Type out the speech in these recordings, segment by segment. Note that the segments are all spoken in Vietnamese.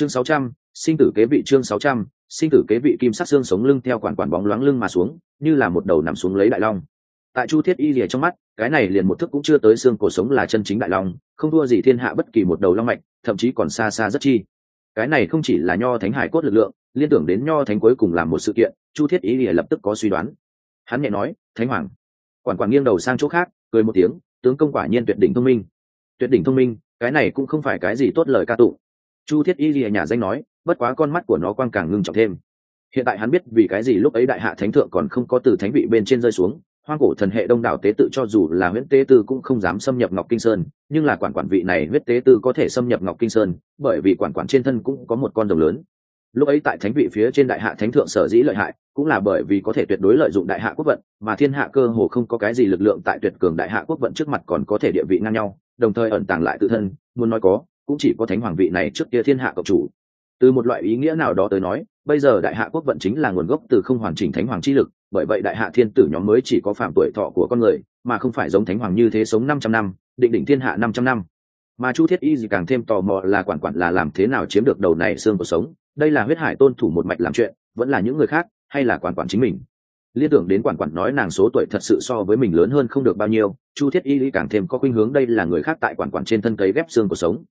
chương sáu trăm, sinh tử kế vị chương sáu trăm, sinh tử kế vị kim sắc xương sống lưng theo quản quản bóng loáng lưng mà xuống, như là một đầu nằm xuống lấy đại long. Tại chu thiết y lìa trong mắt, cái này liền một thức cũng chưa tới xương cổ sống là chân chính đại long, không thua gì thiên hạ bất kỳ một đầu long mạch, thậm chí còn xa xa rất chi. Cái này không chỉ là nho thánh hải cốt lực lượng, liên tưởng đến nho thánh cuối cùng làm một sự kiện, chu thiết y lìa lập tức có suy đoán. Hắn nhẹ nói, thánh hoàng. Quản quản nghiêng đầu sang chỗ khác, cười một tiếng, tướng công quả nhiên tuyệt đỉnh thông minh. Tuyệt đỉnh thông minh, cái này cũng không phải cái gì tốt lời ca tụng chu thiết y lìa nhà danh nói, bất quá con mắt của nó quang càng ngưng trọng thêm. Hiện tại hắn biết vì cái gì lúc ấy đại hạ thánh thượng còn không có từ thánh vị bên trên rơi xuống, hoang cổ thần hệ đông đảo tế tự cho dù là huyễn tế tư cũng không dám xâm nhập ngọc kinh sơn, nhưng là quản quản vị này huyết tế tư có thể xâm nhập ngọc kinh sơn, bởi vì quản quản trên thân cũng có một con rồng lớn. Lúc ấy tại thánh vị phía trên đại hạ thánh thượng sở dĩ lợi hại, cũng là bởi vì có thể tuyệt đối lợi dụng đại hạ quốc vận, mà thiên hạ cơ hồ không có cái gì lực lượng tại tuyệt cường đại hạ quốc vận trước mặt còn có thể địa vị ngang nhau, đồng thời ẩn tàng lại tự thân, muốn nói có cũng chỉ có thánh hoàng vị này trước kia thiên hạ cộng chủ. Từ một loại ý nghĩa nào đó tới nói, bây giờ đại hạ quốc vận chính là nguồn gốc từ không hoàn chỉnh thánh hoàng chi lực, bởi vậy đại hạ thiên tử nhóm mới chỉ có phạm tuổi thọ của con người, mà không phải giống thánh hoàng như thế sống năm trăm năm, định đỉnh thiên hạ năm trăm năm. Mà chu thiết y gì càng thêm tò mò là quản quản là làm thế nào chiếm được đầu này xương cuộc sống, đây là huyết hải tôn thủ một mạch làm chuyện, vẫn là những người khác, hay là quản quản chính mình? Liên tưởng đến quản quản nói nàng số tuổi thật sự so với mình lớn hơn không được bao nhiêu, chu thiết y càng thêm có khuynh hướng đây là người khác tại quản quản trên thân cấy ghép xương cuộc sống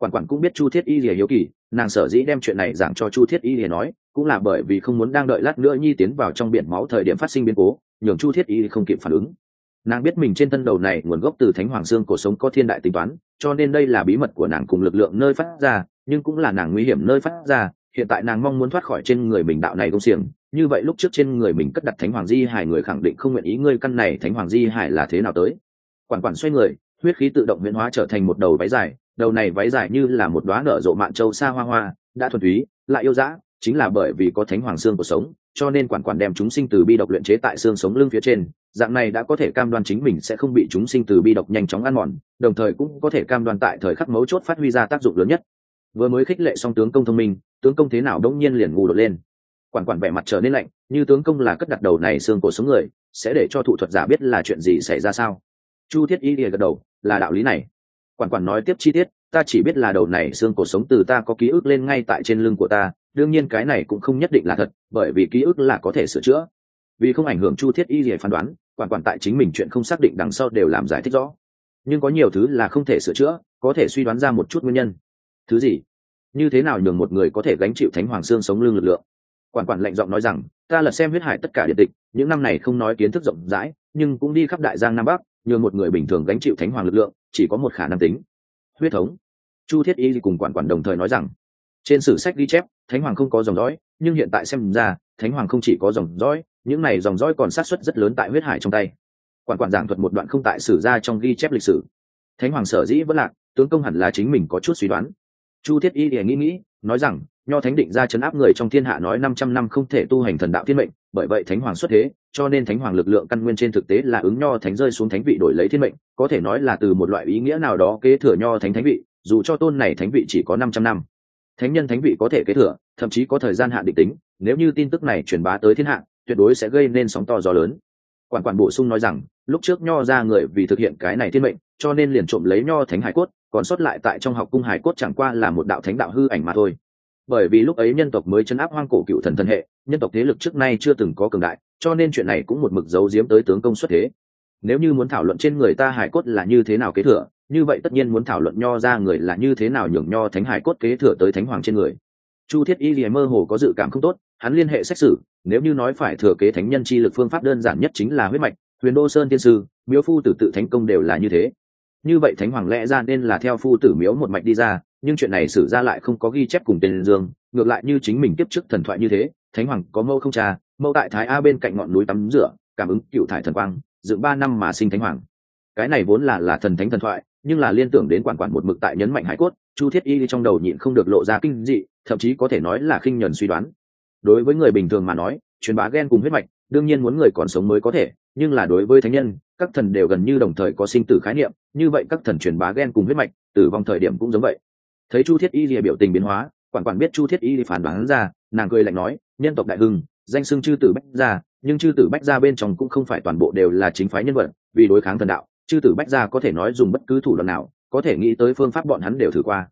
quản quản cũng biết chu thiết y lìa hiếu kỳ, nàng sở dĩ đem chuyện này giảng cho chu thiết y lìa nói, cũng là bởi vì không muốn đang đợi lát nữa nhi tiến vào trong biển máu thời điểm phát sinh biến cố, nhường chu thiết y không kịp phản ứng. Nàng biết mình trên thân đầu này nguồn gốc từ thánh hoàng xương cổ sống có thiên đại tính toán, cho nên đây là bí mật của nàng cùng lực lượng nơi phát ra, nhưng cũng là nàng nguy hiểm nơi phát ra, hiện tại nàng mong muốn thoát khỏi trên người mình đạo này công xiềng. Như vậy lúc trước trên người mình cất đặt thánh hoàng di hải, người khẳng định không nguyện ý ngươi căn này thánh hoàng di hải là thế nào tới. Quản quản xoay người, huyết khí tự động biến hóa trở thành một đầu váy dài đầu này váy dài như là một đoá nở rộ mạn châu xa hoa hoa, đã thuần túy, lại yêu dã, chính là bởi vì có thánh hoàng xương của sống, cho nên quản quản đem chúng sinh từ bi độc luyện chế tại xương sống lưng phía trên, dạng này đã có thể cam đoan chính mình sẽ không bị chúng sinh từ bi độc nhanh chóng ăn mòn, đồng thời cũng có thể cam đoan tại thời khắc mấu chốt phát huy ra tác dụng lớn nhất. Vừa mới khích lệ xong tướng công thông minh, tướng công thế nào đông nhiên liền ngủ đột lên. Quản quản vẻ mặt trở nên lạnh, như tướng công là cất đặt đầu này xương cổ sống người, sẽ để cho thụ thuật giả biết là chuyện gì xảy ra sao. Chu thiết y lìa gật đầu, là đạo lý này quản quản nói tiếp chi tiết, ta chỉ biết là đầu này xương cổ sống từ ta có ký ức lên ngay tại trên lưng của ta, đương nhiên cái này cũng không nhất định là thật, bởi vì ký ức là có thể sửa chữa. Vì không ảnh hưởng chu thiết y gì phán đoán, quản quản tại chính mình chuyện không xác định đằng sau đều làm giải thích rõ. Nhưng có nhiều thứ là không thể sửa chữa, có thể suy đoán ra một chút nguyên nhân. Thứ gì? Như thế nào nhường một người có thể gánh chịu thánh hoàng xương sống lưng lực lượng? Quản quản lệnh giọng nói rằng, ta lật xem huyết hải tất cả điện tịch, những năm này không nói kiến thức rộng rãi, nhưng cũng đi khắp đại giang nam bắc, nhường một người bình thường gánh chịu thánh hoàng lực lượng chỉ có một khả năng tính. Huyết thống. Chu thiết y cùng quản quản đồng thời nói rằng, trên sử sách ghi chép, thánh hoàng không có dòng dõi, nhưng hiện tại xem ra, thánh hoàng không chỉ có dòng dõi, những này dòng dõi còn sát xuất rất lớn tại huyết hải trong tay. Quản quản giảng thuật một đoạn không tại sử ra trong ghi chép lịch sử. Thánh hoàng sở dĩ vẫn lạc, tướng công hẳn là chính mình có chút suy đoán. Chu thiết y thì nghĩ nghĩ, nói rằng nho thánh định ra chấn áp người trong thiên hạ nói năm trăm năm không thể tu hành thần đạo thiên mệnh, bởi vậy thánh hoàng xuất thế, cho nên thánh hoàng lực lượng căn nguyên trên thực tế là ứng nho thánh rơi xuống thánh vị đổi lấy thiên mệnh, có thể nói là từ một loại ý nghĩa nào đó kế thừa nho thánh thánh vị, dù cho tôn này thánh vị chỉ có năm trăm năm. Thánh nhân thánh vị có thể kế thừa, thậm chí có thời gian hạn định tính, nếu như tin tức này truyền bá tới thiên hạ, tuyệt đối sẽ gây nên sóng to gió lớn. Quản quản bổ sung nói rằng, lúc trước nho ra người vì thực hiện cái này thiên mệnh, cho nên liền trộm lấy nho thánh hải cốt, còn sót lại tại trong học cung hải cốt chẳng qua là một đạo thánh đạo hư ảnh mà thôi bởi vì lúc ấy nhân tộc mới chấn áp hoang cổ cựu thần thần hệ, nhân tộc thế lực trước nay chưa từng có cường đại, cho nên chuyện này cũng một mực giấu giếm tới tướng công xuất thế. Nếu như muốn thảo luận trên người ta hải cốt là như thế nào kế thừa, như vậy tất nhiên muốn thảo luận nho ra người là như thế nào nhường nho thánh hải cốt kế thừa tới thánh hoàng trên người. Chu thiết y lìa mơ hồ có dự cảm không tốt, hắn liên hệ xét xử, nếu như nói phải thừa kế thánh nhân chi lực phương pháp đơn giản nhất chính là huyết mạch, huyền đô sơn tiên sư, miếu phu tử tự thánh công đều là như thế. Như vậy thánh hoàng lẽ ra nên là theo phu tử miếu một mạch đi ra nhưng chuyện này xử ra lại không có ghi chép cùng tên dương, ngược lại như chính mình tiếp trước thần thoại như thế, thánh hoàng có mâu không cha, mâu tại thái a bên cạnh ngọn núi tắm rửa, cảm ứng cựu thải thần quang, dựng ba năm mà sinh thánh hoàng. Cái này vốn là là thần thánh thần thoại, nhưng là liên tưởng đến quản quản một mực tại nhấn mạnh hải cốt, chu thiết y trong đầu nhịn không được lộ ra kinh dị, thậm chí có thể nói là khinh nhuần suy đoán. Đối với người bình thường mà nói, truyền bá ghen cùng huyết mạch, đương nhiên muốn người còn sống mới có thể, nhưng là đối với thánh nhân, các thần đều gần như đồng thời có sinh tử khái niệm, như vậy các thần truyền bá ghen cùng huyết mạch, tử vong thời điểm cũng giống vậy thấy chu thiết y lìa biểu tình biến hóa, quản quản biết chu thiết y phản đoán ra, nàng cười lạnh nói, nhân tộc đại hưng, danh xưng chư tử bách gia, nhưng chư tử bách gia bên trong cũng không phải toàn bộ đều là chính phái nhân vật, vì đối kháng thần đạo, chư tử bách gia có thể nói dùng bất cứ thủ đoạn nào, có thể nghĩ tới phương pháp bọn hắn đều thử qua.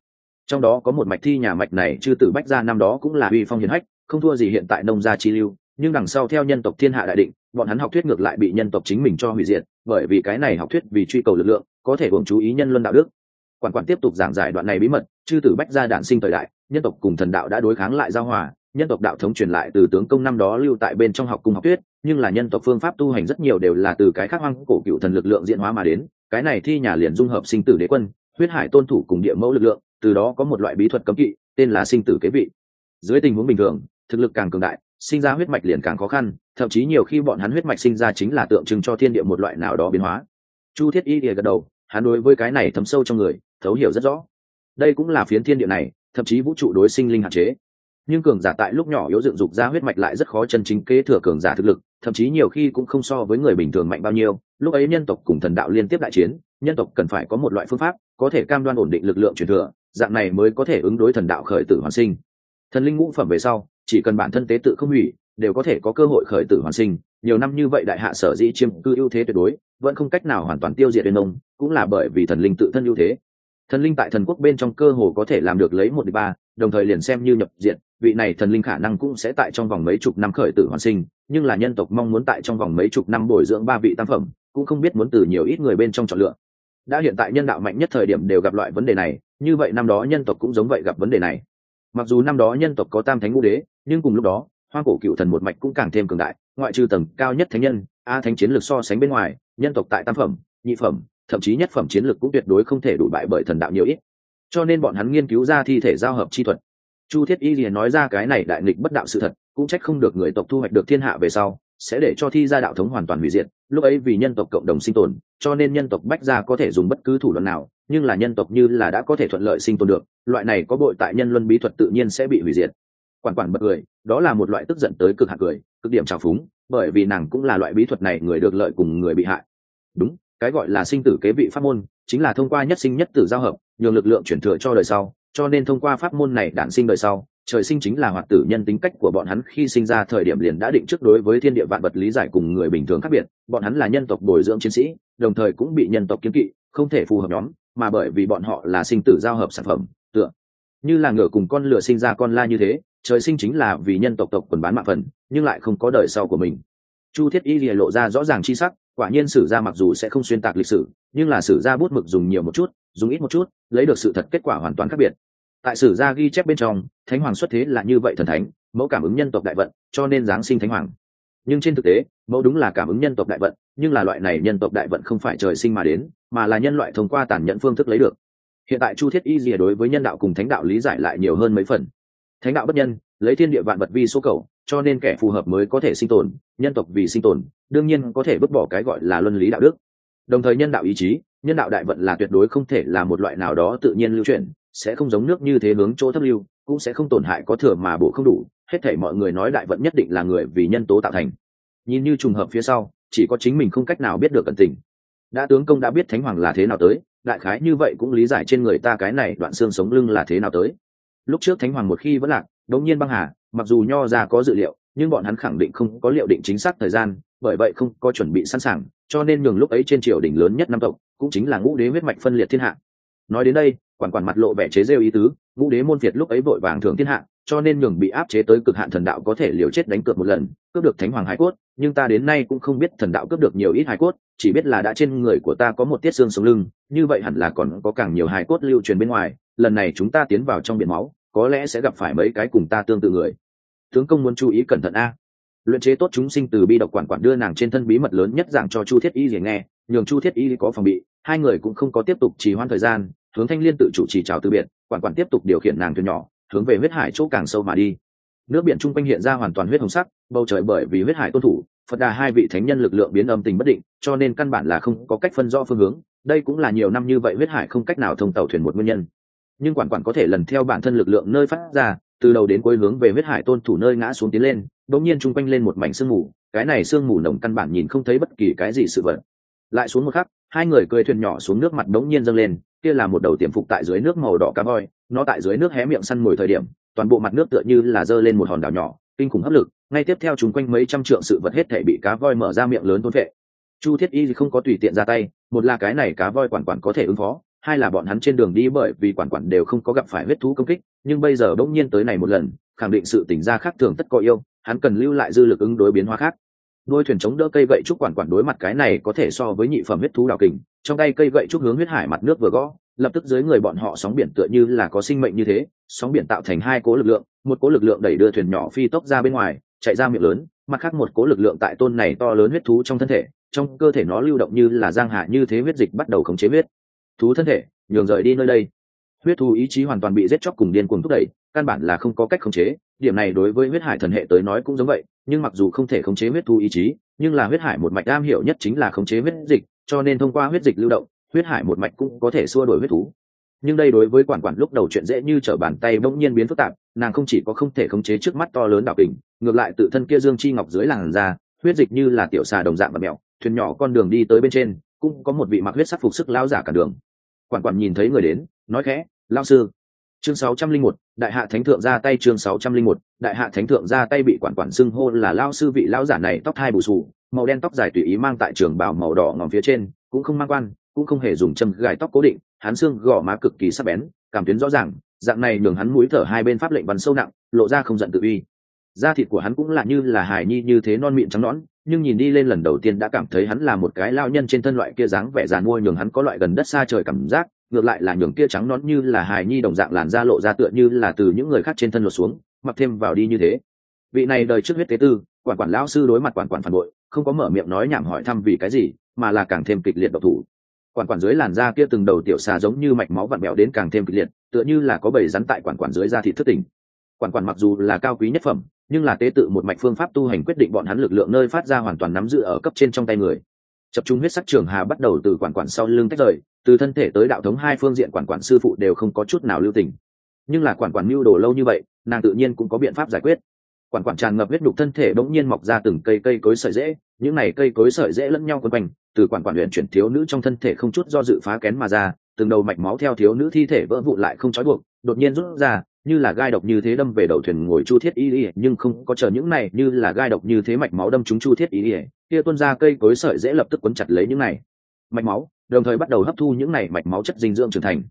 Trong đó có một mạch thi nhà mạch này, chư tử bách gia năm đó cũng là uy phong hiền hách, không thua gì hiện tại nông gia chi lưu, nhưng đằng sau theo nhân tộc thiên hạ đại định, bọn hắn học thuyết ngược lại bị nhân tộc chính mình cho hủy diệt, bởi vì cái này học thuyết vì truy cầu lực lượng, có thể hưởng chú ý nhân luân đạo đức quản quản tiếp tục giảng giải đoạn này bí mật chư tử bách gia đản sinh thời đại nhân tộc cùng thần đạo đã đối kháng lại giao hòa nhân tộc đạo thống truyền lại từ tướng công năm đó lưu tại bên trong học cung học tuyết, nhưng là nhân tộc phương pháp tu hành rất nhiều đều là từ cái khác hoang cổ cựu thần lực lượng diễn hóa mà đến cái này thi nhà liền dung hợp sinh tử đế quân huyết hải tôn thủ cùng địa mẫu lực lượng từ đó có một loại bí thuật cấm kỵ tên là sinh tử kế vị. Dưới tình huống bình thường thực lực càng cường đại sinh ra huyết mạch liền càng khó khăn thậm chí nhiều khi bọn hắn huyết mạch sinh ra chính là tượng trưng cho thiên địa một loại nào đó biến hóa. Chu thiết y ỉa gật đầu hắn đối với cái này thấm sâu trong người thấu hiểu rất rõ. Đây cũng là phiến thiên địa này, thậm chí vũ trụ đối sinh linh hạn chế. Nhưng cường giả tại lúc nhỏ yếu dựng dục ra huyết mạch lại rất khó chân chính kế thừa cường giả thực lực, thậm chí nhiều khi cũng không so với người bình thường mạnh bao nhiêu. Lúc ấy nhân tộc cùng thần đạo liên tiếp đại chiến, nhân tộc cần phải có một loại phương pháp, có thể cam đoan ổn định lực lượng truyền thừa, dạng này mới có thể ứng đối thần đạo khởi tử hoàn sinh. Thần linh ngũ phẩm về sau, chỉ cần bản thân tế tự không hủy, đều có thể có cơ hội khởi tử hoàn sinh. Nhiều năm như vậy đại hạ sở dĩ chiếm cư ưu thế tuyệt đối, vẫn không cách nào hoàn toàn tiêu diệt đến ông, cũng là bởi vì thần linh tự thân ưu thế thần linh tại thần quốc bên trong cơ hồ có thể làm được lấy một đi ba, đồng thời liền xem như nhập diện, vị này thần linh khả năng cũng sẽ tại trong vòng mấy chục năm khởi tử hoàn sinh, nhưng là nhân tộc mong muốn tại trong vòng mấy chục năm bồi dưỡng ba vị tam phẩm, cũng không biết muốn từ nhiều ít người bên trong chọn lựa. Đã hiện tại nhân đạo mạnh nhất thời điểm đều gặp loại vấn đề này, như vậy năm đó nhân tộc cũng giống vậy gặp vấn đề này. Mặc dù năm đó nhân tộc có tam thánh ngũ đế, nhưng cùng lúc đó, hoang cổ cựu thần một mạch cũng càng thêm cường đại, ngoại trừ tầng cao nhất thánh nhân, a thánh chiến lược so sánh bên ngoài, nhân tộc tại tam phẩm, nhị phẩm thậm chí nhất phẩm chiến lược cũng tuyệt đối không thể đủ bại bởi thần đạo nhiều ít. Cho nên bọn hắn nghiên cứu ra thi thể giao hợp chi thuật. Chu thiết y liền nói ra cái này đại nghịch bất đạo sự thật, cũng trách không được người tộc thu hoạch được thiên hạ về sau, sẽ để cho thi gia đạo thống hoàn toàn hủy diệt, lúc ấy vì nhân tộc cộng đồng sinh tồn, cho nên nhân tộc bách gia có thể dùng bất cứ thủ đoạn nào, nhưng là nhân tộc như là đã có thể thuận lợi sinh tồn được, loại này có bội tại nhân luân bí thuật tự nhiên sẽ bị hủy diệt. Quản quản bật cười, đó là một loại tức giận tới cực hạn cười, cực điểm trào phúng, bởi vì nàng cũng là loại bí thuật này người được lợi cùng người bị hại. Đúng cái gọi là sinh tử kế vị pháp môn, chính là thông qua nhất sinh nhất tử giao hợp, nhường lực lượng chuyển thừa cho đời sau, cho nên thông qua pháp môn này đản sinh đời sau, trời sinh chính là hoạt tử nhân tính cách của bọn hắn khi sinh ra thời điểm liền đã định trước đối với thiên địa vạn vật lý giải cùng người bình thường khác biệt, bọn hắn là nhân tộc bồi dưỡng chiến sĩ, đồng thời cũng bị nhân tộc kiếm kỵ, không thể phù hợp nhóm, mà bởi vì bọn họ là sinh tử giao hợp sản phẩm, tựa như là ngựa cùng con lửa sinh ra con la như thế, trời sinh chính là vì nhân tộc tộc quần bán mạng phần, nhưng lại không có đời sau của mình. Chu thiết y lìa lộ ra rõ ràng chi sắc quả nhiên sử gia mặc dù sẽ không xuyên tạc lịch sử, nhưng là sử gia bút mực dùng nhiều một chút, dùng ít một chút, lấy được sự thật kết quả hoàn toàn khác biệt. Tại sử gia ghi chép bên trong, thánh hoàng xuất thế là như vậy thần thánh, mẫu cảm ứng nhân tộc đại vận, cho nên giáng sinh thánh hoàng. Nhưng trên thực tế, mẫu đúng là cảm ứng nhân tộc đại vận, nhưng là loại này nhân tộc đại vận không phải trời sinh mà đến, mà là nhân loại thông qua tàn nhẫn phương thức lấy được. Hiện tại chu thiết y rìa đối với nhân đạo cùng thánh đạo lý giải lại nhiều hơn mấy phần. Thánh đạo bất nhân, lấy thiên địa vạn vật vi số cầu, cho nên kẻ phù hợp mới có thể sinh tồn, nhân tộc vì sinh tồn đương nhiên có thể bứt bỏ cái gọi là luân lý đạo đức. Đồng thời nhân đạo ý chí, nhân đạo đại vận là tuyệt đối không thể là một loại nào đó tự nhiên lưu chuyển sẽ không giống nước như thế hướng chỗ thấp lưu, cũng sẽ không tổn hại có thừa mà bổ không đủ, hết thể mọi người nói đại vận nhất định là người vì nhân tố tạo thành. Nhìn như trùng hợp phía sau, chỉ có chính mình không cách nào biết được cẩn tình. Đã tướng công đã biết thánh hoàng là thế nào tới, đại khái như vậy cũng lý giải trên người ta cái này đoạn xương sống lưng là thế nào tới. Lúc trước thánh hoàng một khi vẫn lạc đống nhiên băng hà, mặc dù nho ra có dự liệu, nhưng bọn hắn khẳng định không có liệu định chính xác thời gian bởi vậy không có chuẩn bị sẵn sàng, cho nên nhường lúc ấy trên triều đỉnh lớn nhất năm tộc, cũng chính là ngũ đế huyết mạch phân liệt thiên hạ. Nói đến đây, quản quản mặt lộ vẻ chế rêu ý tứ, ngũ đế môn việt lúc ấy vội vàng thường thiên hạ, cho nên nhường bị áp chế tới cực hạn thần đạo có thể liều chết đánh cược một lần, cướp được thánh hoàng hải cốt, nhưng ta đến nay cũng không biết thần đạo cướp được nhiều ít hải cốt, chỉ biết là đã trên người của ta có một tiết xương sống lưng, như vậy hẳn là còn có càng nhiều hải cốt lưu truyền bên ngoài, lần này chúng ta tiến vào trong biển máu, có lẽ sẽ gặp phải mấy cái cùng ta tương tự người. Tướng công muốn chú ý cẩn thận a luyện chế tốt chúng sinh từ bi độc quản quản đưa nàng trên thân bí mật lớn nhất giảng cho chu thiết y gì nghe, nhường chu thiết y có phòng bị, hai người cũng không có tiếp tục trì hoãn thời gian, hướng thanh liên tự chủ trì chào từ biệt, quản quản tiếp tục điều khiển nàng thuyền nhỏ, hướng về huyết hải chỗ càng sâu mà đi. Nước biển chung quanh hiện ra hoàn toàn huyết hồng sắc, bầu trời bởi vì huyết hải tuân thủ, phật đà hai vị thánh nhân lực lượng biến âm tình bất định, cho nên căn bản là không có cách phân rõ phương hướng, đây cũng là nhiều năm như vậy huyết hải không cách nào thông tàu thuyền một nguyên nhân. Nhưng quản quản có thể lần theo bản thân lực lượng nơi phát ra từ đầu đến cuối hướng về huyết hải tôn thủ nơi ngã xuống tiến lên, đột nhiên chung quanh lên một mảnh sương mù, cái này sương mù nồng căn bản nhìn không thấy bất kỳ cái gì sự vật. Lại xuống một khắc, hai người cười thuyền nhỏ xuống nước mặt đống nhiên dâng lên, kia là một đầu tiềm phục tại dưới nước màu đỏ cá voi, nó tại dưới nước hé miệng săn mồi thời điểm, toàn bộ mặt nước tựa như là dơ lên một hòn đảo nhỏ, kinh khủng hấp lực, ngay tiếp theo chúng quanh mấy trăm trượng sự vật hết thể bị cá voi mở ra miệng lớn thôn vệ. Chu thiết y không có tùy tiện ra tay, một là cái này cá voi quản quản có thể ứng phó hai là bọn hắn trên đường đi bởi vì quản quản đều không có gặp phải huyết thú công kích, nhưng bây giờ bỗng nhiên tới này một lần, khẳng định sự tỉnh ra khác thường tất có yêu, hắn cần lưu lại dư lực ứng đối biến hóa khác. Đôi thuyền chống đỡ cây gậy trúc quản quản đối mặt cái này có thể so với nhị phẩm huyết thú đào kình, trong tay cây gậy trúc hướng huyết hải mặt nước vừa gõ, lập tức dưới người bọn họ sóng biển tựa như là có sinh mệnh như thế, sóng biển tạo thành hai cố lực lượng, một cố lực lượng đẩy đưa thuyền nhỏ phi tốc ra bên ngoài, chạy ra miệng lớn, mặt khác một cố lực lượng tại tôn này to lớn huyết thú trong thân thể, trong cơ thể nó lưu động như là giang hạ như thế huyết dịch bắt đầu khống chế huyết thú thân thể nhường rời đi nơi đây. Huyết thú ý chí hoàn toàn bị giết chóc cùng điên cuồng thúc đẩy căn bản là không có cách khống chế. Điểm này đối với huyết hải thần hệ tới nói cũng giống vậy nhưng mặc dù không thể khống chế huyết thú ý chí nhưng là huyết hải một mạch am hiểu nhất chính là khống chế huyết dịch cho nên thông qua huyết dịch lưu động huyết hải một mạch cũng có thể xua đổi huyết thú. Nhưng đây đối với quản quản lúc đầu chuyện dễ như trở bàn tay bỗng nhiên biến phức tạp nàng không chỉ có không thể khống chế trước mắt to lớn đảo bình, ngược lại tự thân kia dương chi ngọc dưới làn da huyết dịch như là tiểu xà đồng dạng và mèo thuyền nhỏ con đường đi tới bên trên cũng có một vị mặc huyết sắc phục sức lao giả cả đường quản quản nhìn thấy người đến nói khẽ lao sư. Chương 601, đại hạ thánh thượng ra tay chương 601, đại hạ thánh thượng ra tay bị quản quản xưng hô là lao sư vị lao giả này tóc hai bù sù màu đen tóc dài tùy ý mang tại trường bào màu đỏ ngòm phía trên cũng không mang quan cũng không hề dùng châm gài tóc cố định hắn xương gò má cực kỳ sắc bén cảm tuyến rõ ràng dạng này nhường hắn mũi thở hai bên pháp lệnh văn sâu nặng lộ ra không giận tự uy da thịt của hắn cũng là như là hài nhi như thế non mịn trắng nõn, nhưng nhìn đi lên lần đầu tiên đã cảm thấy hắn là một cái lao nhân trên thân loại kia dáng vẻ giàn mua nhường hắn có loại gần đất xa trời cảm giác, ngược lại là nhường kia trắng nõn như là hài nhi đồng dạng làn da lộ ra tựa như là từ những người khác trên thân lột xuống, mặc thêm vào đi như thế. Vị này đời trước huyết tế tư, quản quản lão sư đối mặt quản quản phản bội, không có mở miệng nói nhảm hỏi thăm vì cái gì, mà là càng thêm kịch liệt độc thủ. Quản quản dưới làn da kia từng đầu tiểu xà giống như mạch máu vặn bẹo đến càng thêm kịch liệt, tựa như là có bầy rắn tại quản quản dưới da thịt thất tình quản quản mặc dù là cao quý nhất phẩm nhưng là tế tự một mạch phương pháp tu hành quyết định bọn hắn lực lượng nơi phát ra hoàn toàn nắm giữ ở cấp trên trong tay người. Chập trung huyết sắc trường hà bắt đầu từ quản quản sau lưng tách rời, từ thân thể tới đạo thống hai phương diện quản quản sư phụ đều không có chút nào lưu tình. Nhưng là quản quản mưu đồ lâu như vậy, nàng tự nhiên cũng có biện pháp giải quyết. Quản quản tràn ngập huyết đục thân thể bỗng nhiên mọc ra từng cây cây cối sợi dễ, những này cây cối sợi dễ lẫn nhau quấn quanh, từ quản quản luyện chuyển thiếu nữ trong thân thể không chút do dự phá kén mà ra, từng đầu mạch máu theo thiếu nữ thi thể vỡ vụn lại không trói buộc, đột nhiên rút ra như là gai độc như thế đâm về đầu thuyền ngồi chu thiết y ỉa nhưng không có chờ những này như là gai độc như thế mạch máu đâm chúng chu thiết y ỉa kia tuân ra cây cối sợi dễ lập tức quấn chặt lấy những này mạch máu, đồng thời bắt đầu hấp thu những này mạch máu chất dinh dưỡng trưởng thành.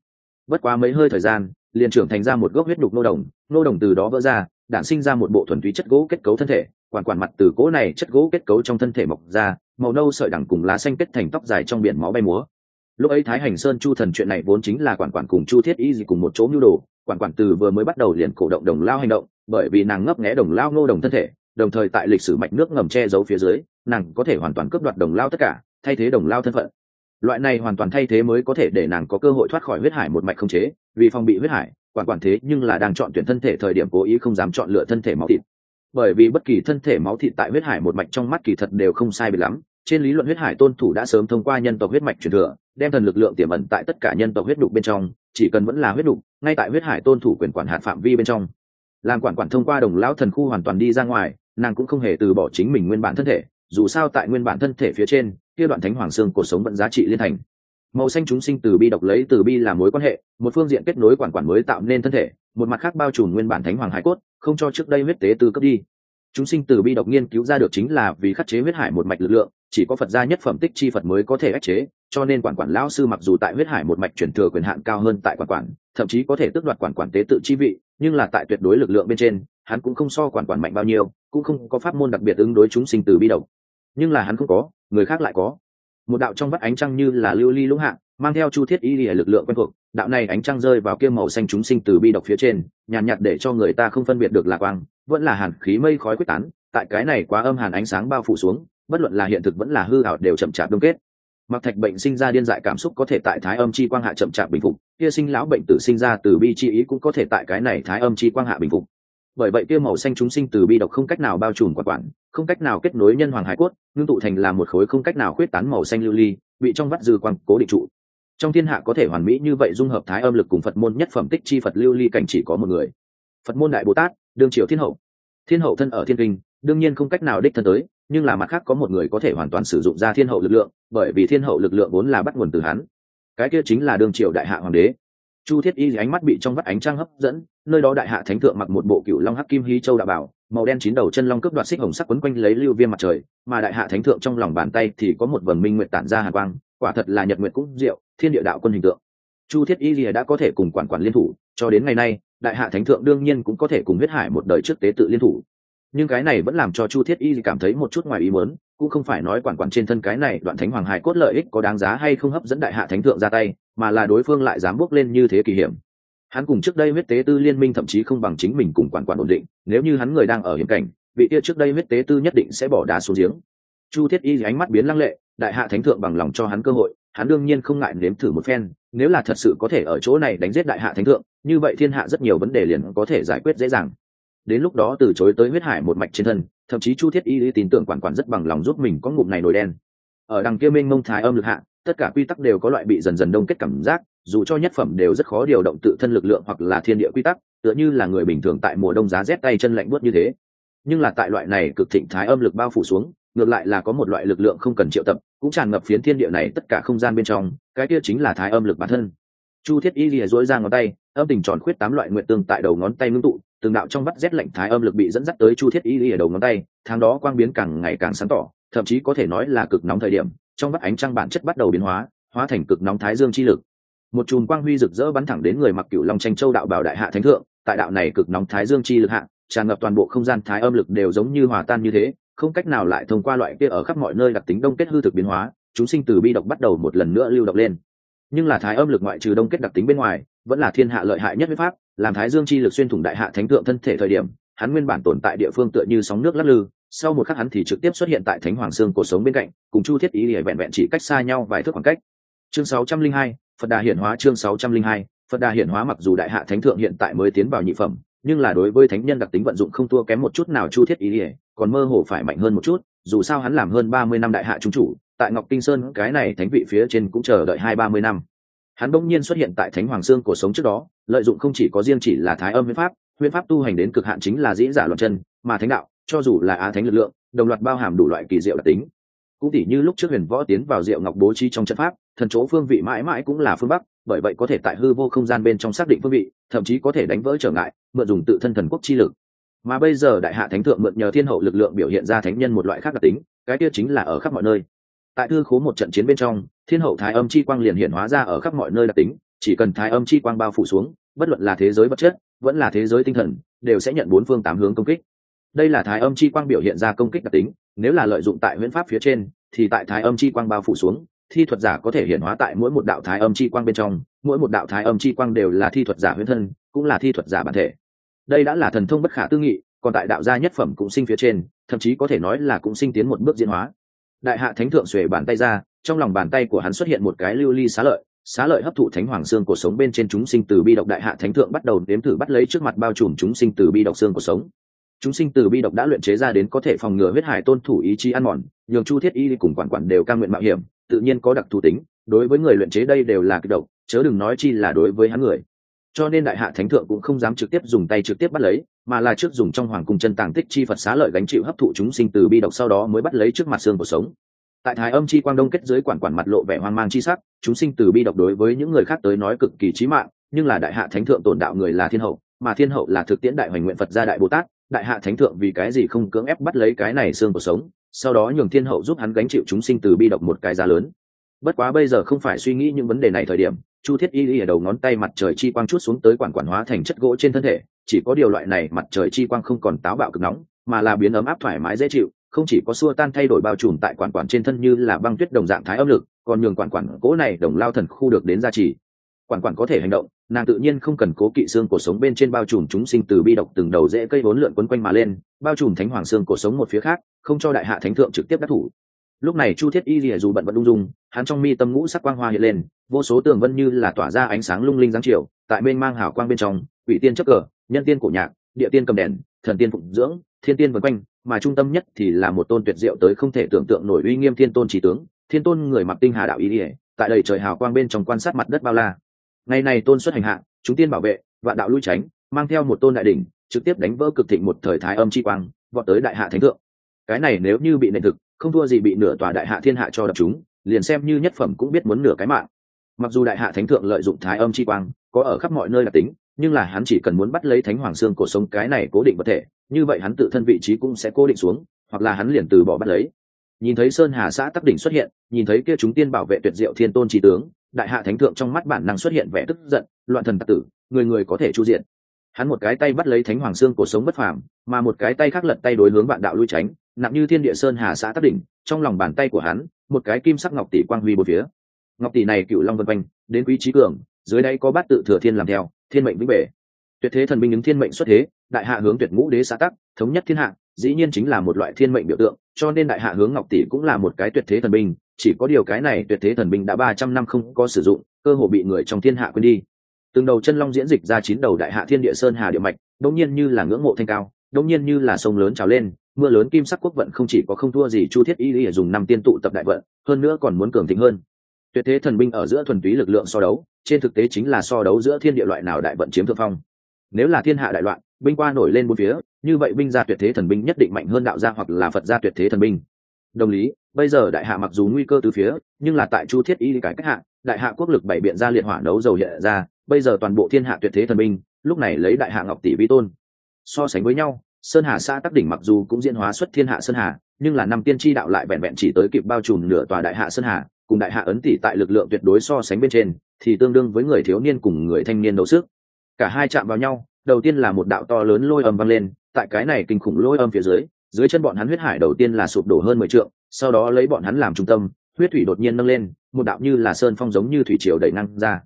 Bất quá mấy hơi thời gian, liền trưởng thành ra một gốc huyết đục nô đồng nô đồng từ đó vỡ ra, đản sinh ra một bộ thuần túy chất gỗ kết cấu thân thể, quản quản mặt từ gỗ này chất gỗ kết cấu trong thân thể mọc ra, màu nâu sợi đẳng cùng lá xanh kết thành tóc dài trong biển máu bay múa. Lúc ấy thái hành sơn chu thần chuyện này vốn chính là quản quản cùng chu thiết y gì cùng một chỗ mưu đồ quản quản từ vừa mới bắt đầu liền cổ động đồng lao hành động, bởi vì nàng ngấp nghé đồng lao ngô đồng thân thể, đồng thời tại lịch sử mạch nước ngầm che giấu phía dưới, nàng có thể hoàn toàn cướp đoạt đồng lao tất cả, thay thế đồng lao thân phận. Loại này hoàn toàn thay thế mới có thể để nàng có cơ hội thoát khỏi huyết hải một mạch không chế, vì phòng bị huyết hải quản quản thế nhưng là đang chọn tuyển thân thể thời điểm cố ý không dám chọn lựa thân thể máu thịt. Bởi vì bất kỳ thân thể máu thịt tại huyết hải một mạch trong mắt kỳ thật đều không sai biệt lắm, trên lý luận huyết hải tôn thủ đã sớm thông qua nhân tộc huyết mạch truyền thừa, đem thần lực lượng tiềm ẩn tại tất cả nhân tộc huyết đục bên trong chỉ cần vẫn là huyết đục, ngay tại huyết hải tôn thủ quyền quản hạt phạm vi bên trong. Làm quản quản thông qua đồng lão thần khu hoàn toàn đi ra ngoài, nàng cũng không hề từ bỏ chính mình nguyên bản thân thể, dù sao tại nguyên bản thân thể phía trên, kia đoạn thánh hoàng xương cuộc sống vẫn giá trị liên thành. Màu xanh chúng sinh từ bi độc lấy từ bi làm mối quan hệ, một phương diện kết nối quản quản mới tạo nên thân thể, một mặt khác bao trùm nguyên bản thánh hoàng hải cốt, không cho trước đây huyết tế từ cấp đi chúng sinh từ bi độc nghiên cứu ra được chính là vì khắc chế huyết hải một mạch lực lượng, chỉ có phật gia nhất phẩm tích chi phật mới có thể ách chế, cho nên quản quản lão sư mặc dù tại huyết hải một mạch chuyển thừa quyền hạn cao hơn tại quản quản, thậm chí có thể tước đoạt quản quản tế tự chi vị, nhưng là tại tuyệt đối lực lượng bên trên, hắn cũng không so quản quản mạnh bao nhiêu, cũng không có pháp môn đặc biệt ứng đối chúng sinh từ bi độc. Nhưng là hắn không có, người khác lại có. Một đạo trong vắt ánh trăng như là lưu ly lũng hạng mang theo chu thiết y lìa lực lượng quen thuộc, đạo này ánh trăng rơi vào kia màu xanh chúng sinh từ bi độc phía trên, nhàn nhạt để cho người ta không phân biệt được lạc quang vẫn là hàn khí mây khói quyết tán, tại cái này quá âm hàn ánh sáng bao phủ xuống, bất luận là hiện thực vẫn là hư ảo đều chậm chạp đông kết. Mặc thạch bệnh sinh ra điên dại cảm xúc có thể tại thái âm chi quang hạ chậm chạp bình phục, kia sinh lão bệnh tử sinh ra từ bi chi ý cũng có thể tại cái này thái âm chi quang hạ bình phục. Bởi vậy kia màu xanh chúng sinh từ bi độc không cách nào bao trùm quả quản, không cách nào kết nối nhân hoàng hải cốt, ngưng tụ thành là một khối không cách nào khuyết tán màu xanh lưu ly, bị trong vắt dư quang cố định trụ. Trong thiên hạ có thể hoàn mỹ như vậy dung hợp thái âm lực cùng phật môn nhất phẩm tích chi phật lưu ly cảnh chỉ có một người. Phật môn đại bồ tát đương triều thiên hậu. Thiên hậu thân ở thiên kinh, đương nhiên không cách nào đích thân tới, nhưng là mặt khác có một người có thể hoàn toàn sử dụng ra thiên hậu lực lượng, bởi vì thiên hậu lực lượng vốn là bắt nguồn từ hắn. Cái kia chính là đương triều đại hạ hoàng đế. Chu thiết y ánh mắt bị trong vắt ánh trăng hấp dẫn, nơi đó đại hạ thánh thượng mặc một bộ cựu long hắc kim hí châu đạo bảo, màu đen chín đầu chân long cướp đoạt xích hồng sắc quấn quanh lấy lưu viêm mặt trời, mà đại hạ thánh thượng trong lòng bàn tay thì có một vần minh nguyện tản ra hàn quang, quả thật là nhật nguyện cũng diệu, thiên địa đạo quân hình tượng. Chu thiết y lìa đã có thể cùng quản quản liên thủ, cho đến ngày nay đại hạ thánh thượng đương nhiên cũng có thể cùng huyết hải một đời trước tế tự liên thủ. Nhưng cái này vẫn làm cho chu thiết y cảm thấy một chút ngoài ý muốn, cũng không phải nói quản quản trên thân cái này đoạn thánh hoàng hải cốt lợi ích có đáng giá hay không hấp dẫn đại hạ thánh thượng ra tay, mà là đối phương lại dám bước lên như thế kỳ hiểm. Hắn cùng trước đây huyết tế tư liên minh thậm chí không bằng chính mình cùng quản quản ổn định, nếu như hắn người đang ở hiểm cảnh, vị kia trước đây huyết tế tư nhất định sẽ bỏ đá xuống giếng. Chu thiết y ánh mắt biến lăng lệ, đại hạ thánh thượng bằng lòng cho hắn cơ hội, hắn đương nhiên không ngại nếm thử một phen, nếu là thật sự có thể ở chỗ này đánh giết đại hạ thánh thượng như vậy thiên hạ rất nhiều vấn đề liền có thể giải quyết dễ dàng. Đến lúc đó từ chối tới huyết hải một mạch trên thân, thậm chí chu thiết y lý tin tưởng quản quản rất bằng lòng giúp mình có ngụm này nổi đen. Ở đằng kia minh mông thái âm lực hạ, tất cả quy tắc đều có loại bị dần dần đông kết cảm giác, dù cho nhất phẩm đều rất khó điều động tự thân lực lượng hoặc là thiên địa quy tắc, tựa như là người bình thường tại mùa đông giá rét tay chân lạnh buốt như thế. Nhưng là tại loại này cực thịnh thái âm lực bao phủ xuống, ngược lại là có một loại lực lượng không cần triệu tập, cũng tràn ngập phiến thiên địa này tất cả không gian bên trong, cái kia chính là thái âm lực bản thân chu thiết y lìa dỗi ra ngón tay, âm tình tròn khuyết tám loại nguyện tương tại đầu ngón tay ngưng tụ, từng đạo trong vắt rét lạnh thái âm lực bị dẫn dắt tới chu thiết y lìa đầu ngón tay, tháng đó quang biến càng ngày càng sáng tỏ, thậm chí có thể nói là cực nóng thời điểm, trong vắt ánh trăng bản chất bắt đầu biến hóa hóa thành cực nóng thái dương chi lực. Một chùm quang huy rực rỡ bắn thẳng đến người mặc cựu long tranh châu đạo bảo đại hạ thánh thượng, tại đạo này cực nóng thái dương chi lực hạ, tràn ngập toàn bộ không gian thái âm lực đều giống như hòa tan như thế, không cách nào lại thông qua loại kia ở khắp mọi nơi đặc tính đông kết hư thực biến hóa, chúng sinh từ bi độc bắt đầu một lần nữa lưu động lên nhưng là thái âm lực ngoại trừ đông kết đặc tính bên ngoài vẫn là thiên hạ lợi hại nhất với pháp làm thái dương chi lực xuyên thủng đại hạ thánh thượng thân thể thời điểm hắn nguyên bản tồn tại địa phương tựa như sóng nước lắc lư sau một khắc hắn thì trực tiếp xuất hiện tại thánh hoàng sương cổ sống bên cạnh cùng chu thiết ý để vẹn vẹn chỉ cách xa nhau vài thước khoảng cách. Chương 602, phật đà hiển hóa chương 602, phật đà hiển hóa mặc dù đại hạ thánh thượng hiện tại mới tiến vào nhị phẩm nhưng là đối với thánh nhân đặc tính vận dụng không thua kém một chút nào chu thiết ý ỉa còn mơ hồ phải mạnh hơn một chút dù sao hắn làm hơn ba mươi năm đại hạ trung chủ tại ngọc kinh sơn, cái này thánh vị phía trên cũng chờ đợi hai ba mươi năm. Hắn bỗng nhiên xuất hiện tại thánh hoàng sương cổ sống trước đó, lợi dụng không chỉ có riêng chỉ là thái âm huyễn pháp huyễn pháp tu hành đến cực hạn chính là dĩ giả loạn chân, mà thánh đạo, cho dù là á thánh lực lượng, đồng loạt bao hàm đủ loại kỳ diệu đặc tính. Cũng tỉ như lúc trước huyền võ tiến vào diệu ngọc bố trí trong trận pháp, thần chỗ phương vị mãi mãi cũng là phương bắc, bởi vậy có thể tại hư vô không gian bên trong xác định phương vị, thậm chí có thể đánh vỡ trở ngại, mượn dùng tự thân thần quốc chi lực. Mà bây giờ đại hạ thánh thượng mượn nhờ thiên hậu lực lượng biểu hiện ra thánh nhân một loại khác đặc tính, cái kia chính là ở khắp mọi nơi tại thư khố một trận chiến bên trong, thiên hậu thái âm chi quang liền hiện hóa ra ở khắp mọi nơi đặc tính, chỉ cần thái âm chi quang bao phủ xuống, bất luận là thế giới vật chất, vẫn là thế giới tinh thần, đều sẽ nhận bốn phương tám hướng công kích. Đây là thái âm chi quang biểu hiện ra công kích đặc tính, nếu là lợi dụng tại huyễn pháp phía trên, thì tại thái âm chi quang bao phủ xuống, thi thuật giả có thể hiện hóa tại mỗi một đạo thái âm chi quang bên trong, mỗi một đạo thái âm chi quang đều là thi thuật giả huyễn thân, cũng là thi thuật giả bản thể. Đây đã là thần thông bất khả tư nghị, còn tại đạo gia nhất phẩm cũng sinh phía trên, thậm chí có thể nói là cũng sinh tiến một bước diễn hóa đại hạ thánh thượng xuề bàn tay ra, trong lòng bàn tay của hắn xuất hiện một cái lưu ly xá lợi xá lợi hấp thụ thánh hoàng xương cuộc sống bên trên chúng sinh từ bi độc đại hạ thánh thượng bắt đầu đếm thử bắt lấy trước mặt bao trùm chúng sinh từ bi độc xương cuộc sống. Chúng sinh từ bi độc đã luyện chế ra đến có thể phòng ngừa huyết hải tôn thủ ý chí ăn mòn, nhường chu thiết y cùng quản quản đều ca nguyện mạo hiểm, tự nhiên có đặc thù tính, đối với người luyện chế đây đều là kích độc, chớ đừng nói chi là đối với hắn người. Cho nên đại hạ thánh thượng cũng không dám trực tiếp dùng tay trực tiếp bắt lấy mà là trước dùng trong hoàng cung chân tàng tích chi phật xá lợi gánh chịu hấp thụ chúng sinh từ bi độc sau đó mới bắt lấy trước mặt xương của sống. Tại thái âm chi quang đông kết dưới quản quản mặt lộ vẻ hoang mang chi sắc, chúng sinh từ bi độc đối với những người khác tới nói cực kỳ chí mạng, nhưng là đại hạ thánh thượng tổn đạo người là thiên hậu, mà thiên hậu là thực tiễn đại hoành nguyện phật gia đại bồ tát, đại hạ thánh thượng vì cái gì không cưỡng ép bắt lấy cái này xương của sống, sau đó nhường thiên hậu giúp hắn gánh chịu chúng sinh từ bi độc một cái giá lớn. Bất quá bây giờ không phải suy nghĩ những vấn đề này thời điểm chu thiết y y ở đầu ngón tay mặt trời chi quang chút xuống tới quản quản hóa thành chất gỗ trên thân thể, chỉ có điều loại này mặt trời chi quang không còn táo bạo cực nóng, mà là biến ấm áp thoải mái dễ chịu, không chỉ có xua tan thay đổi bao trùm tại quản quản trên thân như là băng tuyết đồng dạng thái âm lực, còn nhường quản quản cỗ này đồng lao thần khu được đến gia trì. Quản quản có thể hành động, nàng tự nhiên không cần cố kỵ xương cổ sống bên trên bao trùm chúng sinh từ bi độc từng đầu dễ cây vốn lượn quấn quanh mà lên, bao trùm thánh hoàng xương cổ sống một phía khác, không cho đại hạ thánh thượng trực tiếp đắc thủ lúc này chu thiết y lìa dù bận vẫn lung dung, hắn trong mi tâm ngũ sắc quang hoa hiện lên, vô số tường vân như là tỏa ra ánh sáng lung linh giáng chiều, tại bên mang hào quang bên trong vị tiên chấp cờ, nhân tiên cổ nhạc, địa tiên cầm đèn, thần tiên phụng dưỡng, thiên tiên vân quanh, mà trung tâm nhất thì là một tôn tuyệt diệu tới không thể tưởng tượng nổi uy nghiêm thiên tôn trí tướng, thiên tôn người mặc tinh hà đạo ý ỉa tại đầy trời hào quang bên trong quan sát mặt đất bao la. Ngày này tôn xuất hành hạ, chúng tiên bảo vệ, vạn đạo lui tránh, mang theo một tôn đại đỉnh, trực tiếp đánh vỡ cực thịnh một thời thái âm chi quang, vọt tới đại hạ thánh thượng. Cái này nếu như bị nền thực không thua gì bị nửa tòa đại hạ thiên hạ cho đập chúng, liền xem như nhất phẩm cũng biết muốn nửa cái mạng. Mặc dù đại hạ thánh thượng lợi dụng thái âm chi quang, có ở khắp mọi nơi là tính, nhưng là hắn chỉ cần muốn bắt lấy thánh hoàng xương cổ sống cái này cố định vật thể, như vậy hắn tự thân vị trí cũng sẽ cố định xuống, hoặc là hắn liền từ bỏ bắt lấy. Nhìn thấy sơn hà xã tắc đỉnh xuất hiện, nhìn thấy kia chúng tiên bảo vệ tuyệt diệu thiên tôn trí tướng, đại hạ thánh thượng trong mắt bản năng xuất hiện vẻ tức giận, loạn thần tặc tử, người người có thể chu diện. Hắn một cái tay bắt lấy thánh hoàng xương cổ sống bất phàm, mà một cái tay khác lật tay đối hướng vạn đạo lui tránh nặng như thiên địa sơn hà xã tắc đỉnh, trong lòng bàn tay của hắn, một cái kim sắc ngọc tỷ quang huy một phía. Ngọc tỷ này cựu long vân quanh, đến quý trí cường, dưới đây có bát tự thừa thiên làm theo, thiên mệnh vĩnh bể. Tuyệt thế thần binh ứng thiên mệnh xuất thế, đại hạ hướng tuyệt ngũ đế xã tắc, thống nhất thiên hạ, dĩ nhiên chính là một loại thiên mệnh biểu tượng, cho nên đại hạ hướng ngọc tỷ cũng là một cái tuyệt thế thần binh, chỉ có điều cái này tuyệt thế thần binh đã ba trăm năm không có sử dụng, cơ hồ bị người trong thiên hạ quên đi. Từng đầu chân long diễn dịch ra chín đầu đại hạ thiên địa sơn hà địa mạch đông nhiên như là ngưỡng mộ thanh cao đông nhiên như là sông lớn trào lên mưa lớn kim sắc quốc vận không chỉ có không thua gì chu thiết y lý dùng năm tiên tụ tập đại vận, hơn nữa còn muốn cường thịnh hơn. Tuyệt thế thần binh ở giữa thuần túy lực lượng so đấu, trên thực tế chính là so đấu giữa thiên địa loại nào đại vận chiếm thượng phong. Nếu là thiên hạ đại loạn, binh qua nổi lên bốn phía, như vậy binh gia tuyệt thế thần binh nhất định mạnh hơn đạo gia hoặc là phật gia tuyệt thế thần binh. Đồng lý, bây giờ đại hạ mặc dù nguy cơ từ phía, nhưng là tại chu thiết y cải cách hạ, đại hạ quốc lực bảy biện ra liệt hỏa đấu dầu hiện ra, bây giờ toàn bộ thiên hạ tuyệt thế thần binh, lúc này lấy đại hạ ngọc tỷ vi tôn. So sánh với nhau sơn hà xã tắc đỉnh mặc dù cũng diễn hóa xuất thiên hạ sơn hà, nhưng là năm tiên tri đạo lại vẹn vẹn chỉ tới kịp bao trùm nửa tòa đại hạ sơn hà, cùng đại hạ ấn tỷ tại lực lượng tuyệt đối so sánh bên trên, thì tương đương với người thiếu niên cùng người thanh niên đấu sức. Cả hai chạm vào nhau, đầu tiên là một đạo to lớn lôi âm vang lên, tại cái này kinh khủng lôi âm phía dưới dưới chân bọn hắn huyết hải đầu tiên là sụp đổ hơn mười trượng, sau đó lấy bọn hắn làm trung tâm, huyết thủy đột nhiên nâng lên, một đạo như là sơn phong giống như thủy triều đẩy năng ra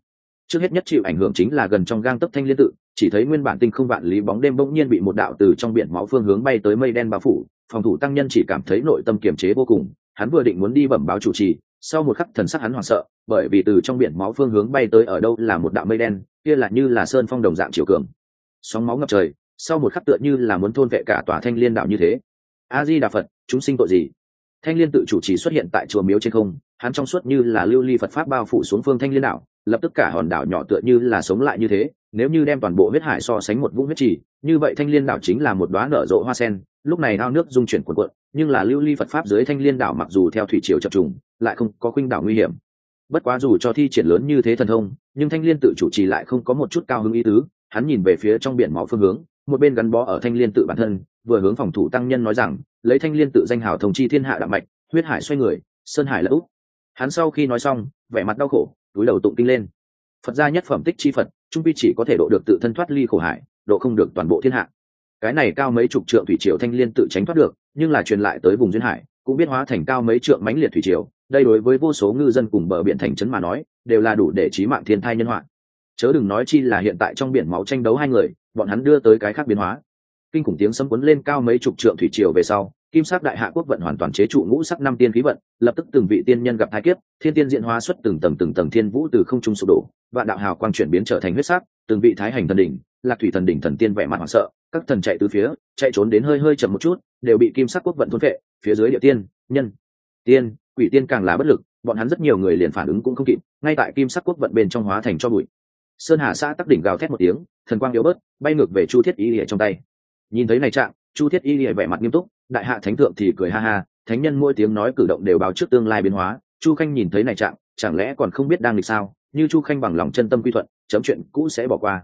trước hết nhất chịu ảnh hưởng chính là gần trong gang tấc thanh liên tự, chỉ thấy nguyên bản tinh không vạn lý bóng đêm bỗng nhiên bị một đạo từ trong biển máu phương hướng bay tới mây đen bao phủ, phòng thủ tăng nhân chỉ cảm thấy nội tâm kiềm chế vô cùng, hắn vừa định muốn đi bẩm báo chủ trì, sau một khắc thần sắc hắn hoảng sợ, bởi vì từ trong biển máu phương hướng bay tới ở đâu là một đạo mây đen, kia là như là sơn phong đồng dạng chiều cường. Sóng máu ngập trời, sau một khắc tựa như là muốn thôn vệ cả tòa thanh liên đạo như thế. A di đà phật, chúng sinh tội gì? Thanh liên tự chủ trì xuất hiện tại chùa miếu trên không hắn trong suốt như là lưu ly phật pháp bao phủ xuống phương thanh liên đảo, lập tức cả hòn đảo nhỏ tựa như là sống lại như thế nếu như đem toàn bộ huyết hải so sánh một vũng huyết trì như vậy thanh liên đảo chính là một đoá nở rộ hoa sen lúc này ao nước dung chuyển cuộn cuộn nhưng là lưu ly phật pháp dưới thanh liên đảo mặc dù theo thủy triều chập trùng lại không có khuynh đảo nguy hiểm. Bất quá dù cho thi triển lớn như thế thần thông nhưng thanh liên tự chủ trì lại không có một chút cao hứng ý tứ hắn nhìn về phía trong biển máu phương hướng một bên gắn bó ở thanh liên tự bản thân vừa hướng phòng thủ tăng nhân nói rằng lấy thanh liên tự danh hào thông chi thiên hạ đạm mạch, huyết hải xoay người, sơn hải lẫu hắn sau khi nói xong, vẻ mặt đau khổ, túi đầu tụng kinh lên. Phật gia nhất phẩm tích chi phật, trung vi chỉ có thể độ được tự thân thoát ly khổ hải, độ không được toàn bộ thiên hạ. Cái này cao mấy chục trượng thủy triều thanh liên tự tránh thoát được, nhưng là truyền lại tới vùng duyên hải, cũng biết hóa thành cao mấy trượng mãnh liệt thủy triều, đây đối với vô số ngư dân cùng bờ biển thành trấn mà nói, đều là đủ để trí mạng thiên thai nhân họa. Chớ đừng nói chi là hiện tại trong biển máu tranh đấu hai người, bọn hắn đưa tới cái khác biến hóa kinh khủng tiếng sấm cuốn lên cao mấy chục trượng thủy triều về sau, kim sắc đại hạ quốc vận hoàn toàn chế trụ ngũ sắc năm tiên khí vận, lập tức từng vị tiên nhân gặp thái kiếp, thiên tiên diện hóa xuất từng tầng từng tầng thiên vũ từ không trung sụp đổ, vạn đạo hào quang chuyển biến trở thành huyết sắc, từng vị thái hành thần đỉnh, lạc thủy thần đỉnh thần tiên vẻ mặt hoảng sợ, các thần chạy từ phía, chạy trốn đến hơi hơi chậm một chút, đều bị kim sắc quốc vận thôn vệ phía dưới địa tiên, nhân, tiên, quỷ tiên càng là bất lực, bọn hắn rất nhiều người liền phản ứng cũng không kịp, ngay tại kim sắc quốc vận bên trong hóa thành cho bụi. Sơn hà xã tắc đỉnh gào thét một tiếng, thần quang yếu bớt, bay ngược về chu thiết y lìa trong tay nhìn thấy này trạng, chu thiết y lìa vẻ mặt nghiêm túc, đại hạ thánh thượng thì cười ha ha, thánh nhân mỗi tiếng nói cử động đều báo trước tương lai biến hóa. Chu khanh nhìn thấy này trạng, chẳng lẽ còn không biết đang lịch sao? Như chu khanh bằng lòng chân tâm quy thuận, chấm chuyện cũ sẽ bỏ qua.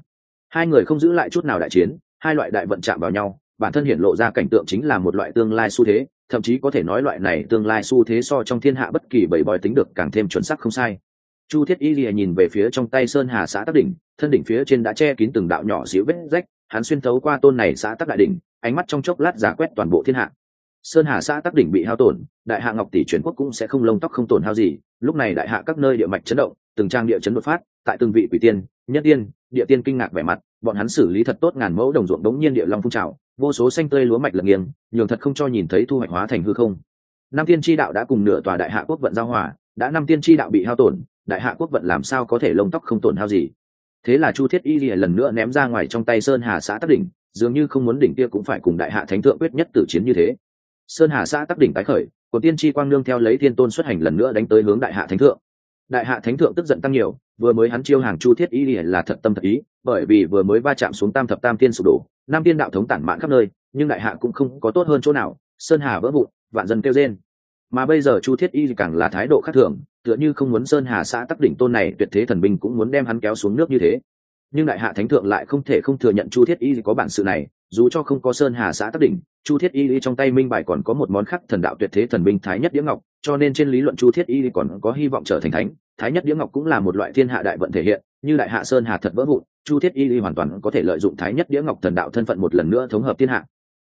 Hai người không giữ lại chút nào đại chiến, hai loại đại vận chạm vào nhau, bản thân hiện lộ ra cảnh tượng chính là một loại tương lai xu thế, thậm chí có thể nói loại này tương lai xu thế so trong thiên hạ bất kỳ bảy bòi tính được càng thêm chuẩn xác không sai. Chu thiết y lìa nhìn về phía trong tay sơn hà xã tắc đỉnh, thân đỉnh phía trên đã che kín từng đạo nhỏ xíu vết rách hắn xuyên thấu qua tôn này xã tắc đại đỉnh, ánh mắt trong chốc lát giả quét toàn bộ thiên hạ. Sơn hà xã tắc đỉnh bị hao tổn, đại hạ ngọc tỷ truyền quốc cũng sẽ không lông tóc không tổn hao gì. Lúc này đại hạ các nơi địa mạch chấn động, từng trang địa chấn đột phát, tại từng vị quỷ tiên, nhất tiên, địa tiên kinh ngạc vẻ mặt, bọn hắn xử lý thật tốt ngàn mẫu đồng ruộng đống nhiên địa long phun trào, vô số xanh tươi lúa mạch lật nghiêng, nhường thật không cho nhìn thấy thu hoạch hóa thành hư không. Năm tiên tri đạo đã cùng nửa tòa đại hạ quốc vận giao hòa, đã năm tiên tri đạo bị hao tổn, đại hạ quốc vận làm sao có thể lông tóc không tổn hao gì? Thế là chu thiết y lìa lần nữa ném ra ngoài trong tay sơn hà xã tắc đỉnh, dường như không muốn đỉnh kia cũng phải cùng đại hạ thánh thượng quyết nhất tử chiến như thế. Sơn hà xã tắc đỉnh tái khởi, của tiên tri quang nương theo lấy thiên tôn xuất hành lần nữa đánh tới hướng đại hạ thánh thượng. Đại hạ thánh thượng tức giận tăng nhiều, vừa mới hắn chiêu hàng chu thiết y lìa là thật tâm thật ý, bởi vì vừa mới va chạm xuống tam thập tam tiên sụp đổ, nam tiên đạo thống tản mạn khắp nơi, nhưng đại hạ cũng không có tốt hơn chỗ nào, sơn hà vỡ vụn, vạn dân kêu rên. Mà bây giờ chu thiết y càng là thái độ khác thường tựa như không muốn sơn hà xã tắc đỉnh tôn này, tuyệt thế thần binh cũng muốn đem hắn kéo xuống nước như thế. Nhưng đại hạ thánh thượng lại không thể không thừa nhận chu thiết y có bản sự này, dù cho không có sơn hà xã tắc đỉnh, chu thiết y trong tay minh bài còn có một món khắc thần đạo tuyệt thế thần binh thái nhất đĩa ngọc, cho nên trên lý luận chu thiết y còn có hy vọng trở thành thánh. Thái nhất đĩa ngọc cũng là một loại thiên hạ đại vận thể hiện, như đại hạ sơn hà thật vỡ vụn, chu thiết y hoàn toàn có thể lợi dụng thái nhất đĩa ngọc thần đạo thân phận một lần nữa thống hợp thiên hạ.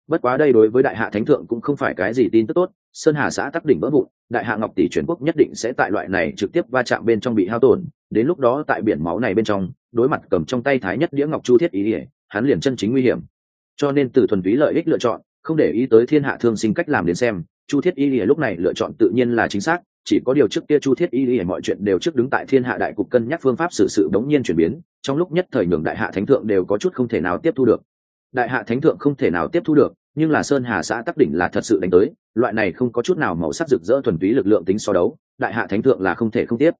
Bất quá đây đối với đại hạ thánh thượng cũng không phải cái gì tin tức tốt sơn hà xã tắc đỉnh vỡ vụn, đại hạ ngọc tỷ truyền quốc nhất định sẽ tại loại này trực tiếp va chạm bên trong bị hao tổn, đến lúc đó tại biển máu này bên trong, đối mặt cầm trong tay thái nhất đĩa ngọc chu thiết ý ỉa hắn liền chân chính nguy hiểm. Cho nên từ thuần túy lợi ích lựa chọn, không để ý tới thiên hạ thương sinh cách làm đến xem, chu thiết y ỉa lúc này lựa chọn tự nhiên là chính xác, chỉ có điều trước kia chu thiết y lìa mọi chuyện đều trước đứng tại thiên hạ đại cục cân nhắc phương pháp xử sự đống nhiên chuyển biến, trong lúc nhất thời nhường đại hạ thánh thượng đều có chút không thể nào tiếp thu được. Đại hạ thánh thượng không thể nào tiếp thu được nhưng là sơn hà xã tắc đỉnh là thật sự đánh tới, loại này không có chút nào màu sắc rực rỡ thuần túy lực lượng tính so đấu, đại hạ thánh thượng là không thể không tiếp.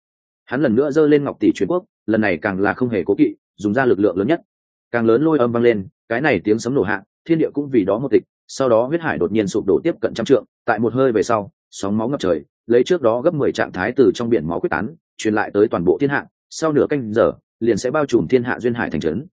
Hắn lần nữa giơ lên ngọc tỷ truyền quốc, lần này càng là không hề cố kỵ, dùng ra lực lượng lớn nhất. Càng lớn lôi âm vang lên, cái này tiếng sấm nổ hạ, thiên địa cũng vì đó một tịch, sau đó huyết hải đột nhiên sụp đổ tiếp cận trăm trượng, tại một hơi về sau, sóng máu ngập trời, lấy trước đó gấp mười trạng thái từ trong biển máu quyết tán, truyền lại tới toàn bộ thiên hạ, sau nửa canh giờ, liền sẽ bao trùm thiên hạ duyên hải thành trấn.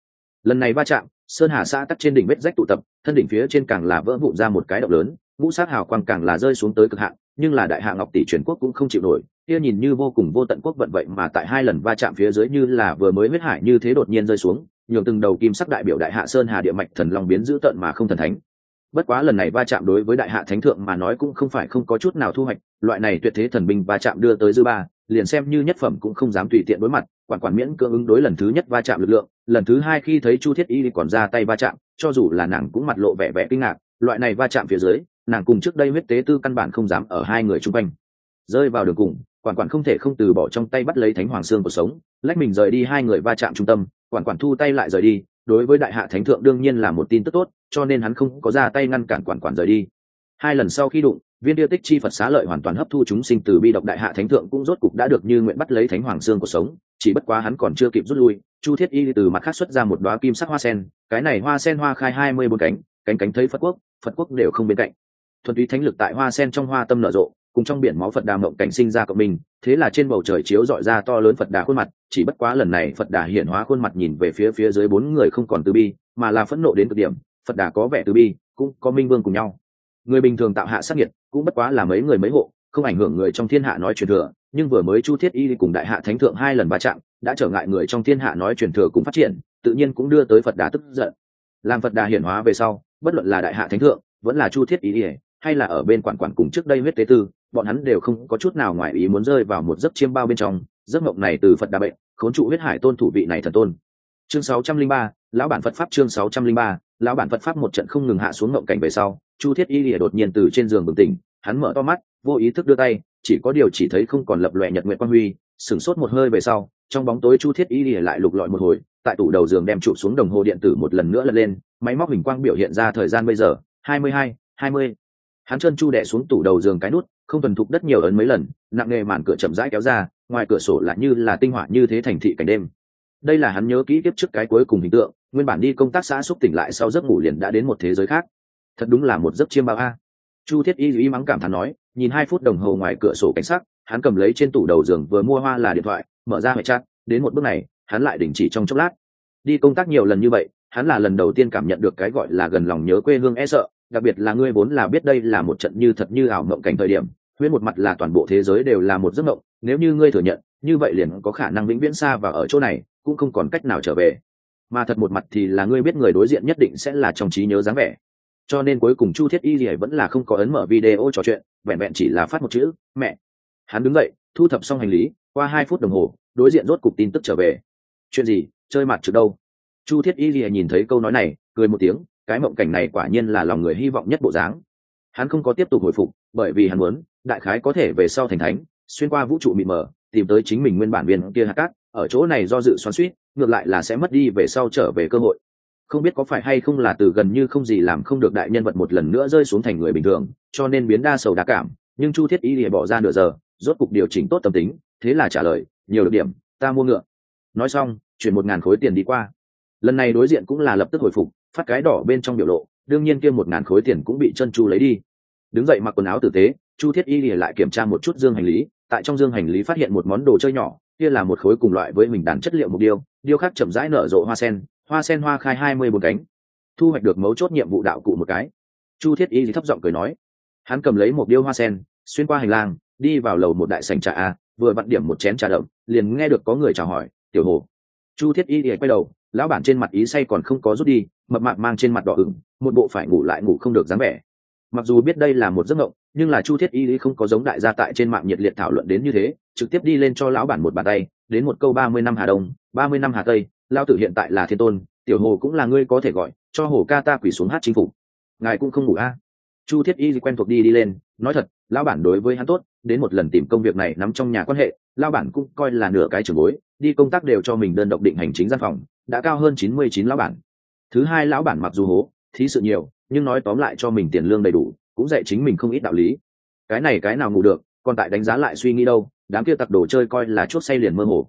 Lần này va chạm sơn hà xã tắc trên đỉnh vết rách tụ tập, thân đỉnh phía trên càng là vỡ vụn ra một cái động lớn, ngũ sát hào quang càng là rơi xuống tới cực hạn, nhưng là đại hạ ngọc tỷ truyền quốc cũng không chịu nổi, kia nhìn như vô cùng vô tận quốc vận vậy mà tại hai lần va chạm phía dưới như là vừa mới huyết hải như thế đột nhiên rơi xuống, nhường từng đầu kim sắc đại biểu đại hạ sơn hà địa mạch thần long biến dữ tận mà không thần thánh. Bất quá lần này va chạm đối với đại hạ thánh thượng mà nói cũng không phải không có chút nào thu hoạch, loại này tuyệt thế thần binh va chạm đưa tới dư ba, liền xem như nhất phẩm cũng không dám tùy tiện đối mặt quản quản miễn cưỡng ứng đối lần thứ nhất va chạm lực lượng, lần thứ hai khi thấy chu thiết y còn ra tay va chạm, cho dù là nàng cũng mặt lộ vẻ vẻ kinh ngạc, loại này va chạm phía dưới, nàng cùng trước đây huyết tế tư căn bản không dám ở hai người chung quanh. Rơi vào đường cùng, quản quản không thể không từ bỏ trong tay bắt lấy thánh hoàng xương của sống, lách mình rời đi hai người va chạm trung tâm, quản quản thu tay lại rời đi, đối với đại hạ thánh thượng đương nhiên là một tin tức tốt, cho nên hắn không có ra tay ngăn cản quản quản rời đi. Hai lần sau khi đụng viên Địa tích chi phật xá lợi hoàn toàn hấp thu chúng sinh từ bi độc đại hạ thánh thượng cũng rốt cục đã được như nguyện bắt lấy thánh hoàng xương của sống, chỉ bất quá hắn còn chưa kịp rút lui, chu thiết y từ mặt khác xuất ra một đoá kim sắc hoa sen, cái này hoa sen hoa khai hai mươi bốn cánh cánh cánh thấy phật quốc phật quốc đều không bên cạnh. Thuần túy thánh lực tại hoa sen trong hoa tâm nở rộ, cùng trong biển máu phật đà mộng cảnh sinh ra cộng mình, thế là trên bầu trời chiếu dọi ra to lớn phật đà khuôn mặt, chỉ bất quá lần này phật đà hiện hóa khuôn mặt nhìn về phía phía dưới bốn người không còn từ bi, mà là phẫn nộ đến cực điểm, phật đà có vẻ từ bi, cũng có minh vương cùng nhau. Người bình thường tạo hạ sát nhiệt cũng bất quá là mấy người mấy hộ không ảnh hưởng người trong thiên hạ nói truyền thừa nhưng vừa mới chu thiết y cùng đại hạ thánh thượng hai lần va chạm đã trở ngại người trong thiên hạ nói truyền thừa cũng phát triển tự nhiên cũng đưa tới phật đà tức giận. Làm phật đà hiển hóa về sau bất luận là đại hạ thánh thượng vẫn là chu thiết y hay là ở bên quản quản cùng trước đây huyết tế tư bọn hắn đều không có chút nào ngoài ý muốn rơi vào một giấc chiêm bao bên trong giấc mộng này từ phật đà bệnh khốn trụ huyết hải tôn thủ vị này thần tôn. Chương 603, lão bản phật pháp chương 603, lão bản phật pháp một trận không ngừng hạ xuống mộng cảnh về sau chu thiết y lìa đột nhiên từ trên giường bừng tỉnh, hắn mở to mắt, vô ý thức đưa tay, chỉ có điều chỉ thấy không còn lập lòe nhật nguyện quang huy, sửng sốt một hơi về sau, trong bóng tối chu thiết y lìa lại lục lọi một hồi, tại tủ đầu giường đem trụ xuống đồng hồ điện tử một lần nữa lật lên, máy móc hình quang biểu hiện ra thời gian bây giờ, hai mươi hai hai mươi. Hắn chân chu đẻ xuống tủ đầu giường cái nút, không tuần thục đất nhiều ấn mấy lần, nặng nghề màn cửa chậm rãi kéo ra, ngoài cửa sổ lại như là tinh họa như thế thành thị cảnh đêm. Đây là hắn nhớ kỹ kiếp trước cái cuối cùng hình tượng, nguyên bản đi công tác xã xúc tỉnh lại sau giấc ngủ liền đã đến một thế giới khác thật đúng là một giấc chiêm bao a. Chu thiết y y mắng cảm thán nói, nhìn hai phút đồng hồ ngoài cửa sổ cảnh sắc, hắn cầm lấy trên tủ đầu giường vừa mua hoa là điện thoại, mở ra hệ chat, đến một bước này, hắn lại đình chỉ trong chốc lát. Đi công tác nhiều lần như vậy, hắn là lần đầu tiên cảm nhận được cái gọi là gần lòng nhớ quê hương e sợ, đặc biệt là ngươi vốn là biết đây là một trận như thật như ảo mộng cảnh thời điểm huyết một mặt là toàn bộ thế giới đều là một giấc mộng, nếu như ngươi thừa nhận, như vậy liền có khả năng vĩnh viễn xa và ở chỗ này, cũng không còn cách nào trở về. Mà thật một mặt thì là ngươi biết người đối diện nhất định sẽ là trong trí nhớ dáng vẻ cho nên cuối cùng chu thiết y gì vẫn là không có ấn mở video trò chuyện, vẹn vẹn chỉ là phát một chữ, mẹ. Hắn đứng dậy, thu thập xong hành lý, qua hai phút đồng hồ, đối diện rốt cục tin tức trở về. Chuyện gì? Chơi mặt trực đâu? Chu thiết y gì nhìn thấy câu nói này, cười một tiếng, cái mộng cảnh này quả nhiên là lòng người hy vọng nhất bộ dáng. Hắn không có tiếp tục hồi phục, bởi vì hắn muốn, đại khái có thể về sau thành thánh, xuyên qua vũ trụ mịt mờ, tìm tới chính mình nguyên bản viên kia hạt cát, ở chỗ này do dự xoắn suýt ngược lại là sẽ mất đi về sau trở về cơ hội không biết có phải hay không là từ gần như không gì làm không được đại nhân vật một lần nữa rơi xuống thành người bình thường, cho nên biến đa sầu đa cảm, nhưng chu thiết y lìa bỏ ra nửa giờ, rốt cục điều chỉnh tốt tâm tính, thế là trả lời, nhiều được điểm, ta mua ngựa. Nói xong, chuyển một ngàn khối tiền đi qua. Lần này đối diện cũng là lập tức hồi phục, phát cái đỏ bên trong biểu lộ, đương nhiên kia một ngàn khối tiền cũng bị chân chu lấy đi. Đứng dậy mặc quần áo tử tế, chu thiết y lìa lại kiểm tra một chút dương hành lý, tại trong dương hành lý phát hiện một món đồ chơi nhỏ, kia là một khối cùng loại với mình đàn chất liệu mục điêu điêu khắc chậm rãi nở rộ hoa sen hoa sen hoa khai hai mươi bốn cánh, thu hoạch được mấu chốt nhiệm vụ đạo cụ một cái. Chu thiết y thấp giọng cười nói, hắn cầm lấy một điêu hoa sen, xuyên qua hành lang, đi vào lầu một đại sành trà a, vừa vặn điểm một chén trà đậm, liền nghe được có người chào hỏi, tiểu hồ. Chu thiết y thì quay đầu, lão bản trên mặt ý say còn không có rút đi, mập mạc mang trên mặt đỏ ửng, một bộ phải ngủ lại ngủ không được dáng vẻ. Mặc dù biết đây là một giấc mộng, nhưng là chu thiết y lý không có giống đại gia tại trên mạng nhiệt liệt thảo luận đến như thế, trực tiếp đi lên cho lão bản một bàn tay, đến một câu ba mươi năm hà đông, ba mươi năm hà tây lao tử hiện tại là thiên tôn, tiểu hồ cũng là ngươi có thể gọi, cho hồ ca ta quỷ xuống hát chính phủ ngài cũng không ngủ a? Chu thiết y quen thuộc đi đi lên, nói thật, lão bản đối với hắn tốt, đến một lần tìm công việc này nắm trong nhà quan hệ lao bản cũng coi là nửa cái trường bối, đi công tác đều cho mình đơn độc định hành chính gian phòng, đã cao hơn chín mươi chín lão bản. Thứ hai lão bản mặc dù hố, thí sự nhiều, nhưng nói tóm lại cho mình tiền lương đầy đủ, cũng dạy chính mình không ít đạo lý. Cái này cái nào ngủ được, còn tại đánh giá lại suy nghĩ đâu, đám kia tặc đồ chơi coi là chút say liền mơ hồ.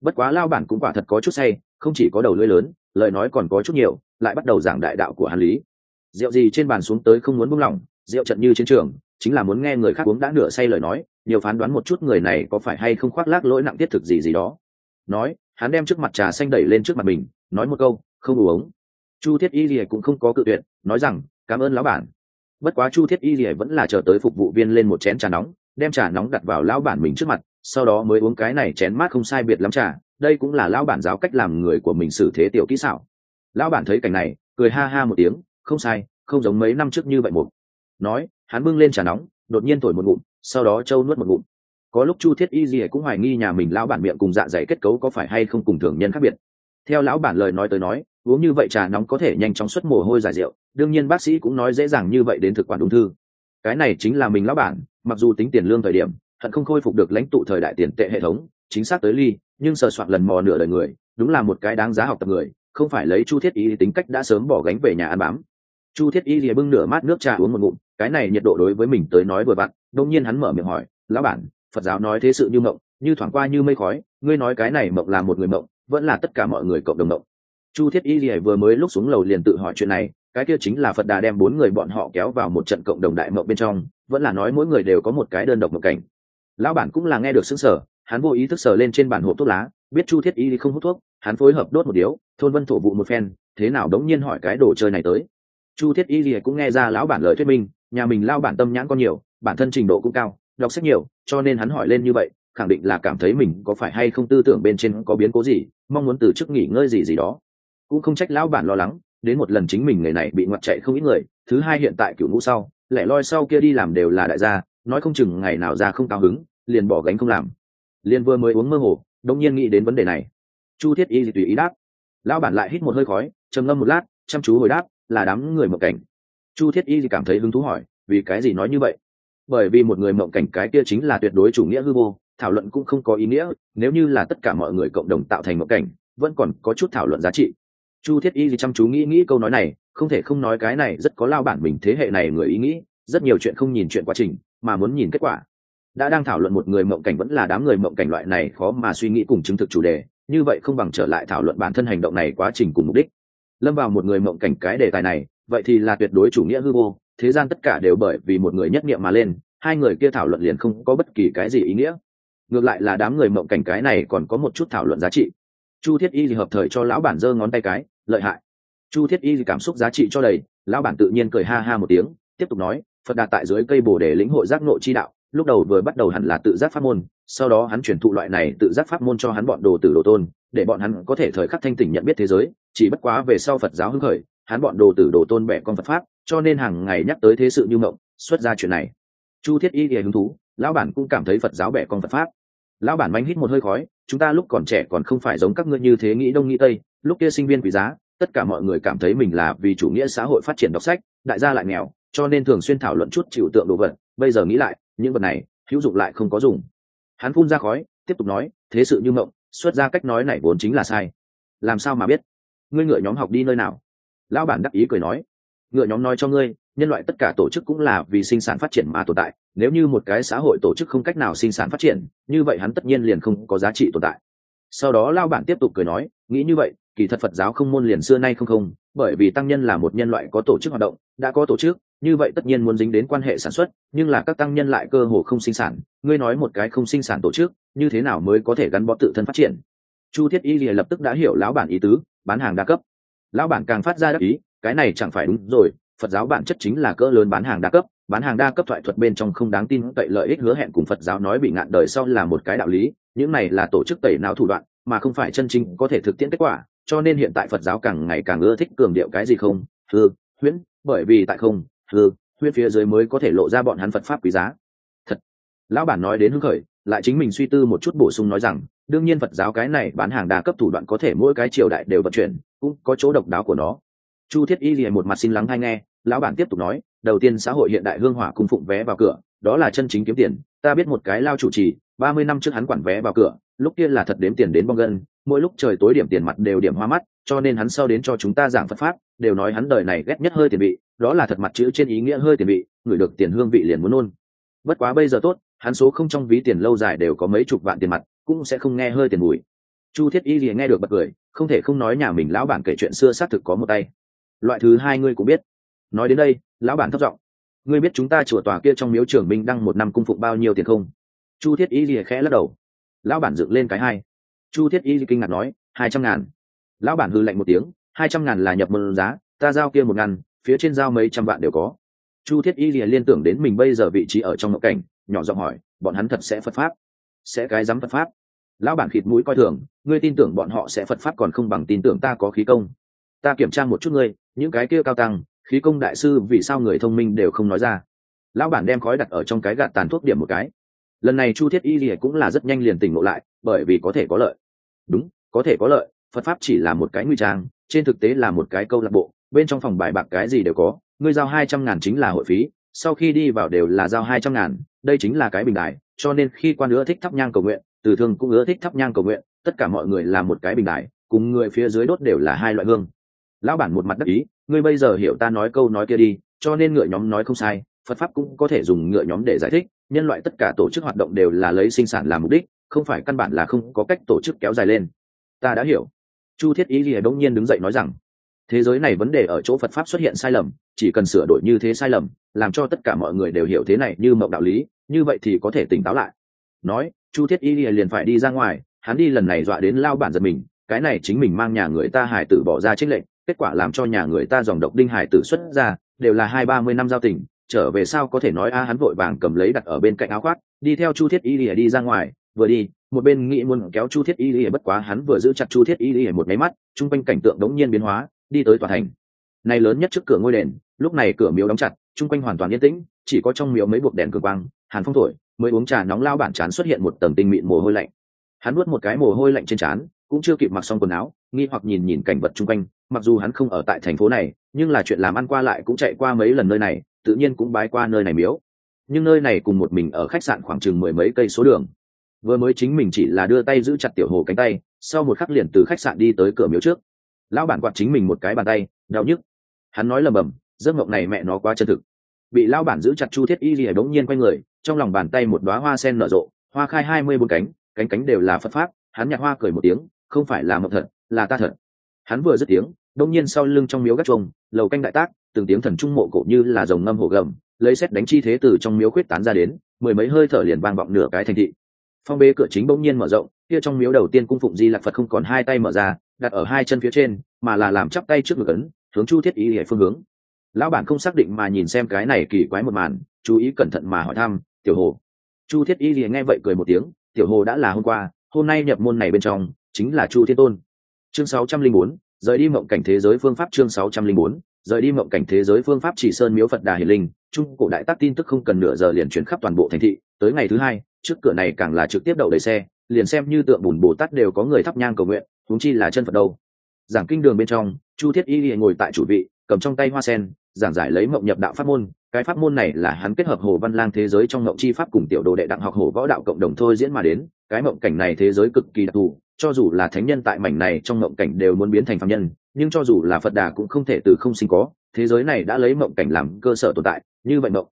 Bất quá lao bản cũng quả thật có chút say không chỉ có đầu lưỡi lớn, lời nói còn có chút nhiều, lại bắt đầu giảng đại đạo của hàn lý. Rượu gì trên bàn xuống tới không muốn buông lỏng, rượu trận như chiến trường, chính là muốn nghe người khác uống đã nửa say lời nói, nhiều phán đoán một chút người này có phải hay không khoác lác lỗi nặng tiết thực gì gì đó. Nói, hắn đem trước mặt trà xanh đẩy lên trước mặt mình, nói một câu, không uống. Chu thiết y lìa cũng không có cự tuyệt, nói rằng, cảm ơn lão bản. Bất quá chu thiết y lìa vẫn là chờ tới phục vụ viên lên một chén trà nóng, đem trà nóng đặt vào lão bản mình trước mặt, sau đó mới uống cái này chén mát không sai biệt lắm trà đây cũng là lão bản giáo cách làm người của mình xử thế tiểu kỹ xảo. Lão bản thấy cảnh này, cười ha ha một tiếng, không sai, không giống mấy năm trước như vậy một. Nói, hắn bưng lên trà nóng, đột nhiên thổi một ngụm, sau đó châu nuốt một ngụm. Có lúc chu thiết y gì cũng hoài nghi nhà mình lão bản miệng cùng dạ dày kết cấu có phải hay không cùng thường nhân khác biệt. Theo lão bản lời nói tới nói, uống như vậy trà nóng có thể nhanh chóng xuất mồ hôi giải rượu, đương nhiên bác sĩ cũng nói dễ dàng như vậy đến thực quản ung thư. Cái này chính là mình lão bản, mặc dù tính tiền lương thời điểm hận không khôi phục được lãnh tụ thời đại tiền tệ hệ thống, chính xác tới ly nhưng sờ soạn lần mò nửa đời người, đúng là một cái đáng giá học tập người, không phải lấy chu thiết y tính cách đã sớm bỏ gánh về nhà ăn bám. Chu thiết y lìa bưng nửa mát nước trà uống một ngụm, cái này nhiệt độ đối với mình tới nói vừa vặn đông nhiên hắn mở miệng hỏi, lão bản, phật giáo nói thế sự như mộng, như thoảng qua như mây khói, ngươi nói cái này mộng là một người mộng, vẫn là tất cả mọi người cộng đồng mộng? Chu thiết y lìa vừa mới lúc xuống lầu liền tự hỏi chuyện này, cái kia chính là phật đà đem bốn người bọn họ kéo vào một trận cộng đồng đại mộng bên trong, vẫn là nói mỗi người đều có một cái đơn độc mộng cảnh. Lão bản cũng là nghe được xứng sở hắn vô ý thức sờ lên trên bản hộp thuốc lá, biết chu thiết y không hút thuốc, hắn phối hợp đốt một điếu, thôn vân thổ vụ một phen, thế nào đống nhiên hỏi cái đồ chơi này tới. Chu thiết y lìa cũng nghe ra lão bản lời thuyết minh, nhà mình lao bản tâm nhãn con nhiều, bản thân trình độ cũng cao, đọc sách nhiều, cho nên hắn hỏi lên như vậy, khẳng định là cảm thấy mình có phải hay không tư tưởng bên trên có biến cố gì, mong muốn từ chức nghỉ ngơi gì gì đó. Cũng không trách lão bản lo lắng, đến một lần chính mình người này bị ngoặt chạy không ít người, thứ hai hiện tại cựu ngũ sau, lẻ loi sau kia đi làm đều là đại gia, nói không chừng ngày nào ra không cao hứng, liền bỏ gánh không làm liền vừa mới uống mơ hồ đông nhiên nghĩ đến vấn đề này. Chu thiết y tùy ý đáp. Lão bản lại hít một hơi khói, trầm ngâm một lát, chăm chú hồi đáp, là đám người mộng cảnh. Chu thiết y cảm thấy hứng thú hỏi, vì cái gì nói như vậy? Bởi vì một người mộng cảnh cái kia chính là tuyệt đối chủ nghĩa hư vô, thảo luận cũng không có ý nghĩa, nếu như là tất cả mọi người cộng đồng tạo thành mộng cảnh, vẫn còn có chút thảo luận giá trị. Chu thiết y chăm chú nghĩ nghĩ câu nói này, không thể không nói cái này rất có lao bản mình thế hệ này người ý nghĩ, rất nhiều chuyện không nhìn chuyện quá trình, mà muốn nhìn kết quả đã đang thảo luận một người mộng cảnh vẫn là đám người mộng cảnh loại này, khó mà suy nghĩ cùng chứng thực chủ đề. Như vậy không bằng trở lại thảo luận bản thân hành động này quá trình cùng mục đích. Lâm vào một người mộng cảnh cái đề tài này, vậy thì là tuyệt đối chủ nghĩa hư vô. Thế gian tất cả đều bởi vì một người nhất niệm mà lên, hai người kia thảo luận liền không có bất kỳ cái gì ý nghĩa. Ngược lại là đám người mộng cảnh cái này còn có một chút thảo luận giá trị. Chu thiết y thì hợp thời cho lão bản giơ ngón tay cái, lợi hại. Chu thiết y thì cảm xúc giá trị cho đầy, lão bản tự nhiên cười ha ha một tiếng, tiếp tục nói, phật đạt tại dưới cây bồ đề lĩnh hội giác nộ chi đạo lúc đầu vừa bắt đầu hẳn là tự giác pháp môn, sau đó hắn chuyển thụ loại này tự giác pháp môn cho hắn bọn đồ tử đồ tôn, để bọn hắn có thể thời khắc thanh tỉnh nhận biết thế giới, chỉ bất quá về sau phật giáo hưng khởi, hắn bọn đồ tử đồ tôn bẻ con phật pháp, cho nên hàng ngày nhắc tới thế sự như mộng, xuất ra chuyện này. Chu thiết y thì hứng thú, lão bản cũng cảm thấy phật giáo bẻ con phật pháp. Lão bản manh hít một hơi khói, chúng ta lúc còn trẻ còn không phải giống các ngươi như thế nghĩ đông nghĩ tây, lúc kia sinh viên quý giá, tất cả mọi người cảm thấy mình là vì chủ nghĩa xã hội phát triển đọc sách, đại gia lại nghèo, cho nên thường xuyên thảo luận chút chịu tượng đồ vật, bây giờ nghĩ lại những vật này, hữu dụng lại không có dùng. Hắn phun ra khói, tiếp tục nói, thế sự như mộng, xuất ra cách nói này vốn chính là sai. Làm sao mà biết? Ngươi ngựa nhóm học đi nơi nào? Lão bản đắc ý cười nói, ngựa nhóm nói cho ngươi, nhân loại tất cả tổ chức cũng là vì sinh sản phát triển mà tồn tại. Nếu như một cái xã hội tổ chức không cách nào sinh sản phát triển, như vậy hắn tất nhiên liền không có giá trị tồn tại. Sau đó lao bản tiếp tục cười nói, nghĩ như vậy, kỳ thật phật giáo không môn liền xưa nay không không, bởi vì tăng nhân là một nhân loại có tổ chức hoạt động, đã có tổ chức như vậy tất nhiên muốn dính đến quan hệ sản xuất, nhưng là các tăng nhân lại cơ hồ không sinh sản. Ngươi nói một cái không sinh sản tổ chức, như thế nào mới có thể gắn bó tự thân phát triển? Chu thiết y lìa lập tức đã hiểu lão bản ý tứ, bán hàng đa cấp. Lão bản càng phát ra đắc ý, cái này chẳng phải đúng rồi, phật giáo bản chất chính là cỡ lớn bán hàng đa cấp, bán hàng đa cấp thoại thuật bên trong không đáng tin cậy lợi ích hứa hẹn cùng phật giáo nói bị ngạn đời sau là một cái đạo lý, những này là tổ chức tẩy não thủ đoạn, mà không phải chân chính có thể thực tiễn kết quả, cho nên hiện tại phật giáo càng ngày càng ưa thích cường điệu cái gì không? Hư huyễn, bởi vì tại không hư huyết phía dưới mới có thể lộ ra bọn hắn phật pháp quý giá. Thật. Lão bản nói đến hưng khởi, lại chính mình suy tư một chút bổ sung nói rằng, đương nhiên phật giáo cái này bán hàng đa cấp thủ đoạn có thể mỗi cái triều đại đều vận chuyển, cũng có chỗ độc đáo của nó. Chu thiết y liền một mặt xin lắng hay nghe, lão bản tiếp tục nói, đầu tiên xã hội hiện đại hương hỏa cung phụng vé vào cửa, đó là chân chính kiếm tiền. Ta biết một cái lao chủ trì, ba mươi năm trước hắn quản vé vào cửa, lúc kia là thật đếm tiền đến bong gân, mỗi lúc trời tối điểm tiền mặt đều điểm hoa mắt, cho nên hắn sau đến cho chúng ta giảng phật pháp, đều nói hắn đời này ghét nhất hơi tiền bị đó là thật mặt chữ trên ý nghĩa hơi tiền vị, người được tiền hương vị liền muốn nôn. Bất quá bây giờ tốt, hắn số không trong ví tiền lâu dài đều có mấy chục vạn tiền mặt, cũng sẽ không nghe hơi tiền mùi chu thiết y gì nghe được bật cười, không thể không nói nhà mình lão bản kể chuyện xưa xác thực có một tay. Loại thứ hai ngươi cũng biết. Nói đến đây, lão bản thất giọng. Ngươi biết chúng ta chùa tòa kia trong miếu trưởng minh đăng một năm cung phụng bao nhiêu tiền không? Chu thiết y lìa khẽ lắc đầu. Lão bản dựng lên cái hai. Chu thiết y kinh ngạc nói, hai trăm ngàn. Lão bản hư lạnh một tiếng, hai trăm ngàn là nhập môn giá, ta giao kia một ngàn phía trên giao mấy trăm vạn đều có. Chu thiết y liền liên tưởng đến mình bây giờ vị trí ở trong ngộ cảnh, nhỏ giọng hỏi, bọn hắn thật sẽ phật pháp? Sẽ cái dám phật pháp? Lão bản khịt mũi coi thường, ngươi tin tưởng bọn họ sẽ phật pháp còn không bằng tin tưởng ta có khí công. Ta kiểm tra một chút ngươi, những cái kia cao tăng, khí công đại sư vì sao người thông minh đều không nói ra? Lão bản đem khói đặt ở trong cái gạt tàn thuốc điểm một cái. Lần này chu thiết y lìa cũng là rất nhanh liền tỉnh ngộ lại, bởi vì có thể có lợi. Đúng, có thể có lợi, phật pháp chỉ là một cái nguy trang, trên thực tế là một cái câu lạc bộ bên trong phòng bài bạc cái gì đều có, ngươi giao hai trăm ngàn chính là hội phí, sau khi đi vào đều là giao hai trăm ngàn, đây chính là cái bình đài, cho nên khi quan ưa thích thắp nhang cầu nguyện, từ thương cũng ưa thích thắp nhang cầu nguyện, tất cả mọi người là một cái bình đài, cùng người phía dưới đốt đều là hai loại hương. Lão bản một mặt đắc ý, ngươi bây giờ hiểu ta nói câu nói kia đi, cho nên ngựa nhóm nói không sai, phật pháp cũng có thể dùng ngựa nhóm để giải thích, nhân loại tất cả tổ chức hoạt động đều là lấy sinh sản làm mục đích, không phải căn bản là không có cách tổ chức kéo dài lên. Ta đã hiểu. Chu thiết ý lìa đông nhiên đứng dậy nói rằng thế giới này vấn đề ở chỗ phật pháp xuất hiện sai lầm, chỉ cần sửa đổi như thế sai lầm, làm cho tất cả mọi người đều hiểu thế này như mộng đạo lý, như vậy thì có thể tỉnh táo lại. Nói, chu thiết y liền phải đi ra ngoài, hắn đi lần này dọa đến lao bản giật mình, cái này chính mình mang nhà người ta hải tử bỏ ra trích lệnh, kết quả làm cho nhà người ta dòng độc đinh hải tử xuất ra, đều là hai ba mươi năm giao tình, trở về sao có thể nói a, hắn vội vàng cầm lấy đặt ở bên cạnh áo khoác, đi theo chu thiết y lìa đi ra ngoài, vừa đi, một bên nghĩ muốn kéo chu thiết y lìa bất quá hắn vừa giữ chặt chu thiết y lìa một máy mắt, chung quanh cảnh tượng đống nhiên biến hóa đi tới tòa thành. Này lớn nhất trước cửa ngôi đền, lúc này cửa miếu đóng chặt, chung quanh hoàn toàn yên tĩnh, chỉ có trong miếu mấy buộc đèn cường quang, hàn phong thổi, mới uống trà nóng lao bản chán xuất hiện một tầng tinh mịn mồ hôi lạnh. Hắn nuốt một cái mồ hôi lạnh trên trán, cũng chưa kịp mặc xong quần áo, nghi hoặc nhìn nhìn cảnh vật chung quanh, mặc dù hắn không ở tại thành phố này, nhưng là chuyện làm ăn qua lại cũng chạy qua mấy lần nơi này, tự nhiên cũng bái qua nơi này miếu. Nhưng nơi này cùng một mình ở khách sạn khoảng chừng mười mấy cây số đường. Vừa mới chính mình chỉ là đưa tay giữ chặt tiểu hồ cánh tay, sau một khắc liền từ khách sạn đi tới cửa miếu trước lão bản quạt chính mình một cái bàn tay, đau nhức. Hắn nói lầm bầm, giấc mộng này mẹ nó quá chân thực. Bị lão bản giữ chặt chu thiết y lìa đống nhiên quay người, trong lòng bàn tay một đoá hoa sen nở rộ, hoa khai hai mươi bốn cánh cánh cánh đều là phật pháp, hắn nhặt hoa cười một tiếng, không phải là mộng thật, là ta thật. Hắn vừa dứt tiếng đông nhiên sau lưng trong miếu gác chuông, lầu canh đại tác, từng tiếng thần trung mộ cổ như là dòng ngâm hổ gầm, lấy xét đánh chi thế từ trong miếu khuyết tán ra đến, mười mấy hơi thở liền vang vọng nửa cái thành thị. Phong bế cửa chính bỗng nhiên mở rộng, kia trong miếu đầu tiên cung phụng di lạc phật không còn hai tay mở ra đặt ở hai chân phía trên, mà là làm chắp tay trước ngực ấn, hướng chu thiết ý hệ phương hướng. Lão bản không xác định mà nhìn xem cái này kỳ quái một màn, chú ý cẩn thận mà hỏi thăm, tiểu hồ. Chu thiết y liền nghe vậy cười một tiếng, tiểu hồ đã là hôm qua, hôm nay nhập môn này bên trong, chính là chu thiên tôn. Chương sáu trăm linh bốn, rời đi mộng cảnh thế giới phương pháp chương sáu trăm linh bốn, rời đi mộng cảnh thế giới phương pháp chỉ sơn miếu phật đà hiền linh, trung cổ đại tác tin tức không cần nửa giờ liền chuyển khắp toàn bộ thành thị, tới ngày thứ hai, trước cửa này càng là trực tiếp đậu đầy xe, liền xem như tượng bùn bồ tát đều có người thắp nhang cầu nguyện huống chi là chân phật đâu. Giảng kinh đường bên trong, chu thiết y ngồi tại chủ vị, cầm trong tay hoa sen, giảng giải lấy mộng nhập đạo pháp môn. Cái pháp môn này là hắn kết hợp hồ văn lang thế giới trong mộng chi pháp cùng tiểu đồ đệ đặng học hồ võ đạo cộng đồng thôi diễn mà đến. Cái mộng cảnh này thế giới cực kỳ đặc thù, cho dù là thánh nhân tại mảnh này trong mộng cảnh đều muốn biến thành phạm nhân, nhưng cho dù là phật đà cũng không thể từ không sinh có. Thế giới này đã lấy mộng cảnh làm cơ sở tồn tại, như vậy mộng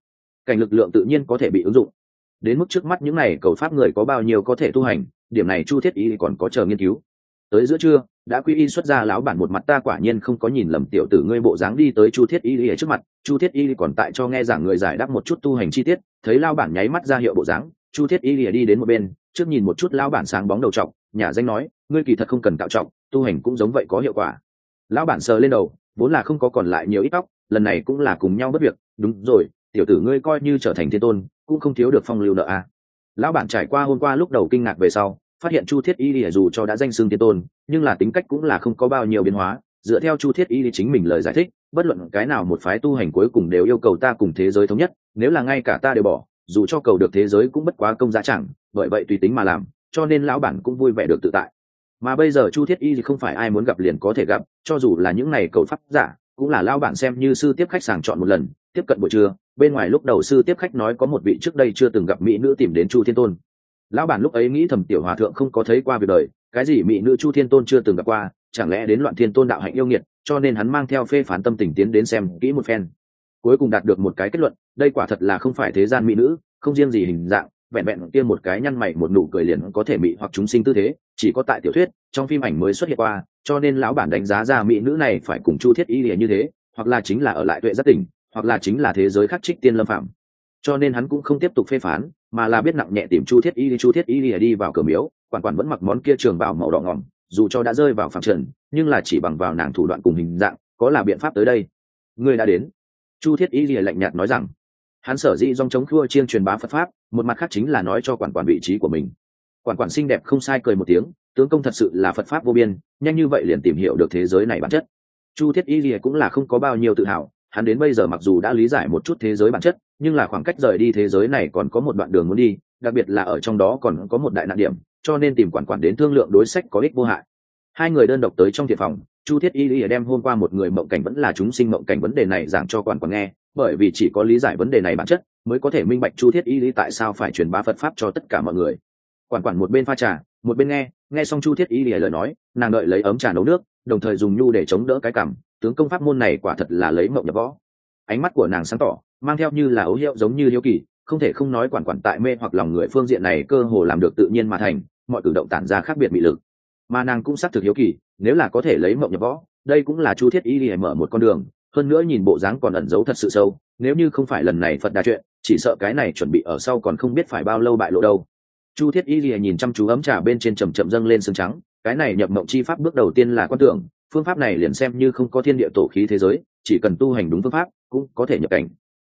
cảnh lực lượng tự nhiên có thể bị ứng dụng. Đến mức trước mắt những này cầu pháp người có bao nhiêu có thể tu hành, điểm này chu thiết ý còn có chờ nghiên cứu tới giữa trưa, đã quy y xuất ra lão bản một mặt ta quả nhiên không có nhìn lầm tiểu tử ngươi bộ dáng đi tới chu thiết y ở trước mặt, chu thiết y còn tại cho nghe giảng người giải đáp một chút tu hành chi tiết, thấy lao bản nháy mắt ra hiệu bộ dáng, chu thiết y đi đến một bên, trước nhìn một chút lão bản sáng bóng đầu trọc, nhà danh nói, ngươi kỳ thật không cần tạo trọng tu hành cũng giống vậy có hiệu quả lão bản sờ lên đầu, vốn là không có còn lại nhiều ít tóc, lần này cũng là cùng nhau bất việc, đúng rồi, tiểu tử ngươi coi như trở thành thiên tôn, cũng không thiếu được phong lưu nợ a à. lão bản trải qua hôm qua lúc đầu kinh ngạc về sau phát hiện chu thiết y lìa dù cho đã danh xưng thiên tôn, nhưng là tính cách cũng là không có bao nhiêu biến hóa. Dựa theo chu thiết y chính mình lời giải thích, bất luận cái nào một phái tu hành cuối cùng đều yêu cầu ta cùng thế giới thống nhất, nếu là ngay cả ta đều bỏ, dù cho cầu được thế giới cũng bất quá công giá chẳng, bởi vậy tùy tính mà làm, cho nên lão bản cũng vui vẻ được tự tại. Mà bây giờ chu thiết y thì không phải ai muốn gặp liền có thể gặp, cho dù là những ngày cầu pháp giả, cũng là lão bản xem như sư tiếp khách sàng chọn một lần, tiếp cận buổi trưa, bên ngoài lúc đầu sư tiếp khách nói có một vị trước đây chưa từng gặp mỹ nữ tìm đến chu thiên tôn lão bản lúc ấy nghĩ thầm tiểu hòa thượng không có thấy qua việc đời, cái gì mỹ nữ chu thiên tôn chưa từng gặp qua, chẳng lẽ đến loạn thiên tôn đạo hạnh yêu nghiệt, cho nên hắn mang theo phê phán tâm tình tiến đến xem kỹ một phen. Cuối cùng đạt được một cái kết luận, đây quả thật là không phải thế gian mỹ nữ, không riêng gì hình dạng, vẹn vẹn kia một cái nhăn mày một nụ cười liền có thể mị hoặc chúng sinh tư thế, chỉ có tại tiểu thuyết, trong phim ảnh mới xuất hiện qua, cho nên lão bản đánh giá ra mỹ nữ này phải cùng chu thiết y lìa như thế, hoặc là chính là ở lại tuệ rất tỉnh, hoặc là chính là thế giới khắc trích tiên lâm phạm cho nên hắn cũng không tiếp tục phê phán, mà là biết nặng nhẹ tìm chu thiết y chu thiết y lìa đi vào cửa miếu, quản quản vẫn mặc món kia trường bảo màu đỏ ngỏm, dù cho đã rơi vào phạm trần, nhưng là chỉ bằng vào nàng thủ đoạn cùng hình dạng, có là biện pháp tới đây. Người đã đến. Chu thiết y lìa lạnh nhạt nói rằng, hắn sở dĩ dòng chống khua chiên truyền bá phật pháp, một mặt khác chính là nói cho quản quản vị trí của mình. Quản quản xinh đẹp không sai cười một tiếng, tướng công thật sự là phật pháp vô biên, nhanh như vậy liền tìm hiểu được thế giới này bản chất. Chu thiết y lìa cũng là không có bao nhiêu tự hào hắn đến bây giờ mặc dù đã lý giải một chút thế giới bản chất, nhưng là khoảng cách rời đi thế giới này còn có một đoạn đường muốn đi, đặc biệt là ở trong đó còn có một đại nạn điểm, cho nên tìm quản quản đến thương lượng đối sách có ích vô hại. Hai người đơn độc tới trong thiệt phòng, chu thiết y lý đem hôm qua một người mộng cảnh vẫn là chúng sinh mộng cảnh vấn đề này giảng cho quản quản nghe, bởi vì chỉ có lý giải vấn đề này bản chất, mới có thể minh bạch chu thiết y lý tại sao phải truyền bá phật pháp cho tất cả mọi người. Quản quản một bên pha trà, một bên nghe nghe xong chu thiết y lý lời nói, nàng đợi lấy ấm trà nấu nước, đồng thời dùng nhu để chống đỡ cái cảm tướng công pháp môn này quả thật là lấy mộng nhập võ. Ánh mắt của nàng sáng tỏ, mang theo như là ấu hiệu giống như hiếu kỳ, không thể không nói quản quản tại mê hoặc lòng người phương diện này cơ hồ làm được tự nhiên mà thành, mọi cử động tản ra khác biệt bị lực. Mà nàng cũng xác thực hiếu kỳ, nếu là có thể lấy mộng nhập võ, đây cũng là chu thiết y đi mở một con đường, hơn nữa nhìn bộ dáng còn ẩn giấu thật sự sâu, nếu như không phải lần này phật đa chuyện, chỉ sợ cái này chuẩn bị ở sau còn không biết phải bao lâu bại lộ đâu. Chu thiết y lìa nhìn chăm chú ấm trà bên trên chầm chậm dâng lên sương trắng, cái này nhập mộng chi pháp bước đầu tiên là quan tưởng phương pháp này liền xem như không có thiên địa tổ khí thế giới, chỉ cần tu hành đúng phương pháp, cũng có thể nhập cảnh.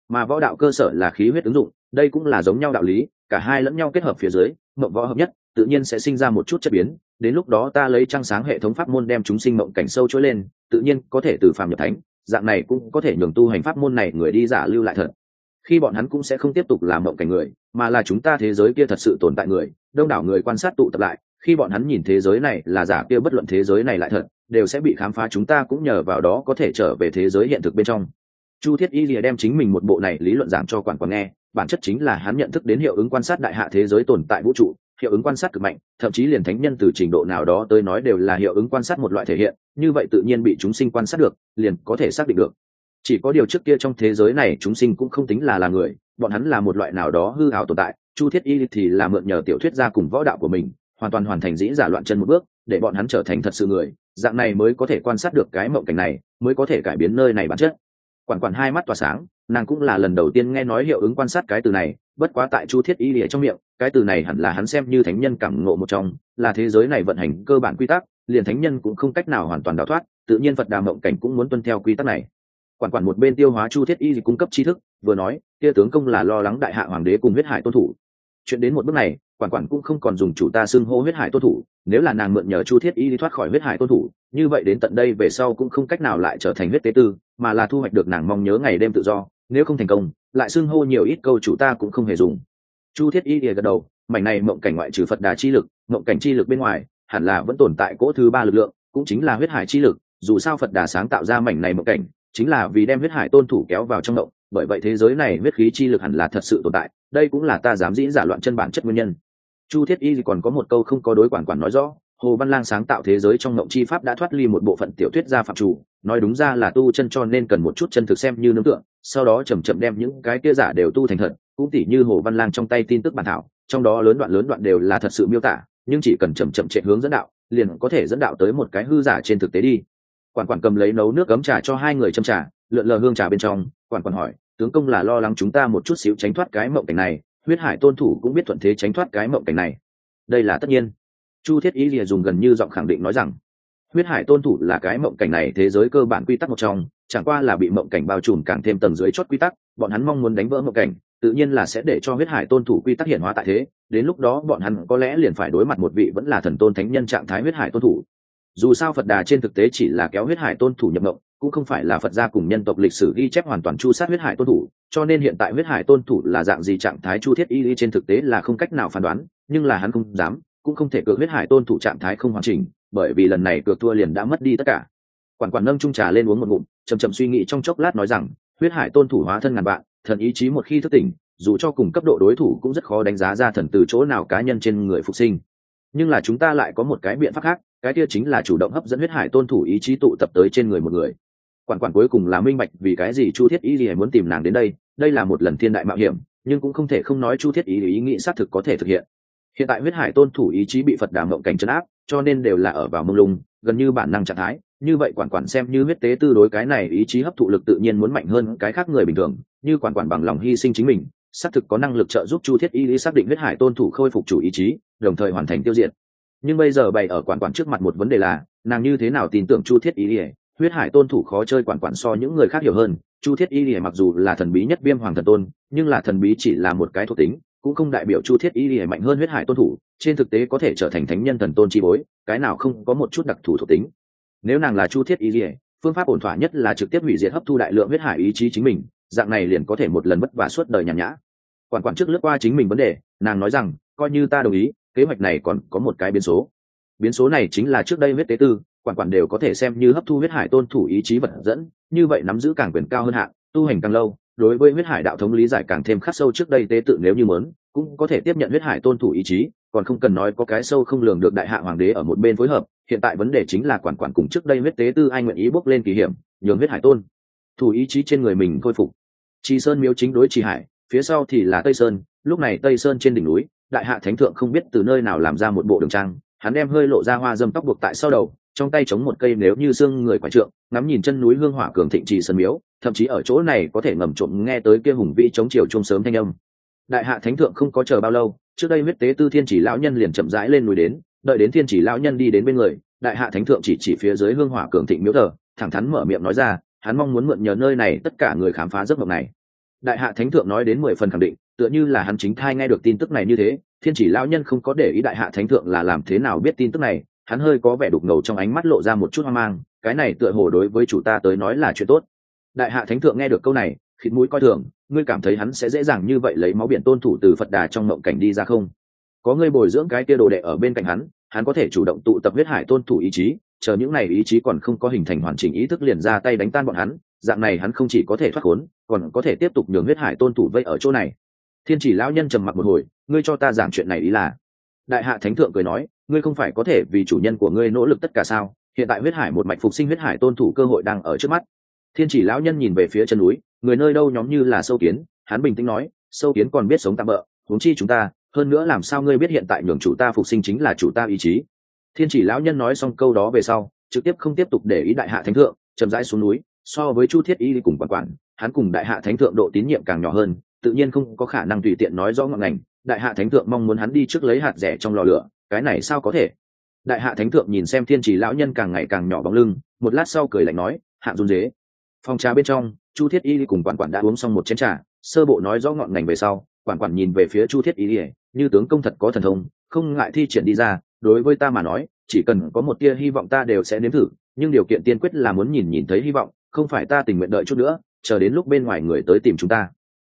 Mà võ đạo cơ sở là khí huyết ứng dụng, đây cũng là giống nhau đạo lý, cả hai lẫn nhau kết hợp phía dưới, mộng võ hợp nhất, tự nhiên sẽ sinh ra một chút chất biến, đến lúc đó ta lấy trăng sáng hệ thống pháp môn đem chúng sinh mộng cảnh sâu trỗi lên, tự nhiên có thể từ phàm nhập thánh, dạng này cũng có thể nhường tu hành pháp môn này người đi giả lưu lại thật. Khi bọn hắn cũng sẽ không tiếp tục làm mộng cảnh người, mà là chúng ta thế giới kia thật sự tồn tại người, đông đảo người quan sát tụ tập lại, khi bọn hắn nhìn thế giới này là giả kia bất luận thế giới này lại thật đều sẽ bị khám phá, chúng ta cũng nhờ vào đó có thể trở về thế giới hiện thực bên trong. Chu thiết y lìa đem chính mình một bộ này lý luận giảng cho quản quản nghe, bản chất chính là hắn nhận thức đến hiệu ứng quan sát đại hạ thế giới tồn tại vũ trụ, hiệu ứng quan sát cực mạnh, thậm chí liền thánh nhân từ trình độ nào đó tới nói đều là hiệu ứng quan sát một loại thể hiện, như vậy tự nhiên bị chúng sinh quan sát được, liền có thể xác định được. Chỉ có điều trước kia trong thế giới này chúng sinh cũng không tính là là người, bọn hắn là một loại nào đó hư hào tồn tại, chu thiết y thì là mượn nhờ tiểu thuyết ra cùng võ đạo của mình, hoàn toàn hoàn thành dĩ giả loạn chân một bước, để bọn hắn trở thành thật sự người dạng này mới có thể quan sát được cái mộng cảnh này, mới có thể cải biến nơi này bản chất. Quản quản hai mắt tỏa sáng, nàng cũng là lần đầu tiên nghe nói hiệu ứng quan sát cái từ này, bất quá tại chu thiết y lìa trong miệng, cái từ này hẳn là hắn xem như thánh nhân cảm ngộ một trong, là thế giới này vận hành cơ bản quy tắc, liền thánh nhân cũng không cách nào hoàn toàn đào thoát, tự nhiên phật đà mộng cảnh cũng muốn tuân theo quy tắc này. Quản quản một bên tiêu hóa chu thiết y cung cấp tri thức, vừa nói, kia tướng công là lo lắng đại hạ hoàng đế cùng huyết hải tôn thủ. Chuyện đến một bước này quản quản cũng không còn dùng chủ ta xưng hô huyết hải tôn thủ, nếu là nàng mượn nhờ chu thiết y đi thoát khỏi huyết hải tôn thủ, như vậy đến tận đây về sau cũng không cách nào lại trở thành huyết tế tư, mà là thu hoạch được nàng mong nhớ ngày đêm tự do, nếu không thành công, lại xưng hô nhiều ít câu chủ ta cũng không hề dùng. Chu thiết y gật đầu, mảnh này mộng cảnh ngoại trừ phật đà chi lực, mộng cảnh chi lực bên ngoài, hẳn là vẫn tồn tại cỗ thứ ba lực lượng, cũng chính là huyết hải chi lực, dù sao phật đà sáng tạo ra mảnh này mộng cảnh, chính là vì đem huyết hải tôn thủ kéo vào trong động, bởi vậy thế giới này huyết khí chi lực hẳn là thật sự tồn tại, đây cũng là ta dám dĩ giả loạn chân bản chất nguyên nhân chu thiết y còn có một câu không có đối quản quản nói rõ, hồ văn lang sáng tạo thế giới trong ngộng chi pháp đã thoát ly một bộ phận tiểu thuyết ra phạm chủ, nói đúng ra là tu chân cho nên cần một chút chân thực xem như nương tượng sau đó chầm chậm đem những cái kia giả đều tu thành thật, cũng tỉ như hồ văn lang trong tay tin tức bản thảo, trong đó lớn đoạn lớn đoạn đều là thật sự miêu tả, nhưng chỉ cần chầm chậm chạy hướng dẫn đạo, liền có thể dẫn đạo tới một cái hư giả trên thực tế đi. Quản quản cầm lấy nấu nước cấm trà cho hai người châm trà, lượn lờ hương trà bên trong, quản quản hỏi, tướng công là lo lắng chúng ta một chút xíu tránh thoát cái mộng cảnh này huyết hải tôn thủ cũng biết thuận thế tránh thoát cái mộng cảnh này. Đây là tất nhiên. Chu thiết ý lìa dùng gần như giọng khẳng định nói rằng, huyết hải tôn thủ là cái mộng cảnh này thế giới cơ bản quy tắc một trong, chẳng qua là bị mộng cảnh bao trùm càng thêm tầng dưới chót quy tắc, bọn hắn mong muốn đánh vỡ mộng cảnh, tự nhiên là sẽ để cho huyết hải tôn thủ quy tắc hiện hóa tại thế, đến lúc đó bọn hắn có lẽ liền phải đối mặt một vị vẫn là thần tôn thánh nhân trạng thái huyết hải tôn thủ. Dù sao phật đà trên thực tế chỉ là kéo huyết hải tôn thủ nhập mộng cũng không phải là phật gia cùng nhân tộc lịch sử ghi chép hoàn toàn chu sát huyết hải tôn thủ, cho nên hiện tại huyết hải tôn thủ là dạng gì trạng thái chu thiết y y trên thực tế là không cách nào phán đoán, nhưng là hắn không dám, cũng không thể cược huyết hải tôn thủ trạng thái không hoàn chỉnh, bởi vì lần này cược thua liền đã mất đi tất cả. Quản quản nâng trung trà lên uống một ngụm chầm chậm suy nghĩ trong chốc lát nói rằng, huyết hải tôn thủ hóa thân ngàn bạn thần ý chí một khi thức tỉnh, dù cho cùng cấp độ đối thủ cũng rất khó đánh giá ra thần từ chỗ nào cá nhân trên người phục sinh. Nhưng là chúng ta lại có một cái biện pháp khác, cái kia chính là chủ động hấp dẫn huyết hải tôn thủ ý chí tụ tập tới trên người một người quản quản cuối cùng là minh bạch vì cái gì chu thiết y lìa muốn tìm nàng đến đây. Đây là một lần thiên đại mạo hiểm, nhưng cũng không thể không nói chu thiết Y ý ý nghĩ xác thực có thể thực hiện. Hiện tại huyết hải tôn thủ ý chí bị phật đà mộng cảnh chấn áp, cho nên đều là ở vào mông lung, gần như bản năng trạng thái. Như vậy quản quản xem như huyết tế tư đối cái này ý chí hấp thụ lực tự nhiên muốn mạnh hơn cái khác người bình thường, như quản quản bằng lòng hy sinh chính mình, xác thực có năng lực trợ giúp chu thiết y lý xác định huyết hải tôn thủ khôi phục chủ ý chí, đồng thời hoàn thành tiêu diệt. Nhưng bây giờ bày ở quản quản trước mặt một vấn đề là, nàng như thế nào tin tưởng chu thiết y lý huyết hải tôn thủ khó chơi quản quản so những người khác hiểu hơn, chu thiết y lìa mặc dù là thần bí nhất viêm hoàng thần tôn, nhưng là thần bí chỉ là một cái thuộc tính, cũng không đại biểu chu thiết y lìa mạnh hơn huyết hải tôn thủ, trên thực tế có thể trở thành thánh nhân thần tôn chi bối, cái nào không có một chút đặc thù thuộc tính. Nếu nàng là chu thiết y lìa phương pháp ổn thỏa nhất là trực tiếp hủy diệt hấp thu đại lượng huyết hải ý chí chính mình, dạng này liền có thể một lần mất và suốt đời nhàn nhã. Quản quản trước lướt qua chính mình vấn đề, nàng nói rằng, coi như ta đồng ý, kế hoạch này còn có một cái biến số. Biến số này chính là trước đây huyết tế tư quản quản đều có thể xem như hấp thu huyết hải tôn thủ ý chí vật dẫn, như vậy nắm giữ càng quyền cao hơn hạn, tu hành càng lâu, đối với huyết hải đạo thống lý giải càng thêm khắc sâu trước đây tế tự nếu như mớn cũng có thể tiếp nhận huyết hải tôn thủ ý chí, còn không cần nói có cái sâu không lường được đại hạ hoàng đế ở một bên phối hợp, hiện tại vấn đề chính là quản quản cùng trước đây huyết tế tư ai nguyện ý bước lên kỳ hiểm, nhường huyết hải tôn thủ ý chí trên người mình khôi phục. Chi sơn miếu chính đối trì hải, phía sau thì là tây sơn, lúc này tây sơn trên đỉnh núi, đại hạ thánh thượng không biết từ nơi nào làm ra một bộ đường trang, hắn đem hơi lộ ra hoa dâm tóc buộc tại sau đầu trong tay chống một cây nếu như xương người quả trượng, ngắm nhìn chân núi hương hỏa cường thịnh trì sơn miếu, thậm chí ở chỗ này có thể ngầm trộm nghe tới kia hùng vĩ chống chiều chung sớm thanh âm. Đại hạ thánh thượng không có chờ bao lâu, trước đây huyết tế tư thiên chỉ lão nhân liền chậm rãi lên núi đến, đợi đến thiên chỉ lão nhân đi đến bên người, đại hạ thánh thượng chỉ chỉ phía dưới hương hỏa cường thịnh miếu thờ, thẳng thắn mở miệng nói ra, hắn mong muốn mượn nhờ nơi này tất cả người khám phá giấc mộng này. Đại hạ thánh thượng nói đến mười phần khẳng định, tựa như là hắn chính thai nghe được tin tức này như thế, thiên chỉ lão nhân không có để ý đại hạ thánh thượng là làm thế nào biết tin tức này hắn hơi có vẻ đục ngầu trong ánh mắt lộ ra một chút hoang mang, cái này tựa hồ đối với chủ ta tới nói là chuyện tốt. Đại hạ thánh thượng nghe được câu này, khịt mũi coi thường, ngươi cảm thấy hắn sẽ dễ dàng như vậy lấy máu biển tôn thủ từ phật đà trong mộng cảnh đi ra không? Có ngươi bồi dưỡng cái kia đồ đệ ở bên cạnh hắn hắn có thể chủ động tụ tập huyết hải tôn thủ ý chí, chờ những này ý chí còn không có hình thành hoàn chỉnh ý thức liền ra tay đánh tan bọn hắn, dạng này hắn không chỉ có thể thoát khốn, còn có thể tiếp tục nhường huyết hải tôn thủ vây ở chỗ này. Thiên chỉ lão nhân trầm mặc một hồi, ngươi cho ta giảng chuyện này ý là? Đại hạ thánh thượng cười nói ngươi không phải có thể vì chủ nhân của ngươi nỗ lực tất cả sao? Hiện tại huyết hải một mạch phục sinh huyết hải tôn thủ cơ hội đang ở trước mắt. Thiên chỉ lão nhân nhìn về phía chân núi, người nơi đâu nhóm như là sâu kiến, hắn bình tĩnh nói, sâu kiến còn biết sống tạm bỡ huống chi chúng ta, hơn nữa làm sao ngươi biết hiện tại nhường chủ ta phục sinh chính là chủ ta ý chí? Thiên chỉ lão nhân nói xong câu đó về sau, trực tiếp không tiếp tục để ý đại hạ thánh thượng, chậm rãi xuống núi, so với chu thiết y cùng quản quản, hắn cùng đại hạ thánh thượng độ tín nhiệm càng nhỏ hơn, tự nhiên không có khả năng tùy tiện nói rõ ngọn ngành, đại hạ thánh thượng mong muốn hắn đi trước lấy hạt rẻ trong lò lửa cái này sao có thể? Đại hạ thánh thượng nhìn xem thiên trì lão nhân càng ngày càng nhỏ bóng lưng, một lát sau cười lạnh nói, hạ run dế. Phòng trà bên trong, chu thiết y cùng quản quản đã uống xong một chén trà, sơ bộ nói rõ ngọn ngành về sau, quản quản nhìn về phía chu thiết y, như tướng công thật có thần thông, không ngại thi triển đi ra, đối với ta mà nói, chỉ cần có một tia hy vọng ta đều sẽ nếm thử, nhưng điều kiện tiên quyết là muốn nhìn nhìn thấy hy vọng, không phải ta tình nguyện đợi chút nữa, chờ đến lúc bên ngoài người tới tìm chúng ta.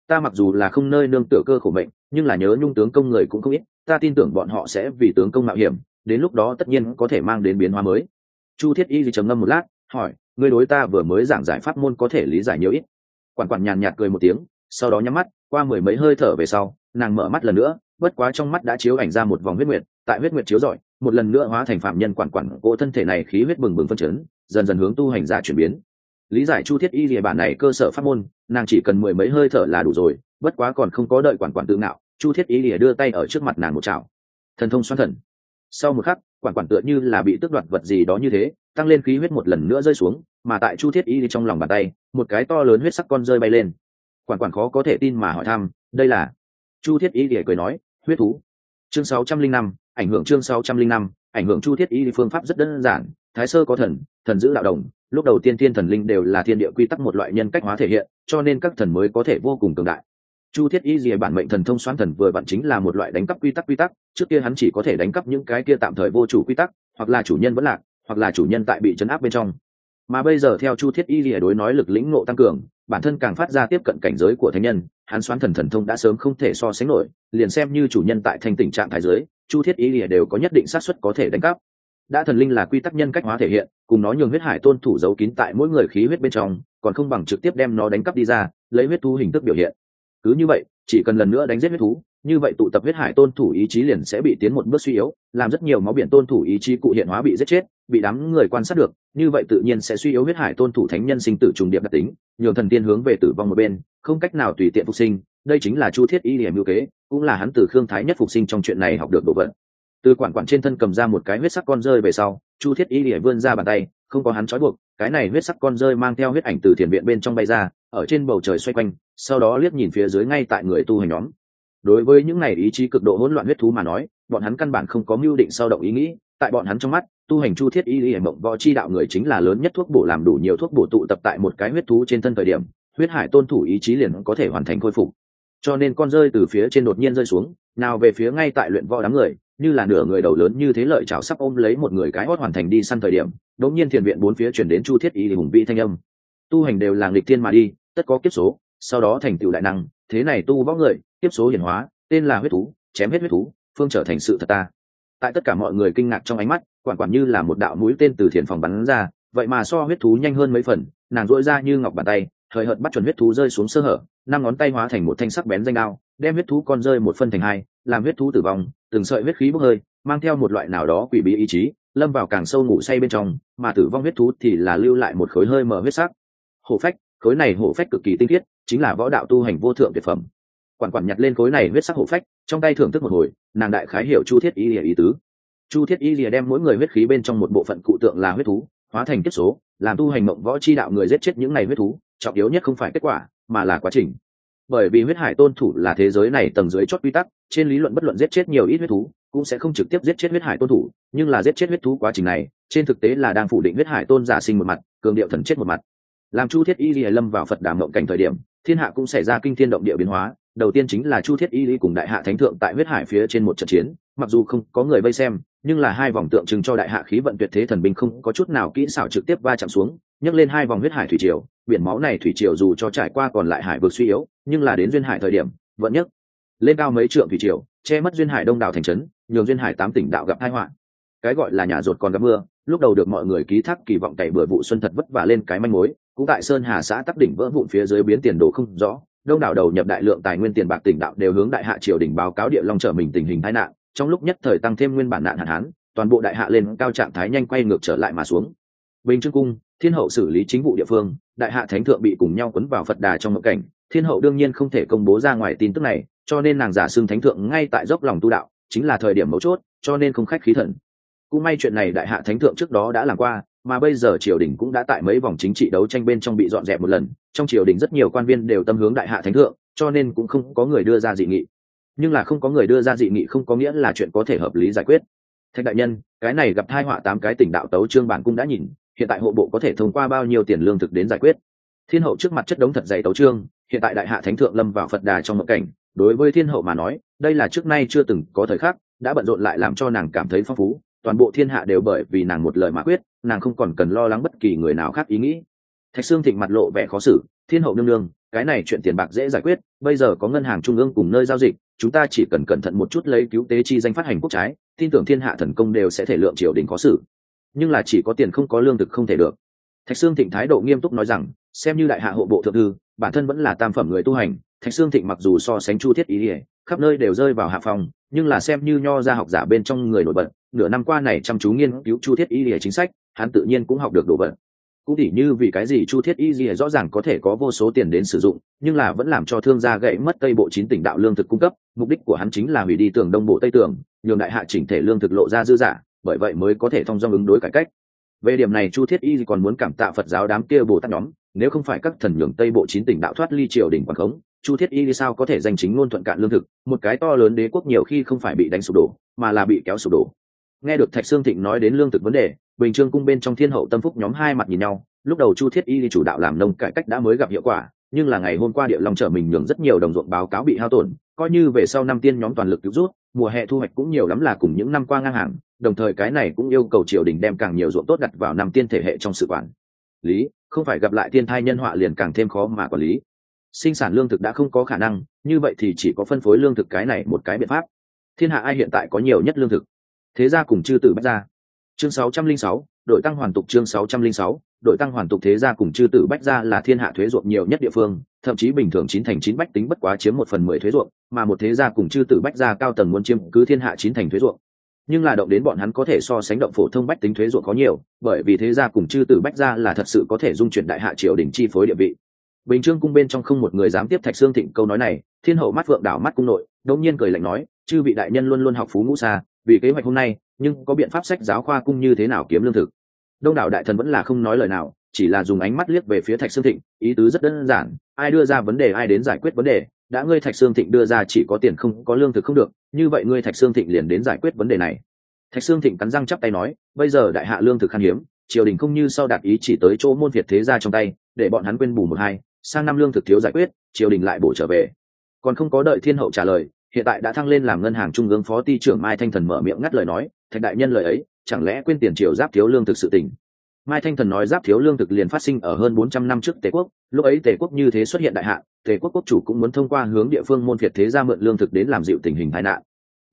Ta mặc dù là không nơi nương tựa cơ khổ mệnh nhưng là nhớ nhung tướng công người cũng không ít, ta tin tưởng bọn họ sẽ vì tướng công mạo hiểm, đến lúc đó tất nhiên có thể mang đến biến hóa mới. Chu thiết y trầm ngâm một lát, hỏi người đối ta vừa mới giảng giải pháp môn có thể lý giải nhiều ít? Quản quản nhàn nhạt cười một tiếng, sau đó nhắm mắt, qua mười mấy hơi thở về sau, nàng mở mắt lần nữa, bất quá trong mắt đã chiếu ảnh ra một vòng huyết nguyệt, tại huyết nguyệt chiếu rọi, một lần nữa hóa thành phạm nhân quản quản cỗ thân thể này khí huyết bừng bừng phân chấn, dần dần hướng tu hành giả chuyển biến. Lý giải chu thiết y địa bản này cơ sở pháp môn, nàng chỉ cần mười mấy hơi thở là đủ rồi, bất quá còn không có đợi quản quản tự ngạo chu thiết y lìa đưa tay ở trước mặt nàng một chảo. Thần thông xoan thần. Sau một khắc, quản quản tựa như là bị tước đoạt vật gì đó như thế, tăng lên khí huyết một lần nữa rơi xuống, mà tại chu thiết y trong lòng bàn tay, một cái to lớn huyết sắc con rơi bay lên. Quản quản khó có thể tin mà hỏi thăm, đây là? Chu thiết y lìa cười nói, huyết thú. Chương sáu trăm linh năm, ảnh hưởng chương sáu trăm linh năm, ảnh hưởng chu thiết y phương pháp rất đơn giản, thái sơ có thần thần giữ đạo đồng, lúc đầu tiên thiên thần linh đều là thiên địa quy tắc một loại nhân cách hóa thể hiện, cho nên các thần mới có thể vô cùng cường đại chu thiết y gì bản mệnh thần thông xoan thần vừa vặn chính là một loại đánh cắp quy tắc quy tắc, trước kia hắn chỉ có thể đánh cắp những cái kia tạm thời vô chủ quy tắc, hoặc là chủ nhân vẫn lạc, hoặc là chủ nhân tại bị chấn áp bên trong. Mà bây giờ theo chu thiết y lìa đối nói lực lĩnh ngộ tăng cường, bản thân càng phát ra tiếp cận cảnh giới của thánh nhân, hắn xoán thần thần thông đã sớm không thể so sánh nổi, liền xem như chủ nhân tại thanh tình trạng thái giới, chu thiết y lìa đều có nhất định xác suất có thể đánh cắp. Đã thần linh là quy tắc nhân cách hóa thể hiện, cùng nó nhường huyết hải tôn thủ giấu kín tại mỗi người khí huyết bên trong, còn không bằng trực tiếp đem nó đánh cắp đi ra, lấy huyết thu hình thức biểu hiện cứ như vậy, chỉ cần lần nữa đánh giết huyết thú, như vậy tụ tập huyết hải tôn thủ ý chí liền sẽ bị tiến một bước suy yếu, làm rất nhiều máu biển tôn thủ ý chí cụ hiện hóa bị giết chết, bị đám người quan sát được, như vậy tự nhiên sẽ suy yếu huyết hải tôn thủ thánh nhân sinh tử trùng điệp đặc tính, nhường thần tiên hướng về tử vong một bên, không cách nào tùy tiện phục sinh, đây chính là chu thiết y điểm mưu kế, cũng là hắn từ khương thái nhất phục sinh trong chuyện này học được đồ vật. Từ quản quản trên thân cầm ra một cái huyết sắc con rơi về sau, chu thiết y điểm vươn ra bàn tay, không có hắn trói buộc, cái này huyết sắc con rơi mang theo huyết ảnh từ thiền viện bên trong bay ra ở trên bầu trời xoay quanh, sau đó liếc nhìn phía dưới ngay tại người tu hành nhóm. Đối với những này ý chí cực độ hỗn loạn huyết thú mà nói, bọn hắn căn bản không có mưu định sao động ý nghĩ. Tại bọn hắn trong mắt, tu hành chu thiết y y mộng võ chi đạo người chính là lớn nhất thuốc bổ làm đủ nhiều thuốc bổ tụ tập tại một cái huyết thú trên thân thời điểm, huyết hải tôn thủ ý chí liền có thể hoàn thành khôi phục. Cho nên con rơi từ phía trên đột nhiên rơi xuống, nào về phía ngay tại luyện võ đám người, như là nửa người đầu lớn như thế lợi chảo sắp ôm lấy một người cái hót hoàn thành đi săn thời điểm đống nhiên thiền viện bốn phía chuyển đến chu thiết y hùng vị thanh âm. Tu hành đều là nghịch thiên mà đi tất có kiếp số, sau đó thành tựu đại năng, thế này tu võ người, kiếp số hiển hóa, tên là huyết thú, chém hết huyết thú, phương trở thành sự thật ta. Tại tất cả mọi người kinh ngạc trong ánh mắt, quản quản như là một đạo mũi tên từ thiền phòng bắn ra, vậy mà so huyết thú nhanh hơn mấy phần, nàng dỗi ra như ngọc bàn tay, thời hợt bắt chuẩn huyết thú rơi xuống sơ hở, năm ngón tay hóa thành một thanh sắc bén danh đao, đem huyết thú con rơi một phân thành hai, làm huyết thú tử vong, từng sợi huyết khí bốc hơi, mang theo một loại nào đó quỷ bí ý chí, lâm vào càng sâu ngủ say bên trong, mà tử vong huyết thú thì là lưu lại một khối hơi mở huyết sắc. Hổ phách khối này hổ phách cực kỳ tinh khiết, chính là võ đạo tu hành vô thượng tuyệt phẩm. Quản quản nhặt lên khối này huyết sắc hổ phách, trong tay thưởng thức một hồi, nàng đại khái hiểu chu thiết y lìa ý tứ. Chu thiết y lìa đem mỗi người huyết khí bên trong một bộ phận cụ tượng là huyết thú, hóa thành kết số, làm tu hành mộng võ chi đạo người giết chết những này huyết thú, trọng yếu nhất không phải kết quả, mà là quá trình. Bởi vì huyết hải tôn thủ là thế giới này tầng dưới chót quy tắc, trên lý luận bất luận giết chết nhiều ít huyết thú, cũng sẽ không trực tiếp giết chết huyết hải tôn thủ, nhưng là giết chết huyết thú quá trình này, trên thực tế là đang phủ định huyết hải tôn giả sinh một mặt, cường điệu thần chết một mặt làm chu thiết y lìa lâm vào phật đàm mộng cảnh thời điểm, thiên hạ cũng xảy ra kinh thiên động địa biến hóa. Đầu tiên chính là chu thiết y lý cùng đại hạ thánh thượng tại huyết hải phía trên một trận chiến, mặc dù không có người vây xem, nhưng là hai vòng tượng trưng cho đại hạ khí vận tuyệt thế thần binh không có chút nào kỹ xảo trực tiếp va chạm xuống, nhấc lên hai vòng huyết hải thủy triều. Biển máu này thủy triều dù cho trải qua còn lại hải vực suy yếu, nhưng là đến duyên hải thời điểm, vẫn nhấc lên cao mấy trượng thủy triều, che mất duyên hải đông đảo thành trấn, nhường duyên hải tám tỉnh đạo gặp hai họa. Cái gọi là nhà rột còn gặp mưa, lúc đầu được mọi người ký thác kỳ vọng cày bừa vụ xuân thật vất vả lên cái manh mối cũng tại sơn hà xã tắc đỉnh vỡ vụn phía dưới biến tiền đồ không rõ, đông đảo đầu nhập đại lượng tài nguyên tiền bạc tỉnh đạo đều hướng đại hạ triều đình báo cáo địa long trở mình tình hình tai nạn, trong lúc nhất thời tăng thêm nguyên bản nạn hạn hán, toàn bộ đại hạ lên cao trạng thái nhanh quay ngược trở lại mà xuống. Bình trương cung, thiên hậu xử lý chính vụ địa phương, đại hạ thánh thượng bị cùng nhau quấn vào phật đà trong ngộ cảnh, thiên hậu đương nhiên không thể công bố ra ngoài tin tức này, cho nên nàng giả xưng thánh thượng ngay tại dốc lòng tu đạo, chính là thời điểm mấu chốt, cho nên không khách khí thần. Cũng may chuyện này đại hạ thánh thượng trước đó đã làm qua mà bây giờ triều đình cũng đã tại mấy vòng chính trị đấu tranh bên trong bị dọn dẹp một lần, trong triều đình rất nhiều quan viên đều tâm hướng đại hạ thánh thượng, cho nên cũng không có người đưa ra dị nghị. Nhưng là không có người đưa ra dị nghị không có nghĩa là chuyện có thể hợp lý giải quyết. Thạch đại nhân, cái này gặp hai họa tám cái tỉnh đạo tấu trương bản cũng đã nhìn, hiện tại hộ bộ có thể thông qua bao nhiêu tiền lương thực đến giải quyết? Thiên hậu trước mặt chất đống thật dày tấu trương, hiện tại đại hạ thánh thượng lâm vào phật đà trong mộng cảnh, đối với thiên hậu mà nói, đây là trước nay chưa từng có thời khắc, đã bận rộn lại làm cho nàng cảm thấy phong phú toàn bộ thiên hạ đều bởi vì nàng một lời mà quyết, nàng không còn cần lo lắng bất kỳ người nào khác ý nghĩ. Thạch sương thịnh mặt lộ vẻ khó xử, thiên hậu nương nương, cái này chuyện tiền bạc dễ giải quyết, bây giờ có ngân hàng trung ương cùng nơi giao dịch, chúng ta chỉ cần cẩn thận một chút lấy cứu tế chi danh phát hành quốc trái, tin tưởng thiên hạ thần công đều sẽ thể lượng triều đình có xử. Nhưng là chỉ có tiền không có lương thực không thể được. Thạch sương thịnh thái độ nghiêm túc nói rằng, xem như đại hạ hộ bộ thượng thư, bản thân vẫn là tam phẩm người tu hành, thạch sương thịnh mặc dù so sánh chu thiết ý ỉa khắp nơi đều rơi vào hạ phòng nhưng là xem như nho ra học giả bên trong người nổi bật, nửa năm qua này chăm chú nghiên cứu chu thiết y lìa chính sách, hắn tự nhiên cũng học được đồ vật. Cũng tỉ như vì cái gì chu thiết y lìa rõ ràng có thể có vô số tiền đến sử dụng, nhưng là vẫn làm cho thương gia gãy mất tây bộ chín tỉnh đạo lương thực cung cấp, mục đích của hắn chính là hủy đi tường đông bộ tây tường, nhường đại hạ chỉnh thể lương thực lộ ra dư giả, bởi vậy mới có thể thông dong ứng đối cải cách. Về điểm này chu thiết y còn muốn cảm tạ phật giáo đám kia bồ tát nhóm, nếu không phải các thần nhường tây bộ chín tỉnh đạo thoát ly triều đình quảng khống chu thiết y sao có thể giành chính ngôn thuận cạn lương thực? Một cái to lớn đế quốc nhiều khi không phải bị đánh sụp đổ, mà là bị kéo sụp đổ. Nghe được thạch sương thịnh nói đến lương thực vấn đề, bình trương cung bên trong thiên hậu tâm phúc nhóm hai mặt nhìn nhau. Lúc đầu chu thiết y chủ đạo làm nông cải cách đã mới gặp hiệu quả, nhưng là ngày hôm qua địa long trở mình nhường rất nhiều đồng ruộng báo cáo bị hao tổn, coi như về sau năm tiên nhóm toàn lực cứu rút, mùa hè thu hoạch cũng nhiều lắm là cùng những năm qua ngang hàng, đồng thời cái này cũng yêu cầu triều đình đem càng nhiều ruộng tốt đặt vào năm tiên thể hệ trong sự quản lý, không phải gặp lại thiên thai nhân họa liền càng thêm khó mà quản lý sinh sản lương thực đã không có khả năng như vậy thì chỉ có phân phối lương thực cái này một cái biện pháp. Thiên hạ ai hiện tại có nhiều nhất lương thực? Thế ra cùng chư tử bách ra chương 606, đội tăng hoàn tục chương 606, đội tăng hoàn tục thế gia cùng chư tử bách gia là thiên hạ thuế ruộng nhiều nhất địa phương thậm chí bình thường chín thành chín bách tính bất quá chiếm một phần mười thuế ruộng mà một thế gia cùng chư tử bách gia cao tầng muốn chiếm cứ thiên hạ chín thành thuế ruộng. Nhưng là động đến bọn hắn có thể so sánh động phổ thông bách tính thuế ruộng có nhiều bởi vì thế gia cùng chư tử bách gia là thật sự có thể dung chuyển đại hạ triều đình chi phối địa vị bình trương cung bên trong không một người dám tiếp thạch xương thịnh câu nói này, thiên hậu mắt vượng đảo mắt cung nội đông nhiên cười lạnh nói, chư vị đại nhân luôn luôn học phú ngũ xa, vì kế hoạch hôm nay, nhưng có biện pháp sách giáo khoa cung như thế nào kiếm lương thực? Đông đảo đại thần vẫn là không nói lời nào, chỉ là dùng ánh mắt liếc về phía thạch sương thịnh, ý tứ rất đơn giản, ai đưa ra vấn đề ai đến giải quyết vấn đề, đã ngươi thạch sương thịnh đưa ra chỉ có tiền không, có lương thực không được, như vậy ngươi thạch sương thịnh liền đến giải quyết vấn đề này. Thạch sương thịnh cắn răng chắp tay nói, bây giờ đại hạ lương thực khan hiếm, triều đình không như sau đạt ý chỉ tới chỗ môn việt thế ra trong tay, để bọn hắn quên bù một hai sang năm lương thực thiếu giải quyết, triều đình lại bổ trở về. Còn không có đợi thiên hậu trả lời, hiện tại đã thăng lên làm ngân hàng trung ương phó ty trưởng mai thanh thần mở miệng ngắt lời nói, thạch đại nhân lời ấy, chẳng lẽ quên tiền triều giáp thiếu lương thực sự tình mai thanh thần nói giáp thiếu lương thực liền phát sinh ở hơn bốn trăm năm trước tề quốc, lúc ấy tề quốc như thế xuất hiện đại hạn tề quốc quốc chủ cũng muốn thông qua hướng địa phương môn việt thế ra mượn lương thực đến làm dịu tình hình tai nạn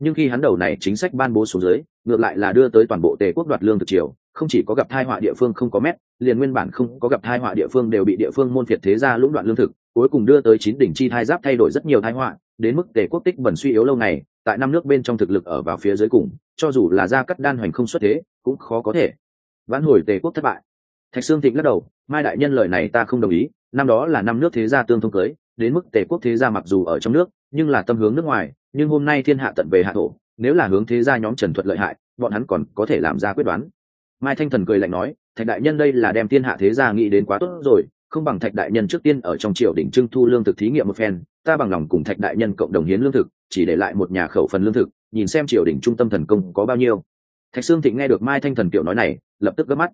nhưng khi hắn đầu này chính sách ban bố xuống dưới, ngược lại là đưa tới toàn bộ tề quốc đoạt lương thực triều, không chỉ có gặp thai họa địa phương không có mét, liền nguyên bản không có gặp thai họa địa phương đều bị địa phương môn việt thế ra lũng đoạn lương thực, cuối cùng đưa tới chín đỉnh chi thai giáp thay đổi rất nhiều thai họa, đến mức tề quốc tích bẩn suy yếu lâu ngày, tại năm nước bên trong thực lực ở vào phía dưới cùng, cho dù là gia cắt đan hoành không xuất thế, cũng khó có thể. Vãn hồi tề quốc thất bại. Thạch sương thịnh lắc đầu, mai đại nhân lời này ta không đồng ý, năm đó là năm nước thế gia tương thông cưới, đến mức tề quốc thế gia mặc dù ở trong nước, nhưng là tâm hướng nước ngoài nhưng hôm nay thiên hạ tận về hạ thổ, nếu là hướng thế gia nhóm trần thuật lợi hại, bọn hắn còn có thể làm ra quyết đoán. Mai thanh thần cười lạnh nói, thạch đại nhân đây là đem thiên hạ thế gia nghĩ đến quá tốt rồi, không bằng thạch đại nhân trước tiên ở trong triều đỉnh trưng thu lương thực thí nghiệm một phen, ta bằng lòng cùng thạch đại nhân cộng đồng hiến lương thực, chỉ để lại một nhà khẩu phần lương thực, nhìn xem triều đỉnh trung tâm thần công có bao nhiêu. Thạch sương thịnh nghe được mai thanh thần kiểu nói này, lập tức gấp mắt.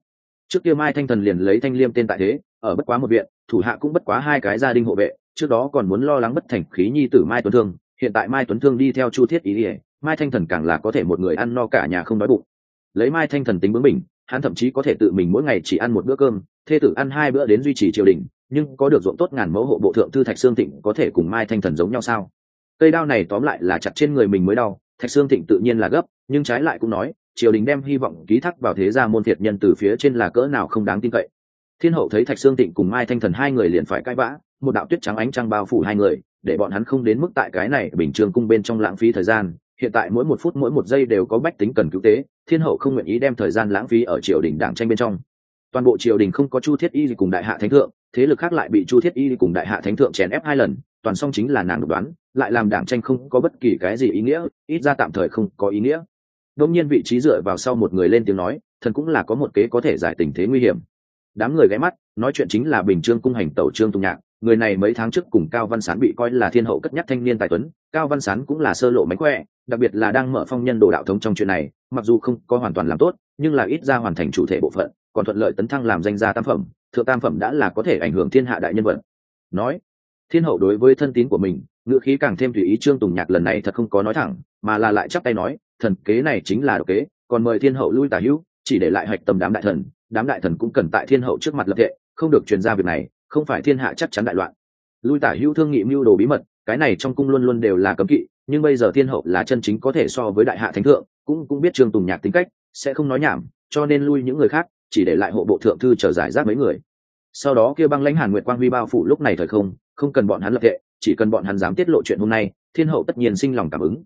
Trước kia mai thanh thần liền lấy thanh liêm tên tại thế, ở bất quá một viện, thủ hạ cũng bất quá hai cái gia đình hộ vệ, trước đó còn muốn lo lắng bất thành khí nhi tử mai tuấn thương hiện tại mai tuấn thương đi theo chu thiết ý ỉa mai thanh thần càng là có thể một người ăn no cả nhà không đói bụng. Lấy mai thanh thần tính bướng mình hắn thậm chí có thể tự mình mỗi ngày chỉ ăn một bữa cơm, thê tử ăn hai bữa đến duy trì triều đình, nhưng có được ruộng tốt ngàn mẫu hộ bộ thượng thư thạch sương thịnh có thể cùng mai thanh thần giống nhau sao? Cây đao này tóm lại là chặt trên người mình mới đau, thạch sương thịnh tự nhiên là gấp, nhưng trái lại cũng nói, triều đình đem hy vọng ký thác vào thế gia môn thiệt nhân từ phía trên là cỡ nào không đáng tin cậy. Thiên hậu thấy thạch sương thịnh cùng mai thanh thần hai người liền phải cãi vã, một đạo tuyết trắng ánh trăng bao phủ hai người để bọn hắn không đến mức tại cái này bình trường cung bên trong lãng phí thời gian. Hiện tại mỗi một phút mỗi một giây đều có bách tính cần cứu tế, thiên hậu không nguyện ý đem thời gian lãng phí ở triều đình đảng tranh bên trong. Toàn bộ triều đình không có chu thiết y gì cùng đại hạ thánh thượng, thế lực khác lại bị chu thiết y cùng đại hạ thánh thượng chèn ép hai lần, toàn song chính là nàng đoán, lại làm đảng tranh không có bất kỳ cái gì ý nghĩa, ít ra tạm thời không có ý nghĩa. Đông nhiên vị trí dựa vào sau một người lên tiếng nói, thần cũng là có một kế có thể giải tình thế nguy hiểm. Đám người ghé mắt, nói chuyện chính là bình trương cung hành tẩu trương tùng nhạc người này mấy tháng trước cùng cao văn sán bị coi là thiên hậu cất nhắc thanh niên tài tuấn, cao văn sán cũng là sơ lộ mánh khỏe, đặc biệt là đang mở phong nhân đồ đạo thống trong chuyện này, mặc dù không có hoàn toàn làm tốt, nhưng là ít ra hoàn thành chủ thể bộ phận, còn thuận lợi tấn thăng làm danh gia tam phẩm, thượng tam phẩm đã là có thể ảnh hưởng thiên hạ đại nhân vật. Nói, thiên hậu đối với thân tín của mình, ngữ khí càng thêm tùy ý trương tùng nhạc lần này thật không có nói thẳng, mà là lại chắp tay nói, thần kế này chính là độc kế, còn mời thiên hậu lui tả hữu, chỉ để lại hạch tâm đám đại thần, đám đại thần cũng cần tại thiên hậu trước mặt lập thệ, không được truyền ra việc này không phải thiên hạ chắc chắn đại loạn. Lui tả hữu thương nghị mưu đồ bí mật, cái này trong cung luôn luôn đều là cấm kỵ, nhưng bây giờ thiên hậu là chân chính có thể so với đại hạ thánh thượng, cũng cũng biết trương tùng nhạc tính cách, sẽ không nói nhảm, cho nên lui những người khác, chỉ để lại hộ bộ thượng thư chờ giải rác mấy người. Sau đó kia băng lãnh hàn nguyệt quang huy bao phủ lúc này thời không không cần bọn hắn lập tệ chỉ cần bọn hắn dám tiết lộ chuyện hôm nay, thiên hậu tất nhiên sinh lòng cảm ứng.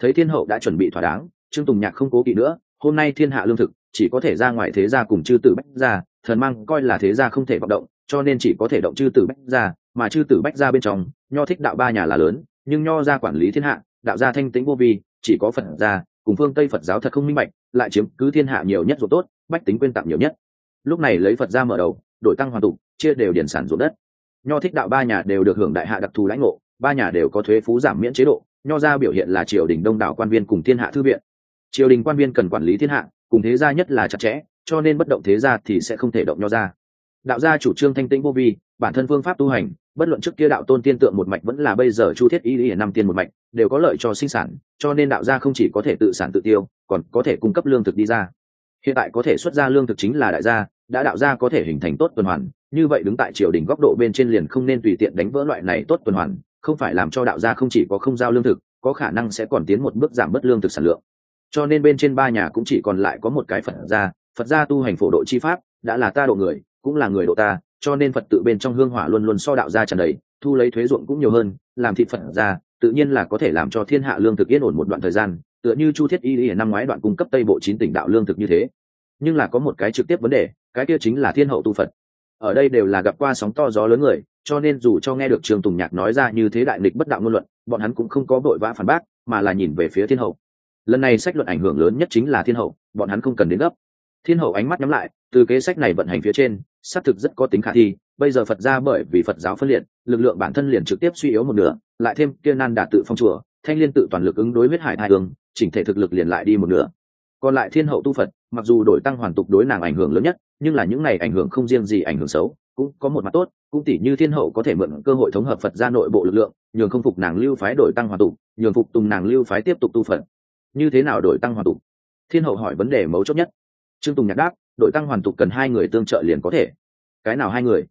Thấy thiên hậu đã chuẩn bị thỏa đáng, trương tùng nhạc không cố kỵ nữa, hôm nay thiên hạ lương thực, chỉ có thể ra ngoài thế gia cùng chư tử bách gia, thần mang coi là thế gia không thể vận động cho nên chỉ có thể động chư tử bách gia, mà chư tử bách gia bên trong, nho thích đạo ba nhà là lớn, nhưng nho gia quản lý thiên hạ, đạo gia thanh tĩnh vô vi, chỉ có phật gia, cùng phương tây phật giáo thật không minh bạch, lại chiếm cứ thiên hạ nhiều nhất ruộng tốt, bách tính quên tặng nhiều nhất. Lúc này lấy phật gia mở đầu, đổi tăng hoàn tục, chia đều điển sản ruộng đất. Nho thích đạo ba nhà đều được hưởng đại hạ đặc thù lãnh ngộ, ba nhà đều có thuế phú giảm miễn chế độ, nho ra biểu hiện là triều đình đông đảo quan viên cùng thiên hạ thư viện. Triều đình quan viên cần quản lý thiên hạ, cùng thế gia nhất là chặt chẽ, cho nên bất động thế gia thì sẽ không thể động nho ra đạo gia chủ trương thanh tĩnh vô vi, bản thân phương pháp tu hành, bất luận trước kia đạo tôn tiên tượng một mạch vẫn là bây giờ chu thiết y lý năm tiên một mạch, đều có lợi cho sinh sản, cho nên đạo gia không chỉ có thể tự sản tự tiêu, còn có thể cung cấp lương thực đi ra. Hiện tại có thể xuất ra lương thực chính là đại gia, đã đạo gia có thể hình thành tốt tuần hoàn, như vậy đứng tại triều đình góc độ bên trên liền không nên tùy tiện đánh vỡ loại này tốt tuần hoàn, không phải làm cho đạo gia không chỉ có không giao lương thực, có khả năng sẽ còn tiến một bước giảm bớt lương thực sản lượng. Cho nên bên trên ba nhà cũng chỉ còn lại có một cái phật gia phật gia tu hành phổ độ chi pháp, đã là ta độ người cũng là người độ ta cho nên phật tự bên trong hương hỏa luôn luôn so đạo gia tràn đầy thu lấy thuế ruộng cũng nhiều hơn làm thị phật ra, tự nhiên là có thể làm cho thiên hạ lương thực yên ổn một đoạn thời gian tựa như chu thiết y y năm ngoái đoạn cung cấp tây bộ chín tỉnh đạo lương thực như thế. Nhưng là có một cái trực tiếp vấn đề cái kia chính là thiên hậu tu phật. Ở đây đều là gặp qua sóng to gió lớn người cho nên dù cho nghe được trường tùng nhạc nói ra như thế đại nghịch bất đạo ngôn luận bọn hắn cũng không có vội vã phản bác mà là nhìn về phía thiên hậu. Lần này sách luận ảnh hưởng lớn nhất chính là thiên hậu bọn hắn không cần đến gấp. Thiên hậu ánh mắt nhắm lại từ kế sách này vận hành phía trên xác thực rất có tính khả thi, bây giờ phật ra bởi vì phật giáo phân liệt, lực lượng bản thân liền trực tiếp suy yếu một nửa, lại thêm kia nan đạt tự phong chùa, thanh liên tự toàn lực ứng đối huyết hải hai đường chỉnh thể thực lực liền lại đi một nửa. Còn lại thiên hậu tu phật, mặc dù đổi tăng hoàn tục đối nàng ảnh hưởng lớn nhất, nhưng là những này ảnh hưởng không riêng gì ảnh hưởng xấu, cũng có một mặt tốt, cũng tỷ như thiên hậu có thể mượn cơ hội thống hợp phật ra nội bộ lực lượng, nhường không phục nàng lưu phái đổi tăng hoàn tục, nhường phục tùng nàng lưu phái tiếp tục tu phật. Như thế nào đổi tăng hoàn tục? Thiên hậu hỏi vấn đề mấu chốt nhất. Trương tùng nhạc đáp đội tăng hoàn tục cần hai người tương trợ liền có thể. Cái nào hai người?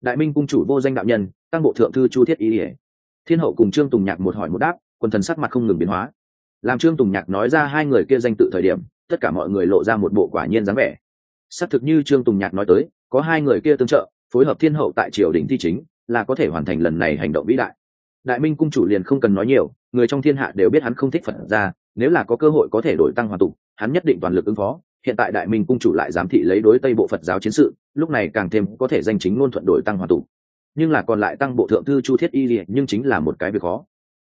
Đại minh cung chủ vô danh đạo nhân, tăng bộ thượng thư chu thiết ý ỉa thiên hậu cùng trương tùng nhạc một hỏi một đáp, quần thần sắc mặt không ngừng biến hóa. Làm trương tùng nhạc nói ra hai người kia danh tự thời điểm, tất cả mọi người lộ ra một bộ quả nhiên dáng vẻ. Xác thực như trương tùng nhạc nói tới, có hai người kia tương trợ, phối hợp thiên hậu tại triều đình thi chính, là có thể hoàn thành lần này hành động vĩ đại. Đại minh cung chủ liền không cần nói nhiều, người trong thiên hạ đều biết hắn không thích phật ra, nếu là có cơ hội có thể đổi tăng hoàn tục, hắn nhất định toàn lực ứng phó hiện tại đại minh cung chủ lại giám thị lấy đối tây bộ phật giáo chiến sự, lúc này càng thêm có thể danh chính ngôn thuận đổi tăng hoàn tụ. Nhưng là còn lại tăng bộ thượng thư chu thiết y lìa nhưng chính là một cái việc khó.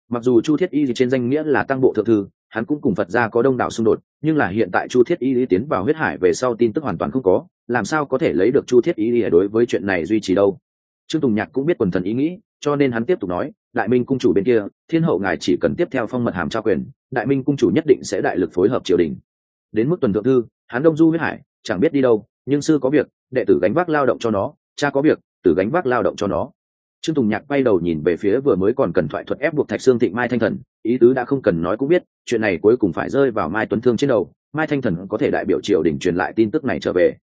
Mặc dù chu thiết y trên danh nghĩa là tăng bộ thượng thư, hắn cũng cùng phật gia có đông đảo xung đột, nhưng là hiện tại chu thiết y lý tiến vào huyết hải về sau tin tức hoàn toàn không có, làm sao có thể lấy được chu thiết y lý đối với chuyện này duy trì đâu? Trương tùng nhạc cũng biết quần thần ý nghĩ, cho nên hắn tiếp tục nói, đại minh cung chủ bên kia, thiên hậu ngài chỉ cần tiếp theo phong mật hàm trao quyền, đại minh cung chủ nhất định sẽ đại lực phối hợp triều đình. Đến mức tuần thượng thư hắn đông du huyết hải, chẳng biết đi đâu, nhưng sư có việc, đệ tử gánh vác lao động cho nó, cha có việc, tử gánh vác lao động cho nó. Trương tùng nhạc quay đầu nhìn về phía vừa mới còn cần thoại thuật ép buộc thạch sương thịnh mai thanh thần, ý tứ đã không cần nói cũng biết, chuyện này cuối cùng phải rơi vào mai tuấn thương trên đầu, mai thanh thần có thể đại biểu triều đình truyền lại tin tức này trở về.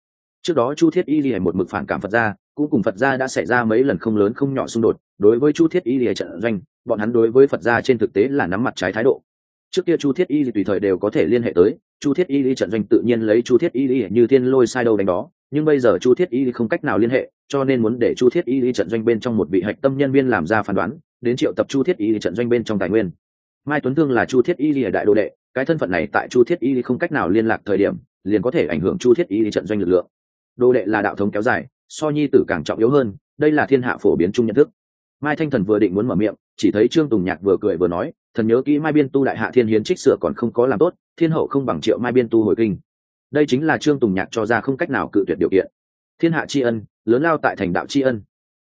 Trước đó chu thiết y lìa một mực phản cảm phật gia, cũng cùng phật gia đã xảy ra mấy lần không lớn không nhỏ xung đột, đối với chu thiết y lìa trận doanh, bọn hắn đối với phật gia trên thực tế là nắm mặt trái thái độ trước kia chu thiết y tùy thời đều có thể liên hệ tới, chu thiết y trận doanh tự nhiên lấy chu thiết y như thiên lôi sai đâu đánh đó, nhưng bây giờ chu thiết y không cách nào liên hệ, cho nên muốn để chu thiết y trận doanh bên trong một vị hạch tâm nhân viên làm ra phán đoán, đến triệu tập chu thiết y trận doanh bên trong tài nguyên. Mai tuấn thương là chu thiết y đại đồ đệ, cái thân phận này tại chu thiết y không cách nào liên lạc thời điểm, liền có thể ảnh hưởng chu thiết y trận doanh lực lượng. Đồ đệ là đạo thống kéo dài, so nhi tử càng trọng yếu hơn, đây là thiên hạ phổ biến chung nhận thức mai thanh thần vừa định muốn mở miệng, chỉ thấy trương tùng nhạc vừa cười vừa nói, thần nhớ kỹ mai biên tu đại hạ thiên hiến trích sửa còn không có làm tốt, thiên hậu không bằng triệu mai biên tu hồi kinh. Đây chính là trương tùng nhạc cho ra không cách nào cự tuyệt điều kiện. Thiên hạ tri ân, lớn lao tại thành đạo tri ân.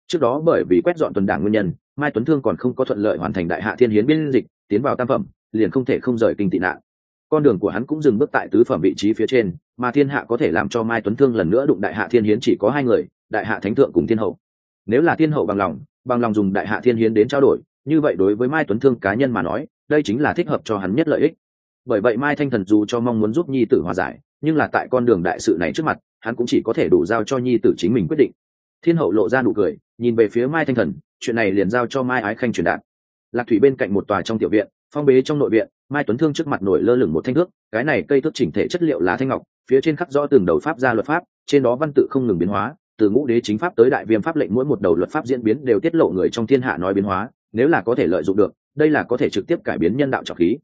Trước đó bởi vì quét dọn tuần đảng nguyên nhân, mai tuấn thương còn không có thuận lợi hoàn thành đại hạ thiên hiến biên dịch, tiến vào tam phẩm, liền không thể không rời kinh tị nạn. Con đường của hắn cũng dừng bước tại tứ phẩm vị trí phía trên, mà thiên hạ có thể làm cho mai tuấn thương lần nữa đụng đại hạ thiên hiến chỉ có hai người, đại hạ thánh thượng cùng thiên hậu. Nếu là thiên hậu bằng lòng bằng lòng dùng đại hạ thiên hiến đến trao đổi, như vậy đối với mai tuấn thương cá nhân mà nói, đây chính là thích hợp cho hắn nhất lợi ích. Bởi vậy mai thanh thần dù cho mong muốn giúp nhi tử hòa giải, nhưng là tại con đường đại sự này trước mặt, hắn cũng chỉ có thể đủ giao cho nhi tử chính mình quyết định. Thiên hậu lộ ra nụ cười, nhìn về phía mai thanh thần, chuyện này liền giao cho mai ái khanh truyền đạt. Lạc thủy bên cạnh một tòa trong tiểu viện, phong bế trong nội viện, mai tuấn thương trước mặt nổi lơ lửng một thanh thước, cái này cây thước chỉnh thể chất liệu lá thanh ngọc, phía trên khắc rõ từng đầu pháp ra luật pháp, trên đó văn tự không ngừng biến hóa từ ngũ đế chính pháp tới đại viêm pháp lệnh mỗi một đầu luật pháp diễn biến đều tiết lộ người trong thiên hạ nói biến hóa, nếu là có thể lợi dụng được, đây là có thể trực tiếp cải biến nhân đạo trọc khí.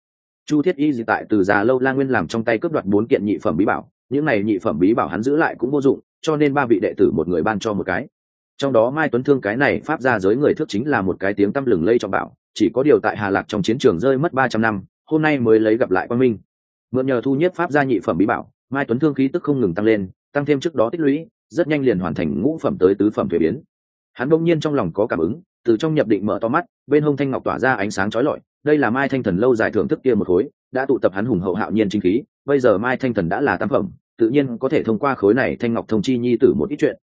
Chu thiết y dị tại từ già lâu la nguyên làm trong tay cướp đoạt bốn kiện nhị phẩm bí bảo, những này nhị phẩm bí bảo hắn giữ lại cũng vô dụng, cho nên ba vị đệ tử một người ban cho một cái. Trong đó mai tuấn thương cái này pháp ra giới người thước chính là một cái tiếng tăm lừng lây cho bảo, chỉ có điều tại hà lạc trong chiến trường rơi mất ba trăm năm, hôm nay mới lấy gặp lại quan minh. Mượn nhờ thu nhất pháp gia nhị phẩm bí bảo, mai tuấn thương khí tức không ngừng tăng lên, tăng thêm trước đó tích lũy rất nhanh liền hoàn thành ngũ phẩm tới tứ phẩm thuế biến. Hắn bỗng nhiên trong lòng có cảm ứng, từ trong nhập định mở to mắt, bên hông thanh ngọc tỏa ra ánh sáng chói lọi, đây là mai thanh thần lâu dài thưởng thức kia một khối, đã tụ tập hắn hùng hậu hạo nhiên chính khí, bây giờ mai thanh thần đã là tam phẩm, tự nhiên có thể thông qua khối này thanh ngọc thông chi nhi tử một ít chuyện.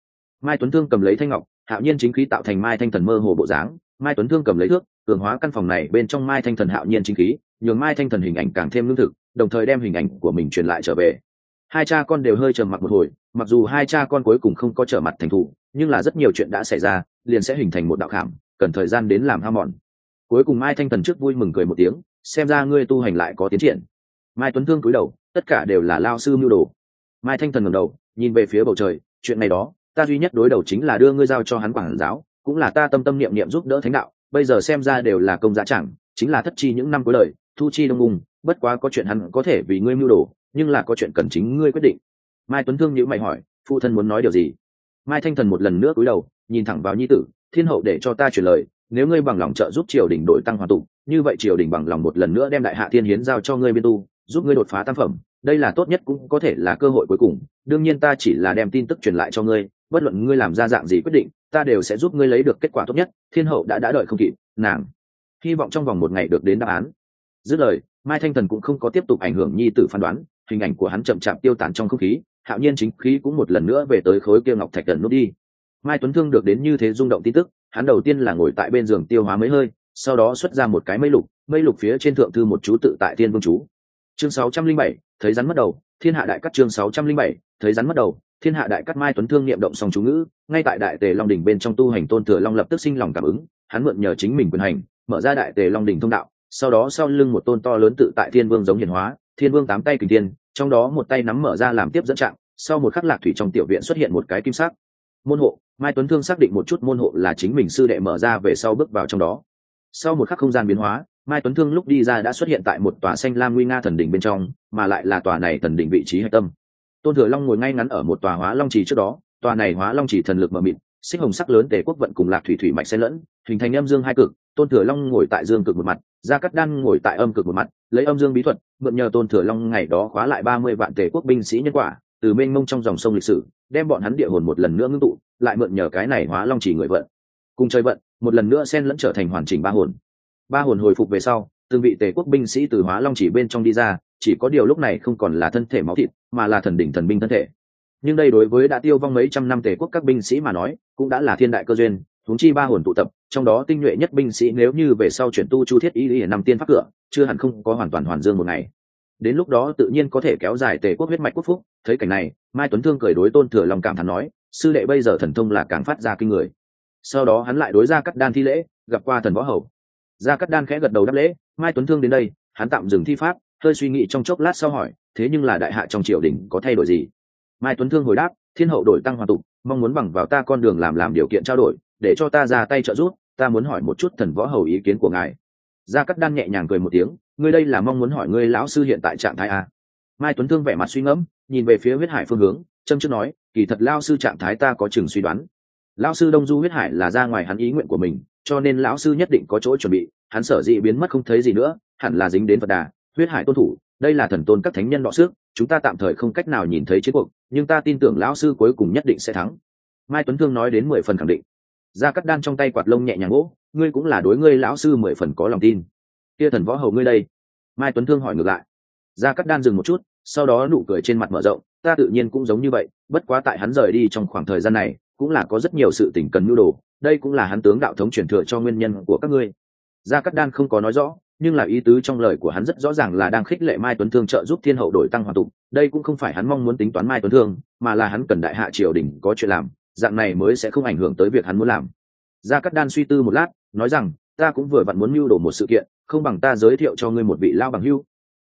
Mai tuấn thương cầm lấy thanh ngọc, hạo nhiên chính khí tạo thành mai thanh thần mơ hồ bộ dáng, mai tuấn thương cầm lấy thước, cường hóa căn phòng này bên trong mai thanh thần hạo nhiên chính khí, nhường mai thanh thần hình ảnh càng thêm lương thực, đồng thời đem hình ảnh của mình truyền lại trở về hai cha con đều hơi trầm mặc một hồi, mặc dù hai cha con cuối cùng không có trở mặt thành thủ nhưng là rất nhiều chuyện đã xảy ra, liền sẽ hình thành một đạo khảm, cần thời gian đến làm ham mòn. Cuối cùng mai thanh thần trước vui mừng cười một tiếng, xem ra ngươi tu hành lại có tiến triển. Mai tuấn thương cúi đầu, tất cả đều là lao sư mưu đồ. Mai thanh thần ngầm đầu, nhìn về phía bầu trời, chuyện này đó, ta duy nhất đối đầu chính là đưa ngươi giao cho hắn quản giáo, cũng là ta tâm tâm niệm niệm giúp đỡ thánh đạo, bây giờ xem ra đều là công giá chẳng, chính là thất chi những năm cuối đời, thu chi đông ung, bất quá có chuyện hắn có thể vì ngươi mưu đồ nhưng là có chuyện cần chính ngươi quyết định. Mai tuấn thương nhữ mày hỏi, phụ thân muốn nói điều gì? Mai thanh thần một lần nữa cúi đầu, nhìn thẳng vào nhi tử, thiên hậu để cho ta truyền lời, nếu ngươi bằng lòng trợ giúp triều đình đội tăng hoàn tụ như vậy triều đình bằng lòng một lần nữa đem đại hạ thiên hiến giao cho ngươi biên tu, giúp ngươi đột phá tam phẩm, đây là tốt nhất cũng có thể là cơ hội cuối cùng, đương nhiên ta chỉ là đem tin tức truyền lại cho ngươi, bất luận ngươi làm ra dạng gì quyết định, ta đều sẽ giúp ngươi lấy được kết quả tốt nhất, thiên hậu đã đã đợi không kịp, nàng. Hy vọng trong vòng một ngày được đến đáp án. Dứt lời, mai thanh thần cũng không có tiếp tục ảnh hưởng nhi tử phán đoán hình ảnh của hắn chậm chạp tiêu tán trong không khí hạo nhiên chính khí cũng một lần nữa về tới khối kia ngọc thạch cần nút đi. Mai tuấn thương được đến như thế rung động tin tức hắn đầu tiên là ngồi tại bên giường tiêu hóa mấy hơi sau đó xuất ra một cái mây lục mây lục phía trên thượng thư một chú tự tại thiên vương chú. Chương 607, thấy rắn mất đầu thiên hạ đại cắt chương 607, thấy rắn mất đầu thiên hạ đại cắt mai tuấn thương niệm động song chú ngữ ngay tại đại tề long đỉnh bên trong tu hành tôn thừa long lập tức sinh lòng cảm ứng hắn mượn nhờ chính mình quyền hành mở ra đại tề long đỉnh thông đạo sau đó sau lưng một tôn to lớn tự tại thiên vương giống hiền hóa thiên vương tám tay kình thiên trong đó một tay nắm mở ra làm tiếp dẫn trạng, sau một khắc lạc thủy trong tiểu viện xuất hiện một cái kim sắc. Môn hộ, mai tuấn thương xác định một chút môn hộ là chính mình sư đệ mở ra về sau bước vào trong đó. Sau một khắc không gian biến hóa, mai tuấn thương lúc đi ra đã xuất hiện tại một tòa xanh lam nguy nga thần đỉnh bên trong, mà lại là tòa này thần đỉnh vị trí hạch tâm. Tôn thừa long ngồi ngay ngắn ở một tòa hóa long trì trước đó, tòa này hóa long trì thần lực mờ mịt, xích hồng sắc lớn để quốc vận cùng lạc thủy thủy mạch xen lẫn, hình thành âm dương hai cực. Tôn thừa long ngồi tại dương cực một mặt, gia cắt đan ngồi tại âm cực một mặt lấy âm dương bí thuật, mượn nhờ tôn thừa long ngày đó khóa lại ba mươi vạn tề quốc binh sĩ nhân quả, từ mênh mông trong dòng sông lịch sử, đem bọn hắn địa hồn một lần nữa ngưng tụ, lại mượn nhờ cái này hóa long chỉ người vận. Cùng chơi vận, một lần nữa xen lẫn trở thành hoàn chỉnh ba hồn. Ba hồn hồi phục về sau, từng vị tề quốc binh sĩ từ hóa long chỉ bên trong đi ra, chỉ có điều lúc này không còn là thân thể máu thịt, mà là thần đỉnh thần binh thân thể. Nhưng đây đối với đã tiêu vong mấy trăm năm tề quốc các binh sĩ mà nói, cũng đã là thiên đại cơ duyên huống chi ba hồn tụ tập, trong đó tinh nhuệ nhất binh sĩ nếu như về sau chuyển tu chu thiết y lý năm tiên pháp cửa, chưa hẳn không có hoàn toàn hoàn dương một ngày. Đến lúc đó tự nhiên có thể kéo dài tề quốc huyết mạch quốc phúc, thấy cảnh này, mai tuấn thương cười đối tôn thừa lòng cảm thán nói, sư đệ bây giờ thần thông là càng phát ra kinh người. Sau đó hắn lại đối ra cắt đan thi lễ, gặp qua thần võ hầu. Gia cắt đan khẽ gật đầu đáp lễ, mai tuấn thương đến đây, hắn tạm dừng thi pháp, hơi suy nghĩ trong chốc lát sau hỏi, thế nhưng là đại hạ trong triều đình có thay đổi gì? Mai tuấn thương hồi đáp, thiên hậu đổi tăng hoàn tục, mong muốn bằng vào ta con đường làm làm điều kiện trao đổi để cho ta ra tay trợ giúp, ta muốn hỏi một chút thần võ hầu ý kiến của ngài. Gia cắt đan nhẹ nhàng cười một tiếng, ngươi đây là mong muốn hỏi ngươi lão sư hiện tại trạng thái à? mai tuấn thương vẻ mặt suy ngẫm, nhìn về phía huyết hải phương hướng trâm trước nói, kỳ thật lao sư trạng thái ta có chừng suy đoán. Lão sư đông du huyết hải là ra ngoài hắn ý nguyện của mình, cho nên lão sư nhất định có chỗ chuẩn bị, hắn sở dĩ biến mất không thấy gì nữa, hẳn là dính đến phật đà, huyết hải tôn thủ, đây là thần tôn các thánh nhân đọ xước chúng ta tạm thời không cách nào nhìn thấy chiến cuộc, nhưng ta tin tưởng lão sư cuối cùng nhất định sẽ thắng. Mai tuấn thương nói đến mười phần khẳng định ra cắt đan trong tay quạt lông nhẹ nhàng gỗ, ngươi cũng là đối ngươi lão sư mười phần có lòng tin. Kia thần võ hầu ngươi đây. Mai tuấn thương hỏi ngược lại. Ra cắt đan dừng một chút, sau đó nụ cười trên mặt mở rộng, ta tự nhiên cũng giống như vậy, bất quá tại hắn rời đi trong khoảng thời gian này, cũng là có rất nhiều sự tình cần nhu đồ, đây cũng là hắn tướng đạo thống truyền thừa cho nguyên nhân của các ngươi. Gia cắt đan không có nói rõ, nhưng là ý tứ trong lời của hắn rất rõ ràng là đang khích lệ mai tuấn thương trợ giúp thiên hậu đổi tăng hoàn tục, đây cũng không phải hắn mong muốn tính toán mai tuấn thương, mà là hắn cần đại hạ triều đình có chuyện làm dạng này mới sẽ không ảnh hưởng tới việc hắn muốn làm. Gia cắt đan suy tư một lát, nói rằng, ta cũng vừa vặn muốn mưu đồ một sự kiện, không bằng ta giới thiệu cho ngươi một vị lao bằng hưu.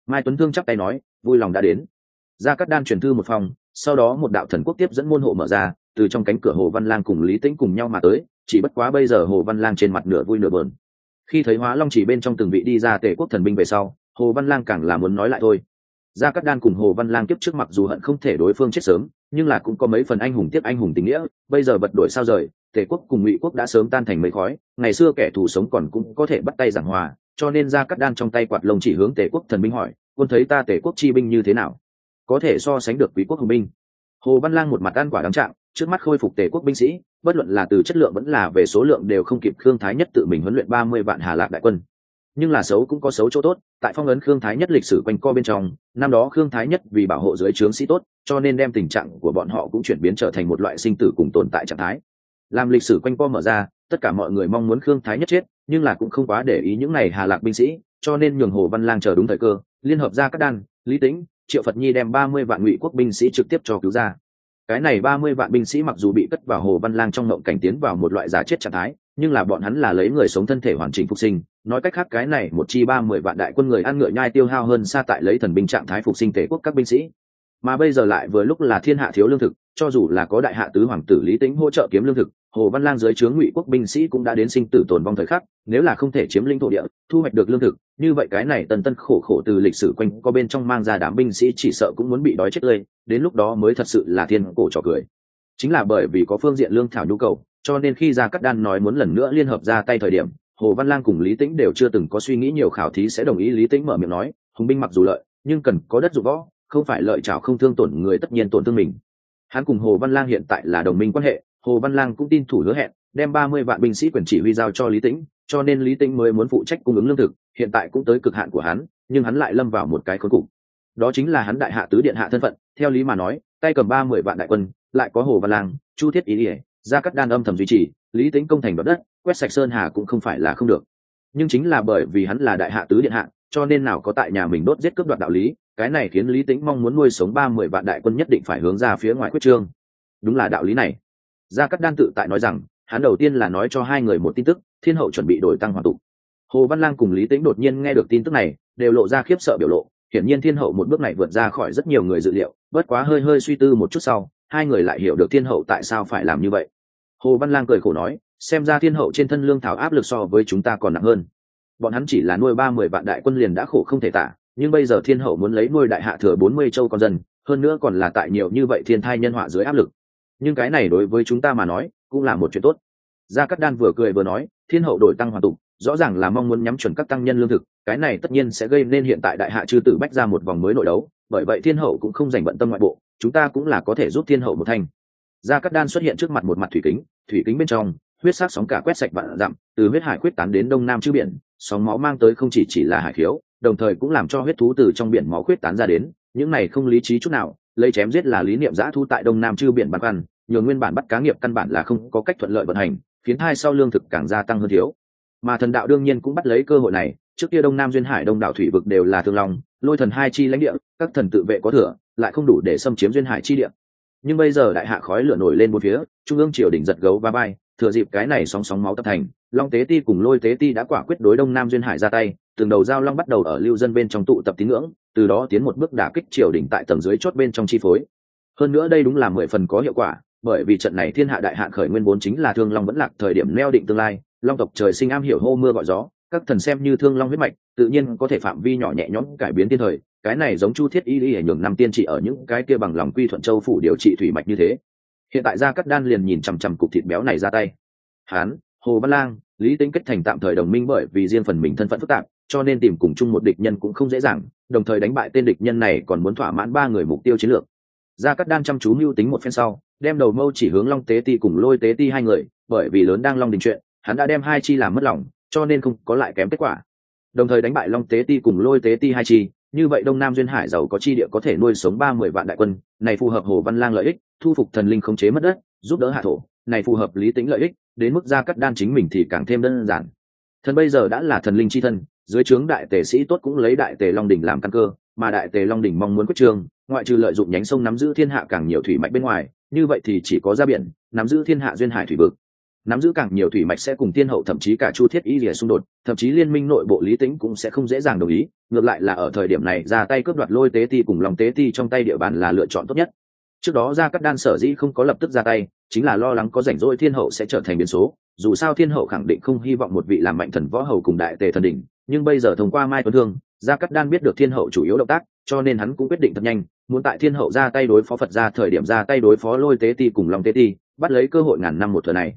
Mai tuấn thương chắp tay nói, vui lòng đã đến. Gia cắt đan truyền thư một phòng, sau đó một đạo thần quốc tiếp dẫn môn hộ mở ra, từ trong cánh cửa hồ văn lang cùng lý tĩnh cùng nhau mà tới, chỉ bất quá bây giờ hồ văn lang trên mặt nửa vui nửa bờn khi thấy hóa long chỉ bên trong từng vị đi ra tề quốc thần binh về sau, hồ văn lang càng là muốn nói lại thôi. Gia cát đan cùng hồ văn lang kiếp trước mặc dù hận không thể đối phương chết sớm nhưng là cũng có mấy phần anh hùng tiếp anh hùng tình nghĩa, bây giờ bật đổi sao rời, tề quốc cùng ngụy quốc đã sớm tan thành mấy khói, ngày xưa kẻ thù sống còn cũng có thể bắt tay giảng hòa, cho nên ra cắt đan trong tay quạt lông chỉ hướng tề quốc thần binh hỏi, quân thấy ta tề quốc chi binh như thế nào? Có thể so sánh được quý quốc hùng binh? Hồ văn lang một mặt ăn quả đắng trạng, trước mắt khôi phục tề quốc binh sĩ, bất luận là từ chất lượng vẫn là về số lượng đều không kịp khương thái nhất tự mình huấn luyện ba mươi vạn hà lạc đại quân nhưng là xấu cũng có xấu chỗ tốt, tại phong ấn khương thái nhất lịch sử quanh co bên trong, năm đó khương thái nhất vì bảo hộ dưới trướng sĩ tốt, cho nên đem tình trạng của bọn họ cũng chuyển biến trở thành một loại sinh tử cùng tồn tại trạng thái. Làm lịch sử quanh co mở ra, tất cả mọi người mong muốn khương thái nhất chết, nhưng là cũng không quá để ý những n à y hà lạc binh sĩ, cho nên nhường hồ văn lang chờ đúng thời cơ, liên hợp ra các đan, lý tĩnh, triệu phật nhi đem ba mươi vạn ngụy quốc binh sĩ trực tiếp cho cứu ra. Cái này ba mươi vạn binh sĩ mặc dù bị cất vào hồ văn lang trong ngộng cảnh tiến vào một loại giả chết trạng thái nhưng là bọn hắn là lấy người sống thân thể hoàn chỉnh phục sinh, nói cách khác cái này một chi ba mươi vạn đại quân người ăn ngựa nhai tiêu hao hơn xa tại lấy thần binh trạng thái phục sinh tể quốc các binh sĩ. Mà bây giờ lại vừa lúc là thiên hạ thiếu lương thực, cho dù là có đại hạ tứ hoàng tử lý tính hỗ trợ kiếm lương thực, hồ văn lang dưới trướng ngụy quốc binh sĩ cũng đã đến sinh tử tồn vong thời khắc, nếu là không thể chiếm lĩnh thổ địa, thu hoạch được lương thực, như vậy cái này tần tân khổ khổ từ lịch sử quanh có bên trong mang ra đám binh sĩ chỉ sợ cũng muốn bị đói chết lây đến lúc đó mới thật sự là thiên cổ trò cười chính là bởi vì có phương diện lương thảo nhu cầu, cho nên khi ra cắt đan nói muốn lần nữa liên hợp ra tay thời điểm, hồ văn lang cùng lý tĩnh đều chưa từng có suy nghĩ nhiều khảo thí sẽ đồng ý lý tĩnh mở miệng nói, hùng binh mặc dù lợi, nhưng cần có đất dụng võ, không phải lợi chảo không thương tổn người tất nhiên tổn thương mình. Hắn cùng hồ văn lang hiện tại là đồng minh quan hệ, hồ văn lang cũng tin thủ hứa hẹn, đem ba mươi vạn binh sĩ quyền chỉ huy giao cho lý tĩnh, cho nên lý tĩnh mới muốn phụ trách cung ứng lương thực, hiện tại cũng tới cực hạn của hắn, nhưng hắn lại lâm vào một cái khốn cục. Đó chính là hắn đại hạ tứ điện hạ thân phận, theo lý mà nói tay cầm ba mươi vạn đại quân, lại có hồ văn lang, chu thiết ý ỉa ra cắt đan âm thầm duy trì, lý tính công thành đoạt đất, quét sạch sơn hà cũng không phải là không được. Nhưng chính là bởi vì hắn là đại hạ tứ điện hạ, cho nên nào có tại nhà mình đốt giết cướp đoạt đạo lý, cái này khiến lý tính mong muốn nuôi sống ba mươi vạn đại quân nhất định phải hướng ra phía ngoài quyết trương. Đúng là đạo lý này. Gia cắt đan tự tại nói rằng, hắn đầu tiên là nói cho hai người một tin tức, thiên hậu chuẩn bị đổi tăng hoàn tụ hồ văn lang cùng lý tĩnh đột nhiên nghe được tin tức này, đều lộ ra khiếp sợ biểu lộ hiển nhiên thiên hậu một bước này vượt ra khỏi rất nhiều người dự liệu, bất quá hơi hơi suy tư một chút sau, hai người lại hiểu được thiên hậu tại sao phải làm như vậy. Hồ văn lang cười khổ nói, xem ra thiên hậu trên thân lương thảo áp lực so với chúng ta còn nặng hơn. Bọn hắn chỉ là nuôi ba mười vạn đại quân liền đã khổ không thể tả, nhưng bây giờ thiên hậu muốn lấy nuôi đại hạ thừa bốn mươi châu con dân, hơn nữa còn là tại nhiều như vậy thiên thai nhân họa dưới áp lực. Nhưng cái này đối với chúng ta mà nói, cũng là một chuyện tốt. Gia cát đan vừa cười vừa nói, thiên hậu đổi tăng hoàn tục rõ ràng là mong muốn nhắm chuẩn các tăng nhân lương thực, cái này tất nhiên sẽ gây nên hiện tại đại hạ chư tử bách ra một vòng mới nội đấu, bởi vậy thiên hậu cũng không dành bận tâm ngoại bộ, chúng ta cũng là có thể giúp thiên hậu một thanh. Gia cát đan xuất hiện trước mặt một mặt thủy kính thủy kính bên trong, huyết sắc sóng cả quét sạch vạn dặm, từ huyết hải quyết tán đến đông nam chư biển, sóng máu mang tới không chỉ chỉ là hải khiếu, đồng thời cũng làm cho huyết thú từ trong biển máu quyết tán ra đến, những này không lý trí chút nào, lấy chém giết là lý niệm giã thu tại đông nam chư biển băn khoăn nhường nguyên bản bắt cá nghiệp căn bản là không có cách thuận lợi vận hành, khiến hai sau lương thực càng gia tăng hơn thiếu mà thần đạo đương nhiên cũng bắt lấy cơ hội này, trước kia đông nam duyên hải, đông đảo thủy vực đều là thương long, lôi thần hai chi lãnh địa, các thần tự vệ có thừa, lại không đủ để xâm chiếm duyên hải chi địa. Nhưng bây giờ đại hạ khói lửa nổi lên một phía, trung ương triều đỉnh giật gấu ba bay thừa dịp cái này sóng sóng máu tập thành, long tế ti cùng lôi tế ti đã quả quyết đối đông nam duyên hải ra tay, từng đầu giao long bắt đầu ở lưu dân bên trong tụ tập tín ngưỡng, từ đó tiến một bước đả kích triều đỉnh tại tầng dưới chốt bên trong chi phối. Hơn nữa đây đúng là mười phần có hiệu quả, bởi vì trận này thiên hạ đại hạn khởi nguyên vốn chính là thương long vẫn lạc thời điểm neo định tương lai long tộc trời sinh am hiểu hô mưa gọi gió, các thần xem như thương long huyết mạch, tự nhiên có thể phạm vi nhỏ nhẹ nhõm cải biến thiên thời. Cái này giống chu thiết y y ảnh hưởng năm tiên trị ở những cái kia bằng lòng quy thuận châu phủ điều trị thủy mạch như thế. Hiện tại gia cắt đan liền nhìn chằm chằm cục thịt béo này ra tay. Hán, hồ văn lang, lý tính kết thành tạm thời đồng minh bởi vì riêng phần mình thân phận phức tạp, cho nên tìm cùng chung một địch nhân cũng không dễ dàng, đồng thời đánh bại tên địch nhân này còn muốn thỏa mãn ba người mục tiêu chiến lược. Gia cắt đan chăm chú mưu tính một phen sau, đem đầu mâu chỉ hướng long tế ti cùng lôi tế ti hai người, bởi vì lớn đang long đình chuyện hắn đã đem hai chi làm mất lòng, cho nên không có lại kém kết quả. Đồng thời đánh bại long tế ti cùng lôi tế ti hai chi, như vậy đông nam duyên hải giàu có chi địa có thể nuôi sống ba mươi vạn đại quân, này phù hợp hồ văn lang lợi ích, thu phục thần linh không chế mất đất, giúp đỡ hạ thổ, này phù hợp lý tính lợi ích, đến mức gia cắt đan chính mình thì càng thêm đơn giản. Thần bây giờ đã là thần linh chi thân, dưới trướng đại tề sĩ tốt cũng lấy đại tề long đỉnh làm căn cơ, mà đại tề long đỉnh mong muốn quyết trương ngoại trừ lợi dụng nhánh sông nắm giữ thiên hạ càng nhiều thủy mạch bên ngoài, như vậy thì chỉ có ra biển, nắm giữ thiên hạ duyên hải thủy vực nắm giữ càng nhiều thủy mạch sẽ cùng thiên hậu thậm chí cả chu thiết y lìa xung đột, thậm chí liên minh nội bộ lý tính cũng sẽ không dễ dàng đồng ý. Ngược lại là ở thời điểm này, ra tay cướp đoạt lôi tế ti cùng lòng tế ti trong tay địa bàn là lựa chọn tốt nhất. Trước đó ra các đan sở dĩ không có lập tức ra tay, chính là lo lắng có rảnh rỗi thiên hậu sẽ trở thành biến số. Dù sao thiên hậu khẳng định không hy vọng một vị làm mạnh thần võ hầu cùng đại tề thần đỉnh, nhưng bây giờ thông qua mai tuấn thương, gia cắt đan biết được thiên hậu chủ yếu động tác, cho nên hắn cũng quyết định thật nhanh, muốn tại thiên hậu ra tay đối phó phật ra thời điểm ra tay đối phó lôi tế ti cùng lòng tế ti, bắt lấy cơ hội ngàn năm một thừa này.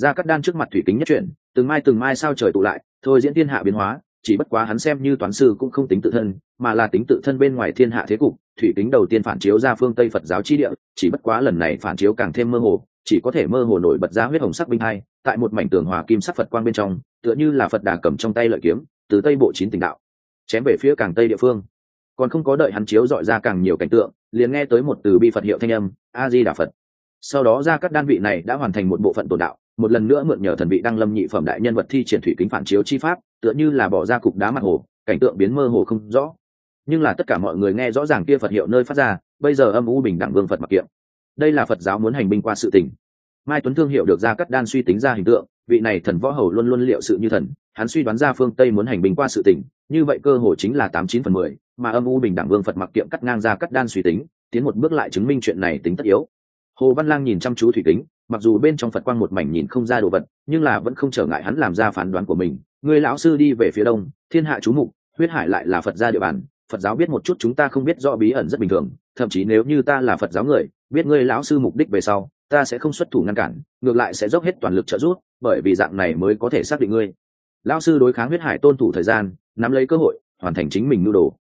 Ra cắt đan trước mặt thủy kính nhất chuyển, từng mai từng mai sao trời tụ lại, thôi diễn thiên hạ biến hóa, chỉ bất quá hắn xem như toán sư cũng không tính tự thân, mà là tính tự thân bên ngoài thiên hạ thế cục, thủy kính đầu tiên phản chiếu ra phương tây phật giáo chi địa, chỉ bất quá lần này phản chiếu càng thêm mơ hồ, chỉ có thể mơ hồ nổi bật ra huyết hồng sắc binh hai, tại một mảnh tường hòa kim sắc phật quang bên trong, tựa như là phật đà cầm trong tay lợi kiếm, từ tây bộ chín tỉnh đạo, chém về phía càng tây địa phương. Còn không có đợi hắn chiếu dọi ra càng nhiều cảnh tượng, liền nghe tới một từ bi phật hiệu thanh âm, a di đà phật. Sau đó ra các đan vị này đã hoàn thành một bộ phận tồn đạo một lần nữa mượn nhờ thần vị đăng lâm nhị phẩm đại nhân vật thi triển thủy kính phản chiếu chi pháp, tựa như là bỏ ra cục đá mặt hồ, cảnh tượng biến mơ hồ không rõ. Nhưng là tất cả mọi người nghe rõ ràng kia phật hiệu nơi phát ra, bây giờ âm u bình đẳng vương phật mặc kiệm. Đây là phật giáo muốn hành binh qua sự tình. Mai tuấn thương hiệu được ra cắt đan suy tính ra hình tượng, vị này thần võ hầu luôn luôn liệu sự như thần, hắn suy đoán ra phương tây muốn hành binh qua sự tình, như vậy cơ hội chính là tám chín phần mười, mà âm u bình đẳng vương phật mặc kiệm cắt ngang ra cắt đan suy tính, tiến một bước lại chứng minh chuyện này tính tất yếu. Hồ văn lang nhìn chăm chú thủy kính mặc dù bên trong phật quang một mảnh nhìn không ra đồ vật, nhưng là vẫn không trở ngại hắn làm ra phán đoán của mình. Người lão sư đi về phía đông, thiên hạ chú mục, huyết hải lại là phật gia địa bàn. Phật giáo biết một chút chúng ta không biết rõ bí ẩn rất bình thường, thậm chí nếu như ta là phật giáo người, biết ngươi lão sư mục đích về sau, ta sẽ không xuất thủ ngăn cản, ngược lại sẽ dốc hết toàn lực trợ giúp, bởi vì dạng này mới có thể xác định ngươi. Lão sư đối kháng huyết hải tôn thủ thời gian, nắm lấy cơ hội, hoàn thành chính mình nhu đồ.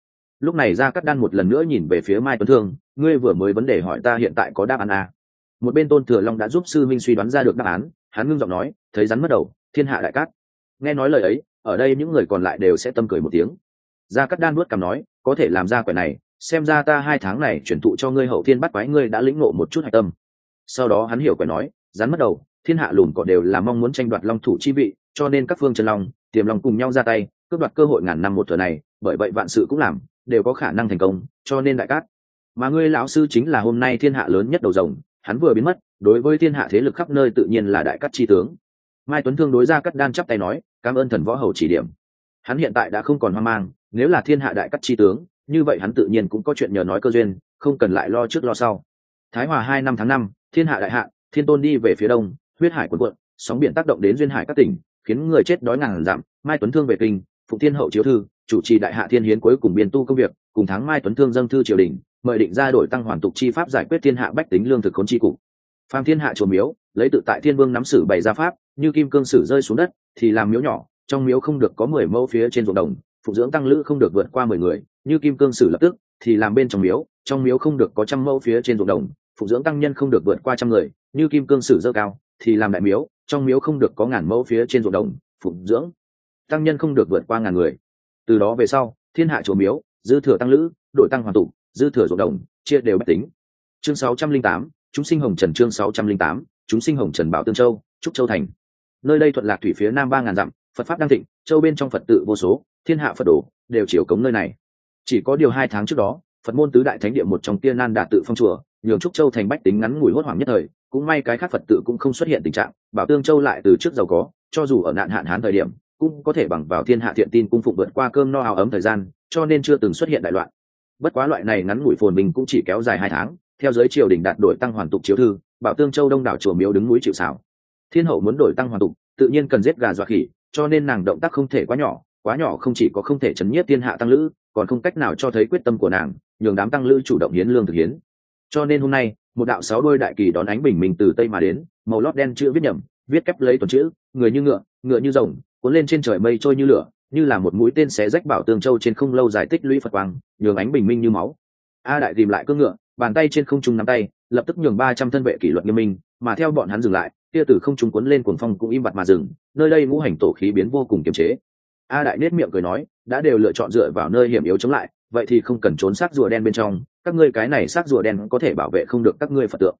Lúc này ra cắt đan một lần nữa nhìn về phía mai tuấn thương, ngươi vừa mới vấn đề hỏi ta hiện tại có đáp án à một bên tôn thừa long đã giúp sư minh suy đoán ra được đáp án, hắn ngưng giọng nói, thấy rắn mất đầu, thiên hạ đại cát. Nghe nói lời ấy, ở đây những người còn lại đều sẽ tâm cười một tiếng. Gia cắt đan nuốt cằm nói, có thể làm ra quẻ này, xem ra ta hai tháng này chuyển thụ cho ngươi hậu thiên bắt quái ngươi đã lĩnh ngộ một chút hạch tâm. Sau đó hắn hiểu quẻ nói, rắn mất đầu, thiên hạ lùn cỏ đều là mong muốn tranh đoạt long thủ chi vị, cho nên các phương chân long, tiềm long cùng nhau ra tay, cướp đoạt cơ hội ngàn năm một thừa này, bởi vậy vạn sự cũng làm, đều có khả năng thành công, cho nên đại cát. Mà ngươi lão sư chính là hôm nay thiên hạ lớn nhất đầu rồng hắn vừa biến mất, đối với thiên hạ thế lực khắp nơi tự nhiên là đại cát chi tướng. Mai tuấn thương đối ra cắt đan chắp tay nói, cảm ơn thần võ hầu chỉ điểm. Hắn hiện tại đã không còn hoang mang, nếu là thiên hạ đại cát chi tướng, như vậy hắn tự nhiên cũng có chuyện nhờ nói cơ duyên, không cần lại lo trước lo sau. Thái hòa hai năm tháng năm, thiên hạ đại hạ, thiên tôn đi về phía đông, huyết hải quần quận sóng biển tác động đến duyên hải các tỉnh, khiến người chết đói ngàn dặm. Mai tuấn thương về kinh, phụng thiên hậu chiếu thư, chủ trì đại hạ thiên hiến cuối cùng biên tu công việc, cùng tháng mai tuấn thương dâng thư triều đình mời định ra đổi tăng hoàn tục chi pháp giải quyết thiên hạ bách tính lương thực khốn chi cục. Phàm thiên hạ chùa miếu, lấy tự tại thiên vương nắm sử bày ra pháp, như kim cương sử rơi xuống đất, thì làm miếu nhỏ, trong miếu không được có mười mẫu phía trên ruộng đồng, phụ dưỡng tăng lữ không được vượt qua mười người, như kim cương sử lập tức, thì làm bên trong miếu trong miếu không được có trăm mẫu phía trên ruộng đồng, phụ dưỡng tăng nhân không được vượt qua trăm người, như kim cương sử dơ cao, thì làm đại miếu, trong miếu không được có ngàn mẫu phía trên ruộng đồng, phụ dưỡng tăng nhân không được vượt qua ngàn người. Từ đó về sau, thiên hạ chùa miếu, dư thừa tăng lữ đội tăng hoàn tục dư thừa ruộng đồng, chia đều bách tính. Chương sáu trăm linh tám, chúng sinh hồng trần chương sáu trăm linh tám, chúng sinh hồng trần bảo tương châu, trúc châu thành. Nơi đây thuận lạc thủy phía nam ba ngàn dặm, phật pháp đang thịnh, châu bên trong phật tự vô số, thiên hạ phật đồ đều chiều cống nơi này. Chỉ có điều hai tháng trước đó, phật môn tứ đại thánh địa một trong tiên nan đạt tự phong chùa, nhường trúc châu thành bách tính ngắn ngủi hốt hoảng nhất thời, cũng may cái khác phật tự cũng không xuất hiện tình trạng, bảo tương châu lại từ trước giàu có, cho dù ở nạn hạn hán thời điểm, cũng có thể bằng vào thiên hạ thiện tin cung phục vượt qua cơm no áo ấm thời gian, cho nên chưa từng xuất hiện đại loạn bất quá loại này ngắn ngủi phồn bình cũng chỉ kéo dài hai tháng, theo giới triều đình đạt đổi tăng hoàn tục chiếu thư, bảo tương châu đông đảo chùa miếu đứng núi chịu xảo thiên hậu muốn đổi tăng hoàn tục, tự nhiên cần giết gà dọa khỉ, cho nên nàng động tác không thể quá nhỏ quá nhỏ không chỉ có không thể chấn nhiếp thiên hạ tăng lữ, còn không cách nào cho thấy quyết tâm của nàng, nhường đám tăng lữ chủ động hiến lương thực hiến. Cho nên hôm nay, một đạo sáu đôi đại kỳ đón ánh bình minh từ tây mà đến, màu lót đen chữ viết nhầm, viết kép lấy tuần chữ, người như ngựa ngựa như rồng, cuốn lên trên trời mây trôi như lửa như là một mũi tên xé rách bảo tương châu trên không lâu dài tích lũy phật quang, nhường ánh bình minh như máu. A đại tìm lại cưỡng ngựa, bàn tay trên không trung nắm tay, lập tức nhường ba trăm thân vệ kỷ luật nghiêm minh, mà theo bọn hắn dừng lại kia từ không trung cuốn lên cuồng phong cũng im bặt mà dừng, nơi đây ngũ hành tổ khí biến vô cùng kiềm chế. A đại nết miệng cười nói, đã đều lựa chọn dựa vào nơi hiểm yếu chống lại, vậy thì không cần trốn xác rùa đen bên trong, các ngươi cái này xác rùa đen có thể bảo vệ không được các ngươi phật tượng.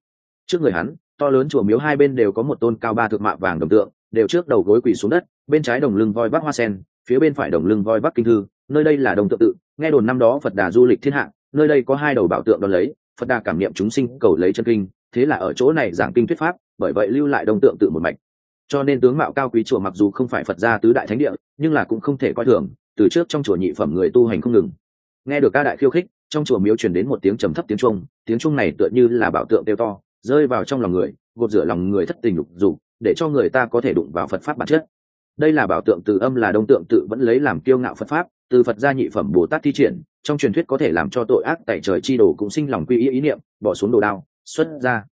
Trước người hắn, to lớn chùa miếu hai bên đều có một tôn cao ba thượng mạ vàng đồng tượng, đều trước đầu gối quỳ xuống đất, bên trái đồng lưng voi bắc hoa sen phía bên phải đồng lưng voi bắc kinh thư, nơi đây là đồng tự tự, nghe đồn năm đó phật đà du lịch thiên hạ, nơi đây có hai đầu bảo tượng đón lấy, phật đà cảm niệm chúng sinh cầu lấy chân kinh, thế là ở chỗ này giảng kinh thuyết pháp, bởi vậy lưu lại đồng tượng tự một mạch. Cho nên tướng mạo cao quý chùa mặc dù không phải phật gia tứ đại thánh địa, nhưng là cũng không thể coi thường, từ trước trong chùa nhị phẩm người tu hành không ngừng. Nghe được ca đại khiêu khích, trong chùa miếu truyền đến một tiếng trầm thấp tiếng trung tiếng trung này tựa như là bảo tượng tiêu to, rơi vào trong lòng người, gột rửa lòng người thất tình lục dục, để cho người ta có thể đụng vào phật pháp bản chất đây là bảo tượng từ âm là đông tượng tự vẫn lấy làm kiêu ngạo phật pháp, từ phật gia nhị phẩm bồ tát thi triển, trong truyền thuyết có thể làm cho tội ác tại trời chi đồ cũng sinh lòng quy ý ý niệm, bỏ xuống đồ đao, xuất ra.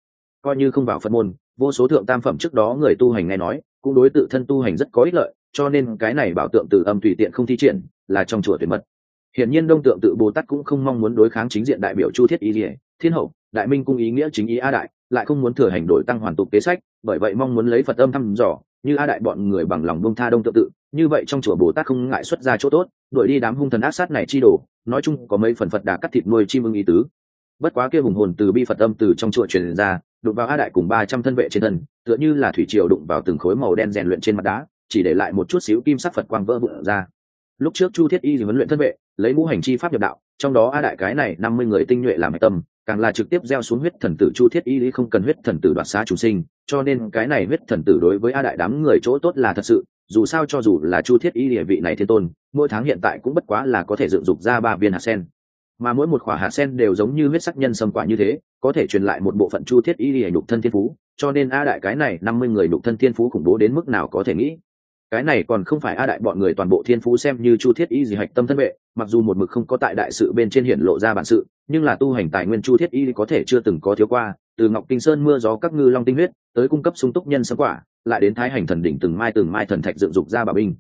Coi như không vào phật môn, vô số thượng tam phẩm trước đó người tu hành nghe nói, cũng đối tự thân tu hành rất có ích lợi, cho nên cái này bảo tượng từ âm tùy tiện không thi triển, là trong chùa tuyệt mật. Hiển nhiên đông tượng tự bồ tát cũng không mong muốn đối kháng chính diện đại biểu chu thiết ý nghĩa thiên hậu, đại minh cung ý nghĩa chính ý a đại lại không muốn thừa hành đổi tăng hoàn tục kế sách, bởi vậy mong muốn lấy phật âm thăm dò, như a đại bọn người bằng lòng bông tha đông tự tự, như vậy trong chùa bồ tát không ngại xuất ra chỗ tốt, đuổi đi đám hung thần ác sát này chi đổ nói chung có mấy phần phật đà cắt thịt nuôi chim ưng ý tứ. Bất quá kia hùng hồn từ bi phật âm từ trong chùa truyền ra, đụng vào a đại cùng ba trăm thân vệ trên thân, tựa như là thủy triều đụng vào từng khối màu đen rèn luyện trên mặt đá, chỉ để lại một chút xíu kim sắc phật quang vỡ vụn ra. Lúc trước chu thiết y thì huấn luyện thân vệ, lấy ngũ hành chi pháp nhập đạo, trong đó a đại cái này năm mươi người tinh nhuệ làm tâm càng là trực tiếp gieo xuống huyết thần tử chu thiết y lý không cần huyết thần tử đoạt xá chủ sinh, cho nên cái này huyết thần tử đối với a đại đám người chỗ tốt là thật sự, dù sao cho dù là chu thiết y địa vị này thiên tôn, mỗi tháng hiện tại cũng bất quá là có thể dựng dục ra ba viên hạt sen. Mà mỗi một khỏa hạt sen đều giống như huyết sắc nhân sâm quả như thế, có thể truyền lại một bộ phận chu thiết y địa nhục thân thiên phú, cho nên a đại cái này năm mươi người nhục thân thiên phú khủng bố đến mức nào có thể nghĩ. Cái này còn không phải a đại bọn người toàn bộ thiên phú xem như chu thiết y gì hạch tâm thân vệ, mặc dù một mực không có tại đại sự bên trên hiển lộ ra bản sự nhưng là tu hành tài nguyên chu thiết y có thể chưa từng có thiếu qua, từ ngọc kinh sơn mưa gió các ngư long tinh huyết, tới cung cấp sung túc nhân sâm quả, lại đến thái hành thần đỉnh từng mai từng mai thần thạch dựng dục ra bà binh.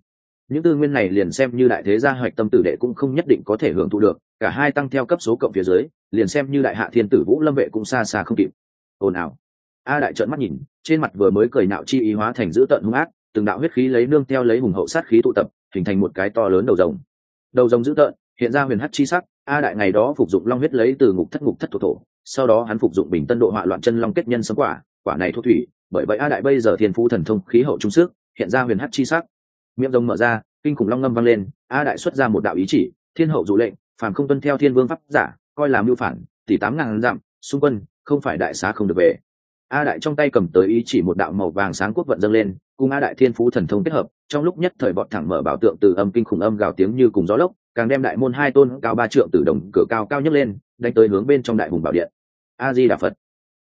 Những tư nguyên này liền xem như đại thế gia hoạch tâm tử đệ cũng không nhất định có thể hưởng thụ được, cả hai tăng theo cấp số cộng phía dưới, liền xem như đại hạ thiên tử vũ lâm vệ cũng xa xa không kịp. Ồn ào. A đại trợn mắt nhìn, trên mặt vừa mới cười nạo chi ý hóa thành dữ tợn hung ác, từng đạo huyết khí lấy nương theo lấy hùng hậu sát khí tụ tập, hình thành một cái to lớn đầu rồng. Đầu rồng dữ tợn, hiện ra huyền hắc chi sắc a đại ngày đó phục dụng long huyết lấy từ ngục thất ngục thất thổ thổ, sau đó hắn phục dụng bình tân độ họa loạn chân long kết nhân sống quả quả này thuốc thủy, bởi vậy a đại bây giờ thiên phú thần thông, khí hậu trung sức, hiện ra huyền hát chi sắc. Miệng rồng mở ra, kinh khủng long ngâm vang lên, a đại xuất ra một đạo ý chỉ, thiên hậu dụ lệnh, phàm không tuân theo thiên vương pháp giả, coi làm mưu phản, tỷ tám ngàn dặm, xung quân, không phải đại xá không được về. A đại trong tay cầm tới ý chỉ một đạo màu vàng sáng quốc vận dâng lên, cùng a đại thiên phú thần thông kết hợp, trong lúc nhất thời bọn thẳng mở bảo tượng từ âm kinh khủng âm gào tiếng như cùng gió lốc càng đem đại môn hai tôn cao ba trượng từ đồng cửa cao cao nhất lên, đánh tới hướng bên trong đại hùng bảo điện. A di đà phật.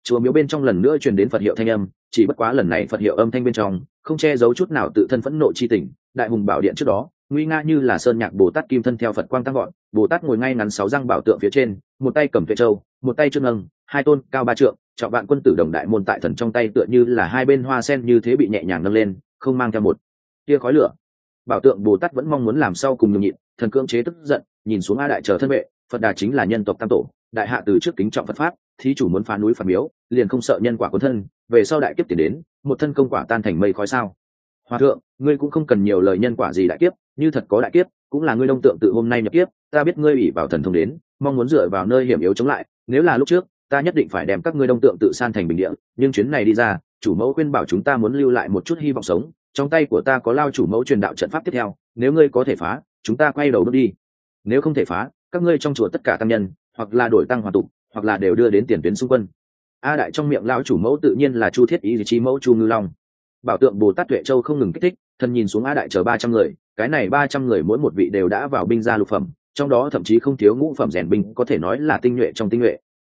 Chùa miếu bên trong lần nữa truyền đến phật hiệu thanh âm, chỉ bất quá lần này phật hiệu âm thanh bên trong, không che giấu chút nào tự thân phẫn nộ chi tình. Đại hùng bảo điện trước đó, nguy nga như là sơn nhạc bồ tát kim thân theo phật quang tăng gọn bồ tát ngồi ngay ngắn sáu răng bảo tượng phía trên, một tay cầm tuệ châu, một tay trương ngân hai tôn cao ba trượng, trọng bạn quân tử đồng đại môn tại thần trong tay tựa như là hai bên hoa sen như thế bị nhẹ nhàng nâng lên, không mang theo một tia khói lửa bảo tượng bồ tát vẫn mong muốn làm sau cùng nhường nhịn, thần cưỡng chế tức giận, nhìn xuống a đại chờ thân vệ, phật đà chính là nhân tộc tam tổ, đại hạ từ trước kính trọng phật pháp, thí chủ muốn phá núi phản miếu, liền không sợ nhân quả quân thân, về sau đại kiếp tiền đến, một thân công quả tan thành mây khói sao. Hòa thượng, ngươi cũng không cần nhiều lời nhân quả gì đại kiếp, như thật có đại kiếp, cũng là ngươi đông tượng tự hôm nay nhập kiếp, ta biết ngươi ủy vào thần thông đến, mong muốn dựa vào nơi hiểm yếu chống lại, nếu là lúc trước, ta nhất định phải đem các ngươi đông tượng tự san thành bình địa, nhưng chuyến này đi ra, chủ mẫu khuyên bảo chúng ta muốn lưu lại một chút hy vọng sống trong tay của ta có lao chủ mẫu truyền đạo trận pháp tiếp theo, nếu ngươi có thể phá, chúng ta quay đầu bước đi. Nếu không thể phá, các ngươi trong chùa tất cả tăng nhân, hoặc là đổi tăng hòa tục, hoặc là đều đưa đến tiền tuyến xung quân. A đại trong miệng lão chủ mẫu tự nhiên là chu thiết ý chi mẫu chu ngư long. Bảo tượng bồ tát tuệ châu không ngừng kích thích thần nhìn xuống a đại chờ ba trăm người, cái này ba trăm người mỗi một vị đều đã vào binh gia lục phẩm, trong đó thậm chí không thiếu ngũ phẩm rèn binh, có thể nói là tinh nhuệ trong tinh nhuệ.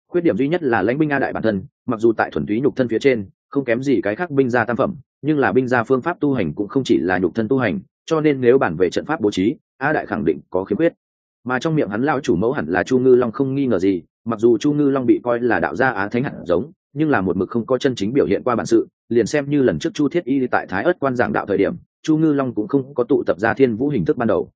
Khuyết điểm duy nhất là lãnh binh a đại bản thân, mặc dù tại thuần túy nhục thân phía trên, không kém gì cái khác binh gia tam phẩm nhưng là binh gia phương pháp tu hành cũng không chỉ là nhục thân tu hành, cho nên nếu bản về trận pháp bố trí, a đại khẳng định có khiếm khuyết. Mà trong miệng hắn lao chủ mẫu hẳn là chu ngư long không nghi ngờ gì, mặc dù chu ngư long bị coi là đạo gia á thánh hẳn giống, nhưng là một mực không có chân chính biểu hiện qua bản sự, liền xem như lần trước chu thiết y tại thái ớt quan giảng đạo thời điểm, chu ngư long cũng không có tụ tập ra thiên vũ hình thức ban đầu.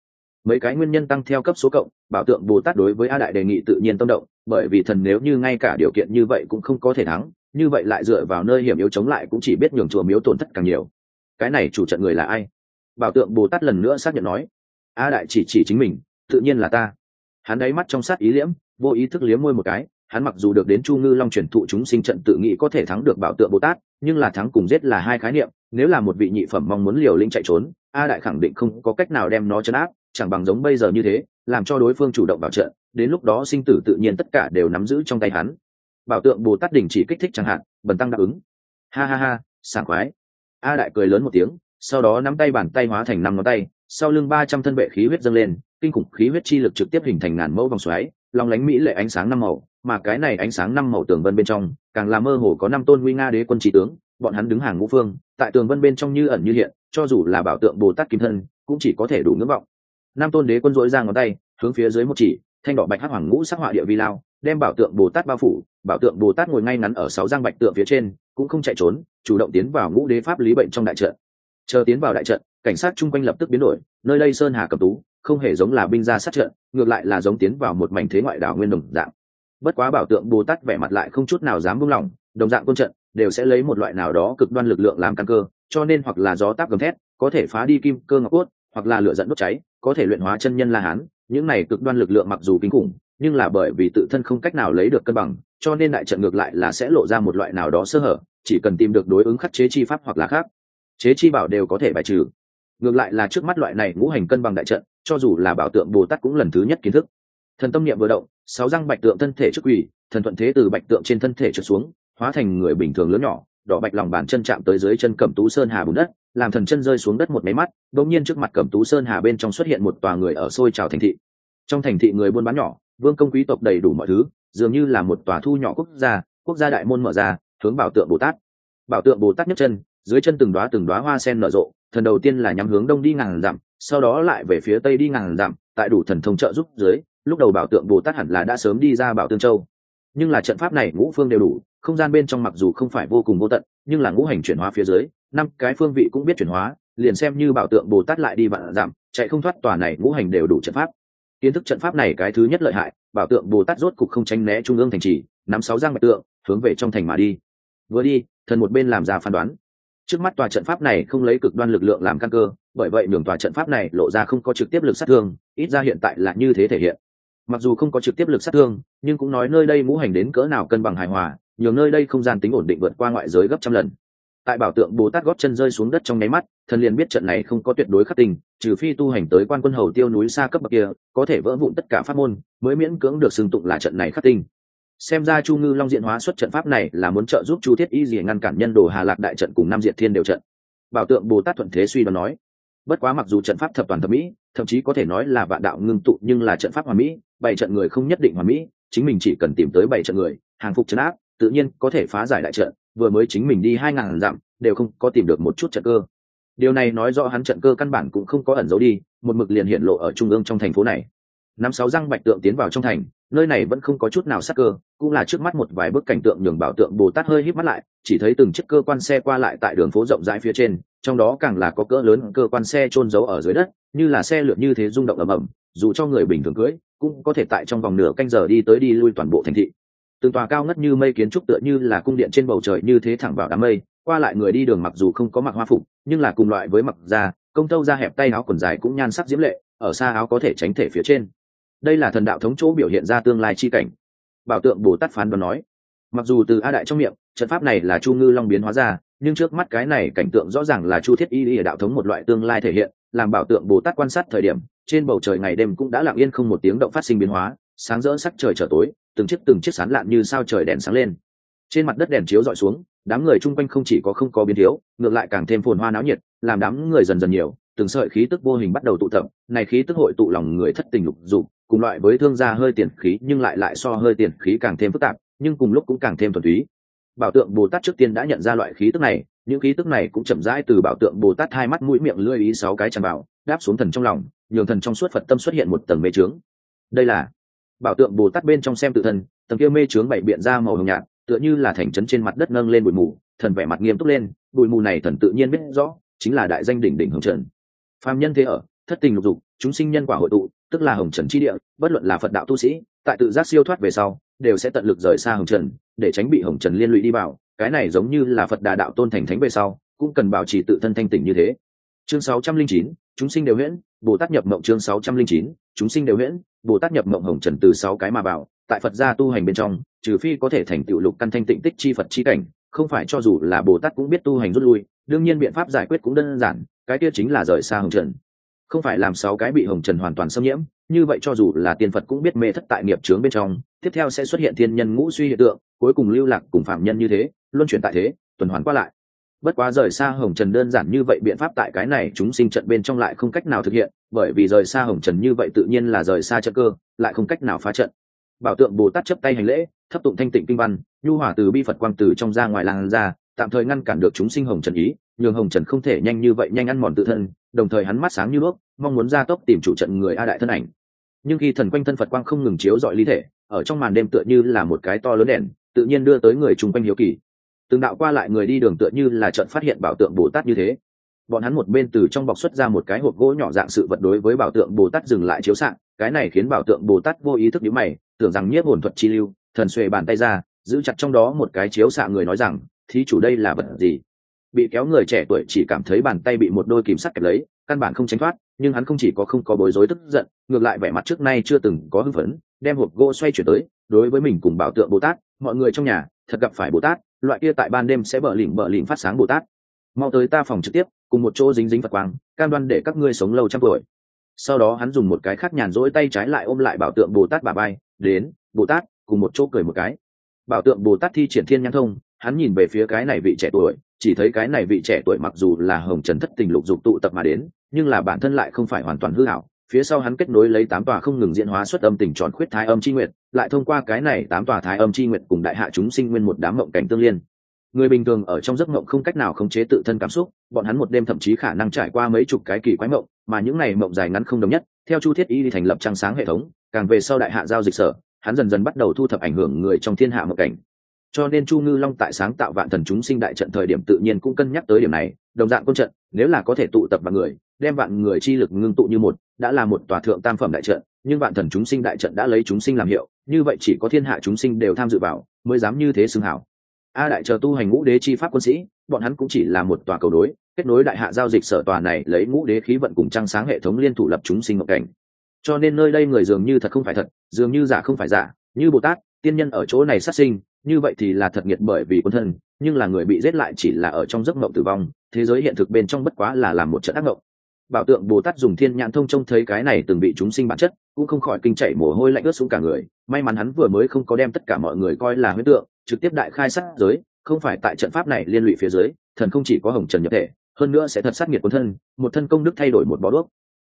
Mấy cái nguyên nhân tăng theo cấp số cộng, bảo tượng bồ tát đối với a đại đề nghị tự nhiên tâm động, bởi vì thần nếu như ngay cả điều kiện như vậy cũng không có thể thắng như vậy lại dựa vào nơi hiểm yếu chống lại cũng chỉ biết nhường chùa miếu tổn thất càng nhiều. Cái này chủ trận người là ai? Bảo tượng bồ tát lần nữa xác nhận nói. A đại chỉ chỉ chính mình, tự nhiên là ta. Hắn đáy mắt trong sát ý liễm, vô ý thức liếm môi một cái, hắn mặc dù được đến chu ngư long truyền thụ chúng sinh trận tự nghĩ có thể thắng được bảo tượng bồ tát, nhưng là thắng cùng giết là hai khái niệm, nếu là một vị nhị phẩm mong muốn liều lĩnh chạy trốn, a đại khẳng định không có cách nào đem nó chấn áp, chẳng bằng giống bây giờ như thế, làm cho đối phương chủ động vào trận, đến lúc đó sinh tử tự nhiên tất cả đều nắm giữ trong tay hắn bảo tượng bồ tát đình chỉ kích thích chẳng hạn, bần tăng đáp ứng. Ha ha ha, sảng khoái. A đại cười lớn một tiếng, sau đó nắm tay bàn tay hóa thành năm ngón tay, sau lưng ba trăm thân vệ khí huyết dâng lên, kinh khủng khí huyết chi lực trực tiếp hình thành ngàn mẫu vòng xoáy lòng lánh mỹ lệ ánh sáng năm màu, mà cái này ánh sáng năm màu tường vân bên trong, càng là mơ hồ có năm tôn nguy nga đế quân trí tướng, bọn hắn đứng hàng ngũ phương, tại tường vân bên trong như ẩn như hiện, cho dù là bảo tượng bồ tát kim thân, cũng chỉ có thể đủ ngưỡng vọng. Năm tôn đế quân dỗi ra ngón tay, hướng phía dưới một chỉ thanh đỏ bạch hắc hoàng ngũ sắc họa địa vi lao, đem bảo tượng bồ tát bao phủ, bảo tượng bồ tát ngồi ngay ngắn ở sáu giang bạch tượng phía trên, cũng không chạy trốn, chủ động tiến vào ngũ đế pháp lý bệnh trong đại trận. Chờ tiến vào đại trận, cảnh sát chung quanh lập tức biến đổi, nơi đây sơn hà cầm tú, không hề giống là binh gia sát trận, ngược lại là giống tiến vào một mảnh thế ngoại đảo nguyên đồng dạng. Bất quá bảo tượng bồ tát vẻ mặt lại không chút nào dám buông lỏng, đồng dạng quân trận, đều sẽ lấy một loại nào đó cực đoan lực lượng làm căn cơ, cho nên hoặc là gió táp gầm thét, có thể phá đi kim, cơ, ngọc cốt, hoặc là lửa dẫn đốt cháy, có thể luyện hóa chân nhân la hán những này cực đoan lực lượng mặc dù kinh khủng, nhưng là bởi vì tự thân không cách nào lấy được cân bằng, cho nên đại trận ngược lại là sẽ lộ ra một loại nào đó sơ hở, chỉ cần tìm được đối ứng khắc chế chi pháp hoặc là khác. Chế chi bảo đều có thể bài trừ. Ngược lại là trước mắt loại này ngũ hành cân bằng đại trận, cho dù là bảo tượng bồ tát cũng lần thứ nhất kiến thức. Thần tâm niệm vừa động, sáu răng bạch tượng thân thể trước quỳ, thần thuận thế từ bạch tượng trên thân thể trượt xuống, hóa thành người bình thường lớn nhỏ, đỏ bạch lòng bàn chân chạm tới dưới chân cẩm tú sơn hà bùn đất làm thần chân rơi xuống đất một máy mắt, đột nhiên trước mặt cẩm tú sơn hà bên trong xuất hiện một tòa người ở xôi trào thành thị. Trong thành thị người buôn bán nhỏ, vương công quý tộc đầy đủ mọi thứ, dường như là một tòa thu nhỏ quốc gia quốc gia đại môn mở ra, hướng bảo tượng bồ tát. Bảo tượng bồ tát nhấc chân, dưới chân từng đoá từng đoá hoa sen nở rộ, thần đầu tiên là nhắm hướng đông đi ngàn dặm, sau đó lại về phía tây đi ngàn dặm, tại đủ thần thông trợ giúp dưới, lúc đầu bảo tượng bồ tát hẳn là đã sớm đi ra bảo tương châu. Nhưng là trận pháp này, ngũ phương đều đủ, không gian bên trong mặc dù không phải vô cùng vô tận nhưng là ngũ hành chuyển hóa phía dưới, năm cái phương vị cũng biết chuyển hóa, liền xem như bảo tượng bồ tát lại đi vạn giảm, chạy không thoát tòa này ngũ hành đều đủ trận pháp. Kiến thức trận pháp này cái thứ nhất lợi hại, bảo tượng bồ tát rốt cục không tránh né trung ương thành trì, nắm sáu giang bạch tượng, hướng về trong thành mà đi. Vừa đi, thần một bên làm ra phán đoán. Trước mắt tòa trận pháp này không lấy cực đoan lực lượng làm căn cơ, bởi vậy đường tòa trận pháp này lộ ra không có trực tiếp lực sát thương, ít ra hiện tại là như thế thể hiện. Mặc dù không có trực tiếp lực sát thương, nhưng cũng nói nơi đây ngũ hành đến cỡ nào cân bằng hài hòa nhiều nơi đây không gian tính ổn định vượt qua ngoại giới gấp trăm lần. Tại bảo tượng bồ tát góp chân rơi xuống đất trong nháy mắt, thần liền biết trận này không có tuyệt đối khắc tình, trừ phi tu hành tới quan quân hầu tiêu núi xa cấp bậc kia, có thể vỡ vụn tất cả pháp môn, mới miễn cưỡng được xưng tụng là trận này khắc tinh xem ra chu ngư long diện hóa xuất trận pháp này là muốn trợ giúp chu thiết y gì ngăn cản nhân đồ hà lạc đại trận cùng nam diện thiên đều trận. Bảo tượng bồ tát thuận thế suy đoán nói, bất quá mặc dù trận pháp thập toàn thập mỹ, thậm chí có thể nói là vạn đạo ngưng tụ, nhưng là trận pháp hoàn mỹ, bảy trận người không nhất định hoàn mỹ, chính mình chỉ cần tìm tới bảy trận người, hàng phục trận áp tự nhiên có thể phá giải đại trận, vừa mới chính mình đi hai ngàn dặm, đều không có tìm được một chút trận cơ. Điều này nói rõ hắn trận cơ căn bản cũng không có ẩn giấu đi, một mực liền hiện lộ ở trung ương trong thành phố này. Năm sáu răng bạch tượng tiến vào trong thành, nơi này vẫn không có chút nào sắc cơ, cũng là trước mắt một vài bức cảnh tượng nhường bảo tượng bồ tát hơi hít mắt lại, chỉ thấy từng chiếc cơ quan xe qua lại tại đường phố rộng rãi phía trên, trong đó càng là có cỡ lớn cơ quan xe trôn giấu ở dưới đất, như là xe lượn như thế rung động ầm ầm, dù cho người bình thường cưỡi, cũng có thể tại trong vòng nửa canh giờ đi tới đi lui toàn bộ thành thị từng tòa cao ngất như mây kiến trúc tựa như là cung điện trên bầu trời như thế thẳng vào đám mây, qua lại người đi đường mặc dù không có mặc hoa phục, nhưng là cùng loại với mặc da, công tâu da hẹp tay áo quần dài cũng nhan sắc diễm lệ, ở xa áo có thể tránh thể phía trên. Đây là thần đạo thống chỗ biểu hiện ra tương lai chi cảnh. Bảo tượng bồ tát phán đoán nói, mặc dù từ a đại trong miệng, trận pháp này là chu ngư long biến hóa ra, nhưng trước mắt cái này cảnh tượng rõ ràng là chu thiết y y đạo thống một loại tương lai thể hiện, làm bảo tượng bồ tát quan sát thời điểm, trên bầu trời ngày đêm cũng đã lặng yên không một tiếng động phát sinh biến hóa, sáng rỡ sắc trời trở tối từng chiếc từng chiếc sán lạn như sao trời đèn sáng lên. Trên mặt đất đèn chiếu dọi xuống, đám người chung quanh không chỉ có không có biến thiếu, ngược lại càng thêm phồn hoa náo nhiệt, làm đám người dần dần nhiều, từng sợi khí tức vô hình bắt đầu tụ tập, này khí tức hội tụ lòng người thất tình lục dục, cùng loại với thương gia hơi tiền khí nhưng lại lại so hơi tiền khí càng thêm phức tạp, nhưng cùng lúc cũng càng thêm thuần túy. Bảo tượng bồ tát trước tiên đã nhận ra loại khí tức này, những khí tức này cũng chậm rãi từ bảo tượng bồ tát hai mắt mũi miệng lưỡi ý sáu cái tràn bảo đáp xuống thần trong lòng, nhường thần trong suốt phật tâm xuất hiện một tầng mê trướng đây là bảo tượng bồ tát bên trong xem tự thân tầng kia mê trướng bảy biện ra màu hồng nhạt tựa như là thành trấn trên mặt đất nâng lên bụi mù thần vẻ mặt nghiêm túc lên bụi mù này thần tự nhiên biết rõ chính là đại danh đỉnh đỉnh hồng trần. Phàm nhân thế ở thất tình lục dục chúng sinh nhân quả hội tụ tức là hồng trần chi địa bất luận là phật đạo tu sĩ tại tự giác siêu thoát về sau đều sẽ tận lực rời xa hồng trần để tránh bị hồng trần liên lụy đi vào. Cái này giống như là phật đà đạo tôn thành thánh về sau cũng cần bảo trì tự thân thanh tỉnh như thế. Chương 609, chúng sinh đều huyễn bồ tát nhập mộng chương 609, chúng sinh đều huyễn, bồ tát nhập mộng hồng trần từ sáu cái mà bảo tại phật gia tu hành bên trong, trừ phi có thể thành tựu lục căn thanh tịnh tích chi phật chi cảnh, không phải cho dù là bồ tát cũng biết tu hành rút lui, đương nhiên biện pháp giải quyết cũng đơn giản, cái kia chính là rời xa hồng trần. Không phải làm sáu cái bị hồng trần hoàn toàn xâm nhiễm, như vậy cho dù là tiên phật cũng biết mê thất tại nghiệp trướng bên trong, tiếp theo sẽ xuất hiện thiên nhân ngũ suy hiện tượng, cuối cùng lưu lạc cùng phạm nhân như thế, luân chuyển tại thế, tuần hoàn qua lại bất quá rời xa hồng trần đơn giản như vậy biện pháp tại cái này chúng sinh trận bên trong lại không cách nào thực hiện, bởi vì rời xa hồng trần như vậy tự nhiên là rời xa trận cơ, lại không cách nào phá trận. Bảo tượng bồ tát chấp tay hành lễ, thấp tụng thanh tịnh kinh văn, nhu hỏa từ bi phật quang từ trong ra ngoài làng ra, tạm thời ngăn cản được chúng sinh hồng trần ý, nhường hồng trần không thể nhanh như vậy nhanh ăn mòn tự thân, đồng thời hắn mắt sáng như đuốc, mong muốn ra tốc tìm chủ trận người a đại thân ảnh. Nhưng khi thần quanh thân phật quang không ngừng chiếu dọi lý thể, ở trong màn đêm tựa như là một cái to lớn đèn, tự nhiên đưa tới người chung quanh hiếu kỳ từng đạo qua lại người đi đường tựa như là trận phát hiện bảo tượng bồ tát như thế. Bọn hắn một bên từ trong bọc xuất ra một cái hộp gỗ nhỏ dạng sự vật đối với bảo tượng bồ tát dừng lại chiếu s cái này khiến bảo tượng bồ tát vô ý thức nhíu mày, tưởng rằng nhiếp hồn thuật chi lưu, thần xuề bàn tay ra, giữ chặt trong đó một cái chiếu xạ người nói rằng, thí chủ đây là vật gì? Bị kéo người trẻ tuổi chỉ cảm thấy bàn tay bị một đôi kìm sắt kẹp lấy, căn bản không tránh thoát, nhưng hắn không chỉ có không có bối rối tức giận, ngược lại vẻ mặt trước nay chưa từng có hưng phấn, đem hộp gỗ xoay chuyển tới, đối với mình cùng bảo tượng bồ tát, mọi người trong nhà thật gặp phải bồ tát, loại kia tại ban đêm sẽ bờ lỉnh bờ lỉnh phát sáng bồ tát. Mau tới ta phòng trực tiếp, cùng một chỗ dính dính phật quang, cam đoan để các ngươi sống lâu trăm tuổi. Sau đó hắn dùng một cái khác nhàn rỗi tay trái lại ôm lại bảo tượng bồ tát bà bay đến, bồ tát, cùng một chỗ cười một cái. Bảo tượng bồ tát thi triển thiên nhãn thông, hắn nhìn về phía cái này vị trẻ tuổi, chỉ thấy cái này vị trẻ tuổi mặc dù là hồng trần thất tình lục dục tụ tập mà đến, nhưng là bản thân lại không phải hoàn toàn hư hảo phía sau hắn kết nối lấy tám tòa không ngừng diễn hóa xuất âm tình tròn khuyết thái âm chi nguyện lại thông qua cái này tám tòa thái âm chi nguyện cùng đại hạ chúng sinh nguyên một đám mộng cảnh tương liên. Người bình thường ở trong giấc mộng không cách nào khống chế tự thân cảm xúc, bọn hắn một đêm thậm chí khả năng trải qua mấy chục cái kỳ quái mộng, mà những này mộng dài ngắn không đồng nhất, theo chu thiết y đi thành lập trang sáng hệ thống, càng về sau đại hạ giao dịch sở, hắn dần dần bắt đầu thu thập ảnh hưởng người trong thiên hạ mộng cảnh. Cho nên chu ngư long tại sáng tạo vạn thần chúng sinh đại trận thời điểm tự nhiên cũng cân nhắc tới điểm này, đồng dạng quân trận, nếu là có thể tụ tập vào người, đem vạn người chi lực ngưng tụ như một đã là một tòa thượng tam phẩm đại trận, nhưng vạn thần chúng sinh đại trận đã lấy chúng sinh làm hiệu, như vậy chỉ có thiên hạ chúng sinh đều tham dự vào, mới dám như thế xưng hảo. A đại chờ tu hành ngũ đế chi pháp quân sĩ, bọn hắn cũng chỉ là một tòa cầu đối, kết nối đại hạ giao dịch sở tòa này, lấy ngũ đế khí vận cùng trăng sáng hệ thống liên thủ lập chúng sinh ngọc cảnh. Cho nên nơi đây người dường như thật không phải thật, dường như giả không phải giả, như bồ tát, tiên nhân ở chỗ này sát sinh, như vậy thì là thật nghiệt bởi vì quân thân, nhưng là người bị giết lại chỉ là ở trong giấc mộng tử vong, thế giới hiện thực bên trong bất quá là làm một trận ác mộng bảo tượng bồ tát dùng thiên nhãn thông trông thấy cái này từng bị chúng sinh bản chất, cũng không khỏi kinh chảy mồ hôi lạnh ướt xuống cả người. May mắn hắn vừa mới không có đem tất cả mọi người coi là huyết tượng, trực tiếp đại khai sát giới, không phải tại trận pháp này liên lụy phía dưới, thần không chỉ có hồng trần nhập thể, hơn nữa sẽ thật sát nghiệt quân thân, một thân công đức thay đổi một bó đuốc.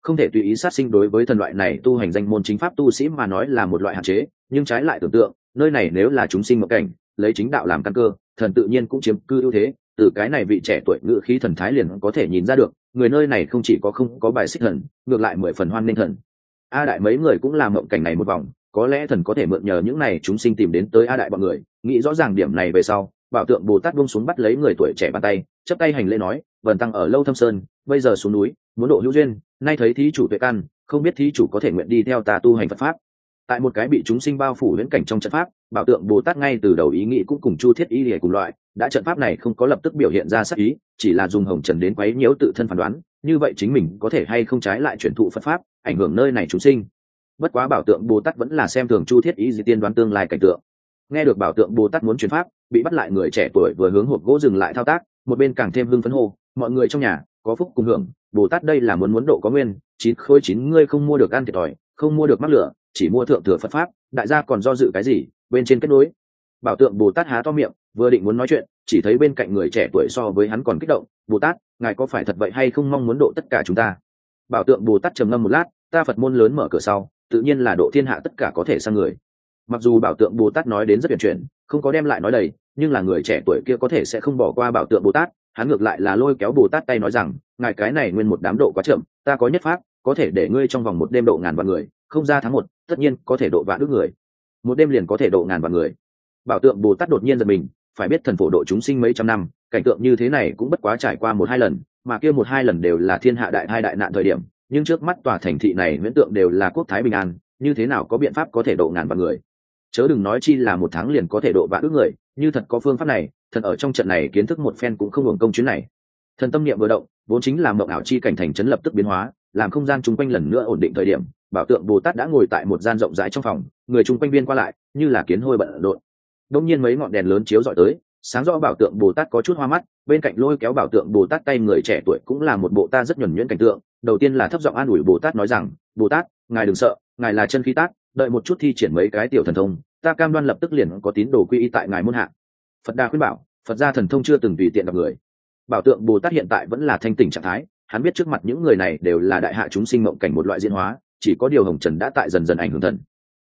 Không thể tùy ý sát sinh đối với thần loại này tu hành danh môn chính pháp tu sĩ mà nói là một loại hạn chế, nhưng trái lại tưởng tượng, nơi này nếu là chúng sinh mộng cảnh, lấy chính đạo làm căn cơ, thần tự nhiên cũng chiếm cư ưu thế, từ cái này vị trẻ tuổi ngự khí thần thái liền có thể nhìn ra được người nơi này không chỉ có không có bài xích thần, ngược lại mười phần hoan ninh thần. A đại mấy người cũng làm mộng cảnh này một vòng, có lẽ thần có thể mượn nhờ những này chúng sinh tìm đến tới a đại bọn người, nghĩ rõ ràng điểm này về sau, bảo tượng bồ tát buông xuống bắt lấy người tuổi trẻ bàn tay chấp tay hành lễ nói, vần tăng ở lâu thâm sơn, bây giờ xuống núi, muốn độ hữu duyên, nay thấy thí chủ tuệ căn, không biết thí chủ có thể nguyện đi theo ta tu hành phật pháp tại một cái bị chúng sinh bao phủ huyễn cảnh trong trận pháp, bảo tượng bồ tát ngay từ đầu ý nghĩ cũng cùng chu thiết y lìa cùng loại, đã trận pháp này không có lập tức biểu hiện ra sắc ý, chỉ là dùng hồng trần đến quấy nhiễu tự thân phán đoán, như vậy chính mình có thể hay không trái lại chuyển thụ phật pháp, ảnh hưởng nơi này chúng sinh. Bất quá bảo tượng bồ tát vẫn là xem thường chu thiết y di tiên đoán tương lai cảnh tượng. Nghe được bảo tượng bồ tát muốn chuyển pháp, bị bắt lại người trẻ tuổi vừa hướng hộp gỗ dừng lại thao tác, một bên càng thêm hưng phấn hô, mọi người trong nhà, có phúc cùng hưởng, bồ tát đây là muốn muốn độ có nguyên, chín khôi chín ngươi không mua được ăn thiệt thòi, không mua được mắc lửa chỉ mua thượng thừa phật pháp, đại gia còn do dự cái gì, bên trên kết nối. Bảo tượng bồ tát há to miệng, vừa định muốn nói chuyện, chỉ thấy bên cạnh người trẻ tuổi so với hắn còn kích động, bồ tát, ngài có phải thật vậy hay không mong muốn độ tất cả chúng ta? Bảo tượng bồ tát trầm ngâm một lát, ta phật môn lớn mở cửa sau, tự nhiên là độ thiên hạ tất cả có thể sang người. Mặc dù bảo tượng bồ tát nói đến rất tuyển chuyển, không có đem lại nói đầy, nhưng là người trẻ tuổi kia có thể sẽ không bỏ qua bảo tượng bồ tát, hắn ngược lại là lôi kéo bồ tát tay nói rằng, ngài cái này nguyên một đám độ quá chậm, ta có nhất pháp, có thể để ngươi trong vòng một đêm độ ngàn vạn người, không ra tháng một tất nhiên có thể độ vạn ước người. Một đêm liền có thể độ ngàn vạn người. Bảo tượng bồ tát đột nhiên giật mình, phải biết thần phổ độ chúng sinh mấy trăm năm, cảnh tượng như thế này cũng bất quá trải qua một hai lần, mà kia một hai lần đều là thiên hạ đại hai đại nạn thời điểm, nhưng trước mắt tòa thành thị này huyễn tượng đều là quốc thái bình an, như thế nào có biện pháp có thể độ ngàn vạn người? Chớ đừng nói chi là một tháng liền có thể độ vạn ước người, như thật có phương pháp này thần ở trong trận này kiến thức một phen cũng không hưởng công chuyến này. Thần tâm niệm vừa động, vốn chính là mộng ảo chi cảnh thành trấn lập tức biến hóa, làm không gian chung quanh lần nữa ổn định thời điểm bảo tượng bồ tát đã ngồi tại một gian rộng rãi trong phòng, người chung quanh viên qua lại, như là kiến hôi bận rộn. Đông nhiên mấy ngọn đèn lớn chiếu dọi tới, sáng rõ bảo tượng bồ tát có chút hoa mắt, bên cạnh lôi kéo bảo tượng bồ tát tay người trẻ tuổi cũng là một bộ ta rất nhuẩn nhuyễn cảnh tượng. Đầu tiên là thấp giọng an ủi bồ tát nói rằng, bồ tát, ngài đừng sợ, ngài là chân khí tát đợi một chút thi triển mấy cái tiểu thần thông, ta cam đoan lập tức liền có tín đồ quy y tại ngài môn hạ. Phật đà khuyên bảo, phật gia thần thông chưa từng tùy tiện gặp người. Bảo tượng bồ tát hiện tại vẫn là thanh tỉnh trạng thái, hắn biết trước mặt những người này đều là đại hạ chúng sinh mộng cảnh một loại diễn hóa chỉ có điều hồng trần đã tại dần dần ảnh hưởng thần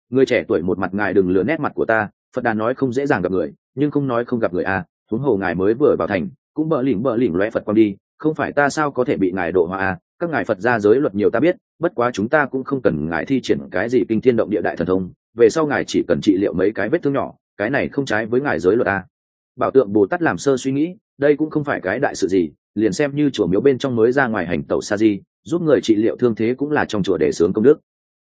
người trẻ tuổi một mặt ngài đừng lừa nét mặt của ta phật đà nói không dễ dàng gặp người nhưng không nói không gặp người a à, huống hồ ngài mới vừa vào thành cũng bợ lỉnh bợ lỉnh loe phật quang đi không phải ta sao có thể bị ngài độ hoa a à, các ngài phật gia giới luật nhiều ta biết bất quá chúng ta cũng không cần ngài thi triển cái gì kinh thiên động địa đại thần thông về sau ngài chỉ cần trị liệu mấy cái vết thương nhỏ cái này không trái với ngài giới luật a à. bảo tượng bồ tát làm sơ suy nghĩ đây cũng không phải cái đại sự gì liền xem như chùa miếu bên trong mới ra ngoài hành tẩu sa di giúp người trị liệu thương thế cũng là trong chùa để sướng công đức.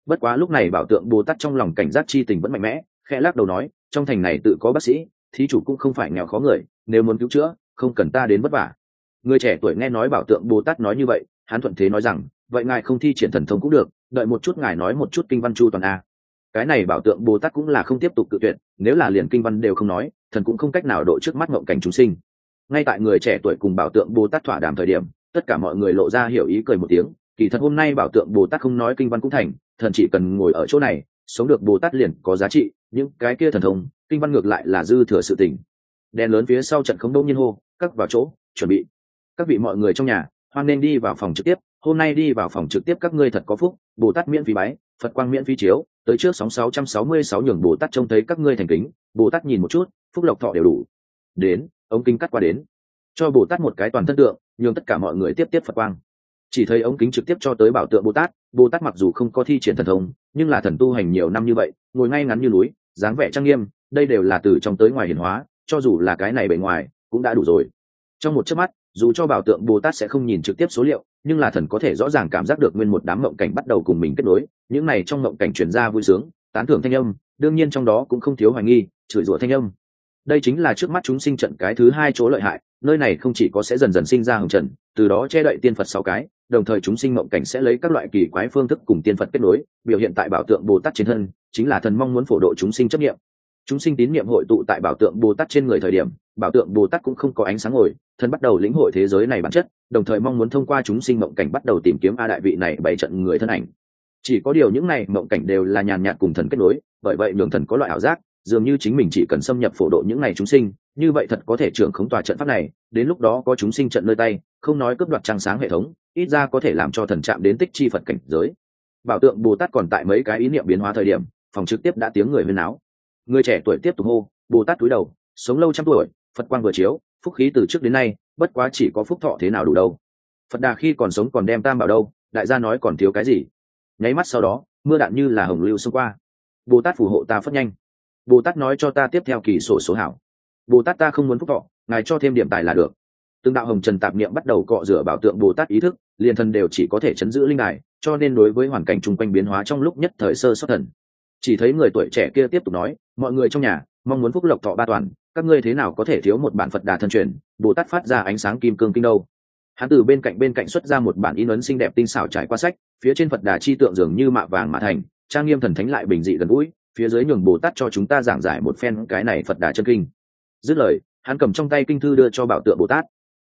Bất quá lúc này bảo tượng bồ tát trong lòng cảnh giác chi tình vẫn mạnh mẽ, khẽ lắc đầu nói, trong thành này tự có bác sĩ, thí chủ cũng không phải nghèo khó người, nếu muốn cứu chữa, không cần ta đến vất vả. Người trẻ tuổi nghe nói bảo tượng bồ tát nói như vậy, hắn thuận thế nói rằng, vậy ngài không thi triển thần thông cũng được, đợi một chút ngài nói một chút kinh văn chu toàn a. Cái này bảo tượng bồ tát cũng là không tiếp tục tự tuyệt, nếu là liền kinh văn đều không nói, thần cũng không cách nào độ trước mắt ngộng cảnh chúng sinh. Ngay tại người trẻ tuổi cùng bảo tượng bồ tát thỏa đàm thời điểm tất cả mọi người lộ ra hiểu ý cười một tiếng, kỳ thật hôm nay bảo tượng bồ tát không nói kinh văn cũng thành, thần chỉ cần ngồi ở chỗ này, sống được bồ tát liền có giá trị, những cái kia thần thông, kinh văn ngược lại là dư thừa sự tình. Đèn lớn phía sau trận không đông nhiên hô cắt vào chỗ, chuẩn bị. Các vị mọi người trong nhà, hoan nên đi vào phòng trực tiếp, hôm nay đi vào phòng trực tiếp các ngươi thật có phúc, bồ tát miễn phí bái, phật quang miễn phí chiếu, tới trước sóng sáu trăm sáu mươi sáu nhường bồ tát trông thấy các ngươi thành kính. Bồ tát nhìn một chút, phúc lộc thọ đều đủ. Đến, ống kính cắt qua đến cho bồ tát một cái toàn thân tượng, nhường tất cả mọi người tiếp tiếp phật quang. Chỉ thấy ống kính trực tiếp cho tới bảo tượng bồ tát bồ tát mặc dù không có thi triển thần thông, nhưng là thần tu hành nhiều năm như vậy, ngồi ngay ngắn như núi, dáng vẻ trang nghiêm, đây đều là từ trong tới ngoài hiển hóa, cho dù là cái này bề ngoài, cũng đã đủ rồi. Trong một chớp mắt, dù cho bảo tượng bồ tát sẽ không nhìn trực tiếp số liệu, nhưng là thần có thể rõ ràng cảm giác được nguyên một đám mộng cảnh bắt đầu cùng mình kết nối, những này trong mộng cảnh truyền ra vui sướng, tán thưởng thanh âm, đương nhiên trong đó cũng không thiếu hoài nghi, chửi rủa thanh âm. Đây chính là trước mắt chúng sinh trận cái thứ hai chỗ lợi hại nơi này không chỉ có sẽ dần dần sinh ra hồng trần, từ đó che đậy tiên phật sáu cái, đồng thời chúng sinh mộng cảnh sẽ lấy các loại kỳ quái phương thức cùng tiên phật kết nối, biểu hiện tại bảo tượng bồ tát trên thân, chính là thần mong muốn phổ độ chúng sinh chấp nghiệm chúng sinh tín niệm hội tụ tại bảo tượng bồ tát trên người thời điểm, bảo tượng bồ tát cũng không có ánh sáng ngồi thần bắt đầu lĩnh hội thế giới này bản chất, đồng thời mong muốn thông qua chúng sinh mộng cảnh bắt đầu tìm kiếm a đại vị này bảy trận người thân ảnh. Chỉ có điều những này mộng cảnh đều là nhàn nhạt cùng thần kết nối, bởi vậy nhường thần có loại ảo giác dường như chính mình chỉ cần xâm nhập phổ độ những này chúng sinh, như vậy thật có thể trưởng khống tòa trận pháp này, đến lúc đó có chúng sinh trận nơi tay, không nói cướp đoạt trăng sáng hệ thống, ít ra có thể làm cho thần chạm đến tích chi phật cảnh giới. Bảo tượng bồ tát còn tại mấy cái ý niệm biến hóa thời điểm, phòng trực tiếp đã tiếng người huyên áo người trẻ tuổi tiếp tục hô, bồ tát túi đầu, sống lâu trăm tuổi, phật quang vừa chiếu, phúc khí từ trước đến nay, bất quá chỉ có phúc thọ thế nào đủ đâu. Phật đà khi còn sống còn đem tam bảo đâu, đại gia nói còn thiếu cái gì? Nháy mắt sau đó, mưa đạn như là hồng lưu xông qua. Bồ tát phù hộ ta phất nhanh bồ tát nói cho ta tiếp theo kỳ sổ số hảo. Bồ tát ta không muốn phúc thọ, ngài cho thêm điểm tài là được. Từng đạo hồng trần tạp niệm bắt đầu cọ rửa bảo tượng bồ tát ý thức, liền thần đều chỉ có thể chấn giữ linh đài, cho nên đối với hoàn cảnh chung quanh biến hóa trong lúc nhất thời sơ xuất thần. Chỉ thấy người tuổi trẻ kia tiếp tục nói, mọi người trong nhà, mong muốn phúc lộc thọ ba toàn, các ngươi thế nào có thể thiếu một bản phật đà thân truyền, bồ tát phát ra ánh sáng kim cương kinh đâu? Hắn từ bên cạnh bên cạnh xuất ra một bản in ấn xinh đẹp tinh xảo trải qua sách, phía trên phật đà chi tượng dường như mạ vàng mạ thành, trang nghiêm thần thánh lại bình dị gần gũi phía dưới nhường bồ tát cho chúng ta giảng giải một phen cái này phật đà chân kinh. Dứt lời, hắn cầm trong tay kinh thư đưa cho bảo tượng bồ tát.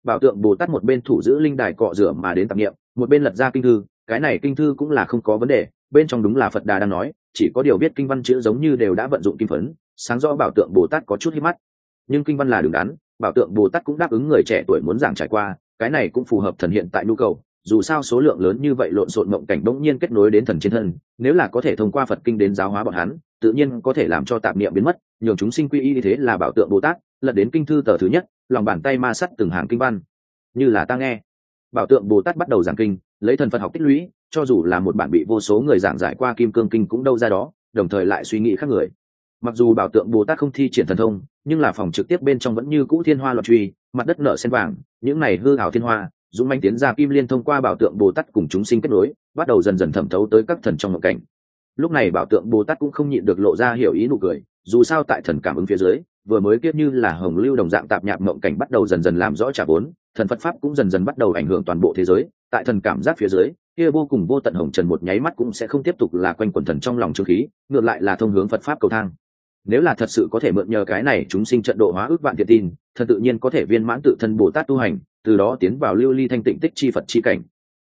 Bảo tượng bồ tát một bên thủ giữ linh đài cọ rửa mà đến tạp nghiệm một bên lật ra kinh thư, cái này kinh thư cũng là không có vấn đề, bên trong đúng là phật đà đang nói, chỉ có điều biết kinh văn chữ giống như đều đã vận dụng kim phấn, sáng rõ bảo tượng bồ tát có chút hít mắt. Nhưng kinh văn là đứng đắn, bảo tượng bồ tát cũng đáp ứng người trẻ tuổi muốn giảng trải qua, cái này cũng phù hợp thần hiện tại nhu cầu dù sao số lượng lớn như vậy lộn xộn mộng cảnh bỗng nhiên kết nối đến thần trên thân, nếu là có thể thông qua phật kinh đến giáo hóa bọn hắn, tự nhiên có thể làm cho tạp niệm biến mất, nhường chúng sinh quy y như thế là bảo tượng bồ tát, lật đến kinh thư tờ thứ nhất, lòng bàn tay ma sắt từng hàng kinh văn. Như là ta nghe, bảo tượng bồ tát bắt đầu giảng kinh, lấy thần phật học tích lũy, cho dù là một bản bị vô số người giảng giải qua kim cương kinh cũng đâu ra đó, đồng thời lại suy nghĩ khác người. Mặc dù bảo tượng bồ tát không thi triển thần thông, nhưng là phòng trực tiếp bên trong vẫn như cũ thiên hoa loạn truy, mặt đất nở sen vàng, những này hư hảo thiên hoa dũng manh tiến ra kim liên thông qua bảo tượng bồ tát cùng chúng sinh kết nối, bắt đầu dần dần thẩm thấu tới các thần trong ngộ cảnh. Lúc này bảo tượng bồ tát cũng không nhịn được lộ ra hiểu ý nụ cười, dù sao tại thần cảm ứng phía dưới, vừa mới kiếp như là hồng lưu đồng dạng tạp nhạp mộng cảnh bắt đầu dần dần làm rõ trả vốn, thần phật pháp cũng dần dần bắt đầu ảnh hưởng toàn bộ thế giới. Tại thần cảm giác phía dưới, kia vô cùng vô tận hồng trần một nháy mắt cũng sẽ không tiếp tục là quanh quần thần trong lòng trương khí, ngược lại là thông hướng phật pháp cầu thang. Nếu là thật sự có thể mượn nhờ cái này chúng sinh trận độ hóa ước vạn thiện tin, thần tự nhiên có thể viên mãn tự thân bồ tát tu hành từ đó tiến vào lưu ly thanh tịnh tích chi phật chi cảnh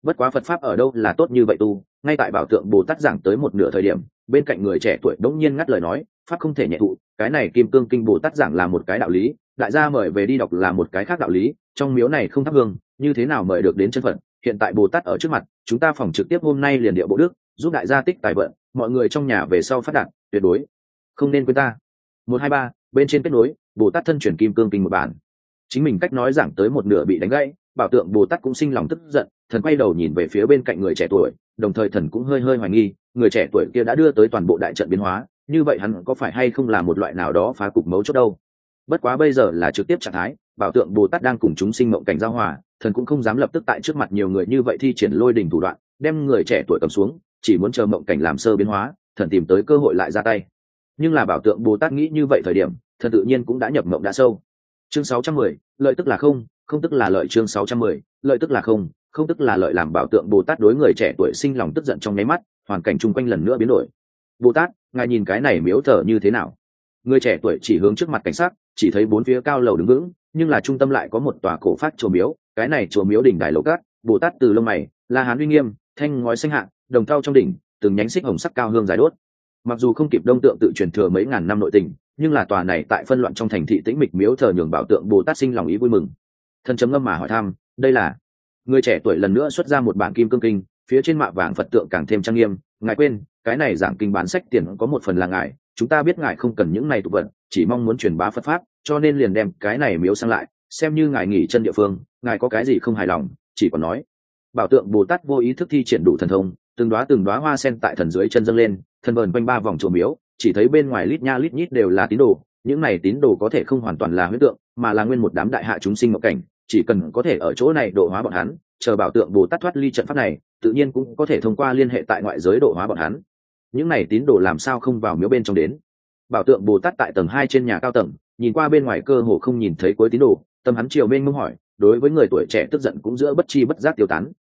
bất quá phật pháp ở đâu là tốt như vậy tu, ngay tại bảo tượng bồ tát giảng tới một nửa thời điểm, bên cạnh người trẻ tuổi đống nhiên ngắt lời nói, pháp không thể nhẹ thụ cái này kim cương kinh bồ tát giảng là một cái đạo lý, đại gia mời về đi đọc là một cái khác đạo lý, trong miếu này không thắp hương, như thế nào mời được đến chân phật? hiện tại bồ tát ở trước mặt, chúng ta phòng trực tiếp hôm nay liền địa bộ đức, giúp đại gia tích tài vận, mọi người trong nhà về sau phát đạt, tuyệt đối không nên quên ta một, hai, ba, bên trên kết nối, bồ tát thân chuyển kim cương kinh một bản chính mình cách nói giảng tới một nửa bị đánh gãy, bảo tượng bồ tát cũng sinh lòng tức giận, thần quay đầu nhìn về phía bên cạnh người trẻ tuổi, đồng thời thần cũng hơi hơi hoài nghi, người trẻ tuổi kia đã đưa tới toàn bộ đại trận biến hóa, như vậy hắn có phải hay không là một loại nào đó phá cục mấu chốt đâu? Bất quá bây giờ là trực tiếp trạng thái, bảo tượng bồ tát đang cùng chúng sinh mộng cảnh giao hòa, thần cũng không dám lập tức tại trước mặt nhiều người như vậy thi triển lôi đình thủ đoạn, đem người trẻ tuổi cầm xuống, chỉ muốn chờ mộng cảnh làm sơ biến hóa, thần tìm tới cơ hội lại ra tay. Nhưng là bảo tượng bồ tát nghĩ như vậy thời điểm, thần tự nhiên cũng đã nhập mộng đã sâu chương 610, lợi tức là không không tức là lợi chương 610, lợi tức là không không tức là lợi làm bảo tượng bồ tát đối người trẻ tuổi sinh lòng tức giận trong nháy mắt hoàn cảnh chung quanh lần nữa biến đổi. Bồ tát ngài nhìn cái này miếu thờ như thế nào? Người trẻ tuổi chỉ hướng trước mặt cảnh sát chỉ thấy bốn phía cao lầu đứng vững nhưng là trung tâm lại có một tòa cổ phát chùa miếu cái này chùa miếu đỉnh đài lầu cát bồ tát từ lông mày la hán uy nghiêm thanh ngói xanh hạng đồng thau trong đỉnh từng nhánh xích hồng sắc cao hương dài đốt mặc dù không kịp đông tượng tự truyền thừa mấy ngàn năm nội tình, nhưng là tòa này tại phân loạn trong thành thị tĩnh mịch miếu thờ nhường bảo tượng bồ tát sinh lòng ý vui mừng. Thân chấm ngâm mà hỏi thăm, đây là? Người trẻ tuổi lần nữa xuất ra một bản kim cương kinh, phía trên mạ vàng phật tượng càng thêm trang nghiêm. Ngài quên, cái này giảng kinh bán sách tiền có một phần là ngài, chúng ta biết ngài không cần những này tục vật, chỉ mong muốn truyền bá phật pháp, cho nên liền đem cái này miếu sang lại, xem như ngài nghỉ chân địa phương, ngài có cái gì không hài lòng, chỉ còn nói. Bảo tượng bồ tát vô ý thức thi triển đủ thần thông, từng đoá từng đoá hoa sen tại thần dưới chân dâng lên thần vờn quanh ba vòng chùa miếu, chỉ thấy bên ngoài lít nha lít nhít đều là tín đồ, những này tín đồ có thể không hoàn toàn là huyết tượng, mà là nguyên một đám đại hạ chúng sinh mộng cảnh, chỉ cần có thể ở chỗ này độ hóa bọn hắn, chờ bảo tượng bồ tát thoát ly trận pháp này, tự nhiên cũng có thể thông qua liên hệ tại ngoại giới độ hóa bọn hắn. Những này tín đồ làm sao không vào miếu bên trong đến? Bảo tượng bồ tát tại tầng hai trên nhà cao tầng, nhìn qua bên ngoài cơ hồ không nhìn thấy cuối tín đồ, tâm hắn triều mênh mông hỏi, đối với người tuổi trẻ tức giận cũng giữa bất chi bất giác tiêu tán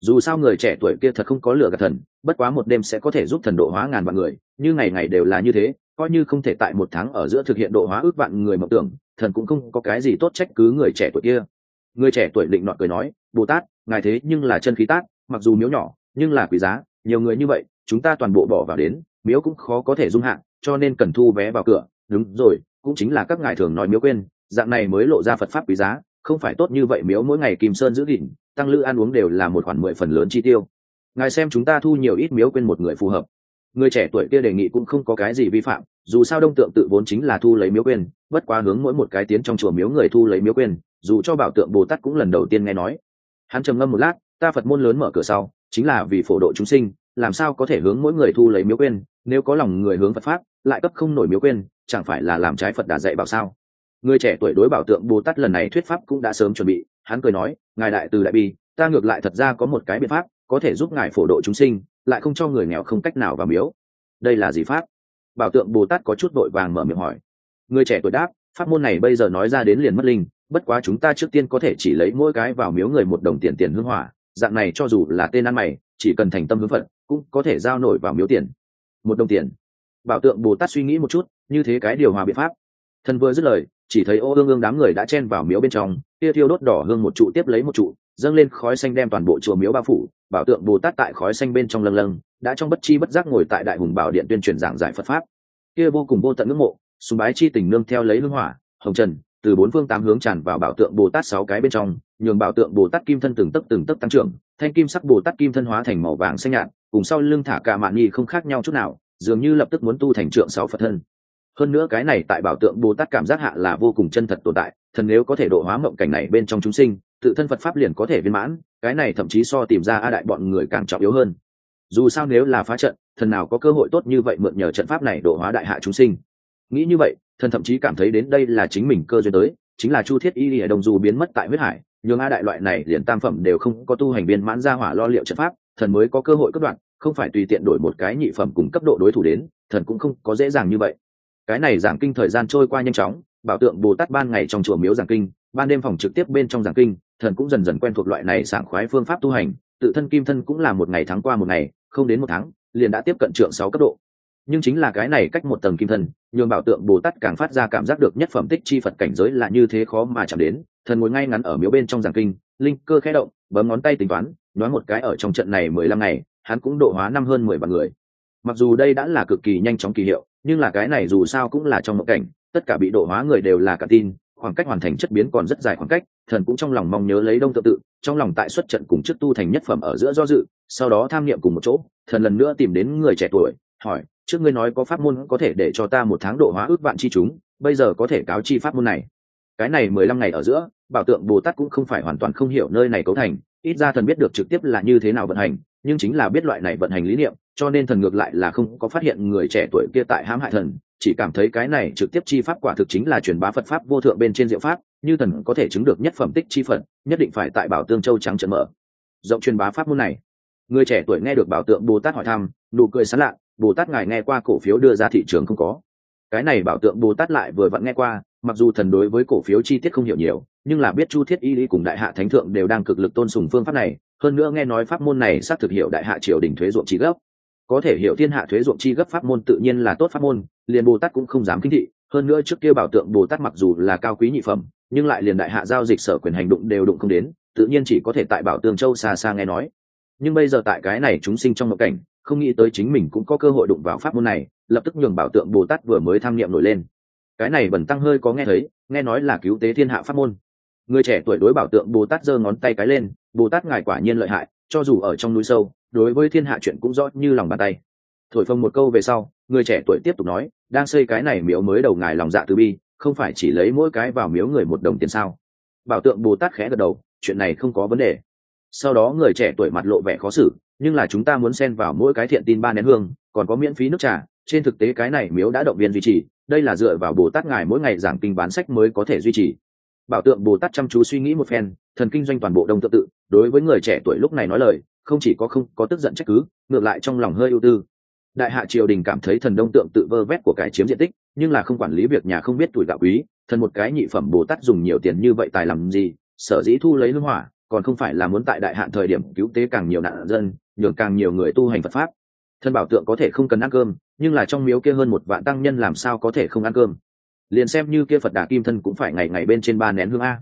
dù sao người trẻ tuổi kia thật không có lửa gạt thần, bất quá một đêm sẽ có thể giúp thần độ hóa ngàn vạn người, như ngày ngày đều là như thế, coi như không thể tại một tháng ở giữa thực hiện độ hóa ước vạn người mộng tưởng, thần cũng không có cái gì tốt trách cứ người trẻ tuổi kia. Người trẻ tuổi định nọ cười nói, bồ tát, ngài thế nhưng là chân khí tát mặc dù miếu nhỏ, nhưng là quý giá, nhiều người như vậy, chúng ta toàn bộ bỏ vào đến, miếu cũng khó có thể dung hạn cho nên cần thu vé vào cửa. Đúng rồi, cũng chính là các ngài thường nói miếu quên, dạng này mới lộ ra phật pháp quý giá, không phải tốt như vậy miếu mỗi ngày kim sơn giữ gìn tăng lữ ăn uống đều là một khoản mười phần lớn chi tiêu. Ngài xem chúng ta thu nhiều ít miếu quên một người phù hợp. Người trẻ tuổi kia đề nghị cũng không có cái gì vi phạm, dù sao đông tượng tự vốn chính là thu lấy miếu quên, bất quá hướng mỗi một cái tiến trong chùa miếu người thu lấy miếu quên, dù cho bảo tượng bồ tát cũng lần đầu tiên nghe nói. Hắn trầm ngâm một lát, ta phật môn lớn mở cửa sau, chính là vì phổ độ chúng sinh, làm sao có thể hướng mỗi người thu lấy miếu quên, nếu có lòng người hướng phật pháp, lại cấp không nổi miếu quên, chẳng phải là làm trái phật đã dạy bảo sao? Người trẻ tuổi đối bảo tượng bồ tát lần này thuyết pháp cũng đã sớm chuẩn bị. Hắn cười nói, ngài đại từ đại bi, ta ngược lại thật ra có một cái biện pháp, có thể giúp ngài phổ độ chúng sinh, lại không cho người nghèo không cách nào vào miếu. Đây là gì pháp? Bảo tượng bồ tát có chút vội vàng mở miệng hỏi. Người trẻ tuổi đáp, pháp môn này bây giờ nói ra đến liền mất linh, bất quá chúng ta trước tiên có thể chỉ lấy mỗi cái vào miếu người một đồng tiền tiền hương hỏa, dạng này cho dù là tên ăn mày, chỉ cần thành tâm hướng phật, cũng có thể giao nổi vào miếu tiền. Một đồng tiền. Bảo tượng bồ tát suy nghĩ một chút, như thế cái điều hòa biện pháp. Thần vừa dứt lời chỉ thấy ô ương ương đám người đã chen vào miếu bên trong, tia thiêu đốt đỏ hương một trụ tiếp lấy một trụ, dâng lên khói xanh đem toàn bộ chùa miếu bao phủ, bảo tượng bồ tát tại khói xanh bên trong lâng lâng, đã trong bất chi bất giác ngồi tại đại hùng bảo điện tuyên truyền giảng giải phật pháp. Kia vô cùng vô tận ngưỡng mộ, sùng bái chi tình nương theo lấy hương hỏa, hồng trần, từ bốn phương tám hướng tràn vào bảo tượng bồ tát sáu cái bên trong, nhường bảo tượng bồ tát kim thân từng tấc từng tấc tăng trưởng, thanh kim sắc bồ tát kim thân hóa thành màu vàng xanh nhạt, cùng sau lưng thả cả mạn nhi không khác nhau chút nào, dường như lập tức muốn tu thành trượng sáu phật thân hơn nữa cái này tại bảo tượng bồ tát cảm giác hạ là vô cùng chân thật tồn tại, thần nếu có thể độ hóa mộng cảnh này bên trong chúng sinh, tự thân phật pháp liền có thể viên mãn, cái này thậm chí so tìm ra a đại bọn người càng trọng yếu hơn. Dù sao nếu là phá trận, thần nào có cơ hội tốt như vậy mượn nhờ trận pháp này độ hóa đại hạ chúng sinh? Nghĩ như vậy, thần thậm chí cảm thấy đến đây là chính mình cơ duyên tới, chính là chu thiết y lìa đồng dù biến mất tại huyết hải nhường a đại loại này liền tam phẩm đều không có tu hành viên mãn ra hỏa lo liệu trận pháp, thần mới có cơ hội cất đoạn, không phải tùy tiện đổi một cái nhị phẩm cùng cấp độ đối thủ đến, thần cũng không có dễ dàng như vậy cái này giảng kinh thời gian trôi qua nhanh chóng, bảo tượng bồ tát ban ngày trong chùa miếu giảng kinh, ban đêm phòng trực tiếp bên trong giảng kinh, thần cũng dần dần quen thuộc loại này sảng khoái phương pháp tu hành, tự thân kim thân cũng là một ngày tháng qua một ngày, không đến một tháng, liền đã tiếp cận trượng sáu cấp độ. Nhưng chính là cái này cách một tầng kim thân, nhường bảo tượng bồ tát càng phát ra cảm giác được nhất phẩm tích chi phật cảnh giới là như thế khó mà chạm đến, thần ngồi ngay ngắn ở miếu bên trong giảng kinh, linh cơ khẽ động, bấm ngón tay tính toán nói một cái ở trong trận này mười lăm ngày, hắn cũng độ hóa năm hơn mười vạn người. Mặc dù đây đã là cực kỳ nhanh chóng kỳ hiệu nhưng là cái này dù sao cũng là trong mộng cảnh, tất cả bị độ hóa người đều là cả tin, khoảng cách hoàn thành chất biến còn rất dài khoảng cách, thần cũng trong lòng mong nhớ lấy đông tự tự, trong lòng tại xuất trận cùng chức tu thành nhất phẩm ở giữa do dự, sau đó tham niệm cùng một chỗ, thần lần nữa tìm đến người trẻ tuổi, hỏi, trước ngươi nói có pháp môn có thể để cho ta một tháng độ hóa ước vạn chi chúng, bây giờ có thể cáo chi pháp môn này? Cái này mười lăm ngày ở giữa, bảo tượng bồ tát cũng không phải hoàn toàn không hiểu nơi này cấu thành ít ra thần biết được trực tiếp là như thế nào vận hành, nhưng chính là biết loại này vận hành lý niệm, cho nên thần ngược lại là không có phát hiện người trẻ tuổi kia tại hãm hại thần, chỉ cảm thấy cái này trực tiếp chi pháp quả thực chính là truyền bá phật pháp vô thượng bên trên diệu pháp, như thần có thể chứng được nhất phẩm tích chi phật, nhất định phải tại bảo tương châu trắng trận mở. Rộng truyền bá pháp môn này. Người trẻ tuổi nghe được bảo tượng bồ tát hỏi thăm, nụ cười sán lạ, bồ tát ngài nghe qua cổ phiếu đưa ra thị trường không có? Cái này bảo tượng bồ tát lại vừa vặn nghe qua, mặc dù thần đối với cổ phiếu chi tiết không hiểu nhiều nhưng là biết chu thiết y lý cùng đại hạ thánh thượng đều đang cực lực tôn sùng phương pháp này, hơn nữa nghe nói pháp môn này xác thực hiệu đại hạ triều đình thuế ruộng chi gấp có thể hiểu thiên hạ thuế ruộng chi gấp pháp môn tự nhiên là tốt pháp môn, liền bồ tát cũng không dám kinh thị, hơn nữa trước kia bảo tượng bồ tát mặc dù là cao quý nhị phẩm, nhưng lại liền đại hạ giao dịch sở quyền hành động đều đụng không đến, tự nhiên chỉ có thể tại bảo tường châu xa xa nghe nói. Nhưng bây giờ tại cái này chúng sinh trong một cảnh, không nghĩ tới chính mình cũng có cơ hội đụng vào pháp môn này, lập tức nhường bảo tượng bồ tát vừa mới tham niệm nổi lên. Cái này bẩn tăng hơi có nghe thấy, nghe nói là cứu tế thiên hạ pháp môn người trẻ tuổi đối bảo tượng bồ tát giơ ngón tay cái lên, bồ tát ngài quả nhiên lợi hại, cho dù ở trong núi sâu, đối với thiên hạ chuyện cũng rõ như lòng bàn tay. Thổi phồng một câu về sau, người trẻ tuổi tiếp tục nói, đang xây cái này miếu mới đầu ngài lòng dạ từ bi, không phải chỉ lấy mỗi cái vào miếu người một đồng tiền sao? Bảo tượng bồ tát khẽ gật đầu, chuyện này không có vấn đề. Sau đó người trẻ tuổi mặt lộ vẻ khó xử, nhưng là chúng ta muốn xen vào mỗi cái thiện tin ba nén hương, còn có miễn phí nước trà, trên thực tế cái này miếu đã động viên duy trì, đây là dựa vào bồ tát ngài mỗi ngày giảng kinh bán sách mới có thể duy trì bảo tượng bồ tát chăm chú suy nghĩ một phen, thần kinh doanh toàn bộ đông tự tự, đối với người trẻ tuổi lúc này nói lời, không chỉ có không có tức giận trách cứ, ngược lại trong lòng hơi ưu tư. Đại hạ triều đình cảm thấy thần đông tượng tự vơ vét của cái chiếm diện tích, nhưng là không quản lý việc nhà không biết tuổi gạo quý, thần một cái nhị phẩm bồ tát dùng nhiều tiền như vậy tài làm gì, sở dĩ thu lấy hưng hỏa, còn không phải là muốn tại đại hạn thời điểm cứu tế càng nhiều nạn dân, nhường càng nhiều người tu hành phật pháp. Thần bảo tượng có thể không cần ăn cơm, nhưng là trong miếu kia hơn một vạn tăng nhân làm sao có thể không ăn cơm? Liền xem như kia phật đà kim thân cũng phải ngày ngày bên trên ba nén hương a.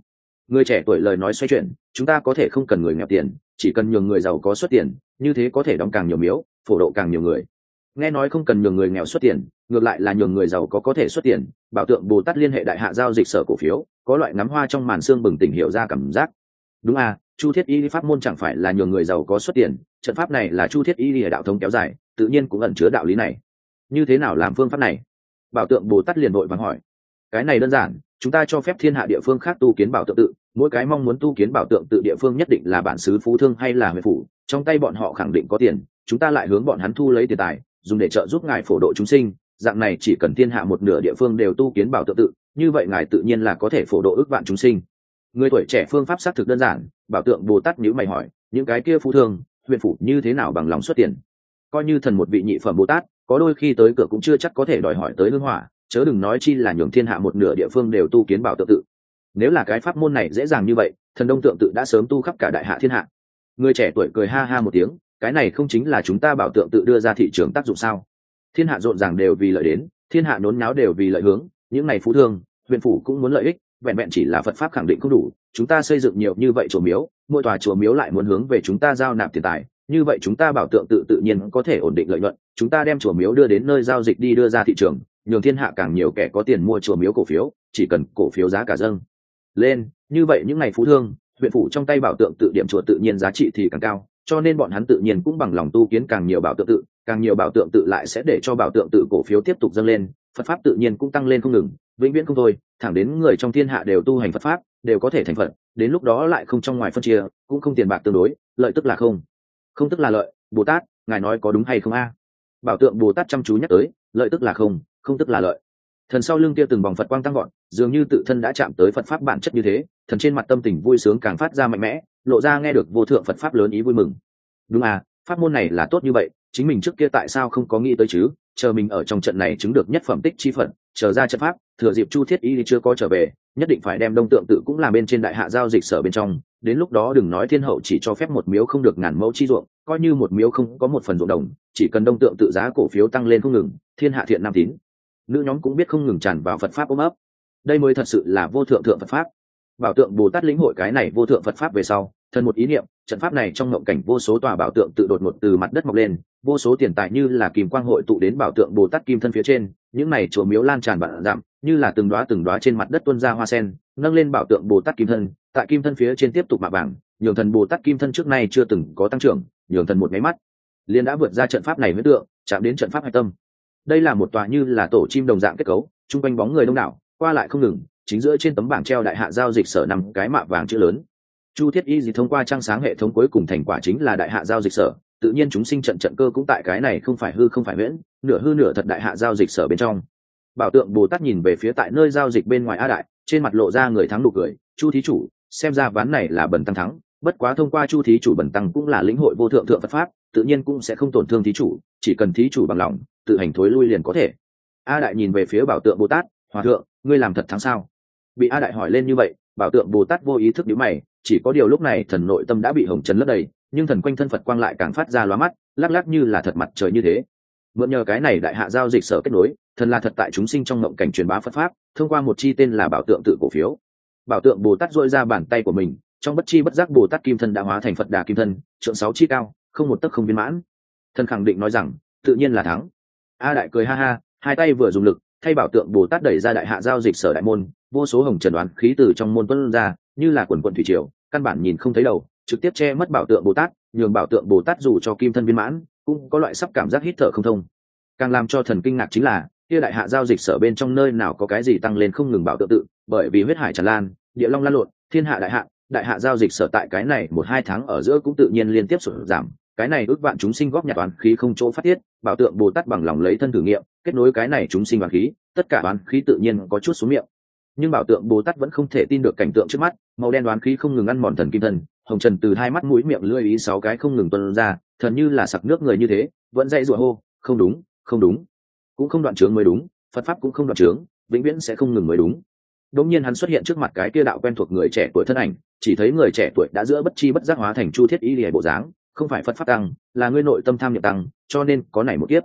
Người trẻ tuổi lời nói xoay chuyển, chúng ta có thể không cần người nghèo tiền, chỉ cần nhường người giàu có xuất tiền, như thế có thể đóng càng nhiều miếu, phổ độ càng nhiều người. Nghe nói không cần nhường người nghèo xuất tiền, ngược lại là nhường người giàu có có thể xuất tiền, bảo tượng bồ tát liên hệ đại hạ giao dịch sở cổ phiếu, có loại ngắm hoa trong màn xương bừng tỉnh hiểu ra cảm giác. Đúng à chu thiết y pháp môn chẳng phải là nhường người giàu có xuất tiền, trận pháp này là chu thiết y đạo thống kéo dài, tự nhiên cũng ẩn chứa đạo lý này. Như thế nào làm phương pháp này? Bảo tượng bồ tát liền đội vắng hỏi cái này đơn giản, chúng ta cho phép thiên hạ địa phương khác tu kiến bảo tượng tự, mỗi cái mong muốn tu kiến bảo tượng tự địa phương nhất định là bản xứ phú thương hay là huyện phủ, trong tay bọn họ khẳng định có tiền, chúng ta lại hướng bọn hắn thu lấy tiền tài, dùng để trợ giúp ngài phổ độ chúng sinh, dạng này chỉ cần thiên hạ một nửa địa phương đều tu kiến bảo tượng tự, như vậy ngài tự nhiên là có thể phổ độ ước vạn chúng sinh. Người tuổi trẻ phương pháp xác thực đơn giản, bảo tượng bồ tát nhữ mày hỏi, những cái kia phú thương, huyện phủ như thế nào bằng lòng xuất tiền? Coi như thần một vị nhị phẩm bồ tát, có đôi khi tới cửa cũng chưa chắc có thể đòi hỏi tới lương hỏa chớ đừng nói chi là nhường thiên hạ một nửa địa phương đều tu kiến bảo tượng tự. Nếu là cái pháp môn này dễ dàng như vậy, thần đông tượng tự đã sớm tu khắp cả đại hạ thiên hạ. Người trẻ tuổi cười ha ha một tiếng, cái này không chính là chúng ta bảo tượng tự đưa ra thị trường tác dụng sao? Thiên hạ rộn ràng đều vì lợi đến, thiên hạ nốn náo đều vì lợi hướng, những này phú thương, huyện phủ cũng muốn lợi ích, vẹn vẹn chỉ là phật pháp khẳng định không đủ, chúng ta xây dựng nhiều như vậy chùa miếu, mỗi tòa chùa miếu lại muốn hướng về chúng ta giao nạp tiền tài, như vậy chúng ta bảo tượng tự tự nhiên có thể ổn định lợi nhuận, chúng ta đem chùa miếu đưa đến nơi giao dịch đi đưa ra thị trường nhường thiên hạ càng nhiều kẻ có tiền mua chùa miếu cổ phiếu, chỉ cần cổ phiếu giá cả dâng. Lên, như vậy những ngày phú thương, huyện phủ trong tay bảo tượng tự điểm chùa tự nhiên giá trị thì càng cao, cho nên bọn hắn tự nhiên cũng bằng lòng tu kiến càng nhiều bảo tượng tự, càng nhiều bảo tượng tự lại sẽ để cho bảo tượng tự cổ phiếu tiếp tục dâng lên, phật pháp tự nhiên cũng tăng lên không ngừng, vĩnh viễn không thôi, thẳng đến người trong thiên hạ đều tu hành phật pháp, đều có thể thành phật, đến lúc đó lại không trong ngoài phân chia, cũng không tiền bạc tương đối, lợi tức là không. Không tức là lợi, bồ tát, ngài nói có đúng hay không a? Bảo tượng bồ tát chăm chú nhắc tới, lợi tức là không không tức là lợi. Thần sau lưng kia từng vòng phật quang tăng gọn dường như tự thân đã chạm tới phật pháp bản chất như thế, thần trên mặt tâm tình vui sướng càng phát ra mạnh mẽ, lộ ra nghe được vô thượng phật pháp lớn ý vui mừng. Đúng à pháp môn này là tốt như vậy, chính mình trước kia tại sao không có nghĩ tới chứ? Chờ mình ở trong trận này chứng được nhất phẩm tích chi phận chờ ra trận pháp, thừa dịp chu thiết y chưa có trở về, nhất định phải đem đông tượng tự cũng làm bên trên đại hạ giao dịch sở bên trong, đến lúc đó đừng nói thiên hậu chỉ cho phép một miếu không được ngàn mẫu chi ruộng, coi như một miếu không có một phần ruộng đồng, chỉ cần đông tượng tự giá cổ phiếu tăng lên không ngừng, thiên hạ thiện nam tín nữ nhóm cũng biết không ngừng tràn vào phật pháp ôm ấp. Đây mới thật sự là vô thượng thượng phật pháp. Bảo tượng bồ tát lĩnh hội cái này vô thượng phật pháp về sau thân một ý niệm, trận pháp này trong ngộng cảnh vô số tòa bảo tượng tự đột ngột từ mặt đất mọc lên, vô số tiền tài như là kìm quang hội tụ đến bảo tượng bồ tát kim thân phía trên, những này chùa miếu lan tràn vạn dặm, như là từng đoá từng đoá trên mặt đất tuôn ra hoa sen, nâng lên bảo tượng bồ tát kim thân, tại kim thân phía trên tiếp tục mạ vàng nhường thần bồ tát kim thân trước nay chưa từng có tăng trưởng, nhường thần một máy mắt liên đã vượt ra trận pháp này với tượng, chạm đến trận pháp hạch tâm đây là một tòa như là tổ chim đồng dạng kết cấu, chung quanh bóng người đông đảo, qua lại không ngừng, chính giữa trên tấm bảng treo đại hạ giao dịch sở nằm cái mạ vàng chữ lớn. Chu thiết y gì thông qua trang sáng hệ thống cuối cùng thành quả chính là đại hạ giao dịch sở, tự nhiên chúng sinh trận trận cơ cũng tại cái này không phải hư không phải miễn nửa hư nửa thật đại hạ giao dịch sở bên trong. Bảo tượng bồ tát nhìn về phía tại nơi giao dịch bên ngoài a đại, trên mặt lộ ra người thắng nụ cười, chu thí chủ, xem ra ván này là bần tăng thắng, bất quá thông qua chu thí chủ bần tăng cũng là lĩnh hội vô thượng thượng phật pháp, tự nhiên cũng sẽ không tổn thương thí chủ, chỉ cần thí chủ bằng lòng tự hành thối lui liền có thể. A đại nhìn về phía bảo tượng bồ tát, hòa thượng, ngươi làm thật thắng sao? Bị a đại hỏi lên như vậy, bảo tượng bồ tát vô ý thức nhíu mày, chỉ có điều lúc này thần nội tâm đã bị hồng trần lấp đầy, nhưng thần quanh thân phật quang lại càng phát ra lóa mắt, lắc lắc như là thật mặt trời như thế. Mượn nhờ cái này đại hạ giao dịch sở kết nối, thần là thật tại chúng sinh trong mộng cảnh truyền bá phật pháp, thông qua một chi tên là bảo tượng tự cổ phiếu. Bảo tượng bồ tát dội ra bàn tay của mình, trong bất chi bất giác bồ tát kim thân đã hóa thành phật đà kim thân, trượng sáu chi cao, không một tấc không viên mãn. Thần khẳng định nói rằng, tự nhiên là thắng a đại cười ha ha, hai tay vừa dùng lực, thay bảo tượng bồ tát đẩy ra đại hạ giao dịch sở đại môn, vô số hồng trần đoán khí từ trong môn tuân ra, như là quần quận thủy triều, căn bản nhìn không thấy đầu, trực tiếp che mất bảo tượng bồ tát, nhường bảo tượng bồ tát dù cho kim thân viên mãn, cũng có loại sắp cảm giác hít thở không thông. Càng làm cho thần kinh ngạc chính là, kia đại hạ giao dịch sở bên trong nơi nào có cái gì tăng lên không ngừng bảo tượng tự, bởi vì huyết hải tràn lan, địa long lan lộn, thiên hạ đại hạ đại hạ giao dịch sở tại cái này một hai tháng ở giữa cũng tự nhiên liên tiếp sụt giảm cái này ước vạn chúng sinh góp nhặt oán khí không chỗ phát tiết, bảo tượng bồ tát bằng lòng lấy thân thử nghiệm, kết nối cái này chúng sinh oán khí, tất cả oán khí tự nhiên có chút xuống miệng. Nhưng bảo tượng bồ tát vẫn không thể tin được cảnh tượng trước mắt, màu đen đoán khí không ngừng ăn mòn thần kim thân hồng trần từ hai mắt mũi miệng lưỡi ý sáu cái không ngừng tuân ra, thần như là sặc nước người như thế, vẫn dãy rủa hô, không đúng không đúng. Cũng không đoạn trướng mới đúng, phật pháp cũng không đoạn trướng vĩnh viễn sẽ không ngừng mới đúng. Đống nhiên hắn xuất hiện trước mặt cái kia đạo quen thuộc người trẻ tuổi thân ảnh, chỉ thấy người trẻ tuổi đã giữa bất chi bất giác hóa thành chu thiết y lìa bộ dáng không phải phật pháp tăng là ngươi nội tâm tham nhập tăng cho nên có này một kiếp.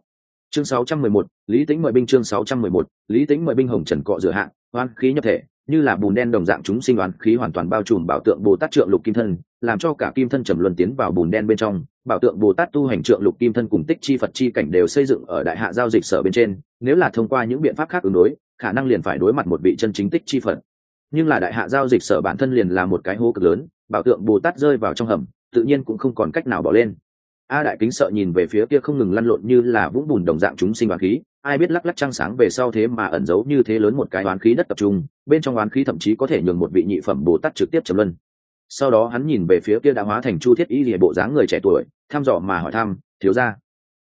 Chương 611, lý tính mời binh chương 611, lý tính mời binh hồng trần cọ rửa hạng oan khí nhập thể như là bùn đen đồng dạng chúng sinh oan khí hoàn toàn bao trùm bảo tượng bồ tát trượng lục kim thân làm cho cả kim thân trầm luân tiến vào bùn đen bên trong. Bảo tượng bồ tát tu hành trượng lục kim thân cùng tích chi phật chi cảnh đều xây dựng ở đại hạ giao dịch sở bên trên. Nếu là thông qua những biện pháp khác ứng đối khả năng liền phải đối mặt một vị chân chính tích chi phật. Nhưng là đại hạ giao dịch sở bản thân liền là một cái hố cực lớn bảo tượng bồ tát rơi vào trong hầm tự nhiên cũng không còn cách nào bỏ lên. A đại kính sợ nhìn về phía kia không ngừng lăn lộn như là vũng bùn đồng dạng chúng sinh đoán khí, ai biết lắc lắc trăng sáng về sau thế mà ẩn giấu như thế lớn một cái đoán khí đất tập trung, bên trong đoán khí thậm chí có thể nhường một vị nhị phẩm bồ tát trực tiếp trầm luân. Sau đó hắn nhìn về phía kia đã hóa thành chu thiết y lìa bộ dáng người trẻ tuổi, thăm dò mà hỏi thăm, thiếu ra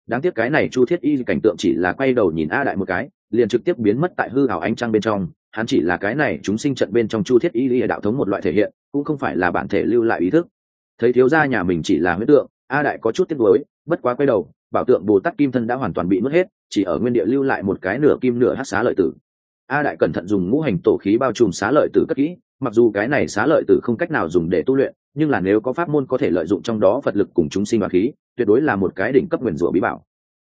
đáng tiếc cái này chu thiết y cảnh tượng chỉ là quay đầu nhìn a đại một cái, liền trực tiếp biến mất tại hư hảo ánh trăng bên trong, hắn chỉ là cái này chúng sinh trận bên trong chu thiết y lìa đạo thống một loại thể hiện, cũng không phải là bản thể lưu lại ý thức thấy thiếu gia nhà mình chỉ là huyết tượng, a đại có chút tiếc nuối, bất quá quay đầu, bảo tượng bồ tát kim thân đã hoàn toàn bị mất hết, chỉ ở nguyên địa lưu lại một cái nửa kim nửa hát xá lợi tử. A đại cẩn thận dùng ngũ hành tổ khí bao trùm xá lợi tử cất kỹ, mặc dù cái này xá lợi tử không cách nào dùng để tu luyện, nhưng là nếu có pháp môn có thể lợi dụng trong đó phật lực cùng chúng sinh và khí, tuyệt đối là một cái đỉnh cấp nguyền rủa bí bảo.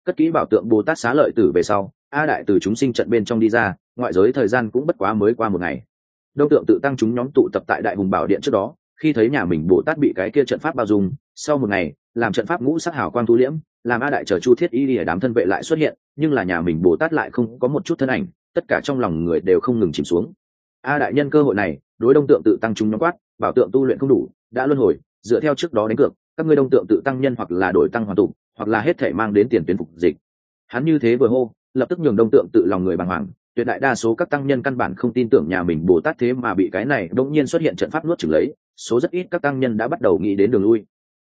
Cất kỹ bảo tượng bồ tát xá lợi tử về sau, a đại từ chúng sinh trận bên trong đi ra, ngoại giới thời gian cũng bất quá mới qua một ngày. Đông tượng tự tăng chúng nhóm tụ tập tại đại hùng bảo điện trước đó khi thấy nhà mình bồ tát bị cái kia trận pháp bao dung, sau một ngày, làm trận pháp ngũ sắc hào quang thu liễm, làm a đại chờ chu thiết y đi đám thân vệ lại xuất hiện, nhưng là nhà mình bồ tát lại không có một chút thân ảnh, tất cả trong lòng người đều không ngừng chìm xuống. A đại nhân cơ hội này, đối đông tượng tự tăng chúng nhóm quát, bảo tượng tu luyện không đủ, đã luân hồi, dựa theo trước đó đánh cược, các ngươi đông tượng tự tăng nhân hoặc là đổi tăng hoàn tục hoặc là hết thể mang đến tiền tuyến phục dịch. Hắn như thế vừa hô, lập tức nhường đông tượng tự lòng người bàng hoàng, tuyệt đại đa số các tăng nhân căn bản không tin tưởng nhà mình bồ tát thế mà bị cái này đống nhiên xuất hiện trận pháp nuốt chửng lấy số rất ít các tăng nhân đã bắt đầu nghĩ đến đường lui.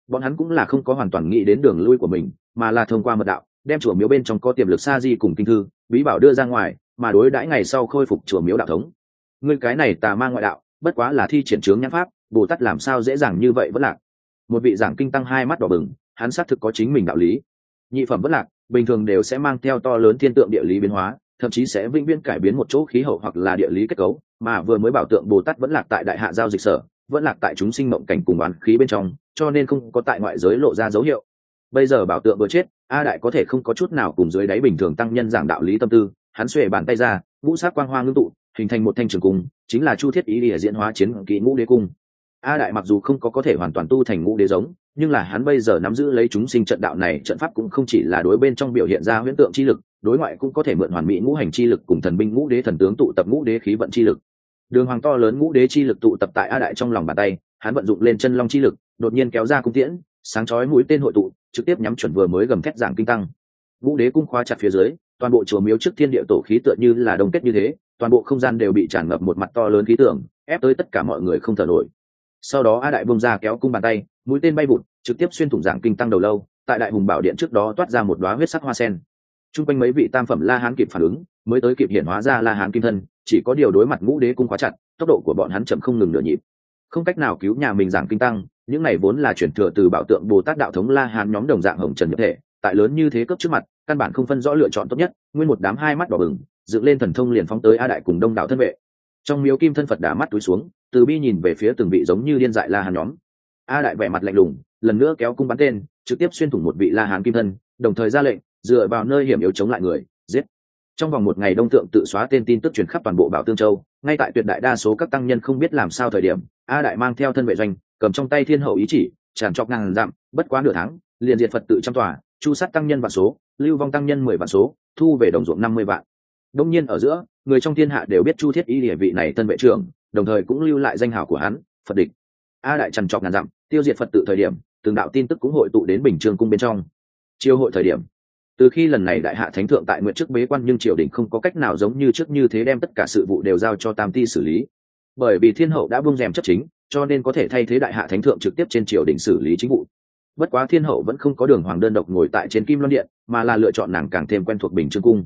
Bọn hắn cũng là không có hoàn toàn nghĩ đến đường lui của mình, mà là thông qua mật đạo, đem chùa miếu bên trong có tiềm lực sa di cùng kinh thư, bí bảo đưa ra ngoài, mà đối đãi ngày sau khôi phục chùa miếu đạo thống. Ngươi cái này tà ma ngoại đạo, bất quá là thi triển trướng nhãn pháp, bồ tát làm sao dễ dàng như vậy vẫn lạc. Một vị giảng kinh tăng hai mắt đỏ bừng, hắn xác thực có chính mình đạo lý. Nhị phẩm bất lạc, bình thường đều sẽ mang theo to lớn thiên tượng địa lý biến hóa, thậm chí sẽ vĩnh viễn cải biến một chỗ khí hậu hoặc là địa lý kết cấu, mà vừa mới bảo tượng bồ tát vẫn lạc tại đại hạ giao dịch sở vẫn lạc tại chúng sinh mộng cảnh cùng oán khí bên trong, cho nên không có tại ngoại giới lộ ra dấu hiệu. Bây giờ bảo tượng vừa chết, a đại có thể không có chút nào cùng dưới đáy bình thường tăng nhân giảng đạo lý tâm tư, hắn xuề bàn tay ra, ngũ sát quang hoa ngưng tụ, hình thành một thanh trường cung, chính là chu thiết ý địa diễn hóa chiến kỹ ngũ đế cung. A đại mặc dù không có có thể hoàn toàn tu thành ngũ đế giống, nhưng là hắn bây giờ nắm giữ lấy chúng sinh trận đạo này, trận pháp cũng không chỉ là đối bên trong biểu hiện ra huyễn tượng chi lực, đối ngoại cũng có thể mượn hoàn mỹ ngũ hành chi lực cùng thần binh ngũ đế thần tướng tụ tập ngũ đế khí vận chi lực đường hoàng to lớn ngũ đế chi lực tụ tập tại a đại trong lòng bàn tay, hắn vận dụng lên chân long chi lực, đột nhiên kéo ra cung tiễn, sáng chói mũi tên hội tụ, trực tiếp nhắm chuẩn vừa mới gầm thét giảng kinh tăng. Ngũ đế cung khóa chặt phía dưới, toàn bộ chùa miếu trước thiên địa tổ khí tựa như là đồng kết như thế, toàn bộ không gian đều bị tràn ngập một mặt to lớn khí tượng, ép tới tất cả mọi người không thở nổi. Sau đó a đại bông ra kéo cung bàn tay, mũi tên bay vụt, trực tiếp xuyên thủng giảng kinh tăng đầu lâu, tại đại hùng bảo điện trước đó toát ra một đoá huyết sắc hoa sen. T r u n g quanh mấy vị tam phẩm la hán kịp phản ứng, mới tới kịp hiển hóa ra la hán kim thân chỉ có điều đối mặt ngũ đế cung quá chặt, tốc độ của bọn hắn chậm không ngừng nửa nhịp. Không cách nào cứu nhà mình giảng kinh tăng, những này vốn là chuyển thừa từ bảo tượng bồ tát đạo thống la hán nhóm đồng dạng hồng trần nhập thể, tại lớn như thế cấp trước mặt, căn bản không phân rõ lựa chọn tốt nhất, nguyên một đám hai mắt đỏ bừng, dựng lên thần thông liền phóng tới a đại cùng đông đảo thân vệ. Trong miếu kim thân phật đá mắt túi xuống, từ bi nhìn về phía từng vị giống như điên dại la Hán nhóm. A đại vẻ mặt lạnh lùng, lần nữa kéo cung bắn tên, trực tiếp xuyên thủng một vị la hán kim thân, đồng thời ra lệnh, dựa vào nơi hiểm yếu chống lại người, giết trong vòng một ngày đông tượng tự xóa tên tin tức truyền khắp toàn bộ bảo tương châu, ngay tại tuyệt đại đa số các tăng nhân không biết làm sao thời điểm, a đại mang theo thân vệ doanh, cầm trong tay thiên hậu ý chỉ, tràn trọc ngàn dặm, bất quá nửa tháng, liền diệt phật tự trăm tòa, chu sát tăng nhân vạn số, lưu vong tăng nhân mười vạn số, thu về đồng ruộng năm mươi vạn. Đông nhiên ở giữa, người trong thiên hạ đều biết chu thiết y địa vị này thân vệ trưởng, đồng thời cũng lưu lại danh hào của hắn, phật địch. A đại trằn trọc ngàn dặm, tiêu diệt phật tự thời điểm, từng đạo tin tức cũng hội tụ đến bình trương cung bên trong. Chiêu hội thời điểm từ khi lần này đại hạ thánh thượng tại nguyện trước bế quan nhưng triều đình không có cách nào giống như trước như thế đem tất cả sự vụ đều giao cho tam ti xử lý. Bởi vì thiên hậu đã buông rèm chấp chính, cho nên có thể thay thế đại hạ thánh thượng trực tiếp trên triều đình xử lý chính vụ. Bất quá thiên hậu vẫn không có đường hoàng đơn độc ngồi tại trên kim loan điện, mà là lựa chọn nàng càng thêm quen thuộc bình trương cung.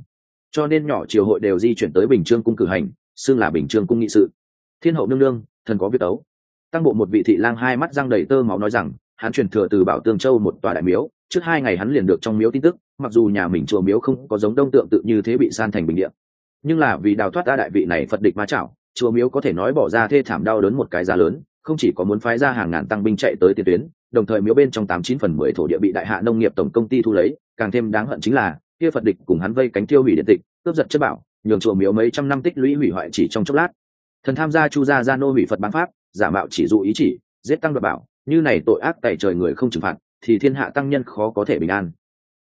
Cho nên nhỏ triều hội đều di chuyển tới bình trương cung cử hành, xưng là bình trương cung nghị sự. Thiên hậu nương nương, thần có việc ấu tăng bộ một vị thị lang hai mắt răng đầy tơ máu nói rằng, hắn truyền thừa từ bảo tương châu một tòa đại miếu trước hai ngày hắn liền được trong miếu tin tức mặc dù nhà mình chùa miếu không có giống đông tượng tự như thế bị san thành bình địa, nhưng là vì đào thoát ra đại vị này phật địch ma chảo chùa miếu có thể nói bỏ ra thê thảm đau đớn một cái giá lớn không chỉ có muốn phái ra hàng ngàn tăng binh chạy tới tiền tuyến đồng thời miếu bên trong tám chín phần mười thổ địa bị đại hạ nông nghiệp tổng công ty thu lấy càng thêm đáng hận chính là kia phật địch cùng hắn vây cánh tiêu hủy điện tịch cướp giật chất bảo nhường chùa miếu mấy trăm năm tích lũy hủy hoại chỉ trong chốc lát. Thần tham gia chu gia gia nô hủy phật bán pháp giả mạo chỉ dụ ý chỉ giết tăng đoạt bảo như này tội ác tại trời người không trừng phạt thì thiên hạ tăng nhân khó có thể bình an.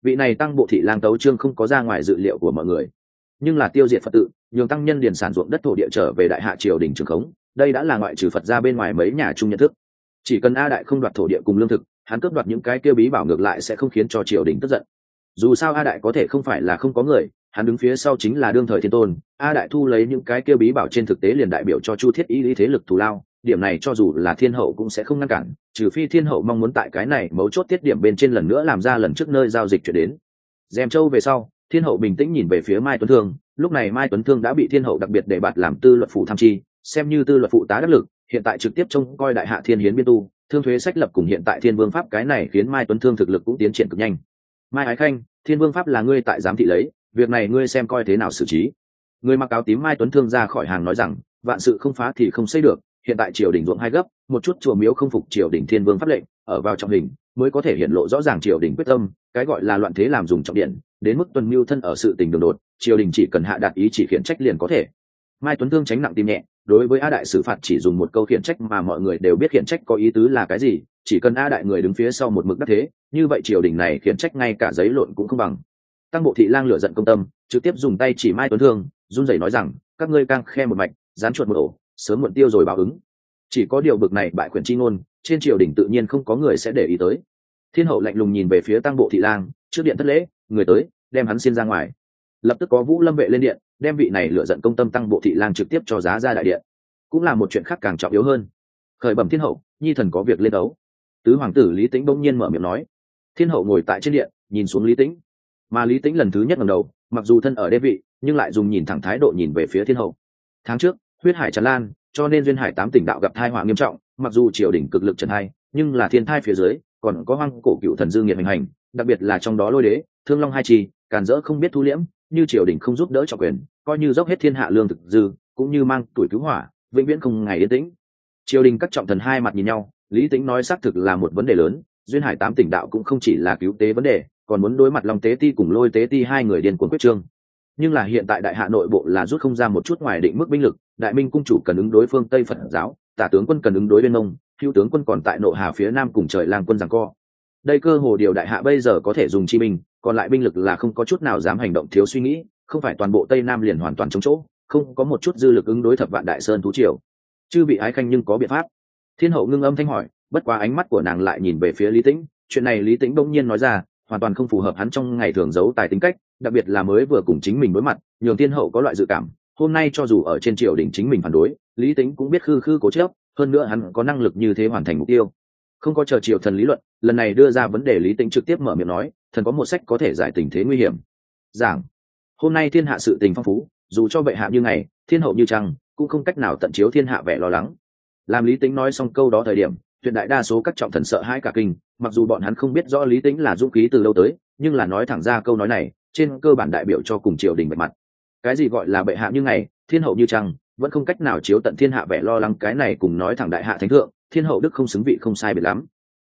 Vị này tăng bộ thị lang tấu trương không có ra ngoài dự liệu của mọi người. Nhưng là tiêu diệt phật tự, nhường tăng nhân điền sản ruộng đất thổ địa trở về đại hạ triều đình trường khống, đây đã là ngoại trừ phật ra bên ngoài mấy nhà chung nhận thức. Chỉ cần a đại không đoạt thổ địa cùng lương thực, hắn cướp đoạt những cái kêu bí bảo ngược lại sẽ không khiến cho triều đình tức giận. Dù sao a đại có thể không phải là không có người, hắn đứng phía sau chính là đương thời thiên tôn, a đại thu lấy những cái kêu bí bảo trên thực tế liền đại biểu cho chu thiết y lý thế lực thù lao điểm này cho dù là thiên hậu cũng sẽ không ngăn cản, trừ phi thiên hậu mong muốn tại cái này mấu chốt tiết điểm bên trên lần nữa làm ra lần trước nơi giao dịch chuyển đến. Dèm châu về sau, thiên hậu bình tĩnh nhìn về phía mai tuấn thương, lúc này mai tuấn thương đã bị thiên hậu đặc biệt để bạt làm tư luật phụ tham chi, xem như tư luật phụ tá đắc lực, hiện tại trực tiếp trông coi đại hạ thiên hiến biên tu, thương thuế sách lập cùng hiện tại thiên vương pháp cái này khiến mai tuấn thương thực lực cũng tiến triển cực nhanh. Mai ái khanh, thiên vương pháp là ngươi tại giám thị lấy, việc này ngươi xem coi thế nào xử trí. Người mặc áo tím mai tuấn thương ra khỏi hàng nói rằng, vạn sự không phá thì không xây được hiện tại triều đình ruộng hai gấp, một chút chùa miếu không phục triều đình thiên vương pháp lệnh, ở vào trọng hình, mới có thể hiện lộ rõ ràng triều đình quyết tâm, cái gọi là loạn thế làm dùng trọng điện, đến mức tuần mưu thân ở sự tình đường đột, triều đình chỉ cần hạ đạt ý chỉ khiển trách liền có thể. Mai tuấn thương tránh nặng tim nhẹ, đối với a đại xử phạt chỉ dùng một câu khiển trách mà mọi người đều biết khiển trách có ý tứ là cái gì, chỉ cần a đại người đứng phía sau một mực đắc thế, như vậy triều đình này khiển trách ngay cả giấy lộn cũng không bằng. Tăng bộ thị lang lửa giận công tâm, trực tiếp dùng tay chỉ mai tuấn thương, run rẩy nói rằng, các ngươi càng khe một mạch, dán chuột một ổ sớm muộn tiêu rồi báo ứng. Chỉ có điều bực này bại quyền chi ngôn, trên triều đình tự nhiên không có người sẽ để ý tới. Thiên hậu lạnh lùng nhìn về phía tăng bộ thị lang, trước điện thất lễ, người tới, đem hắn xin ra ngoài. Lập tức có vũ lâm vệ lên điện, đem vị này lựa giận công tâm tăng bộ thị lang trực tiếp cho giá ra đại điện. Cũng là một chuyện khác càng trọng yếu hơn. Khởi bẩm thiên hậu, nhi thần có việc lên đấu. Tứ hoàng tử lý tĩnh bỗng nhiên mở miệng nói. Thiên hậu ngồi tại trên điện, nhìn xuống lý tĩnh. Mà lý tĩnh lần thứ nhất ngầm đầu, mặc dù thân ở đê vị, nhưng lại dùng nhìn thẳng thái độ nhìn về phía thiên hậu. Tháng trước huyết hải tràn lan, cho nên duyên hải tám tỉnh đạo gặp thai họa nghiêm trọng, mặc dù triều đình cực lực trần hai, nhưng là thiên thai phía dưới, còn có hoang cổ cựu thần dương nghiệt hành hành, đặc biệt là trong đó lôi đế, thương long hai chi, càn dỡ không biết thu liễm, như triều đình không giúp đỡ trọng quyền, coi như dốc hết thiên hạ lương thực dư, cũng như mang tuổi cứu hỏa, vĩnh viễn không ngày yên tĩnh. Triều đình các trọng thần hai mặt nhìn nhau, lý tính nói xác thực là một vấn đề lớn, duyên hải tám tỉnh đạo cũng không chỉ là cứu tế vấn đề, còn muốn đối mặt long tế ti cùng lôi tế ti hai người điên cuồng quyết trương nhưng là hiện tại đại hạ nội bộ là rút không ra một chút ngoài định mức binh lực, đại minh cung chủ cần ứng đối phương tây phật giáo, tả tướng quân cần ứng đối bên ông hữu tướng quân còn tại nội hà phía nam cùng trời lang quân giằng co. Đây cơ hồ điều đại hạ bây giờ có thể dùng chi binh, còn lại binh lực là không có chút nào dám hành động thiếu suy nghĩ, không phải toàn bộ tây nam liền hoàn toàn chống chỗ, không có một chút dư lực ứng đối thập vạn đại sơn thú triều. Chư bị ái khanh nhưng có biện pháp. Thiên hậu ngưng âm thanh hỏi, bất quá ánh mắt của nàng lại nhìn về phía lý tĩnh, chuyện này lý tĩnh bỗng nhiên nói ra, hoàn toàn không phù hợp hắn trong ngày thường giấu tài tính cách đặc biệt là mới vừa cùng chính mình đối mặt, nhường thiên hậu có loại dự cảm, hôm nay cho dù ở trên triều đình chính mình phản đối, lý tính cũng biết khư khư cố chớp hơn nữa hắn có năng lực như thế hoàn thành mục tiêu. Không có chờ triều thần lý luận, lần này đưa ra vấn đề lý tính trực tiếp mở miệng nói, thần có một sách có thể giải tình thế nguy hiểm. Giảng. Hôm nay thiên hạ sự tình phong phú, dù cho bệ hạ như ngày, thiên hậu như trăng, cũng không cách nào tận chiếu thiên hạ vẻ lo lắng. Làm lý tính nói xong câu đó thời điểm, tuyệt đại đa số các trọng thần sợ hãi cả kinh, mặc dù bọn hắn không biết rõ lý tính là dũng khí từ lâu tới, nhưng là nói thẳng ra câu nói này trên cơ bản đại biểu cho cùng triều đình bề mặt. Cái gì gọi là bệ hạ như ngày, thiên hậu như trăng, vẫn không cách nào chiếu tận thiên hạ vẻ lo lắng cái này cùng nói thẳng đại hạ thánh thượng, thiên hậu đức không xứng vị không sai biệt lắm.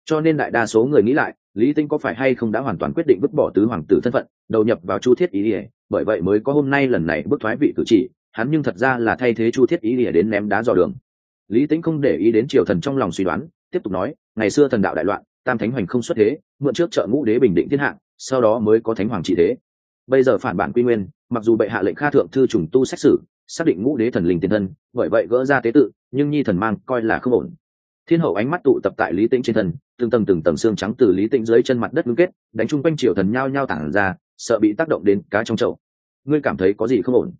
Cho nên đại đa số người nghĩ lại, lý tinh có phải hay không đã hoàn toàn quyết định vứt bỏ tứ hoàng tử thân phận, đầu nhập vào chu thiết ý ỉa bởi vậy mới có hôm nay lần này bức thoái vị cử chỉ, hắn nhưng thật ra là thay thế chu thiết ý ỉa đến ném đá dò đường. Lý tính không để ý đến triều thần trong lòng suy đoán, tiếp tục nói, ngày xưa thần đạo đại loạn, tam thánh hoành không xuất thế, mượn trước trợ ngũ đế bình định thiên hạ, sau đó mới có thánh hoàng trị thế bây giờ phản bản quy nguyên, mặc dù bệ hạ lệnh kha thượng thư trùng tu xét xử, xác định ngũ đế thần linh tiền thân, bởi vậy gỡ ra tế tự, nhưng nhi thần mang coi là không ổn. Thiên hậu ánh mắt tụ tập tại lý tĩnh trên thân, từng tầng từng tầng xương trắng từ lý tĩnh dưới chân mặt đất ngưng kết, đánh chung quanh triều thần nhao nhao tản ra, sợ bị tác động đến cá trong chậu. Ngươi cảm thấy có gì không ổn?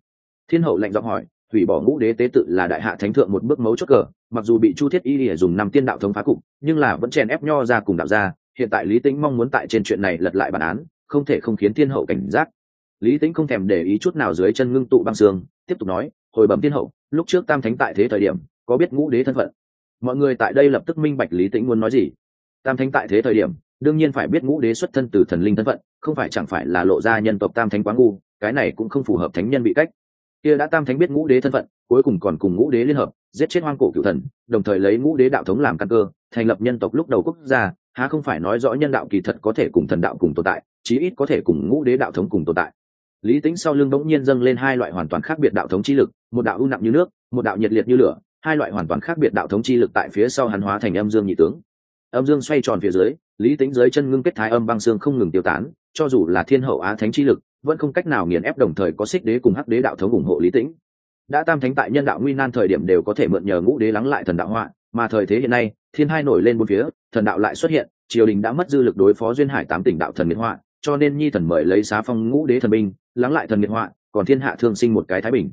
Thiên hậu lạnh giọng hỏi, hủy bỏ ngũ đế tế tự là đại hạ thánh thượng một bước mấu chốt cờ, mặc dù bị chu thiết y lìa dùng năm tiên đạo thống phá cục, nhưng là vẫn chèn ép nho ra cùng đạo ra, hiện tại lý tĩnh mong muốn tại trên chuyện này lật lại bản án không thể không khiến thiên hậu cảnh giác. Lý tĩnh không thèm để ý chút nào dưới chân ngưng tụ băng xương, tiếp tục nói, hồi bẩm thiên hậu, lúc trước tam thánh tại thế thời điểm, có biết ngũ đế thân phận. Mọi người tại đây lập tức minh bạch lý tĩnh muốn nói gì. Tam thánh tại thế thời điểm, đương nhiên phải biết ngũ đế xuất thân từ thần linh thân phận, không phải chẳng phải là lộ ra nhân tộc tam thánh quá ngu, cái này cũng không phù hợp thánh nhân bị cách. Kia đã tam thánh biết ngũ đế thân phận, cuối cùng còn cùng ngũ đế liên hợp, giết chết hoang cổ cựu thần, đồng thời lấy ngũ đế đạo thống làm căn cơ, thành lập nhân tộc lúc đầu quốc gia, há không phải nói rõ nhân đạo kỳ thật có thể cùng thần đạo cùng tồn tại chí ít có thể cùng ngũ đế đạo thống cùng tồn tại. Lý tính sau lưng bỗng nhiên dâng lên hai loại hoàn toàn khác biệt đạo thống chi lực, một đạo u nặng như nước, một đạo nhiệt liệt như lửa, hai loại hoàn toàn khác biệt đạo thống chi lực tại phía sau hàn hóa thành âm dương nhị tướng. Âm dương xoay tròn phía dưới, lý tính dưới chân ngưng kết thái âm băng xương không ngừng tiêu tán, cho dù là thiên hậu á thánh chi lực, vẫn không cách nào nghiền ép đồng thời có xích đế cùng hắc đế đạo thống ủng hộ lý tĩnh. Đã tam thánh tại nhân đạo nguy nan thời điểm đều có thể mượn nhờ ngũ đế lắng lại thần đạo họa, mà thời thế hiện nay, thiên hai nổi lên bốn phía, thần đạo lại xuất hiện, triều đình đã mất dư lực đối phó duyên hải tám tỉnh đạo thần nghiệt họa cho nên nhi thần mời lấy xá phong ngũ đế thần binh, lắng lại thần nghiệt họa, còn thiên hạ thương sinh một cái thái bình.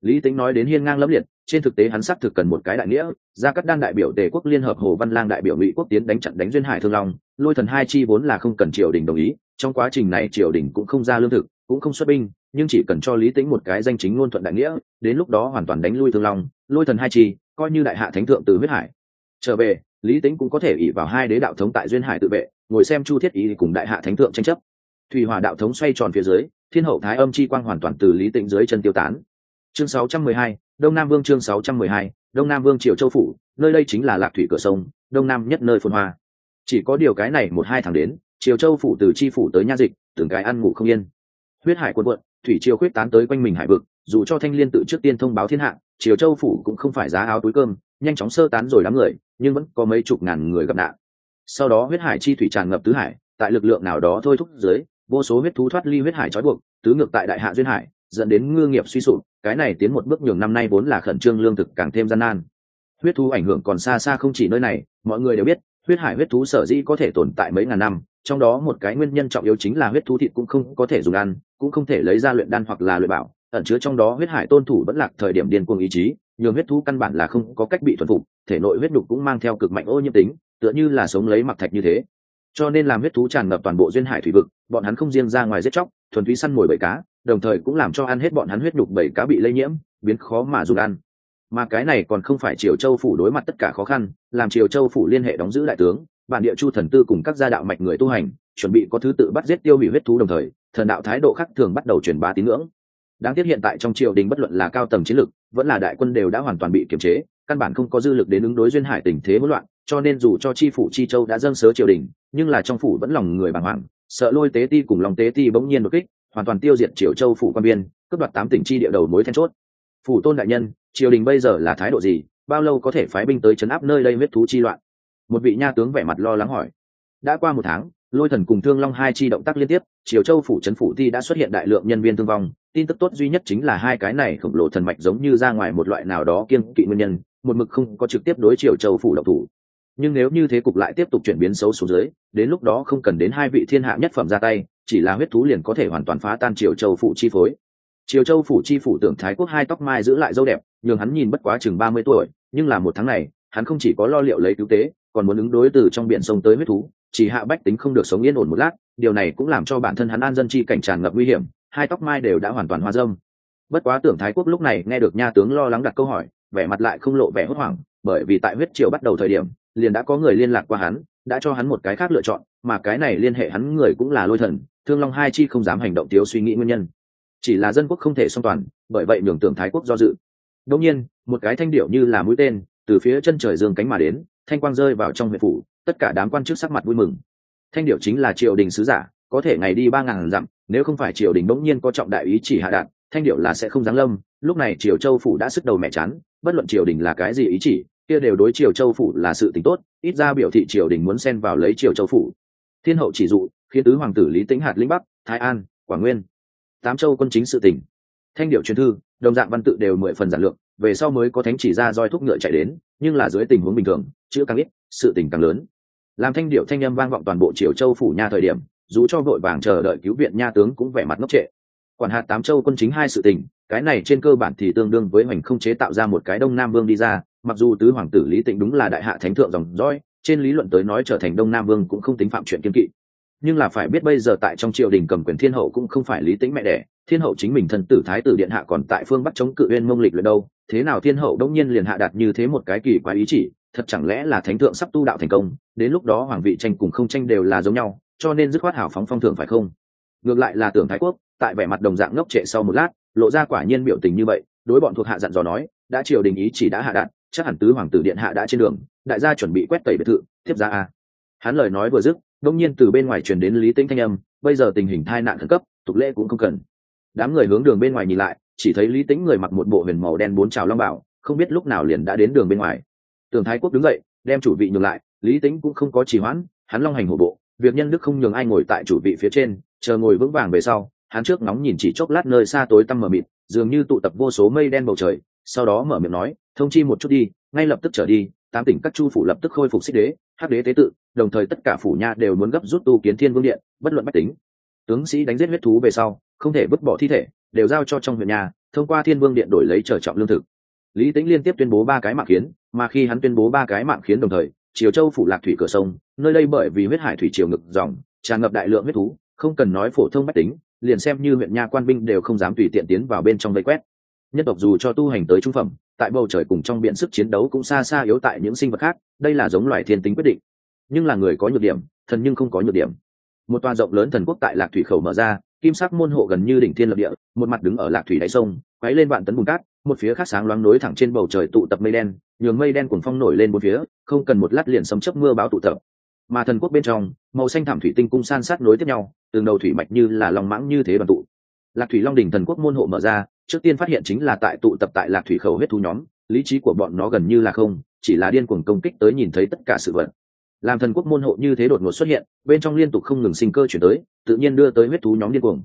Lý tính nói đến hiên ngang lẫm liệt, trên thực tế hắn xác thực cần một cái đại nghĩa, gia cắt đan đại biểu tề quốc liên hợp hồ văn lang đại biểu ngụy quốc tiến đánh chặn đánh duyên hải thương long, lôi thần hai chi vốn là không cần triều đình đồng ý, trong quá trình này triều đình cũng không ra lương thực, cũng không xuất binh, nhưng chỉ cần cho lý tĩnh một cái danh chính ngôn thuận đại nghĩa, đến lúc đó hoàn toàn đánh lui thương long, lôi thần hai chi, coi như đại hạ thánh thượng từ huyết hải. Trở về, lý tĩnh cũng có thể ỉ vào hai đế đạo thống tại duyên hải tự vệ, ngồi xem chu thiết ý cùng đại hạ thánh thượng tranh chấp thủy hỏa đạo thống xoay tròn phía dưới thiên hậu thái âm chi quang hoàn toàn từ lý tịnh dưới chân tiêu tán. Chương 612, đông nam vương chương 612, đông nam vương triều châu phủ nơi đây chính là lạc thủy cửa sông đông nam nhất nơi phồn hoa. Chỉ có điều cái này một hai tháng đến triều châu phủ từ chi phủ tới nha dịch từng cái ăn ngủ không yên. Huyết hải quân quận thủy triều khuyết tán tới quanh mình hải vực dù cho thanh liên tự trước tiên thông báo thiên hạ triều châu phủ cũng không phải giá áo túi cơm nhanh chóng sơ tán rồi đám người nhưng vẫn có mấy chục ngàn người gặp nạn. Sau đó huyết hải chi thủy tràn ngập tứ hải tại lực lượng nào đó thôi thúc dưới vô số huyết thú thoát ly huyết hải trói buộc, tứ ngược tại đại hạ duyên hải, dẫn đến ngư nghiệp suy sụp, cái này tiến một bước nhường năm nay vốn là khẩn trương lương thực càng thêm gian nan. Huyết thú ảnh hưởng còn xa xa không chỉ nơi này, mọi người đều biết, huyết hải huyết thú sở dĩ có thể tồn tại mấy ngàn năm, trong đó một cái nguyên nhân trọng yếu chính là huyết thú thịt cũng không có thể dùng ăn, cũng không thể lấy ra luyện đan hoặc là luyện bảo, ẩn chứa trong đó huyết hải tôn thủ vẫn lạc thời điểm điên cuồng ý chí, nhường huyết thú căn bản là không có cách bị thuần phục, thể nội huyết đục cũng mang theo cực mạnh ô nhiễm tính, tựa như là sống lấy mặc thạch như thế cho nên làm huyết thú tràn ngập toàn bộ duyên hải thủy vực, bọn hắn không riêng ra ngoài giết chóc, thuần túy săn mồi bầy cá, đồng thời cũng làm cho ăn hết bọn hắn huyết đục bầy cá bị lây nhiễm, biến khó mà dùng ăn. Mà cái này còn không phải triều châu phủ đối mặt tất cả khó khăn, làm triều châu phủ liên hệ đóng giữ đại tướng, bản địa chu thần tư cùng các gia đạo mạch người tu hành, chuẩn bị có thứ tự bắt giết tiêu hủy huyết thú đồng thời, thần đạo thái độ khác thường bắt đầu truyền bá tín ngưỡng đáng tiếc hiện tại trong triều đình bất luận là cao tầng chiến lực vẫn là đại quân đều đã hoàn toàn bị kiềm chế, căn bản không có dư lực đến ứng đối duyên hải tình thế hỗn loạn, cho nên dù cho chi phủ chi châu đã dâng sớ triều đình, nhưng là trong phủ vẫn lòng người bàng hoàng, sợ lôi tế ti cùng lòng tế ti bỗng nhiên đột kích, hoàn toàn tiêu diệt triều châu phủ quan biên, cướp đoạt tám tỉnh chi địa đầu mối then chốt. Phủ tôn đại nhân, triều đình bây giờ là thái độ gì, bao lâu có thể phái binh tới chấn áp nơi đây huyết thú chi loạn? Một vị nha tướng vẻ mặt lo lắng hỏi. Đã qua một tháng, lôi thần cùng thương long hai chi động tác liên tiếp, triều châu phủ trấn phủ ti đã xuất hiện đại lượng nhân viên thương vong tin tức tốt duy nhất chính là hai cái này khổng lồ thần mạch giống như ra ngoài một loại nào đó kiên kỵ nguyên nhân, một mực không có trực tiếp đối triều châu phủ độc thủ. Nhưng nếu như thế cục lại tiếp tục chuyển biến xấu xuống dưới, đến lúc đó không cần đến hai vị thiên hạ nhất phẩm ra tay, chỉ là huyết thú liền có thể hoàn toàn phá tan triều châu phủ chi phối. Triều châu phủ chi phủ tưởng thái quốc hai tóc mai giữ lại dâu đẹp, nhường hắn nhìn bất quá chừng ba mươi tuổi, nhưng là một tháng này, hắn không chỉ có lo liệu lấy cứu tế, còn muốn ứng đối từ trong biển sông tới huyết thú, chỉ hạ bách tính không được sống yên ổn một lát, điều này cũng làm cho bản thân hắn an dân chi cảnh tràn ngập nguy hiểm hai tóc mai đều đã hoàn toàn hoa dâm. Bất quá tưởng thái quốc lúc này nghe được nha tướng lo lắng đặt câu hỏi, vẻ mặt lại không lộ vẻ hốt hoảng, bởi vì tại huyết triều bắt đầu thời điểm, liền đã có người liên lạc qua hắn, đã cho hắn một cái khác lựa chọn, mà cái này liên hệ hắn người cũng là lôi thần, thương long hai chi không dám hành động thiếu suy nghĩ nguyên nhân. Chỉ là dân quốc không thể song toàn, bởi vậy nhường tưởng thái quốc do dự. Đông nhiên, một cái thanh điệu như là mũi tên, từ phía chân trời dương cánh mà đến, thanh quang rơi vào trong huyện phủ, tất cả đám quan chức sắc mặt vui mừng. Thanh điệu chính là triều đình sứ giả, có thể ngày đi ba ngàn dặm nếu không phải triều đình bỗng nhiên có trọng đại ý chỉ hạ đạn thanh điệu là sẽ không giáng lâm. Lúc này triều châu phủ đã sức đầu mẹ chán bất luận triều đình là cái gì ý chỉ kia đều đối triều châu phủ là sự t tốt ít ra biểu thị triều đình muốn xen vào lấy triều châu phủ. Thiên hậu chỉ dụ khiến tứ hoàng tử lý tĩnh hạt lĩnh bắc thái an quảng nguyên tám châu quân chính sự tỉnh. Thanh điệu truyền thư đồng dạng văn tự đều mười phần giản lược, về sau mới có thánh chỉ ra roi thúc ngựa chạy đến nhưng là dưới tình huống bình thường chữ càng ít sự tình càng lớn. Làm thanh điệu thanh â m vang vọng toàn bộ triều châu phủ nha thời điểm dù cho vội vàng chờ đợi cứu viện nha tướng cũng vẻ mặt ngốc trệ. Quản hạt tám châu quân chính hai sự tình, cái này trên cơ bản thì tương đương với hoành không chế tạo ra một cái đông nam vương đi ra, mặc dù tứ hoàng tử lý tịnh đúng là đại hạ thánh thượng dòng dõi, trên lý luận tới nói trở thành đông nam vương cũng không tính phạm chuyện kiên kỵ. Nhưng là phải biết bây giờ tại trong triều đình cầm quyền thiên hậu cũng không phải lý tĩnh mẹ đẻ, thiên hậu chính mình thân tử thái tử điện hạ còn tại phương bắc chống cự uyên mông lịch luyện đâu, thế nào thiên hậu đông nhiên liền hạ đạt như thế một cái kỳ quái ý chỉ, thật chẳng lẽ là thánh thượng sắp tu đạo thành công, đến lúc đó hoàng vị tranh cùng không tranh đều là giống nhau cho nên dứt khoát hảo phóng phong thường phải không? Ngược lại là tưởng thái quốc, tại vẻ mặt đồng dạng ngốc trệ sau một lát, lộ ra quả nhiên biểu tình như vậy, đối bọn thuộc hạ dặn dò nói, đã triều đình ý chỉ đã hạ đạn, chắc hẳn tứ hoàng tử điện hạ đã trên đường, đại gia chuẩn bị quét tẩy biệt thự, tiếp ra a. Hắn lời nói vừa dứt đông nhiên từ bên ngoài truyền đến lý tĩnh thanh âm, bây giờ tình hình tai nạn khẩn cấp, tục lễ cũng không cần. Đám người hướng đường bên ngoài nhìn lại, chỉ thấy lý tĩnh người mặc một bộ huyền màu đen bốn trào long bảo, không biết lúc nào liền đã đến đường bên ngoài. Tường thái quốc đứng dậy, đem chủ vị nhường lại, lý tĩnh cũng không có trì hoãn, hắn long hành hổ bộ việc nhân đức không nhường ai ngồi tại chủ vị phía trên, chờ ngồi vững vàng về sau, hắn trước nóng nhìn chỉ chốc lát nơi xa tối tăm mờ mịt, dường như tụ tập vô số mây đen bầu trời, sau đó mở miệng nói, thông chi một chút đi, ngay lập tức trở đi, tám tỉnh các chu phủ lập tức khôi phục xích đế, hắc đế tế tự, đồng thời tất cả phủ nha đều muốn gấp rút tu kiến thiên vương điện, bất luận bách tính. Tướng sĩ đánh giết huyết thú về sau, không thể vứt bỏ thi thể, đều giao cho trong huyện nhà, thông qua thiên vương điện đổi lấy trở trọng lương thực. Lý tĩnh liên tiếp tuyên bố ba cái mạng khiến mà khi hắn tuyên bố ba cái mạng khiến đồng thời triều châu phủ lạc thủy cửa sông, nơi đây bởi vì huyết hải thủy triều ngực dòng, tràn ngập đại lượng huyết thú, không cần nói phổ thông bách tính, liền xem như huyện nha quan binh đều không dám tùy tiện tiến vào bên trong vây quét. Nhất tộc dù cho tu hành tới trung phẩm, tại bầu trời cùng trong biển sức chiến đấu cũng xa xa yếu tại những sinh vật khác, đây là giống loài thiên tính quyết định. Nhưng là người có nhược điểm, thần nhưng không có nhược điểm. Một toàn rộng lớn thần quốc tại lạc thủy khẩu mở ra, kim sắc môn hộ gần như đỉnh thiên lập địa, một mặt đứng ở lạc thủy đáy sông, quấy lên vạn tấn bùn cát một phía khác sáng loáng nối thẳng trên bầu trời tụ tập mây đen, nhường mây đen cuồng phong nổi lên bốn phía, không cần một lát liền sấm chớp mưa báo tụ tập. Mà thần quốc bên trong, màu xanh thảm thủy tinh cung san sát nối tiếp nhau, từng đầu thủy mạch như là lòng mãng như thế đoàn tụ. Lạc thủy long đỉnh thần quốc môn hộ mở ra, trước tiên phát hiện chính là tại tụ tập tại lạc thủy khẩu huyết thú nhóm, lý trí của bọn nó gần như là không, chỉ là điên cuồng công kích tới nhìn thấy tất cả sự vật. Làm thần quốc môn hộ như thế đột ngột xuất hiện, bên trong liên tục không ngừng sinh cơ chuyển tới, tự nhiên đưa tới huyết thú nhóm điên cuồng.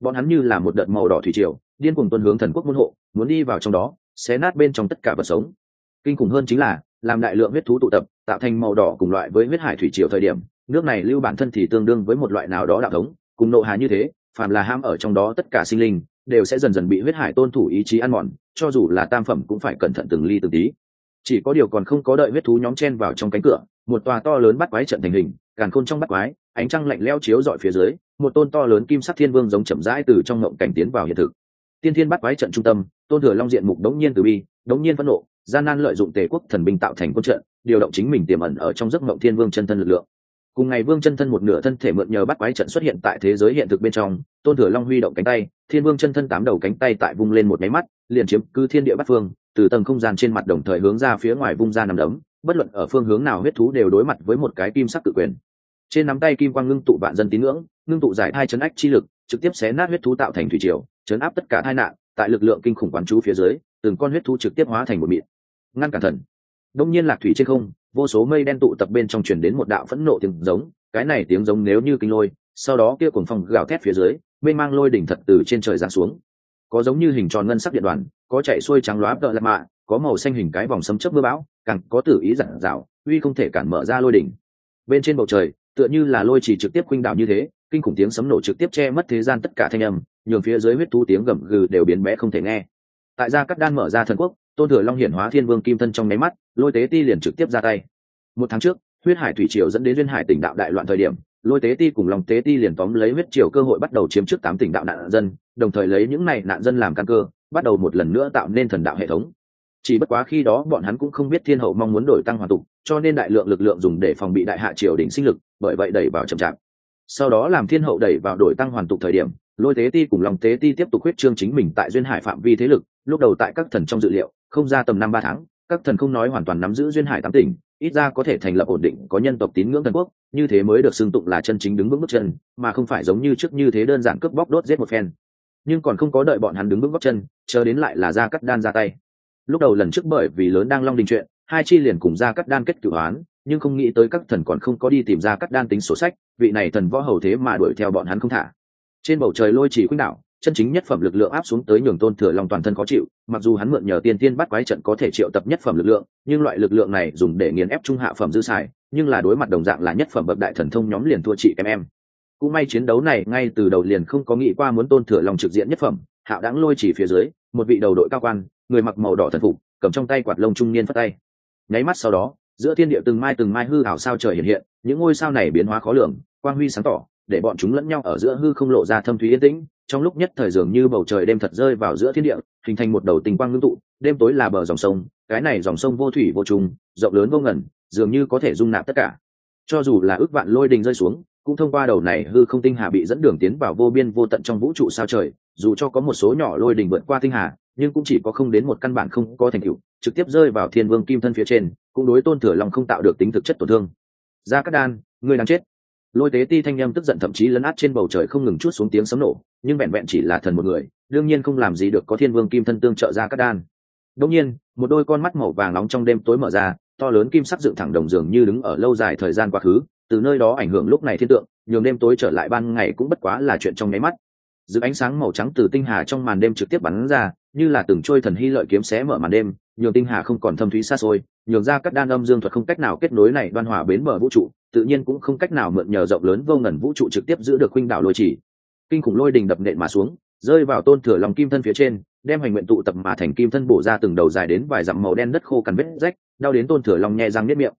Bọn hắn như là một đợt màu đỏ thủy triều điên cuồng tuân hướng thần quốc môn hộ, muốn đi vào trong đó, xé nát bên trong tất cả vật sống. Kinh khủng hơn chính là, làm đại lượng huyết thú tụ tập, tạo thành màu đỏ cùng loại với huyết hải thủy triều thời điểm, nước này lưu bản thân thì tương đương với một loại nào đó đạo thống, cùng nộ hà như thế, phàm là ham ở trong đó tất cả sinh linh, đều sẽ dần dần bị huyết hải tôn thủ ý chí ăn mòn, cho dù là tam phẩm cũng phải cẩn thận từng ly từng tí. Chỉ có điều còn không có đợi huyết thú nhóm chen vào trong cánh cửa, một tòa to lớn bắt quái trận thành hình, càn khôn trong bắt quái, ánh trăng lạnh leo chiếu dọi phía dưới, một tôn to lớn kim sắc thiên vương giống chậm rãi từ trong ngộng cảnh tiến vào hiện thực tiên thiên bắt quái trận trung tâm, tôn thừa long diện mục đống nhiên từ bi, đống nhiên phẫn nộ, gian nan lợi dụng tề quốc thần binh tạo thành quân trận, điều động chính mình tiềm ẩn ở trong giấc mộng thiên vương chân thân lực lượng. Cùng ngày vương chân thân một nửa thân thể mượn nhờ bắt quái trận xuất hiện tại thế giới hiện thực bên trong, tôn thừa long huy động cánh tay, thiên vương chân thân tám đầu cánh tay tại vung lên một máy mắt, liền chiếm cứ thiên địa bắt phương, từ tầng không gian trên mặt đồng thời hướng ra phía ngoài vung ra nằm đấm, bất luận ở phương hướng nào huyết thú đều đối mặt với một cái kim sắc tự quyền. Trên nắm tay kim quang ngưng tụ vạn dân tín ngưỡng, ngưng tụ giải thai chấn ách chi lực, trực tiếp xé nát huyết thú tạo thành thủy triều chấn áp tất cả tai nạn, tại lực lượng kinh khủng quán chú phía dưới, từng con huyết thu trực tiếp hóa thành một mịn. Ngăn cản thần. Đông nhiên lạc thủy trên không, vô số mây đen tụ tập bên trong truyền đến một đạo phẫn nộ tiếng giống, cái này tiếng giống nếu như kinh lôi, sau đó kia cuồng phong gào thét phía dưới mê mang lôi đỉnh thật từ trên trời giáng xuống. Có giống như hình tròn ngân sắc điện đoàn, có chạy xuôi trắng loá đợi lạc mạ, có màu xanh hình cái vòng sấm chớp mưa bão, càng có tử ý giản dạo, uy không thể cản mở ra lôi đỉnh. Bên trên bầu trời, tựa như là lôi chỉ trực tiếp khuynh đảo như thế kinh khủng tiếng sấm nổ trực tiếp che mất thế gian tất cả thanh âm, nhường phía dưới huyết thú tiếng gầm gừ đều biến bé không thể nghe. Tại gia cắt đan mở ra thần quốc, tôn thừa long hiển hóa thiên vương kim thân trong nháy mắt, lôi tế ti liền trực tiếp ra tay. Một tháng trước, huyết hải thủy triều dẫn đến duyên hải tỉnh đạo đại loạn thời điểm, lôi tế ti cùng lòng tế ti liền tóm lấy huyết triều cơ hội bắt đầu chiếm trước tám tỉnh đạo nạn dân, đồng thời lấy những này nạn dân làm căn cơ, bắt đầu một lần nữa tạo nên thần đạo hệ thống. Chỉ bất quá khi đó bọn hắn cũng không biết thiên hậu mong muốn đổi tăng hoàn tục, cho nên đại lượng lực lượng dùng để phòng bị đại hạ triều đỉnh sinh lực, bởi vậy đẩy vào chậm chạp sau đó làm thiên hậu đẩy vào đổi tăng hoàn tục thời điểm, lôi tế ti cùng lòng tế ti tiếp tục huyết trương chính mình tại duyên hải phạm vi thế lực, lúc đầu tại các thần trong dự liệu, không ra tầm năm ba tháng, các thần không nói hoàn toàn nắm giữ duyên hải tám tỉnh, ít ra có thể thành lập ổn định, có nhân tộc tín ngưỡng thần quốc, như thế mới được xưng tụng là chân chính đứng vững bước chân, mà không phải giống như trước như thế đơn giản cướp bóc đốt giết một phen. Nhưng còn không có đợi bọn hắn đứng vững bước chân, chờ đến lại là ra cắt đan ra tay. Lúc đầu lần trước bởi vì lớn đang long đình chuyện, hai chi liền cùng ra cắt đan kết cửu hoán nhưng không nghĩ tới các thần còn không có đi tìm ra các đan tính sổ sách, vị này thần võ hầu thế mà đuổi theo bọn hắn không thả. Trên bầu trời lôi chỉ khuynh đảo chân chính nhất phẩm lực lượng áp xuống tới nhường tôn thừa lòng toàn thân khó chịu, mặc dù hắn mượn nhờ tiên tiên bắt quái trận có thể triệu tập nhất phẩm lực lượng, nhưng loại lực lượng này dùng để nghiền ép trung hạ phẩm dư xài, nhưng là đối mặt đồng dạng là nhất phẩm bậc đại thần thông nhóm liền thua chị em em. Cũng may chiến đấu này ngay từ đầu liền không có nghĩ qua muốn tôn thừa lòng trực diện nhất phẩm hạo đáng lôi chỉ phía dưới, một vị đầu đội cao quan, người mặc màu đỏ thần phục, cầm trong tay quạt lông trung niên phát tay. Nháy mắt sau đó giữa thiên địa từng mai từng mai hư ảo sao trời hiện hiện, những ngôi sao này biến hóa khó lường, quang huy sáng tỏ, để bọn chúng lẫn nhau ở giữa hư không lộ ra thâm thúy yên tĩnh. Trong lúc nhất thời dường như bầu trời đêm thật rơi vào giữa thiên địa, hình thành một đầu tình quang ngưng tụ, đêm tối là bờ dòng sông, cái này dòng sông vô thủy vô trùng, rộng lớn vô ngẩn dường như có thể dung nạp tất cả. Cho dù là ước vạn lôi đình rơi xuống, cũng thông qua đầu này hư không tinh hà bị dẫn đường tiến vào vô biên vô tận trong vũ trụ sao trời, dù cho có một số nhỏ lôi đình vượt qua tinh hà nhưng cũng chỉ có không đến một căn bản không có thành tựu, trực tiếp rơi vào thiên vương kim thân phía trên, cũng đối tôn thừa lòng không tạo được tính thực chất tổn thương. Ra các đan người đang chết. Lôi tế ti thanh â m tức giận thậm chí lấn át trên bầu trời không ngừng chút xuống tiếng sấm nổ, nhưng vẹn vẹn chỉ là thần một người, đương nhiên không làm gì được có thiên vương kim thân tương trợ ra các đan. Đông nhiên, một đôi con mắt màu vàng nóng trong đêm tối mở ra, to lớn kim sắc dựng thẳng đồng dường như đứng ở lâu dài thời gian quá khứ, từ nơi đó ảnh hưởng lúc này thiên tượng, nhường đêm tối trở lại ban ngày cũng bất quá là chuyện trong nháy mắt giữ ánh sáng màu trắng từ tinh hà trong màn đêm trực tiếp bắn ra, như là từng trôi thần hy lợi kiếm xé mở màn đêm, nhường tinh hà không còn thâm thúy xa xôi, nhường ra các đan âm dương thuật không cách nào kết nối này đoan hòa bến bờ vũ trụ, tự nhiên cũng không cách nào mượn nhờ rộng lớn vô ngần vũ trụ trực tiếp giữ được huynh đảo lôi chỉ. Kinh khủng lôi đình đập nện mà xuống, rơi vào tôn thừa lòng kim thân phía trên, đem hành nguyện tụ tập mà thành kim thân bổ ra từng đầu dài đến vài dặm màu đen đất khô cằn vết rách, đau đến tôn thừa lòng nhẹ răng nếp miệng.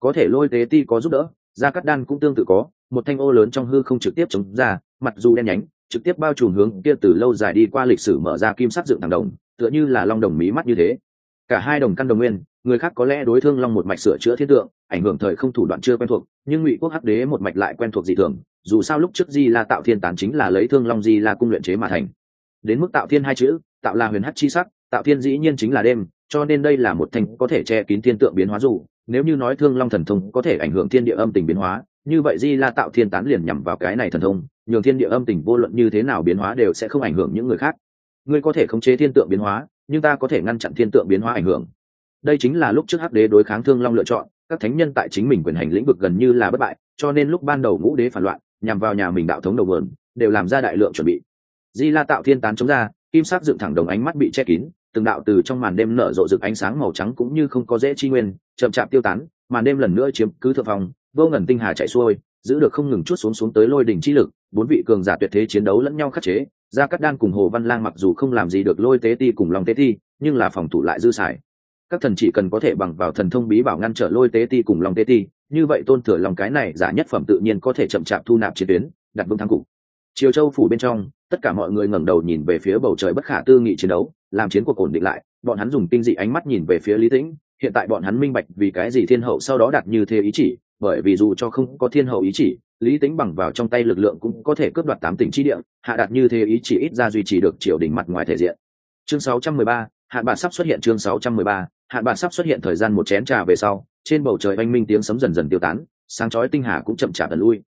Có thể lôi tế ti có giúp đỡ, ra cắt đan cũng tương tự có, một thanh ô lớn trong hư không trực tiếp chống ra mặc dù đen nhánh, trực tiếp bao trùm hướng kia từ lâu dài đi qua lịch sử mở ra kim sắc dựng thằng đồng, tựa như là long đồng mí mắt như thế. Cả hai đồng căn đồng nguyên, người khác có lẽ đối thương long một mạch sửa chữa thiên tượng, ảnh hưởng thời không thủ đoạn chưa quen thuộc, nhưng ngụy quốc hắc đế một mạch lại quen thuộc dị thường, dù sao lúc trước di la tạo thiên tán chính là lấy thương long di la cung luyện chế mà thành. Đến mức tạo thiên hai chữ, tạo là huyền hắc chi sắc, tạo thiên dĩ nhiên chính là đêm, cho nên đây là một thành có thể che kín thiên tượng biến hóa dù, nếu như nói thương long thần thông có thể ảnh hưởng thiên địa âm tình biến hóa, như vậy di la tạo thiên tán liền nhằm vào cái này thần thông nhường thiên địa âm tình vô luận như thế nào biến hóa đều sẽ không ảnh hưởng những người khác. Ngươi có thể khống chế thiên tượng biến hóa, nhưng ta có thể ngăn chặn thiên tượng biến hóa ảnh hưởng. Đây chính là lúc trước hắc đế đối kháng thương long lựa chọn, các thánh nhân tại chính mình quyền hành lĩnh vực gần như là bất bại, cho nên lúc ban đầu ngũ đế phản loạn, nhằm vào nhà mình đạo thống đầu vườn đều làm ra đại lượng chuẩn bị. Di la tạo thiên tán chống ra, kim sắc dựng thẳng đồng ánh mắt bị che kín, từng đạo từ trong màn đêm nở rộ rực ánh sáng màu trắng cũng như không có dễ chi nguyên, chậm chạp tiêu tán, màn đêm lần nữa chiếm cứ thượng phòng vô ngần tinh hà chạy xuôi giữ được không ngừng chút xuống xuống tới lôi đỉnh chi lực, bốn vị cường giả tuyệt thế chiến đấu lẫn nhau khắc chế, gia cát đan cùng hồ văn lang mặc dù không làm gì được lôi tế ti cùng lòng tế ti, nhưng là phòng thủ lại dư xài. Các thần chỉ cần có thể bằng vào thần thông bí bảo ngăn trở lôi tế ti cùng lòng tế ti, như vậy tôn thừa lòng cái này giả nhất phẩm tự nhiên có thể chậm chạp thu nạp chiến tuyến, đặt vững thắng cục. Triều châu phủ bên trong, tất cả mọi người ngẩng đầu nhìn về phía bầu trời bất khả tư nghị chiến đấu, làm chiến cuộc ổn định lại, bọn hắn dùng tinh dị ánh mắt nhìn về phía lý tĩnh, hiện tại bọn hắn minh bạch vì cái gì thiên hậu sau đó đặt như thế ý chỉ bởi vì dù cho không có thiên hậu ý chỉ lý tính bằng vào trong tay lực lượng cũng có thể cướp đoạt tám tỉnh chi địa hạ đạt như thế ý chỉ ít ra duy trì được triều đình mặt ngoài thể diện. Chương 613, hạn bản sắp xuất hiện chương 613, hạn bản sắp xuất hiện thời gian một chén trà về sau trên bầu trời oanh minh tiếng sấm dần dần tiêu tán sáng chói tinh hà cũng chậm chạp dần lui.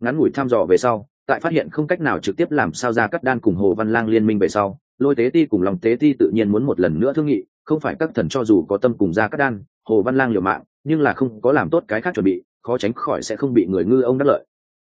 Ngắn ngủi thăm dò về sau tại phát hiện không cách nào trực tiếp làm sao ra cắt đan cùng hồ văn lang liên minh về sau lôi tế ti cùng lòng tế ti tự nhiên muốn một lần nữa thương nghị không phải các thần cho dù có tâm cùng ra cắt đan hồ văn lang liều mạng nhưng là không có làm tốt cái khác chuẩn bị khó tránh khỏi sẽ không bị người ngư ông đắc lợi.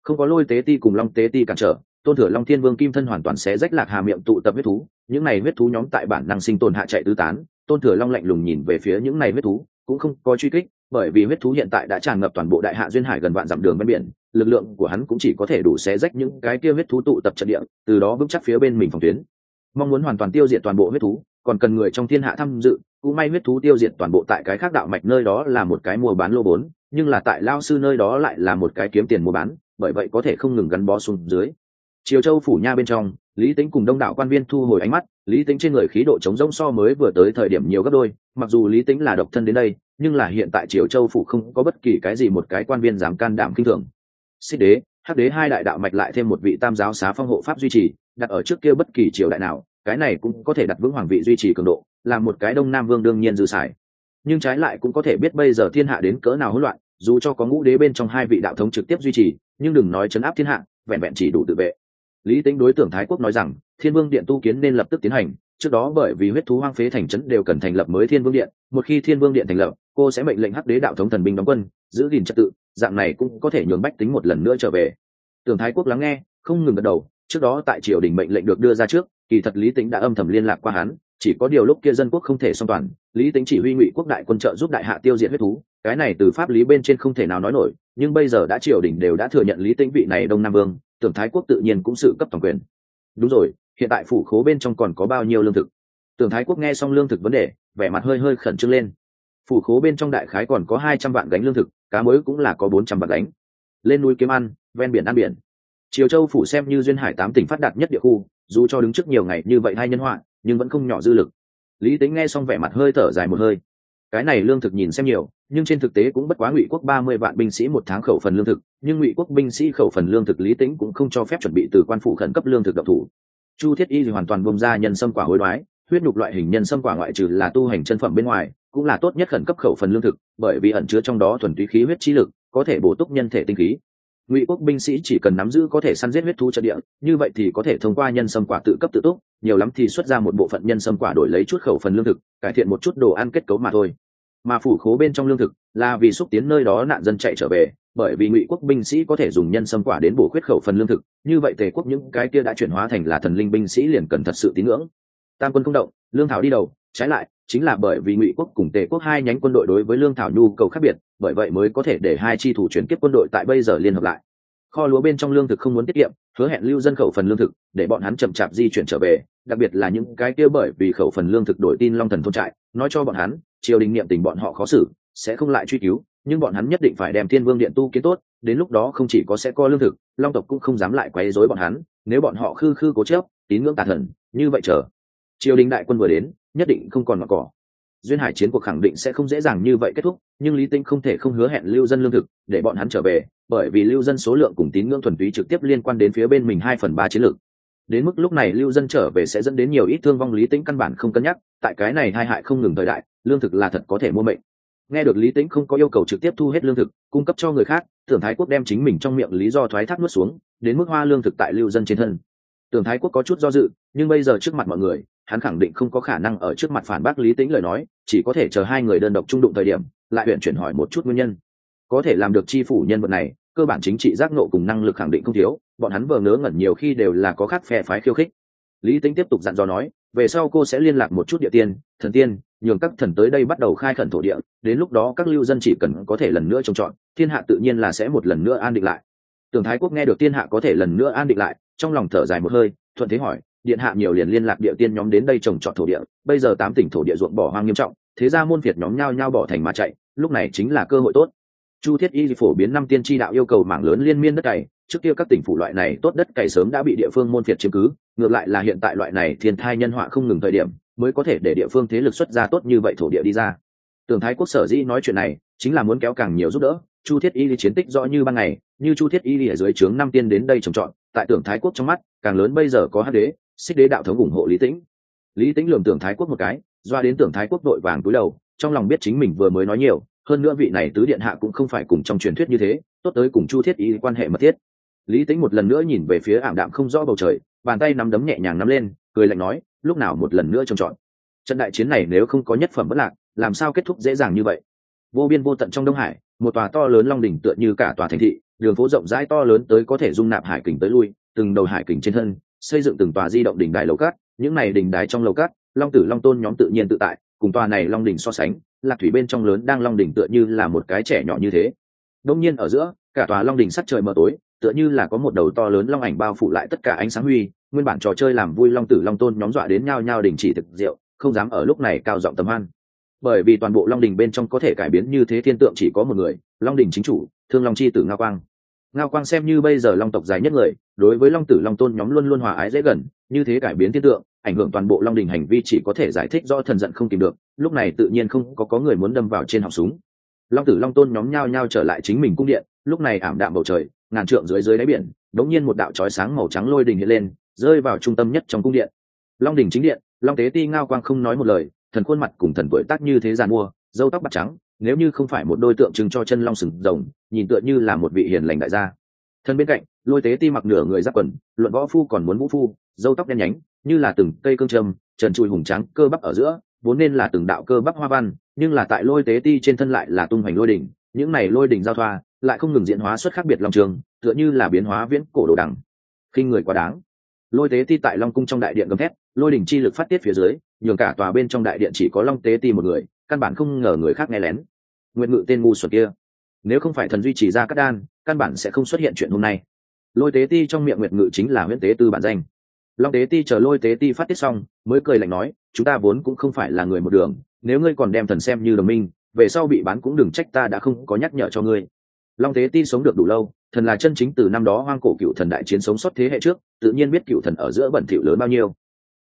Không có lôi tế ti cùng long tế ti cản trở, tôn thừa long thiên vương kim thân hoàn toàn sẽ rách lạc hà miệng tụ tập huyết thú, những này huyết thú nhóm tại bản năng sinh tồn hạ chạy tứ tán, tôn thừa long lạnh lùng nhìn về phía những này huyết thú, cũng không có truy kích, bởi vì huyết thú hiện tại đã tràn ngập toàn bộ đại hạ duyên hải gần vạn dặm đường ven biển, lực lượng của hắn cũng chỉ có thể đủ xé rách những cái kia huyết thú tụ tập trận địa, từ đó vững chắc phía bên mình phòng tuyến. Mong muốn hoàn toàn tiêu diệt toàn bộ huyết thú, còn cần người trong thiên hạ tham dự, cũng may huyết thú tiêu diệt toàn bộ tại cái khác đạo mạch nơi đó là một cái mua bán lô bốn nhưng là tại lao sư nơi đó lại là một cái kiếm tiền mua bán, bởi vậy có thể không ngừng gắn bó xuống dưới triều châu phủ nha bên trong, lý tính cùng đông đảo quan viên thu hồi ánh mắt, lý tính trên người khí độ chống rông so mới vừa tới thời điểm nhiều gấp đôi, mặc dù lý tính là độc thân đến đây, nhưng là hiện tại triều châu phủ không có bất kỳ cái gì một cái quan viên dám can đảm kinh thường xích đế, hắc đế hai đại đạo mạch lại thêm một vị tam giáo xá phong hộ pháp duy trì, đặt ở trước kia bất kỳ triều đại nào, cái này cũng có thể đặt vững hoàng vị duy trì cường độ, là một cái đông nam vương đương nhiên dư sải nhưng trái lại cũng có thể biết bây giờ thiên hạ đến cỡ nào hỗn loạn, dù cho có ngũ đế bên trong hai vị đạo thống trực tiếp duy trì, nhưng đừng nói chấn áp thiên hạ, vẹn vẹn chỉ đủ tự vệ. Lý tính đối tượng thái quốc nói rằng, thiên vương điện tu kiến nên lập tức tiến hành, trước đó bởi vì huyết thú hoang phế thành trấn đều cần thành lập mới thiên vương điện, một khi thiên vương điện thành lập, cô sẽ mệnh lệnh hắc đế đạo thống thần binh đóng quân, giữ gìn trật tự, dạng này cũng có thể nhường bách tính một lần nữa trở về. Tưởng thái quốc lắng nghe, không ngừng gật đầu, trước đó tại triều đình mệnh lệnh được đưa ra trước, kỳ thật lý tính đã âm thầm liên lạc qua hắn chỉ có điều lúc kia dân quốc không thể song toàn, lý tính chỉ huy ngụy quốc đại quân trợ giúp đại hạ tiêu diệt huyết thú, cái này từ pháp lý bên trên không thể nào nói nổi, nhưng bây giờ đã triều đình đều đã thừa nhận lý tính vị này đông nam vương, tưởng thái quốc tự nhiên cũng sự cấp toàn quyền. Đúng rồi, hiện tại phủ khố bên trong còn có bao nhiêu lương thực? Tưởng thái quốc nghe xong lương thực vấn đề, vẻ mặt hơi hơi khẩn trương lên. Phủ khố bên trong đại khái còn có hai trăm vạn gánh lương thực, cá mới cũng là có bốn trăm vạn gánh. Lên núi kiếm ăn, ven biển ăn biển. Triều châu phủ xem như duyên hải tám tỉnh phát đạt nhất địa khu, dù cho đứng trước nhiều ngày như vậy hai nhân họa nhưng vẫn không nhỏ dư lực. Lý tính nghe xong vẻ mặt hơi thở dài một hơi. Cái này lương thực nhìn xem nhiều, nhưng trên thực tế cũng bất quá ngụy quốc ba mươi vạn binh sĩ một tháng khẩu phần lương thực, nhưng ngụy quốc binh sĩ khẩu phần lương thực lý tính cũng không cho phép chuẩn bị từ quan phủ khẩn cấp lương thực độc thủ. Chu thiết y thì hoàn toàn bông ra nhân sâm quả hối đoái, huyết nhục loại hình nhân sâm quả ngoại trừ là tu hành chân phẩm bên ngoài, cũng là tốt nhất khẩn cấp khẩu phần lương thực, bởi vì ẩn chứa trong đó thuần túy khí huyết trí lực, có thể bổ túc nhân thể tinh khí ngụy quốc binh sĩ chỉ cần nắm giữ có thể săn giết huyết thú trận địa, như vậy thì có thể thông qua nhân sâm quả tự cấp tự túc, nhiều lắm thì xuất ra một bộ phận nhân sâm quả đổi lấy chút khẩu phần lương thực, cải thiện một chút đồ ăn kết cấu mà thôi. Mà phủ khố bên trong lương thực là vì xúc tiến nơi đó nạn dân chạy trở về, bởi vì ngụy quốc binh sĩ có thể dùng nhân sâm quả đến bổ khuyết khẩu phần lương thực, như vậy tề quốc những cái kia đã chuyển hóa thành là thần linh binh sĩ liền cần thật sự tín ngưỡng tam quân không động, lương thảo đi đầu, trái lại, chính là bởi vì ngụy quốc cùng tề quốc hai nhánh quân đội đối với lương thảo nhu cầu khác biệt, bởi vậy mới có thể để hai chi thủ chuyển kiếp quân đội tại bây giờ liên hợp lại. Kho lúa bên trong lương thực không muốn tiết kiệm, hứa hẹn lưu dân khẩu phần lương thực, để bọn hắn chậm chạp di chuyển trở về, đặc biệt là những cái kia bởi vì khẩu phần lương thực đổi tin long thần thôn trại, nói cho bọn hắn, triều đình niệm tình bọn họ khó xử, sẽ không lại truy cứu, nhưng bọn hắn nhất định phải đem thiên vương điện tu kiến tốt, đến lúc đó không chỉ có sẽ co lương thực, long tộc cũng không dám lại quấy rối bọn hắn, nếu bọn họ khư khư cố chớp tín ngưỡng tà thần, như vậy chờ triều đình đại quân vừa đến, nhất định không còn mặc cỏ. Duyên hải chiến cuộc khẳng định sẽ không dễ dàng như vậy kết thúc, nhưng lý tinh không thể không hứa hẹn lưu dân lương thực, để bọn hắn trở về, bởi vì lưu dân số lượng cùng tín ngưỡng thuần túy trực tiếp liên quan đến phía bên mình hai phần ba chiến lược. Đến mức lúc này lưu dân trở về sẽ dẫn đến nhiều ít thương vong lý tĩnh căn bản không cân nhắc, tại cái này hai hại không ngừng thời đại, lương thực là thật có thể mua mệnh. Nghe được lý tĩnh không có yêu cầu trực tiếp thu hết lương thực, cung cấp cho người khác, tưởng thái quốc đem chính mình trong miệng lý do thoái thác nuốt xuống, đến mức hoa lương thực tại lưu dân trên thân. Tưởng thái quốc có chút do dự, nhưng bây giờ trước mặt mọi người hắn khẳng định không có khả năng ở trước mặt phản bác lý tính lời nói, chỉ có thể chờ hai người đơn độc trung đụng thời điểm, lại huyện chuyển hỏi một chút nguyên nhân. Có thể làm được chi phủ nhân vật này, cơ bản chính trị giác nộ cùng năng lực khẳng định không thiếu, bọn hắn vờ ngớ ngẩn nhiều khi đều là có khác phe phái khiêu khích. Lý tính tiếp tục dặn dò nói, về sau cô sẽ liên lạc một chút địa tiên, thần tiên, nhường các thần tới đây bắt đầu khai khẩn thổ địa, đến lúc đó các lưu dân chỉ cần có thể lần nữa trồng trọt thiên hạ tự nhiên là sẽ một lần nữa an định lại. Tường thái quốc nghe được thiên hạ có thể lần nữa an định lại, trong lòng thở dài một hơi, thuận thế hỏi điện hạ nhiều liền liên lạc địa tiên nhóm đến đây trồng trọt thổ địa, bây giờ tám tỉnh thổ địa ruộng bỏ hoang nghiêm trọng, thế ra môn việt nhóm nhao nhao bỏ thành mà chạy, lúc này chính là cơ hội tốt. Chu thiết y phổ biến năm tiên tri đạo yêu cầu mảng lớn liên miên đất cày, trước kia các tỉnh phủ loại này tốt đất cày sớm đã bị địa phương môn phiệt chiếm cứ, ngược lại là hiện tại loại này thiên thai nhân họa không ngừng thời điểm, mới có thể để địa phương thế lực xuất ra tốt như vậy thổ địa đi ra. Tường thái quốc sở dĩ nói chuyện này, chính là muốn kéo càng nhiều giúp đỡ, chu thiết y chiến tích rõ như ban ngày, như chu thiết y ở dưới trướng năm tiên đến đây trồng trọt, tại tưởng thái quốc trong mắt, càng lớn bây giờ có hát đế xích đế đạo thống ủng hộ lý tĩnh. Lý tĩnh lường tưởng thái quốc một cái, doa đến tưởng thái quốc đội vàng túi đầu, trong lòng biết chính mình vừa mới nói nhiều, hơn nữa vị này tứ điện hạ cũng không phải cùng trong truyền thuyết như thế, tốt tới cùng chu thiết y quan hệ mật thiết. Lý tính một lần nữa nhìn về phía ảm đạm không rõ bầu trời, bàn tay nắm đấm nhẹ nhàng nắm lên, cười lạnh nói, lúc nào một lần nữa trông trọn. trận đại chiến này nếu không có nhất phẩm bất lạc, làm sao kết thúc dễ dàng như vậy? Vô biên vô tận trong đông hải, một tòa to lớn long đỉnh tựa như cả tòa thành thị, đường phố rộng rãi to lớn tới có thể dung nạp hải kình tới lui, từng đầu hải kình trên thân xây dựng từng tòa di động đỉnh đài lầu cát, những này đỉnh đài trong lầu cát, long tử long tôn nhóm tự nhiên tự tại, cùng tòa này long đỉnh so sánh, lạc thủy bên trong lớn đang long đỉnh tựa như là một cái trẻ nhỏ như thế. Đông nhiên ở giữa, cả tòa long đỉnh sắc trời mờ tối, tựa như là có một đầu to lớn long ảnh bao phủ lại tất cả ánh sáng huy, nguyên bản trò chơi làm vui long tử long tôn nhóm dọa đến nhao nhao đình chỉ thực rượu không dám ở lúc này cao giọng tầm hoan. Bởi vì toàn bộ long đình bên trong có thể cải biến như thế thiên tượng chỉ có một người, long đình chính chủ, thương long chi tử nga quang ngao quang xem như bây giờ long tộc dài nhất người, đối với long tử long tôn nhóm luôn luôn hòa ái dễ gần, như thế cải biến thiên tượng, ảnh hưởng toàn bộ long đình hành vi chỉ có thể giải thích do thần giận không tìm được, lúc này tự nhiên không có có người muốn đâm vào trên họng súng. Long tử long tôn nhóm nhao nhao trở lại chính mình cung điện, lúc này ảm đạm bầu trời, ngàn trượng dưới dưới đáy biển, đống nhiên một đạo chói sáng màu trắng lôi đình hiện lên, rơi vào trung tâm nhất trong cung điện. Long đình chính điện, long tế ti ngao quang không nói một lời, thần khuôn mặt cùng thần tuổi tác như thế giàn mua dâu tóc bạc trắng nếu như không phải một đôi tượng trưng cho chân long sừng rồng, nhìn tựa như là một vị hiền lành đại gia. Thân bên cạnh, lôi tế ti mặc nửa người giáp quần, luận võ phu còn muốn vũ phu dâu tóc đen nhánh, như là từng cây cương trâm, trần trụi hùng trắng cơ bắp ở giữa, vốn nên là từng đạo cơ bắp hoa văn, nhưng là tại lôi tế ti trên thân lại là tung hoành lôi đỉnh, những này lôi đỉnh giao thoa, lại không ngừng diễn hóa xuất khác biệt long trường, tựa như là biến hóa viễn cổ đồ đằng. Khi người quá đáng. Lôi tế ti tại long cung trong đại điện gầm thét, lôi đỉnh chi lực phát tiết phía dưới, nhường cả tòa bên trong đại điện chỉ có long tế ti một người căn bản không ngờ người khác nghe lén. Nguyện ngự tên ngu xuẩn kia, nếu không phải thần duy trì ra các đan, căn bản sẽ không xuất hiện chuyện hôm nay. Lôi tế ti trong miệng nguyện ngự chính là nguyễn tế tư bản danh. Long tế ti chờ lôi tế ti phát tiết xong, mới cười lạnh nói, chúng ta vốn cũng không phải là người một đường, nếu ngươi còn đem thần xem như đồng minh, về sau bị bán cũng đừng trách ta đã không có nhắc nhở cho ngươi. Long tế ti sống được đủ lâu, thần là chân chính từ năm đó hoang cổ cựu thần đại chiến sống sót thế hệ trước, tự nhiên biết cựu thần ở giữa bẩn thỉu lớn bao nhiêu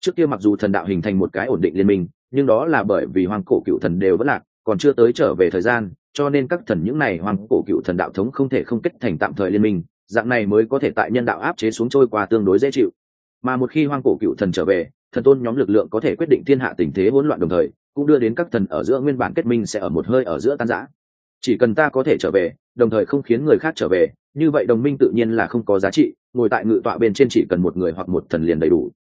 trước kia mặc dù thần đạo hình thành một cái ổn định liên minh, nhưng đó là bởi vì hoàng cổ cựu thần đều vẫn lạc, còn chưa tới trở về thời gian, cho nên các thần những này hoàng cổ cựu thần đạo thống không thể không kết thành tạm thời liên minh, dạng này mới có thể tại nhân đạo áp chế xuống trôi qua tương đối dễ chịu. Mà một khi hoang cổ cựu thần trở về, thần tôn nhóm lực lượng có thể quyết định thiên hạ tình thế hỗn loạn đồng thời, cũng đưa đến các thần ở giữa nguyên bản kết minh sẽ ở một hơi ở giữa tan rã. Chỉ cần ta có thể trở về, đồng thời không khiến người khác trở về, như vậy đồng minh tự nhiên là không có giá trị, ngồi tại ngự tọa bên trên chỉ cần một người hoặc một thần liền đầy đủ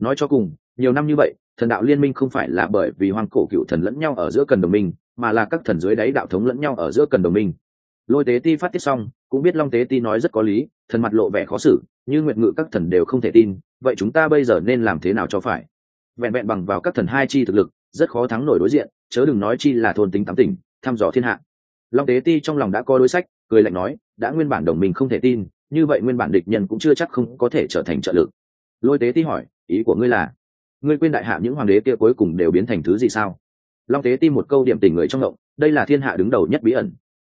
nói cho cùng, nhiều năm như vậy, thần đạo liên minh không phải là bởi vì hoang cổ cựu thần lẫn nhau ở giữa cần đồng minh, mà là các thần dưới đáy đạo thống lẫn nhau ở giữa cần đồng minh. Lôi tế ti phát tiết xong, cũng biết long tế ti nói rất có lý, thần mặt lộ vẻ khó xử, như nguyện ngự các thần đều không thể tin, vậy chúng ta bây giờ nên làm thế nào cho phải? Vẹn vẹn bằng vào các thần hai chi thực lực, rất khó thắng nổi đối diện, chớ đừng nói chi là thôn tính tám tỉnh, thăm dò thiên hạ. Long tế ti trong lòng đã có đối sách, cười lạnh nói, đã nguyên bản đồng minh không thể tin, như vậy nguyên bản địch nhân cũng chưa chắc không có thể trở thành trợ lực lôi tế ti hỏi, ý của ngươi là, ngươi quên đại hạ những hoàng đế kia cuối cùng đều biến thành thứ gì sao? Long tế ti một câu điểm tình người trong động, đây là thiên hạ đứng đầu nhất bí ẩn.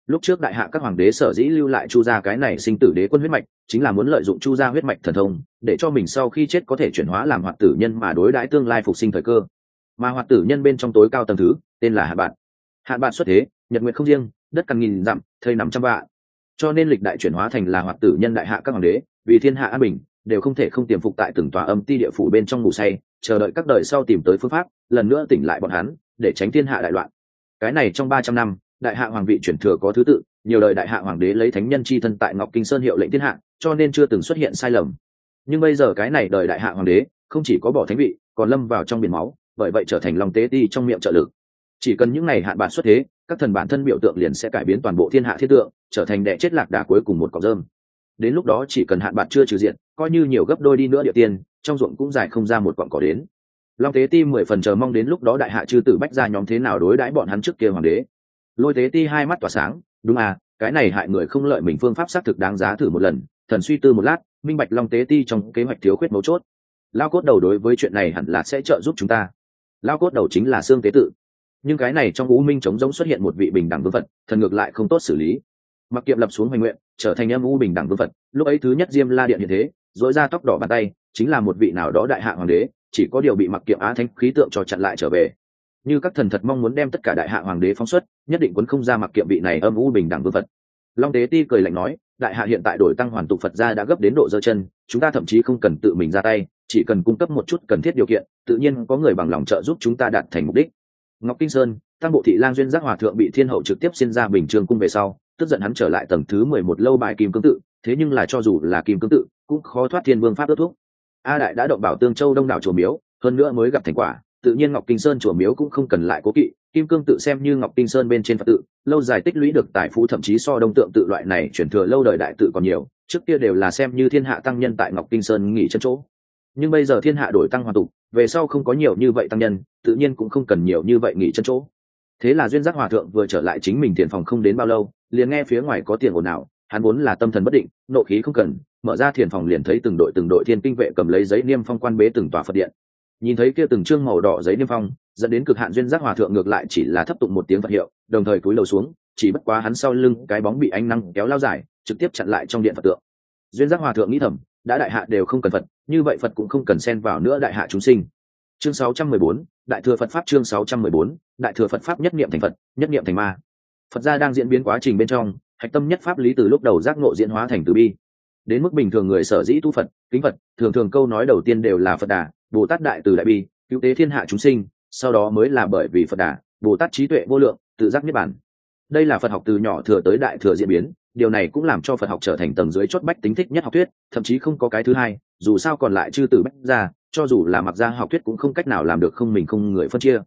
Lúc trước đại hạ các hoàng đế sở dĩ lưu lại chu gia cái này sinh tử đế quân huyết mạch, chính là muốn lợi dụng chu gia huyết mạch thần thông, để cho mình sau khi chết có thể chuyển hóa làm hoạt tử nhân mà đối đãi tương lai phục sinh thời cơ. Mà hoạt tử nhân bên trong tối cao tầng thứ, tên là hạ bạn Hạ bạn xuất thế, nhật nguyện không riêng, đất càng nghìn dặm, thây nằm trăm vạn. Cho nên lịch đại chuyển hóa thành là hoạt tử nhân đại hạ các hoàng đế, vì thiên hạ an bình đều không thể không tiềm phục tại từng tòa âm ti địa phủ bên trong ngủ say, chờ đợi các đời sau tìm tới phương pháp, lần nữa tỉnh lại bọn hắn, để tránh thiên hạ đại loạn. Cái này trong ba trăm năm, đại hạ hoàng vị chuyển thừa có thứ tự, nhiều đời đại hạ hoàng đế lấy thánh nhân c h i thân tại ngọc kinh sơn hiệu lệnh thiên hạ, cho nên chưa từng xuất hiện sai lầm. Nhưng bây giờ cái này đời đại hạ hoàng đế, không chỉ có bỏ thánh vị, còn lâm vào trong biển máu, bởi vậy trở thành lòng tế ti trong miệng trợ lực. Chỉ cần những ngày hạn bản xuất thế, các thần bản thân biểu tượng liền sẽ cải biến toàn bộ thiên hạ thiết tượng, trở thành đệ chết lạc đà cuối cùng một cọc rơm đến lúc đó chỉ cần hạn bạc chưa trừ diện, coi như nhiều gấp đôi đi nữa địa tiên trong ruộng cũng dài không ra một quặng cỏ đến. Long tế ti mười phần chờ mong đến lúc đó đại hạ chư tử bách ra nhóm thế nào đối đãi bọn hắn trước kia hoàng đế. Lôi tế ti hai mắt tỏa sáng, đúng à cái này hại người không lợi mình phương pháp xác thực đáng giá thử một lần, thần suy tư một lát, minh bạch long tế ti trong kế hoạch thiếu khuyết mấu chốt. Lao cốt đầu đối với chuyện này hẳn là sẽ trợ giúp chúng ta. Lao cốt đầu chính là xương tế tự nhưng cái này trong u minh chống giống xuất hiện một vị bình đẳng vương vật thần ngược lại không tốt xử lý mặc kiệm lập xuống hoành nguyện, trở thành âm u bình đẳng vương vật lúc ấy thứ nhất diêm la điện hiện thế dối ra tóc đỏ bàn tay, chính là một vị nào đó đại hạ hoàng đế, chỉ có điều bị mặc kiệm á thanh khí tượng cho chặn lại trở về. Như các thần thật mong muốn đem tất cả đại hạ hoàng đế phóng xuất, nhất định quấn không ra mặc kiệm vị này âm u bình đẳng vương vật long đế ti cười lạnh nói, đại hạ hiện tại đổi tăng hoàn tục phật gia đã gấp đến độ dơ chân, chúng ta thậm chí không cần tự mình ra tay, chỉ cần cung cấp một chút cần thiết điều kiện, tự nhiên có người bằng lòng trợ giúp chúng ta đạt thành mục đích. Ngọc kinh sơn tăng bộ thị lang duyên giác hòa thượng bị thiên hậu trực tiếp xin ra bình trường cung về sau tức giận hắn trở lại tầng thứ mười một lâu bài kim cương tự, thế nhưng là cho dù là kim cương tự, cũng khó thoát thiên vương pháp ước thuốc. A đại đã động bảo tương châu đông đảo chùa miếu, hơn nữa mới gặp thành quả, tự nhiên ngọc kinh sơn chùa miếu cũng không cần lại cố kỵ, kim cương tự xem như ngọc kinh sơn bên trên phật tự, lâu dài tích lũy được tài phú thậm chí so đông tượng tự loại này chuyển thừa lâu đời đại tự còn nhiều, trước kia đều là xem như thiên hạ tăng nhân tại ngọc kinh sơn nghỉ chân chỗ. Nhưng bây giờ thiên hạ đổi tăng hoàn tục, về sau không có nhiều như vậy tăng nhân, tự nhiên cũng không cần nhiều như vậy nghỉ chân chỗ. Thế là duyên giác hòa thượng vừa trở lại chính mình tiền phòng không đến bao lâu liền nghe phía ngoài có tiền ồn ào hắn vốn là tâm thần bất định nộ khí không cần mở ra thiền phòng liền thấy từng đội từng đội thiên kinh vệ cầm lấy giấy niêm phong quan bế từng tòa phật điện. Nhìn thấy kia từng chương màu đỏ giấy niêm phong dẫn đến cực hạn duyên giác hòa thượng ngược lại chỉ là thấp tụng một tiếng phật hiệu đồng thời cúi đầu xuống chỉ bất quá hắn sau lưng cái bóng bị ánh năng kéo lao dài trực tiếp chặn lại trong điện phật tượng. Duyên giác hòa thượng nghĩ thầm đã đại hạ đều không cần phật như vậy phật cũng không cần xen vào nữa đại hạ chúng sinh. Chương 614, đại thừa phật pháp chương 614, đại thừa phật pháp nhất niệm thành phật nhất niệm thành ma phật gia đang diễn biến quá trình bên trong, hạch tâm nhất pháp lý từ lúc đầu giác ngộ diễn hóa thành từ bi. Đến mức bình thường người sở dĩ tu phật, kính phật, thường thường câu nói đầu tiên đều là phật đà, bồ tát đại từ đại bi, cứu tế thiên hạ chúng sinh, sau đó mới là bởi vì phật đà, bồ tát trí tuệ vô lượng, tự giác niết bản đây là phật học từ nhỏ thừa tới đại thừa diễn biến, điều này cũng làm cho phật học trở thành tầng dưới chốt bách tính thích nhất học thuyết, thậm chí không có cái thứ hai, dù sao còn lại chư từ bách ra cho dù là mặc ra học thuyết cũng không cách nào làm được không mình không người phân chia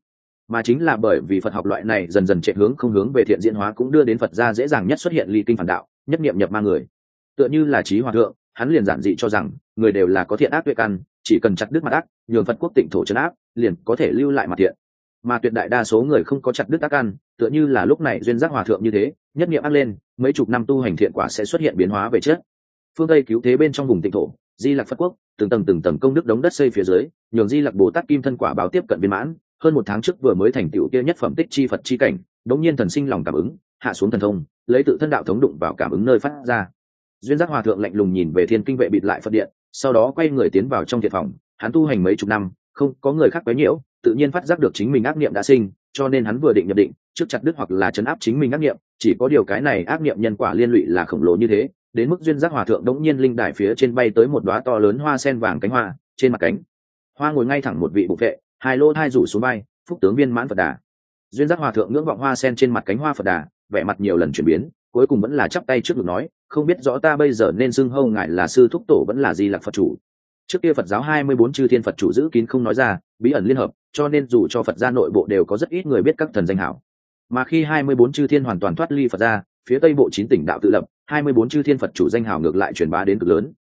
mà chính là bởi vì phật học loại này dần dần chạy hướng không hướng về thiện diễn hóa cũng đưa đến phật gia dễ dàng nhất xuất hiện ly kinh phản đạo, nhất niệm nhập ma người. Tựa như là trí hòa thượng, hắn liền giản dị cho rằng, người đều là có thiện ác tuệ căn, chỉ cần chặt đứt mặt ác, nhường phật quốc tịnh thổ trấn áp, liền có thể lưu lại mặt thiện. Mà tuyệt đại đa số người không có chặt đứt ác căn, tựa như là lúc này duyên giác hòa thượng như thế, nhất niệm ác lên, mấy chục năm tu hành thiện quả sẽ xuất hiện biến hóa về chết phương tây cứu thế bên trong vùng tịnh thổ, di lặc phật quốc, từng tầng từng tầng công đức đống đất xây phía dưới, nhường di lặc bồ tát kim thân quả báo tiếp cận viên mãn hơn một tháng trước vừa mới thành tựu kia nhất phẩm tích chi phật chi cảnh, đống nhiên thần sinh lòng cảm ứng, hạ xuống thần thông, lấy tự thân đạo thống đụng vào cảm ứng nơi phát ra. Duyên giác hòa thượng lạnh lùng nhìn về thiên kinh vệ bịt lại phật điện, sau đó quay người tiến vào trong thiệt phòng, hắn tu hành mấy chục năm, không có người khác quấy nhiễu, tự nhiên phát giác được chính mình ác niệm đã sinh, cho nên hắn vừa định nhập định, trước chặt đứt hoặc là chấn áp chính mình ác niệm, chỉ có điều cái này ác niệm nhân quả liên lụy là khổng lồ như thế, đến mức duyên giác hòa thượng đống nhiên linh đài phía trên bay tới một đóa to lớn hoa sen vàng cánh hoa, trên mặt cánh. Hoa ngồi ngay thẳng một vị bục vệ hai lô thai rủ xuống bay phúc tướng viên mãn phật đà. Duyên giác hòa thượng ngưỡng vọng hoa sen trên mặt cánh hoa phật đà, vẻ mặt nhiều lần chuyển biến, cuối cùng vẫn là chắp tay trước ngực nói, không biết rõ ta bây giờ nên xưng hâu ngại là sư thúc tổ vẫn là di lạc phật chủ. Trước kia phật giáo hai mươi bốn chư thiên phật chủ giữ kín không nói ra, bí ẩn liên hợp, cho nên dù cho phật gia nội bộ đều có rất ít người biết các thần danh hảo. Mà khi hai mươi bốn chư thiên hoàn toàn thoát ly phật gia, phía tây bộ chín tỉnh đạo tự lập, hai mươi bốn chư thiên phật chủ danh hào ngược lại truyền bá đến cực lớn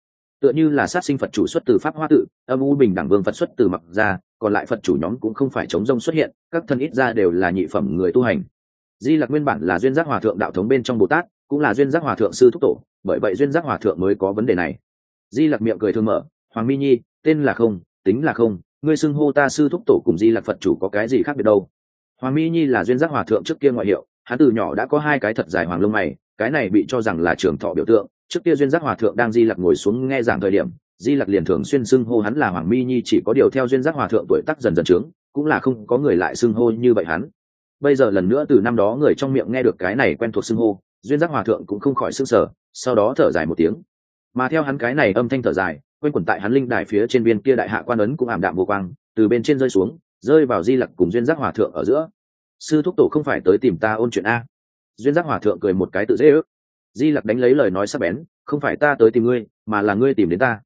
tựa như là sát sinh phật chủ xuất từ pháp hoa tự, âm u bình đẳng vương phật xuất từ mặc gia, còn lại phật chủ nhóm cũng không phải chống rông xuất hiện, các thân ít ra đều là nhị phẩm người tu hành. Di lặc nguyên bản là duyên giác hòa thượng đạo thống bên trong bồ tát, cũng là duyên giác hòa thượng sư thúc tổ, bởi vậy duyên giác hòa thượng mới có vấn đề này. Di lặc miệng cười thương mở, hoàng mi nhi, tên là không, tính là không, ngươi xưng hô ta sư thúc tổ cùng di lặc phật chủ có cái gì khác biệt đâu? Hoàng mi nhi là duyên giác hòa thượng trước kia ngoại hiệu, hắn từ nhỏ đã có hai cái thật dài hoàng lông mày, cái này bị cho rằng là trường thọ biểu tượng trước kia duyên giác hòa thượng đang di lặc ngồi xuống nghe giảng thời điểm, di lặc liền thường xuyên xưng hô hắn là hoàng mi nhi chỉ có điều theo duyên giác hòa thượng tuổi tác dần dần trướng cũng là không có người lại xưng hô như vậy hắn. Bây giờ lần nữa từ năm đó người trong miệng nghe được cái này quen thuộc xưng hô, duyên giác hòa thượng cũng không khỏi xưng sở sau đó thở dài một tiếng. Mà theo hắn cái này âm thanh thở dài q u a n quẩn tại hắn linh đài phía trên viên kia đại hạ quan ấn cũng ảm đạm vô quang, từ bên trên rơi xuống, rơi vào di lặc cùng duyên giác hòa thượng ở giữa. Sư thúc tổ không phải tới tìm ta ôn chuyện a. Duyên giác hòa thượng cười một cái tự dễ ước di lặc đánh lấy lời nói sắp bén, không phải ta tới tìm ngươi, mà là ngươi tìm đến ta.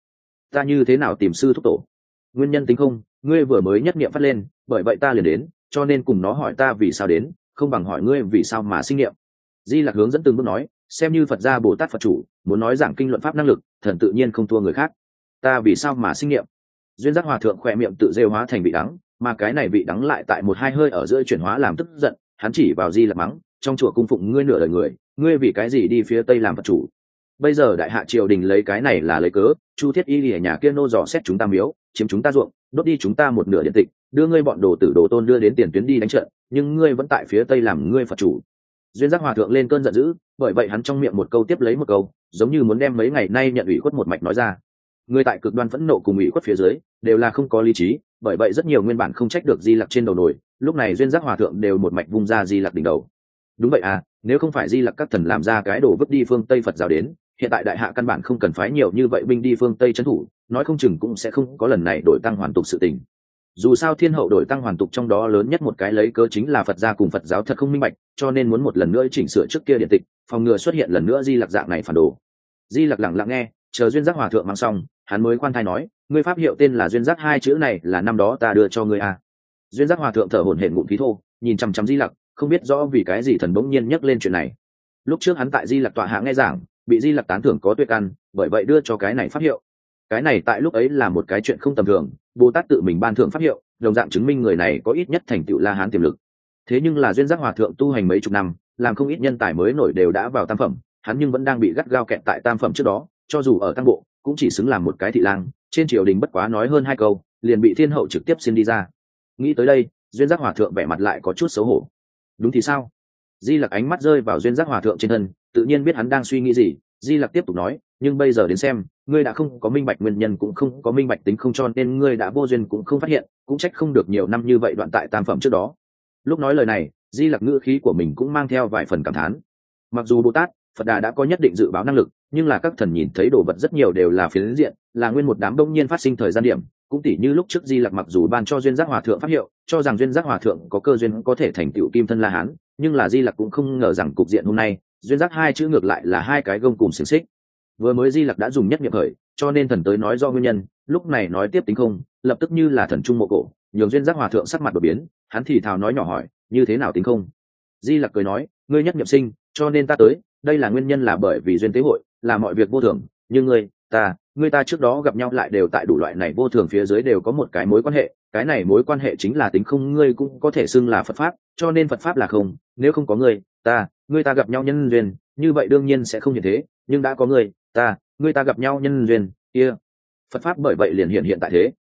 Ta như thế nào tìm sư thúc tổ? Nguyên nhân tính không, ngươi vừa mới nhất nghiệm phát lên, bởi vậy ta liền đến, cho nên cùng nó hỏi ta vì sao đến, không bằng hỏi ngươi vì sao mà sinh nghiệm di lặc hướng dẫn từng bước nói, xem như phật gia bồ tát phật chủ, muốn nói giảng kinh luận pháp năng lực, thần tự nhiên không thua người khác. Ta vì sao mà sinh nghiệm duyên giác hòa thượng khỏe miệng tự rêu hóa thành vị đắng, mà cái này vị đắng lại tại một hai hơi ở giữa chuyển hóa làm tức giận, hắn chỉ vào di lặc mắng, trong chùa cung phụng ngươi nửa đời người ngươi vì cái gì đi phía tây làm phật chủ? Bây giờ đại hạ triều đình lấy cái này là lấy cớ, chu thiết y ở nhà kia nô dò xét chúng ta miếu, chiếm chúng ta ruộng, đốt đi chúng ta một nửa điện tịch, đưa ngươi bọn đồ tử đồ tôn đưa đến tiền tuyến đi đánh trận, nhưng ngươi vẫn tại phía tây làm ngươi phật chủ. Duyên giác hòa thượng lên cơn giận dữ, bởi vậy hắn trong miệng một câu tiếp lấy một câu, giống như muốn đem mấy ngày nay nhận ủy khuất một mạch nói ra. Người tại cực đoan phẫn nộ cùng ủy khuất phía dưới, đều là không có lý trí, bởi vậy rất nhiều nguyên bản không trách được di lặc trên đầu nổi lúc này duyên giác hòa thượng đều một mạch vung ra di lặc đỉnh đầu. Đúng vậy à nếu không phải di lặc các thần làm ra cái đồ vứt đi phương tây phật giáo đến, hiện tại đại hạ căn bản không cần phái nhiều như vậy binh đi phương tây trấn thủ, nói không chừng cũng sẽ không có lần này đổi tăng hoàn tục sự tình dù sao thiên hậu đổi tăng hoàn tục trong đó lớn nhất một cái lấy cớ chính là phật gia cùng phật giáo thật không minh bạch, cho nên muốn một lần nữa chỉnh sửa trước kia điện tịch, phòng ngừa xuất hiện lần nữa di lặc dạng này phản đồ di lặc lẳng lặng nghe, chờ duyên giác hòa thượng mang xong, hắn mới khoan thai nói, ngươi pháp hiệu tên là duyên giác, hai chữ này là năm đó ta đưa cho ngươi à. duyên giác hòa thượng thở hổn hển ngụm khí thô, nhìn chằm chằm di lặc không biết rõ vì cái gì thần bỗng nhiên nhắc lên chuyện này. Lúc trước hắn tại di lặc tọa hạ nghe giảng bị di lặc tán thưởng có tuyệt căn, bởi vậy đưa cho cái này pháp hiệu. Cái này tại lúc ấy là một cái chuyện không tầm thường bồ tát tự mình ban thưởng pháp hiệu đồng dạng chứng minh người này có ít nhất thành tựu la hán tiềm lực. Thế nhưng là duyên giác hòa thượng tu hành mấy chục năm làm không ít nhân tài mới nổi đều đã vào tam phẩm hắn nhưng vẫn đang bị gắt gao kẹt tại tam phẩm trước đó cho dù ở tăng bộ cũng chỉ xứng làm một cái thị lang trên triều đình bất quá nói hơn hai câu liền bị thiên hậu trực tiếp xin đi ra. Nghĩ tới đây duyên giác hòa thượng vẻ mặt lại có chút xấu hổ đúng thì sao? Di lặc ánh mắt rơi vào duyên giác hòa thượng trên thân, tự nhiên biết hắn đang suy nghĩ gì. Di lặc tiếp tục nói, nhưng bây giờ đến xem, ngươi đã không có minh bạch nguyên nhân cũng không có minh bạch tính không cho nên ngươi đã vô duyên cũng không phát hiện, cũng trách không được nhiều năm như vậy đoạn tại tam phẩm trước đó. Lúc nói lời này, di lặc ngữ khí của mình cũng mang theo vài phần cảm thán. Mặc dù bồ tát, phật đà đã có nhất định dự báo năng lực, nhưng là các thần nhìn thấy đồ vật rất nhiều đều là phiến diện, là nguyên một đám đông nhiên phát sinh thời gian điểm cũng tỉ như lúc trước di lặc mặc dù ban cho duyên giác hòa thượng pháp hiệu, cho rằng duyên giác hòa thượng có cơ duyên có thể thành tựu kim thân la hán, nhưng là di lặc cũng không ngờ rằng cục diện hôm nay, duyên giác hai chữ ngược lại là hai cái gông cùng xiềng xích. Vừa mới di lặc đã dùng nhất nghiệm khởi, cho nên thần tới nói do nguyên nhân, lúc này nói tiếp tính không, lập tức như là thần trung mộ cổ, nhường duyên giác hòa thượng sắc mặt đột biến, hắn thì thào nói nhỏ hỏi, như thế nào tính không? Di lặc cười nói, ngươi nhất nhậm sinh, cho nên ta tới, đây là nguyên nhân là bởi vì duyên tế hội, là mọi việc vô thường, nhưng ngươi ta người ta trước đó gặp nhau lại đều tại đủ loại này vô thường phía dưới đều có một cái mối quan hệ, cái này mối quan hệ chính là tính không, ngươi cũng có thể xưng là phật pháp, cho nên phật pháp là không, nếu không có ngươi, ta ngươi ta gặp nhau nhân duyên, như vậy đương nhiên sẽ không như thế, nhưng đã có ngươi, ta ngươi ta gặp nhau nhân duyên, kia. Phật pháp bởi vậy liền hiện hiện tại thế.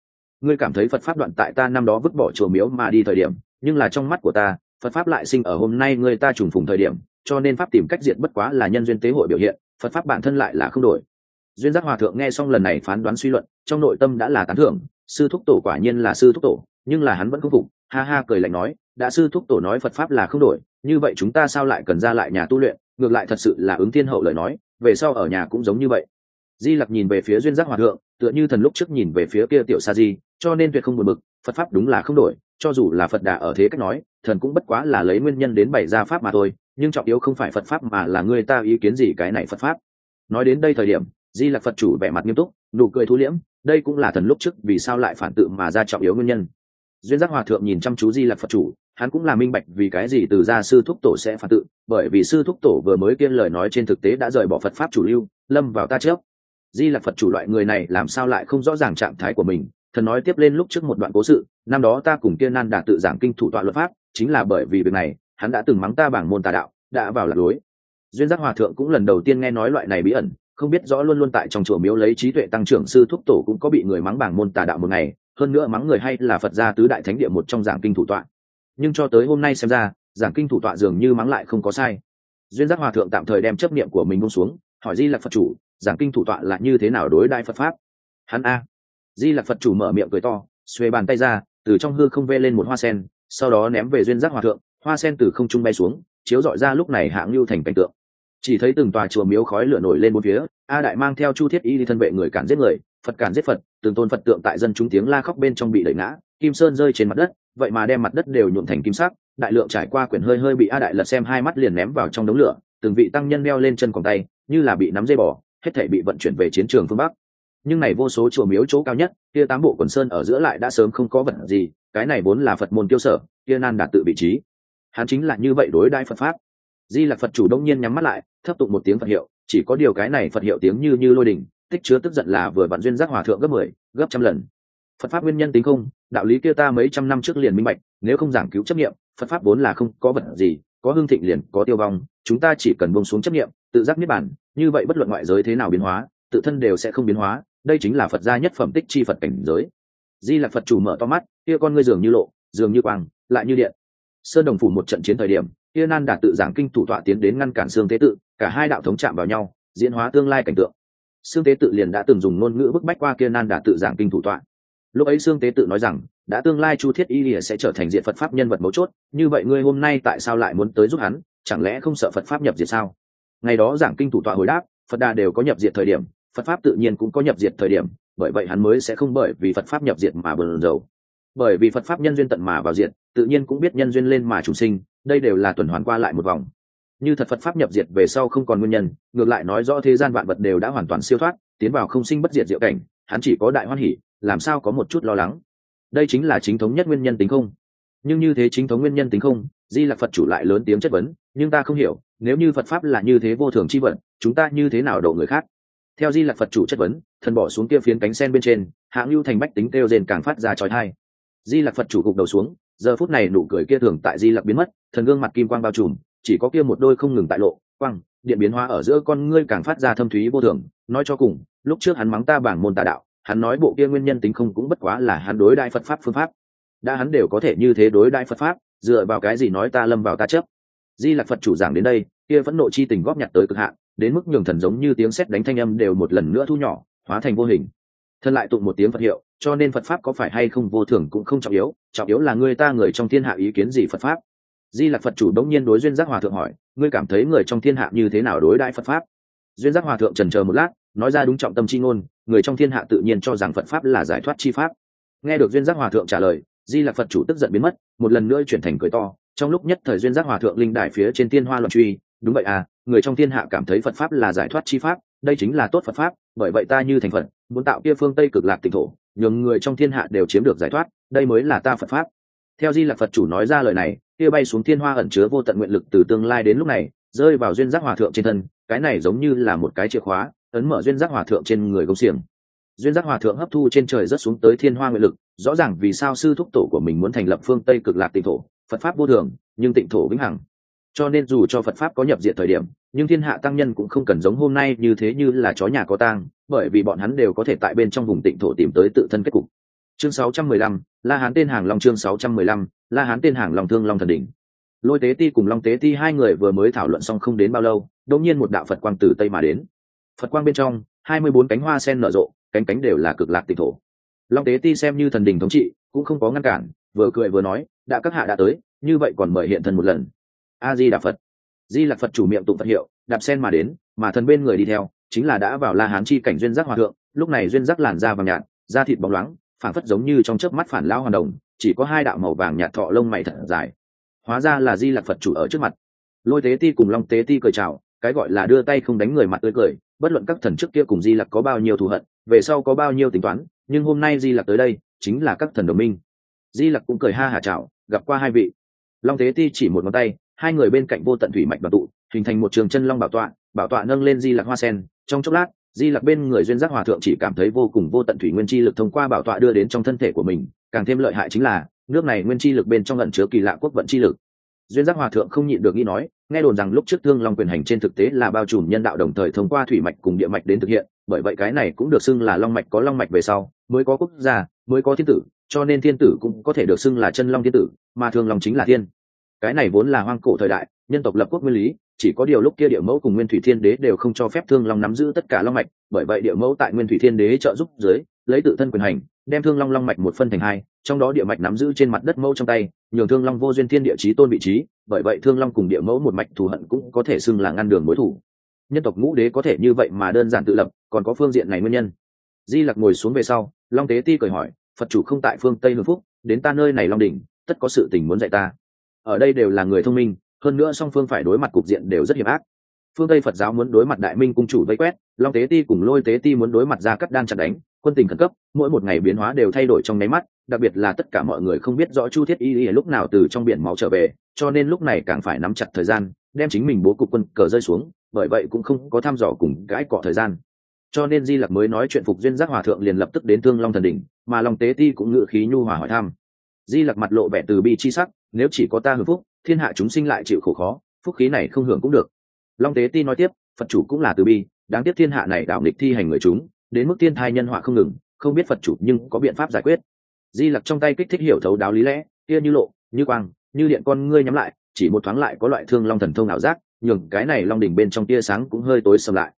Ngươi cảm thấy phật pháp đoạn tại ta năm đó vứt bỏ chùa miếu mà đi thời điểm, nhưng là trong mắt của ta, phật pháp lại sinh ở hôm nay ngươi ta trùng phùng thời điểm, cho nên pháp tìm cách diệt bất quá là nhân duyên tế hội biểu hiện, phật pháp bản thân lại là không đổi duyên giác hòa thượng nghe xong lần này phán đoán suy luận, trong nội tâm đã là tán thưởng, sư thúc tổ quả nhiên là sư thúc tổ, nhưng là hắn vẫn không phục, ha ha cười lạnh nói, đã sư thúc tổ nói phật pháp là không đổi, như vậy chúng ta sao lại cần ra lại nhà tu luyện, ngược lại thật sự là ứng thiên hậu lời nói, về sau ở nhà cũng giống như vậy. Di lặc nhìn về phía duyên giác hòa thượng, tựa như thần lúc trước nhìn về phía kia tiểu sa di, cho nên tuyệt không buồn bực, phật pháp đúng là không đổi, cho dù là phật đà ở thế cách nói, thần cũng bất quá là lấy nguyên nhân đến bày ra pháp mà thôi, nhưng trọng yếu không phải phật pháp mà là người ta ý kiến gì cái này phật pháp. Nói đến đây thời điểm di lặc phật chủ vẻ mặt nghiêm túc, nụ cười thu liễm, đây cũng là thần lúc trước vì sao lại phản tự mà ra trọng yếu nguyên nhân. Duyên giác hòa thượng nhìn chăm chú di lặc phật chủ, hắn cũng là minh bạch vì cái gì từ gia sư thúc tổ sẽ phản tự, bởi vì sư thúc tổ vừa mới kiên lời nói trên thực tế đã rời bỏ phật pháp chủ lưu, lâm vào ta trước. Di lặc phật chủ loại người này làm sao lại không rõ ràng trạng thái của mình? Thần nói tiếp lên lúc trước một đoạn cố sự, năm đó ta cùng kiên nan đã tự giảng kinh thủ tọa luật pháp, chính là bởi vì việc này, hắn đã từng mắng ta bảng môn tà đạo, đã vào lạc lối. Duyên giác hòa thượng cũng lần đầu tiên nghe nói loại này bí ẩn không biết rõ luôn luôn tại trong chùa miếu lấy trí tuệ tăng trưởng sư thúc tổ cũng có bị người mắng bảng môn tà đạo một ngày, hơn nữa mắng người hay là phật gia tứ đại thánh địa một trong giảng kinh thủ tọa. Nhưng cho tới hôm nay xem ra, giảng kinh thủ tọa dường như mắng lại không có sai. Duyên giác hòa thượng tạm thời đem chấp niệm của mình bông xuống, hỏi di lạc phật chủ, giảng kinh thủ tọa là như thế nào đối đại phật pháp? Hắn a. Di lạc phật chủ mở miệng cười to, xuê bàn tay ra, từ trong hư không vê lên một hoa sen, sau đó ném về duyên giác hòa thượng, hoa sen từ không trung bay xuống, chiếu dọi ra lúc này hạng lưu thành cảnh tượng chỉ thấy từng tòa chùa miếu khói lửa nổi lên bốn phía, a đại mang theo chu thiết y đi thân vệ người cản giết người, phật cản giết phật, từng tôn phật tượng tại dân chúng tiếng la khóc bên trong bị đẩy ngã, kim sơn rơi trên mặt đất, vậy mà đem mặt đất đều nhuộm thành kim sắc, đại lượng trải qua quyển hơi hơi bị a đại lật xem hai mắt liền ném vào trong đống lửa, từng vị tăng nhân leo lên chân còng tay, như là bị nắm dây bỏ hết thể bị vận chuyển về chiến trường phương bắc. Nhưng này vô số chùa miếu chỗ cao nhất, kia tám bộ quần sơn ở giữa lại đã sớm không có vật gì, cái này vốn là phật môn tiêu sở, kia nan đạt tự vị trí. Hắn chính là như vậy đối đãi phật pháp di lạc phật chủ đông nhiên nhắm mắt lại, thấp tụng một tiếng phật hiệu, chỉ có điều cái này phật hiệu tiếng như như lôi đình, tích chứa tức giận là vừa vặn duyên giác hòa thượng gấp mười, gấp trăm lần. Phật pháp nguyên nhân tính không, đạo lý kia ta mấy trăm năm trước liền minh bạch, nếu không giảng cứu chấp nghiệm phật pháp vốn là không có vật gì, có hương thịnh liền có tiêu vong, chúng ta chỉ cần bông xuống chấp nghiệm tự giác niết bản như vậy bất luận ngoại giới thế nào biến hóa, tự thân đều sẽ không biến hóa, đây chính là phật gia nhất phẩm tích chi phật cảnh giới. Di lạc phật chủ mở to mắt, kia con ngươi dường như lộ, dường như quang, lại như điện. Sơn đồng phủ một trận chiến thời điểm kia nan đạt tự giảng kinh thủ tọa tiến đến ngăn cản xương tế tự, cả hai đạo thống chạm vào nhau, diễn hóa tương lai cảnh tượng. Xương tế tự liền đã từng dùng ngôn ngữ bức bách qua kia nan đạt tự giảng kinh thủ tọa. Lúc ấy xương tế tự nói rằng, đã tương lai chu thiết y lìa sẽ trở thành diện phật pháp nhân vật mấu chốt, như vậy ngươi hôm nay tại sao lại muốn tới giúp hắn? Chẳng lẽ không sợ phật pháp nhập diệt sao? Ngày đó giảng kinh thủ tọa hồi đáp, phật đà đều có nhập diệt thời điểm, phật pháp tự nhiên cũng có nhập diệt thời điểm, bởi vậy hắn mới sẽ không bởi vì phật pháp nhập diệt mà bờn dầu bởi vì phật pháp nhân duyên tận mà vào diệt tự nhiên cũng biết nhân duyên lên mà chủ sinh, đây đều là tuần hoàn qua lại một vòng. Như thật phật pháp nhập diệt về sau không còn nguyên nhân, ngược lại nói rõ thế gian vạn vật đều đã hoàn toàn siêu thoát, tiến vào không sinh bất diệt diệu cảnh, hắn chỉ có đại hoan hỉ làm sao có một chút lo lắng. Đây chính là chính thống nhất nguyên nhân tính không. Nhưng như thế chính thống nguyên nhân tính không, di Lặc phật chủ lại lớn tiếng chất vấn, nhưng ta không hiểu, nếu như phật pháp là như thế vô thường chi vận, chúng ta như thế nào độ người khác? Theo di lạc phật chủ chất vấn, thần bỏ xuống kia phiến cánh sen bên trên hạng lưu thành bách tính kêu rền càng phát ra trói thai di lạc phật chủ gục đầu xuống giờ phút này nụ cười kia thường tại di lạc biến mất, thần gương mặt kim quang bao trùm, chỉ có kia một đôi không ngừng tại lộ quang điện biến hóa ở giữa con ngươi càng phát ra thâm thúy vô thường, nói cho cùng, lúc trước hắn mắng ta bảng môn tà đạo, hắn nói bộ kia nguyên nhân tính không cũng bất quá là hắn đối đại phật pháp phương pháp. Đã hắn đều có thể như thế đối đại phật pháp, dựa vào cái gì nói ta lâm vào ta chấp? Di lạc phật chủ giảng đến đây, kia vẫn nộ chi tình góp nhặt tới cực hạn, đến mức nhường thần giống như tiếng sét đánh thanh âm đều một lần nữa thu nhỏ, hóa thành vô hình thân lại tụng một tiếng phật hiệu, cho nên phật pháp có phải hay không vô thường cũng không trọng yếu trọng yếu là người ta người trong thiên hạ ý kiến gì phật pháp. Di lạc phật chủ đống nhiên đối duyên giác hòa thượng hỏi, ngươi cảm thấy người trong thiên hạ như thế nào đối đại phật pháp? Duyên giác hòa thượng trần chờ một lát, nói ra đúng trọng tâm chi ngôn, người trong thiên hạ tự nhiên cho rằng phật pháp là giải thoát chi pháp. Nghe được duyên giác hòa thượng trả lời, di lạc phật chủ tức giận biến mất, một lần nữa chuyển thành cười to, trong lúc nhất thời duyên giác hòa thượng linh đài phía trên tiên hoa luận truy, đúng vậy à người trong thiên hạ cảm thấy phật pháp là giải thoát chi pháp đây chính là tốt phật pháp, bởi vậy ta như thành phật, muốn tạo kia phương tây cực lạc tỉnh thổ, nhường người trong thiên hạ đều chiếm được giải thoát, đây mới là ta phật pháp. Theo di lạc phật chủ nói ra lời này, kia bay xuống thiên hoa ẩn chứa vô tận nguyện lực từ tương lai đến lúc này, rơi vào duyên giác hòa thượng trên thân, cái này giống như là một cái chìa khóa, ấn mở duyên giác hòa thượng trên người công xiềng. Duyên giác hòa thượng hấp thu trên trời rất xuống tới thiên hoa nguyện lực, rõ ràng vì sao sư thúc tổ của mình muốn thành lập phương tây cực lạc tịnh thổ, phật pháp vô thường, nhưng tịnh thổ vĩnh hằng. Cho nên dù cho phật pháp có nhập diện thời điểm nhưng thiên hạ tăng nhân cũng không cần giống hôm nay như thế như là chó nhà có tang bởi vì bọn hắn đều có thể tại bên trong vùng tịnh thổ tìm tới tự thân kết cục. Chương 615, la hán tên hàng long chương 615, la hán tên hàng long thương long thần đỉnh. Lôi tế ti cùng long tế ti hai người vừa mới thảo luận xong không đến bao lâu đột nhiên một đạo phật quang từ tây mà đến. Phật quang bên trong hai mươi bốn cánh hoa sen nở rộ cánh cánh đều là cực lạc tịnh thổ. Long tế ti xem như thần đình thống trị cũng không có ngăn cản vừa cười vừa nói đã các hạ đã tới như vậy còn mời hiện thần một lần. A di đà phật di lạc phật chủ miệng tụng phật hiệu, đạp sen mà đến, mà thần bên người đi theo, chính là đã vào la hán chi cảnh duyên giác hòa thượng, lúc này duyên giác làn da vàng nhạt, da thịt bóng loáng phản phất giống như trong chớp mắt phản lao hoàn đồng, chỉ có hai đạo màu vàng nhạt thọ lông mày thật dài. Hóa ra là di lạc phật chủ ở trước mặt. Lôi tế ti cùng long tế ti cười chào, cái gọi là đưa tay không đánh người mặt tươi cười, bất luận các thần trước kia cùng di lặc có bao nhiêu thù hận, về sau có bao nhiêu tính toán, nhưng hôm nay di lặc tới đây, chính là các thần đồng minh. Di lặc cũng cười ha hả chào, gặp qua hai vị. Long tế ti chỉ một ngón tay hai người bên cạnh vô tận thủy mạch đoàn tụ, hình thành một trường chân long bảo tọa bảo tọa nâng lên di lạc hoa sen. Trong chốc lát, di lạc bên người duyên giác hòa thượng chỉ cảm thấy vô cùng vô tận thủy nguyên chi lực thông qua bảo tọa đưa đến trong thân thể của mình. Càng thêm lợi hại chính là, nước này nguyên chi lực bên trong lẩn chứa kỳ lạ quốc vận chi lực. Duyên giác hòa thượng không nhịn được nghĩ nói, nghe đồn rằng lúc trước thương long quyền hành trên thực tế là bao trùm nhân đạo đồng thời thông qua thủy mạch cùng địa mạch đến thực hiện, bởi vậy cái này cũng được xưng là long mạch có long mạch về sau, mới có quốc gia, mới có thiên tử, cho nên thiên tử cũng có thể được xưng là chân long thiên tử, mà thường long chính là thiên cái này vốn là hoang cổ thời đại, nhân tộc lập quốc nguyên lý, chỉ có điều lúc kia địa mẫu cùng nguyên thủy thiên đế đều không cho phép thương long nắm giữ tất cả long mạch, bởi vậy địa mẫu tại nguyên thủy thiên đế trợ giúp dưới, lấy tự thân quyền hành, đem thương long long mạch một phân thành hai, trong đó địa mạch nắm giữ trên mặt đất mẫu trong tay, nhường thương long vô duyên thiên địa chí tôn vị trí, bởi vậy thương long cùng địa mẫu một mạch thù hận cũng có thể xưng là ngăn đường mối thủ. Nhân tộc ngũ đế có thể như vậy mà đơn giản tự lập, còn có phương diện này nguyên nhân. Di lặc ngồi xuống về sau, long tế ti cười hỏi, phật chủ không tại phương tây hưng phúc, đến ta nơi này long đỉnh, tất có sự tình muốn dạy ta ở đây đều là người thông minh, hơn nữa song phương phải đối mặt cục diện đều rất hiểm ác. Phương tây phật giáo muốn đối mặt đại minh cung chủ vây quét, long tế ti cùng lôi tế ti muốn đối mặt ra cắt đan chặt đánh, quân tình khẩn cấp, mỗi một ngày biến hóa đều thay đổi trong nháy mắt, đặc biệt là tất cả mọi người không biết rõ chu thiết y y lúc nào từ trong biển máu trở về, cho nên lúc này càng phải nắm chặt thời gian, đem chính mình bố cục quân cờ rơi xuống, bởi vậy cũng không có thăm dò cùng gãi cọ thời gian. Cho nên di lặc mới nói chuyện phục duyên giác hòa thượng liền lập tức đến thương long thần đỉnh, mà long tế ti cũng ngự khí nhu hòa hỏi thăm di lặc mặt lộ vẻ từ bi chi sắc, nếu chỉ có ta hưởng phúc, thiên hạ chúng sinh lại chịu khổ khó, phúc khí này không hưởng cũng được. Long tế ti nói tiếp, phật chủ cũng là từ bi, đáng tiếc thiên hạ này đạo nghịch thi hành người chúng, đến mức thiên thai nhân họa không ngừng, không biết phật chủ nhưng có biện pháp giải quyết. Di lặc trong tay kích thích hiểu thấu đáo lý lẽ, kia như lộ, như quang, như điện con ngươi nhắm lại, chỉ một thoáng lại có loại thương long thần thông ảo giác, nhường cái này long đỉnh bên trong tia sáng cũng hơi tối sầm lại.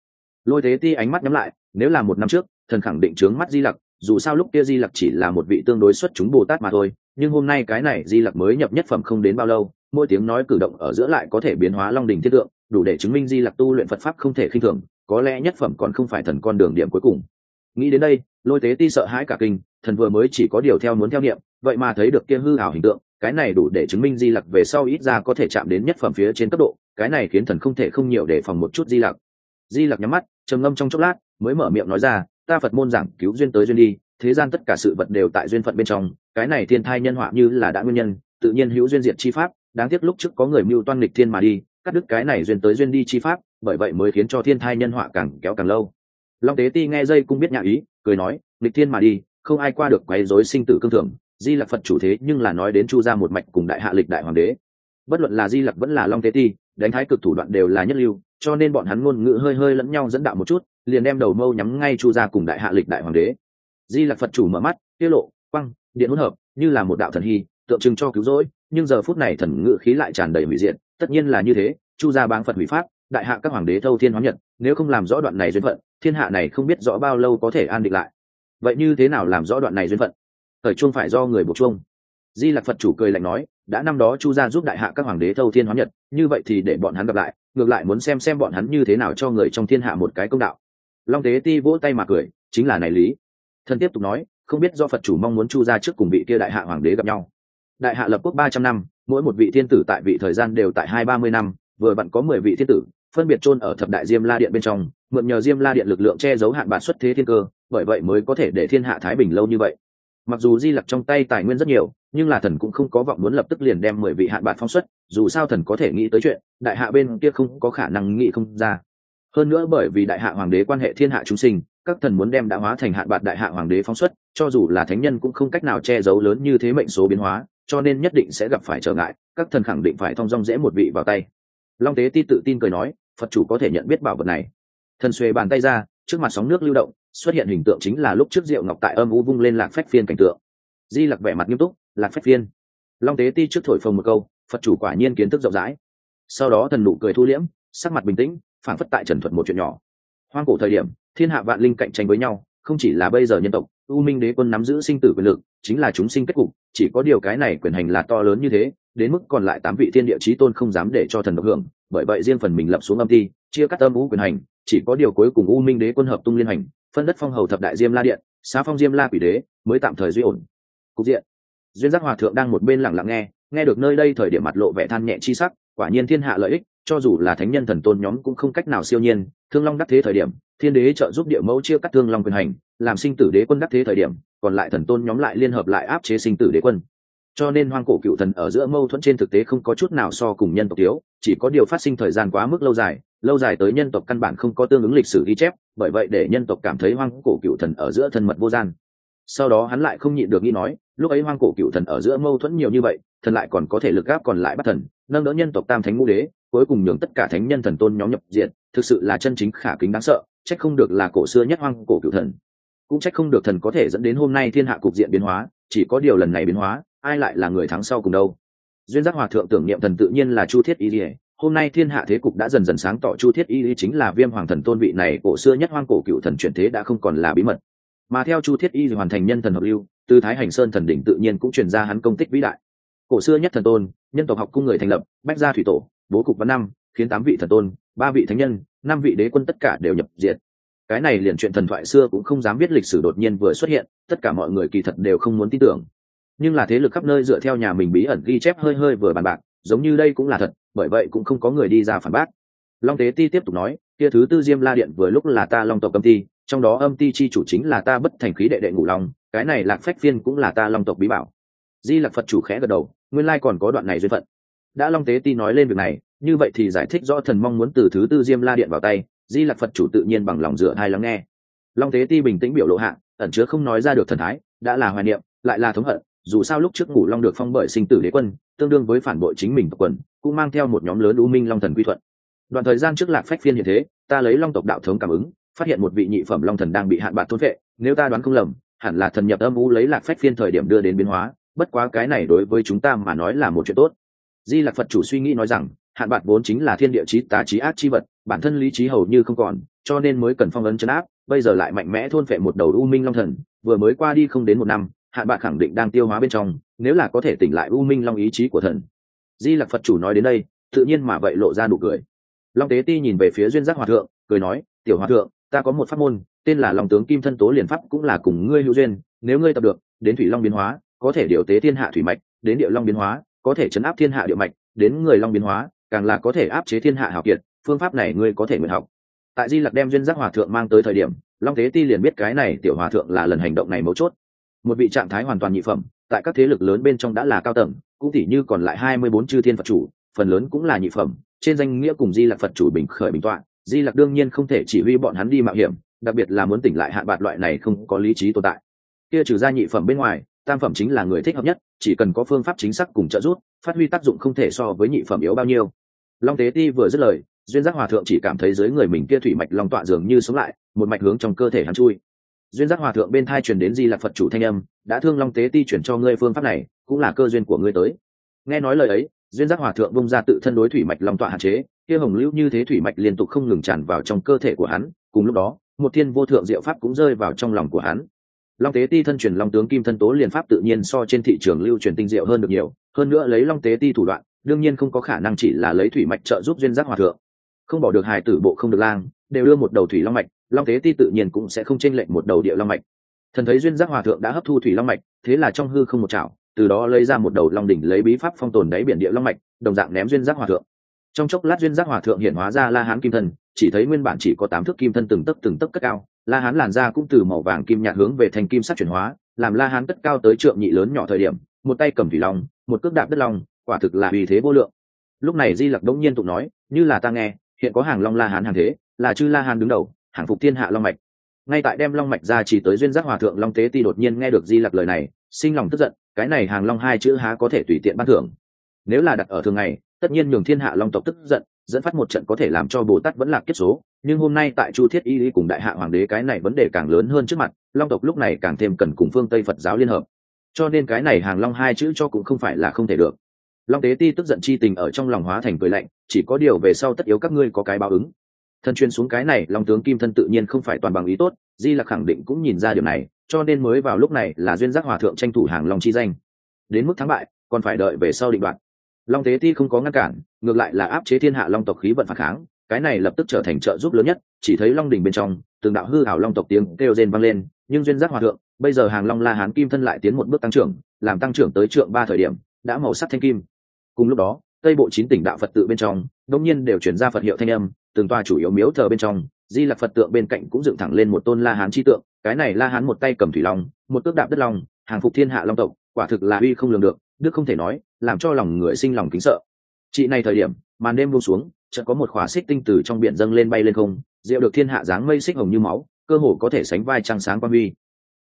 Lôi thế ti ánh mắt nhắm lại, nếu là một năm trước, thần khẳng định trướng mắt di lặc dù sao lúc kia di lặc chỉ là một vị tương đối xuất chúng bồ tát mà thôi, nhưng hôm nay cái này di lặc mới nhập nhất phẩm không đến bao lâu, mỗi tiếng nói cử động ở giữa lại có thể biến hóa long đình thiết tượng, đủ để chứng minh di lặc tu luyện phật pháp không thể khinh thường, có lẽ nhất phẩm còn không phải thần con đường điểm cuối cùng. Nghĩ đến đây, lôi tế ti sợ hãi cả kinh, thần vừa mới chỉ có điều theo muốn theo niệm, vậy mà thấy được kia hư ảo hình tượng, cái này đủ để chứng minh di lặc về sau ít ra có thể chạm đến nhất phẩm phía trên cấp độ, cái này khiến thần không thể không nhiều để phòng một chút di lặc. Di lặc nhắm mắt, trầm ngâm trong chốc lát, mới mở miệng nói ra ta phật môn giảng cứu duyên tới duyên đi, thế gian tất cả sự vật đều tại duyên phận bên trong, cái này thiên thai nhân họa như là đã nguyên nhân, tự nhiên hữu duyên diệt chi pháp, đáng tiếc lúc trước có người mưu toan lịch thiên mà đi, cắt đứt cái này duyên tới duyên đi chi pháp, bởi vậy mới khiến cho thiên thai nhân họa càng kéo càng lâu. Long tế ti nghe dây cũng biết nhà ý, cười nói lịch thiên mà đi, không ai qua được quấy rối sinh tử cương thường di lặc phật chủ thế nhưng là nói đến chu ra một mạch cùng đại hạ lịch đại hoàng đế. Bất luận là di lặc vẫn là long tế ti, đánh thái cực thủ đoạn đều là nhất lưu, cho nên bọn hắn ngôn ngữ hơi hơi lẫn nhau dẫn đạo một chút liền đem đầu mâu nhắm ngay chu ra cùng đại hạ lịch đại hoàng đế. Di lặc phật chủ mở mắt, tiết lộ, quăng, điện hỗn hợp, như là một đạo thần hy, tượng trưng cho cứu rỗi, nhưng giờ phút này thần ngự khí lại tràn đầy hủy diện tất nhiên là như thế, chu gia bang phật hủy pháp, đại hạ các hoàng đế thâu thiên hóa nhật, nếu không làm rõ đoạn này duyên phận, thiên hạ này không biết rõ bao lâu có thể an định lại. Vậy như thế nào làm rõ đoạn này duyên phận? Thời chuông phải do người buộc chuông. Di lạc phật chủ cười lạnh nói, đã năm đó chu gia giúp đại hạ các hoàng đế thâu thiên hóa nhật, như vậy thì để bọn hắn gặp lại, ngược lại muốn xem xem bọn hắn như thế nào cho người trong thiên hạ một cái công đạo long tế ti vỗ tay mà cười, chính là này lý. Thần tiếp tục nói, không biết do phật chủ mong muốn chu gia trước cùng vị kia đại hạ hoàng đế gặp nhau. Đại hạ lập quốc ba trăm năm, mỗi một vị thiên tử tại vị thời gian đều tại hai ba mươi năm, vừa vặn có mười vị thiên tử, phân biệt chôn ở thập đại diêm la điện bên trong, mượn nhờ diêm la điện lực lượng che giấu hạn bản xuất thế thiên cơ, bởi vậy mới có thể để thiên hạ thái bình lâu như vậy. Mặc dù di lặc trong tay tài nguyên rất nhiều, nhưng là thần cũng không có vọng muốn lập tức liền đem mười vị hạn bạc phong xuất, dù sao thần có thể nghĩ tới chuyện, đại hạ bên kia không có khả năng nghĩ không ra hơn nữa bởi vì đại hạ hoàng đế quan hệ thiên hạ chúng sinh, các thần muốn đem đã hóa thành hạn bạc đại hạ hoàng đế phóng xuất, cho dù là thánh nhân cũng không cách nào che giấu lớn như thế mệnh số biến hóa, cho nên nhất định sẽ gặp phải trở ngại, các thần khẳng định phải thong dong dễ một vị vào tay. Long tế ti tự tin cười nói, phật chủ có thể nhận biết bảo vật này. Thần xuề bàn tay ra, trước mặt sóng nước lưu động, xuất hiện hình tượng chính là lúc trước diệu ngọc tại âm u vung lên lạc phách phiên cảnh tượng. Di lặc vẻ mặt nghiêm túc, lạc phách phiên. Long tế ti trước thổi phồng một câu, phật chủ quả nhiên kiến thức rộng rãi. Sau đó thần nụ cười thu liễm, sắc mặt bình tĩnh phản phất tại trần thuật một chuyện nhỏ. Hoang cổ thời điểm, thiên hạ vạn linh cạnh tranh với nhau, không chỉ là bây giờ nhân tộc, u minh đế quân nắm giữ sinh tử quyền lực, chính là chúng sinh kết cục, chỉ có điều cái này quyền hành là to lớn như thế, đến mức còn lại tám vị thiên địa chí tôn không dám để cho thần độc hưởng, bởi vậy riêng phần mình lập xuống âm ti chia cắt âm u quyền hành, chỉ có điều cuối cùng u minh đế quân hợp tung liên hành, phân đất phong hầu thập đại diêm la điện, xá phong diêm la quỷ đế, mới tạm thời duy ổn. Cục diện. Duyên giác hòa thượng đang một bên lặng lặng nghe nghe được nơi đây thời điểm mặt lộ vẻ than nhẹ chi sắc, quả nhiên thiên hạ lợi ích cho dù là thánh nhân thần tôn nhóm cũng không cách nào siêu nhiên, thương long đắc thế thời điểm, thiên đế trợ giúp địa mẫu chia cắt thương long quyền hành, làm sinh tử đế quân đắc thế thời điểm, còn lại thần tôn nhóm lại liên hợp lại áp chế sinh tử đế quân. Cho nên hoang cổ cựu thần ở giữa mâu thuẫn trên thực tế không có chút nào so cùng nhân tộc thiếu, chỉ có điều phát sinh thời gian quá mức lâu dài lâu dài tới nhân tộc căn bản không có tương ứng lịch sử ghi chép, bởi vậy để nhân tộc cảm thấy hoang cổ cựu thần ở giữa thân mật vô gian sau đó hắn lại không nhịn được nghĩ nói, lúc ấy hoang cổ cựu thần ở giữa mâu thuẫn nhiều như vậy, thần lại còn có thể lực gáp còn lại bắt thần, nâng đỡ nhân tộc tam thánh ngũ đế, cuối cùng nhường tất cả thánh nhân thần tôn nhóm nhập diện, thực sự là chân chính khả kính đáng sợ, trách không được là cổ xưa nhất hoang cổ cựu thần. Cũng trách không được thần có thể dẫn đến hôm nay thiên hạ cục diện biến hóa, chỉ có điều lần này biến hóa, ai lại là người thắng sau cùng đâu. Duyên giác hòa thượng tưởng niệm thần tự nhiên là chu thiết y lìa hôm nay thiên hạ thế cục đã dần dần sáng tỏ chu thiết y lý chính là viêm hoàng thần tôn vị này cổ xưa nhất hoang cổ cựu thần chuyển thế đã không còn là bí mật mà theo chu thiết y hoàn thành nhân thần hợp lưu từ thái hành sơn thần đỉnh tự nhiên cũng truyền ra hắn công tích vĩ đại. Cổ xưa nhất thần tôn, nhân tộc học cung người thành lập, bách gia thủy tổ, bố cục văn năm, khiến tám vị thần tôn, ba vị thánh nhân, năm vị đế quân tất cả đều nhập diệt. Cái này liền chuyện thần thoại xưa cũng không dám biết lịch sử đột nhiên vừa xuất hiện, tất cả mọi người kỳ thật đều không muốn tin tưởng. Nhưng là thế lực khắp nơi dựa theo nhà mình bí ẩn ghi chép hơi hơi vừa bàn bạc, giống như đây cũng là thật, bởi vậy cũng không có người đi ra phản bác. Long tế ti tiếp tục nói, kia thứ tư diêm la điện vừa lúc là ta long tộc cầm ti trong đó âm ti chi chủ chính là ta bất thành khí đệ đệ ngủ long cái này lạc phách viên cũng là ta long tộc bí bảo. Di lạc phật chủ khẽ gật đầu, nguyên lai còn có đoạn này duyên phận. Đã long tế ti nói lên việc này, như vậy thì giải thích rõ thần mong muốn từ thứ tư diêm la điện vào tay, di lạc phật chủ tự nhiên bằng lòng dựa hai lắng nghe. Long tế ti bình tĩnh biểu lộ hạ, ẩn chứa không nói ra được thần thái, đã là hoài niệm, lại là thống hận, dù sao lúc trước ngủ long được phong bởi sinh tử đế quân, tương đương với phản bội chính mình tộc quần, cũng mang theo một nhóm lớn u minh long thần quy thuận. Đoạn thời gian trước lạc phách phiên hiện thế, ta lấy long tộc đạo thống cảm ứng phát hiện một vị nhị phẩm long thần đang bị hạn bạc thôn vệ nếu ta đoán không lầm, hẳn là thần nhập âm u lấy lạc phách phiên thời điểm đưa đến biến hóa, bất quá cái này đối với chúng ta mà nói là một chuyện tốt. Di lạc phật chủ suy nghĩ nói rằng, hạn bạc vốn chính là thiên địa chí tà chí ác chi vật, bản thân lý trí hầu như không còn, cho nên mới cần phong ấn chấn áp, bây giờ lại mạnh mẽ thôn phệ một đầu u minh long thần, vừa mới qua đi không đến một năm, hạn bạc khẳng định đang tiêu hóa bên trong, nếu là có thể tỉnh lại u minh long ý chí của thần. Di lạc phật chủ nói đến đây, tự nhiên mà vậy lộ ra nụ cười. Long tế ti nhìn về phía duyên giác hòa thượng, cười nói, tiểu hòa thượng ta có một pháp môn, tên là lòng tướng kim thân tố liền pháp cũng là cùng ngươi hữu duyên, nếu ngươi tập được, đến thủy long biến hóa, có thể điều tế thiên hạ thủy mạch, đến địa long biến hóa, có thể chấn áp thiên hạ địa mạch, đến người long biến hóa, càng là có thể áp chế thiên hạ hảo kiệt, phương pháp này ngươi có thể nguyện học. Tại di lặc đem duyên giác hòa thượng mang tới thời điểm, long tế ti liền biết cái này tiểu hòa thượng là lần hành động này mấu chốt. Một vị trạng thái hoàn toàn nhị phẩm, tại các thế lực lớn bên trong đã là cao tầng, cũng tỉ như còn lại hai mươi bốn chư thiên phật chủ, phần lớn cũng là nhị phẩm, trên danh nghĩa cùng di Lặc phật chủ bình khởi bình tọa di lạc đương nhiên không thể chỉ huy bọn hắn đi mạo hiểm, đặc biệt là muốn tỉnh lại hạn bạc loại này không có lý trí tồn tại. Kia trừ ra nhị phẩm bên ngoài, tam phẩm chính là người thích hợp nhất, chỉ cần có phương pháp chính xác cùng trợ giúp, phát huy tác dụng không thể so với nhị phẩm yếu bao nhiêu. Long tế ti vừa dứt lời, duyên giác hòa thượng chỉ cảm thấy dưới người mình kia thủy mạch long tọa dường như sống lại, một mạch hướng trong cơ thể hắn chui. Duyên giác hòa thượng bên thai truyền đến di lạc phật chủ thanh âm, đã thương long tế ti chuyển cho ngươi phương pháp này, cũng là cơ duyên của ngươi tới. Nghe nói lời ấy, duyên giác hòa thượng bông ra tự thân đối thủy mạch long tọa hạn chế kia hồng lưu như thế thủy mạch liên tục không ngừng tràn vào trong cơ thể của hắn, cùng lúc đó, một thiên vô thượng diệu pháp cũng rơi vào trong lòng của hắn. Long tế ti thân truyền long tướng kim thân tố liền pháp tự nhiên so trên thị trường lưu truyền tinh diệu hơn được nhiều, hơn nữa lấy long tế ti thủ đoạn, đương nhiên không có khả năng chỉ là lấy thủy mạch trợ giúp duyên giác hòa thượng. Không bỏ được hài tử bộ không được lang, đều đưa một đầu thủy long mạch, long tế ti tự nhiên cũng sẽ không chênh lệch một đầu địa long mạch. Thần thấy duyên giác hòa thượng đã hấp thu thủy long mạch, thế là trong hư không một chảo, từ đó lấy ra một đầu long đỉnh lấy bí pháp phong tồn đáy biển địa long mạch, đồng dạng ném duyên giác hòa thượng trong chốc lát duyên giác hòa thượng hiện hóa ra la hán kim thân, chỉ thấy nguyên bản chỉ có tám thước kim thân từng tấc từng tấc cất cao. La hán làn da cũng từ màu vàng kim nhạt hướng về thành kim sắc chuyển hóa, làm la hán cất cao tới trượng nhị lớn nhỏ thời điểm, một tay cầm thủy long, một cước đạp đất long, quả thực là uy thế vô lượng. Lúc này di lặc đống nhiên tụng nói, như là ta nghe, hiện có hàng long la hán hàng thế, là chư la hán đứng đầu, hàng phục thiên hạ long mạch. Ngay tại đem long mạch ra chỉ tới duyên giác hòa thượng long tế ti đột nhiên nghe được di lặc lời này, sinh lòng tức giận, cái này hàng long hai chữ há có thể tùy tiện ban thưởng. Nếu là đặt ở thường ngày tất nhiên nhường thiên hạ long tộc tức giận, dẫn phát một trận có thể làm cho bồ tát vẫn là kết số, nhưng hôm nay tại chu thiết y lý cùng đại hạ hoàng đế cái này vấn đề càng lớn hơn trước mặt, long tộc lúc này càng thêm cần cùng phương tây phật giáo liên hợp. Cho nên cái này hàng long hai chữ cho cũng không phải là không thể được. Long tế ti tức giận chi tình ở trong lòng hóa thành cười lạnh, chỉ có điều về sau tất yếu các ngươi có cái báo ứng. Thân chuyên xuống cái này, long tướng kim thân tự nhiên không phải toàn bằng ý tốt, di là khẳng định cũng nhìn ra điều này, cho nên mới vào lúc này là duyên giác hòa thượng tranh thủ hàng long chi danh. Đến mức thắng bại, còn phải đợi về sau định đoạt long tế ti không có ngăn cản, ngược lại là áp chế thiên hạ long tộc khí vận phản kháng, cái này lập tức trở thành trợ giúp lớn nhất, chỉ thấy long đỉnh bên trong, từng đạo hư hảo long tộc tiếng kêu rên vang lên, nhưng duyên giác hòa thượng, bây giờ hàng long la hán kim thân lại tiến một bước tăng trưởng, làm tăng trưởng tới trượng ba thời điểm, đã màu sắc thanh kim. Cùng lúc đó, tây bộ chín tỉnh đạo phật tự bên trong đông nhiên đều chuyển ra phật hiệu thanh âm, từng toa chủ yếu miếu thờ bên trong, di lạc phật tượng bên cạnh cũng dựng thẳng lên một tôn la hán chi tượng, cái này la hán một tay cầm thủy long, một tước đạp đất long, hàng phục thiên hạ long tộc, quả thực là uy không lường được, đức không thể nói làm cho lòng người sinh lòng kính sợ. Chị này thời điểm, màn đêm buông xuống, chợt có một khỏa xích tinh từ trong biển dâng lên bay lên không diệu được thiên hạ dáng mây xích hồng như máu, cơ hồ có thể sánh vai trăng sáng quan huy.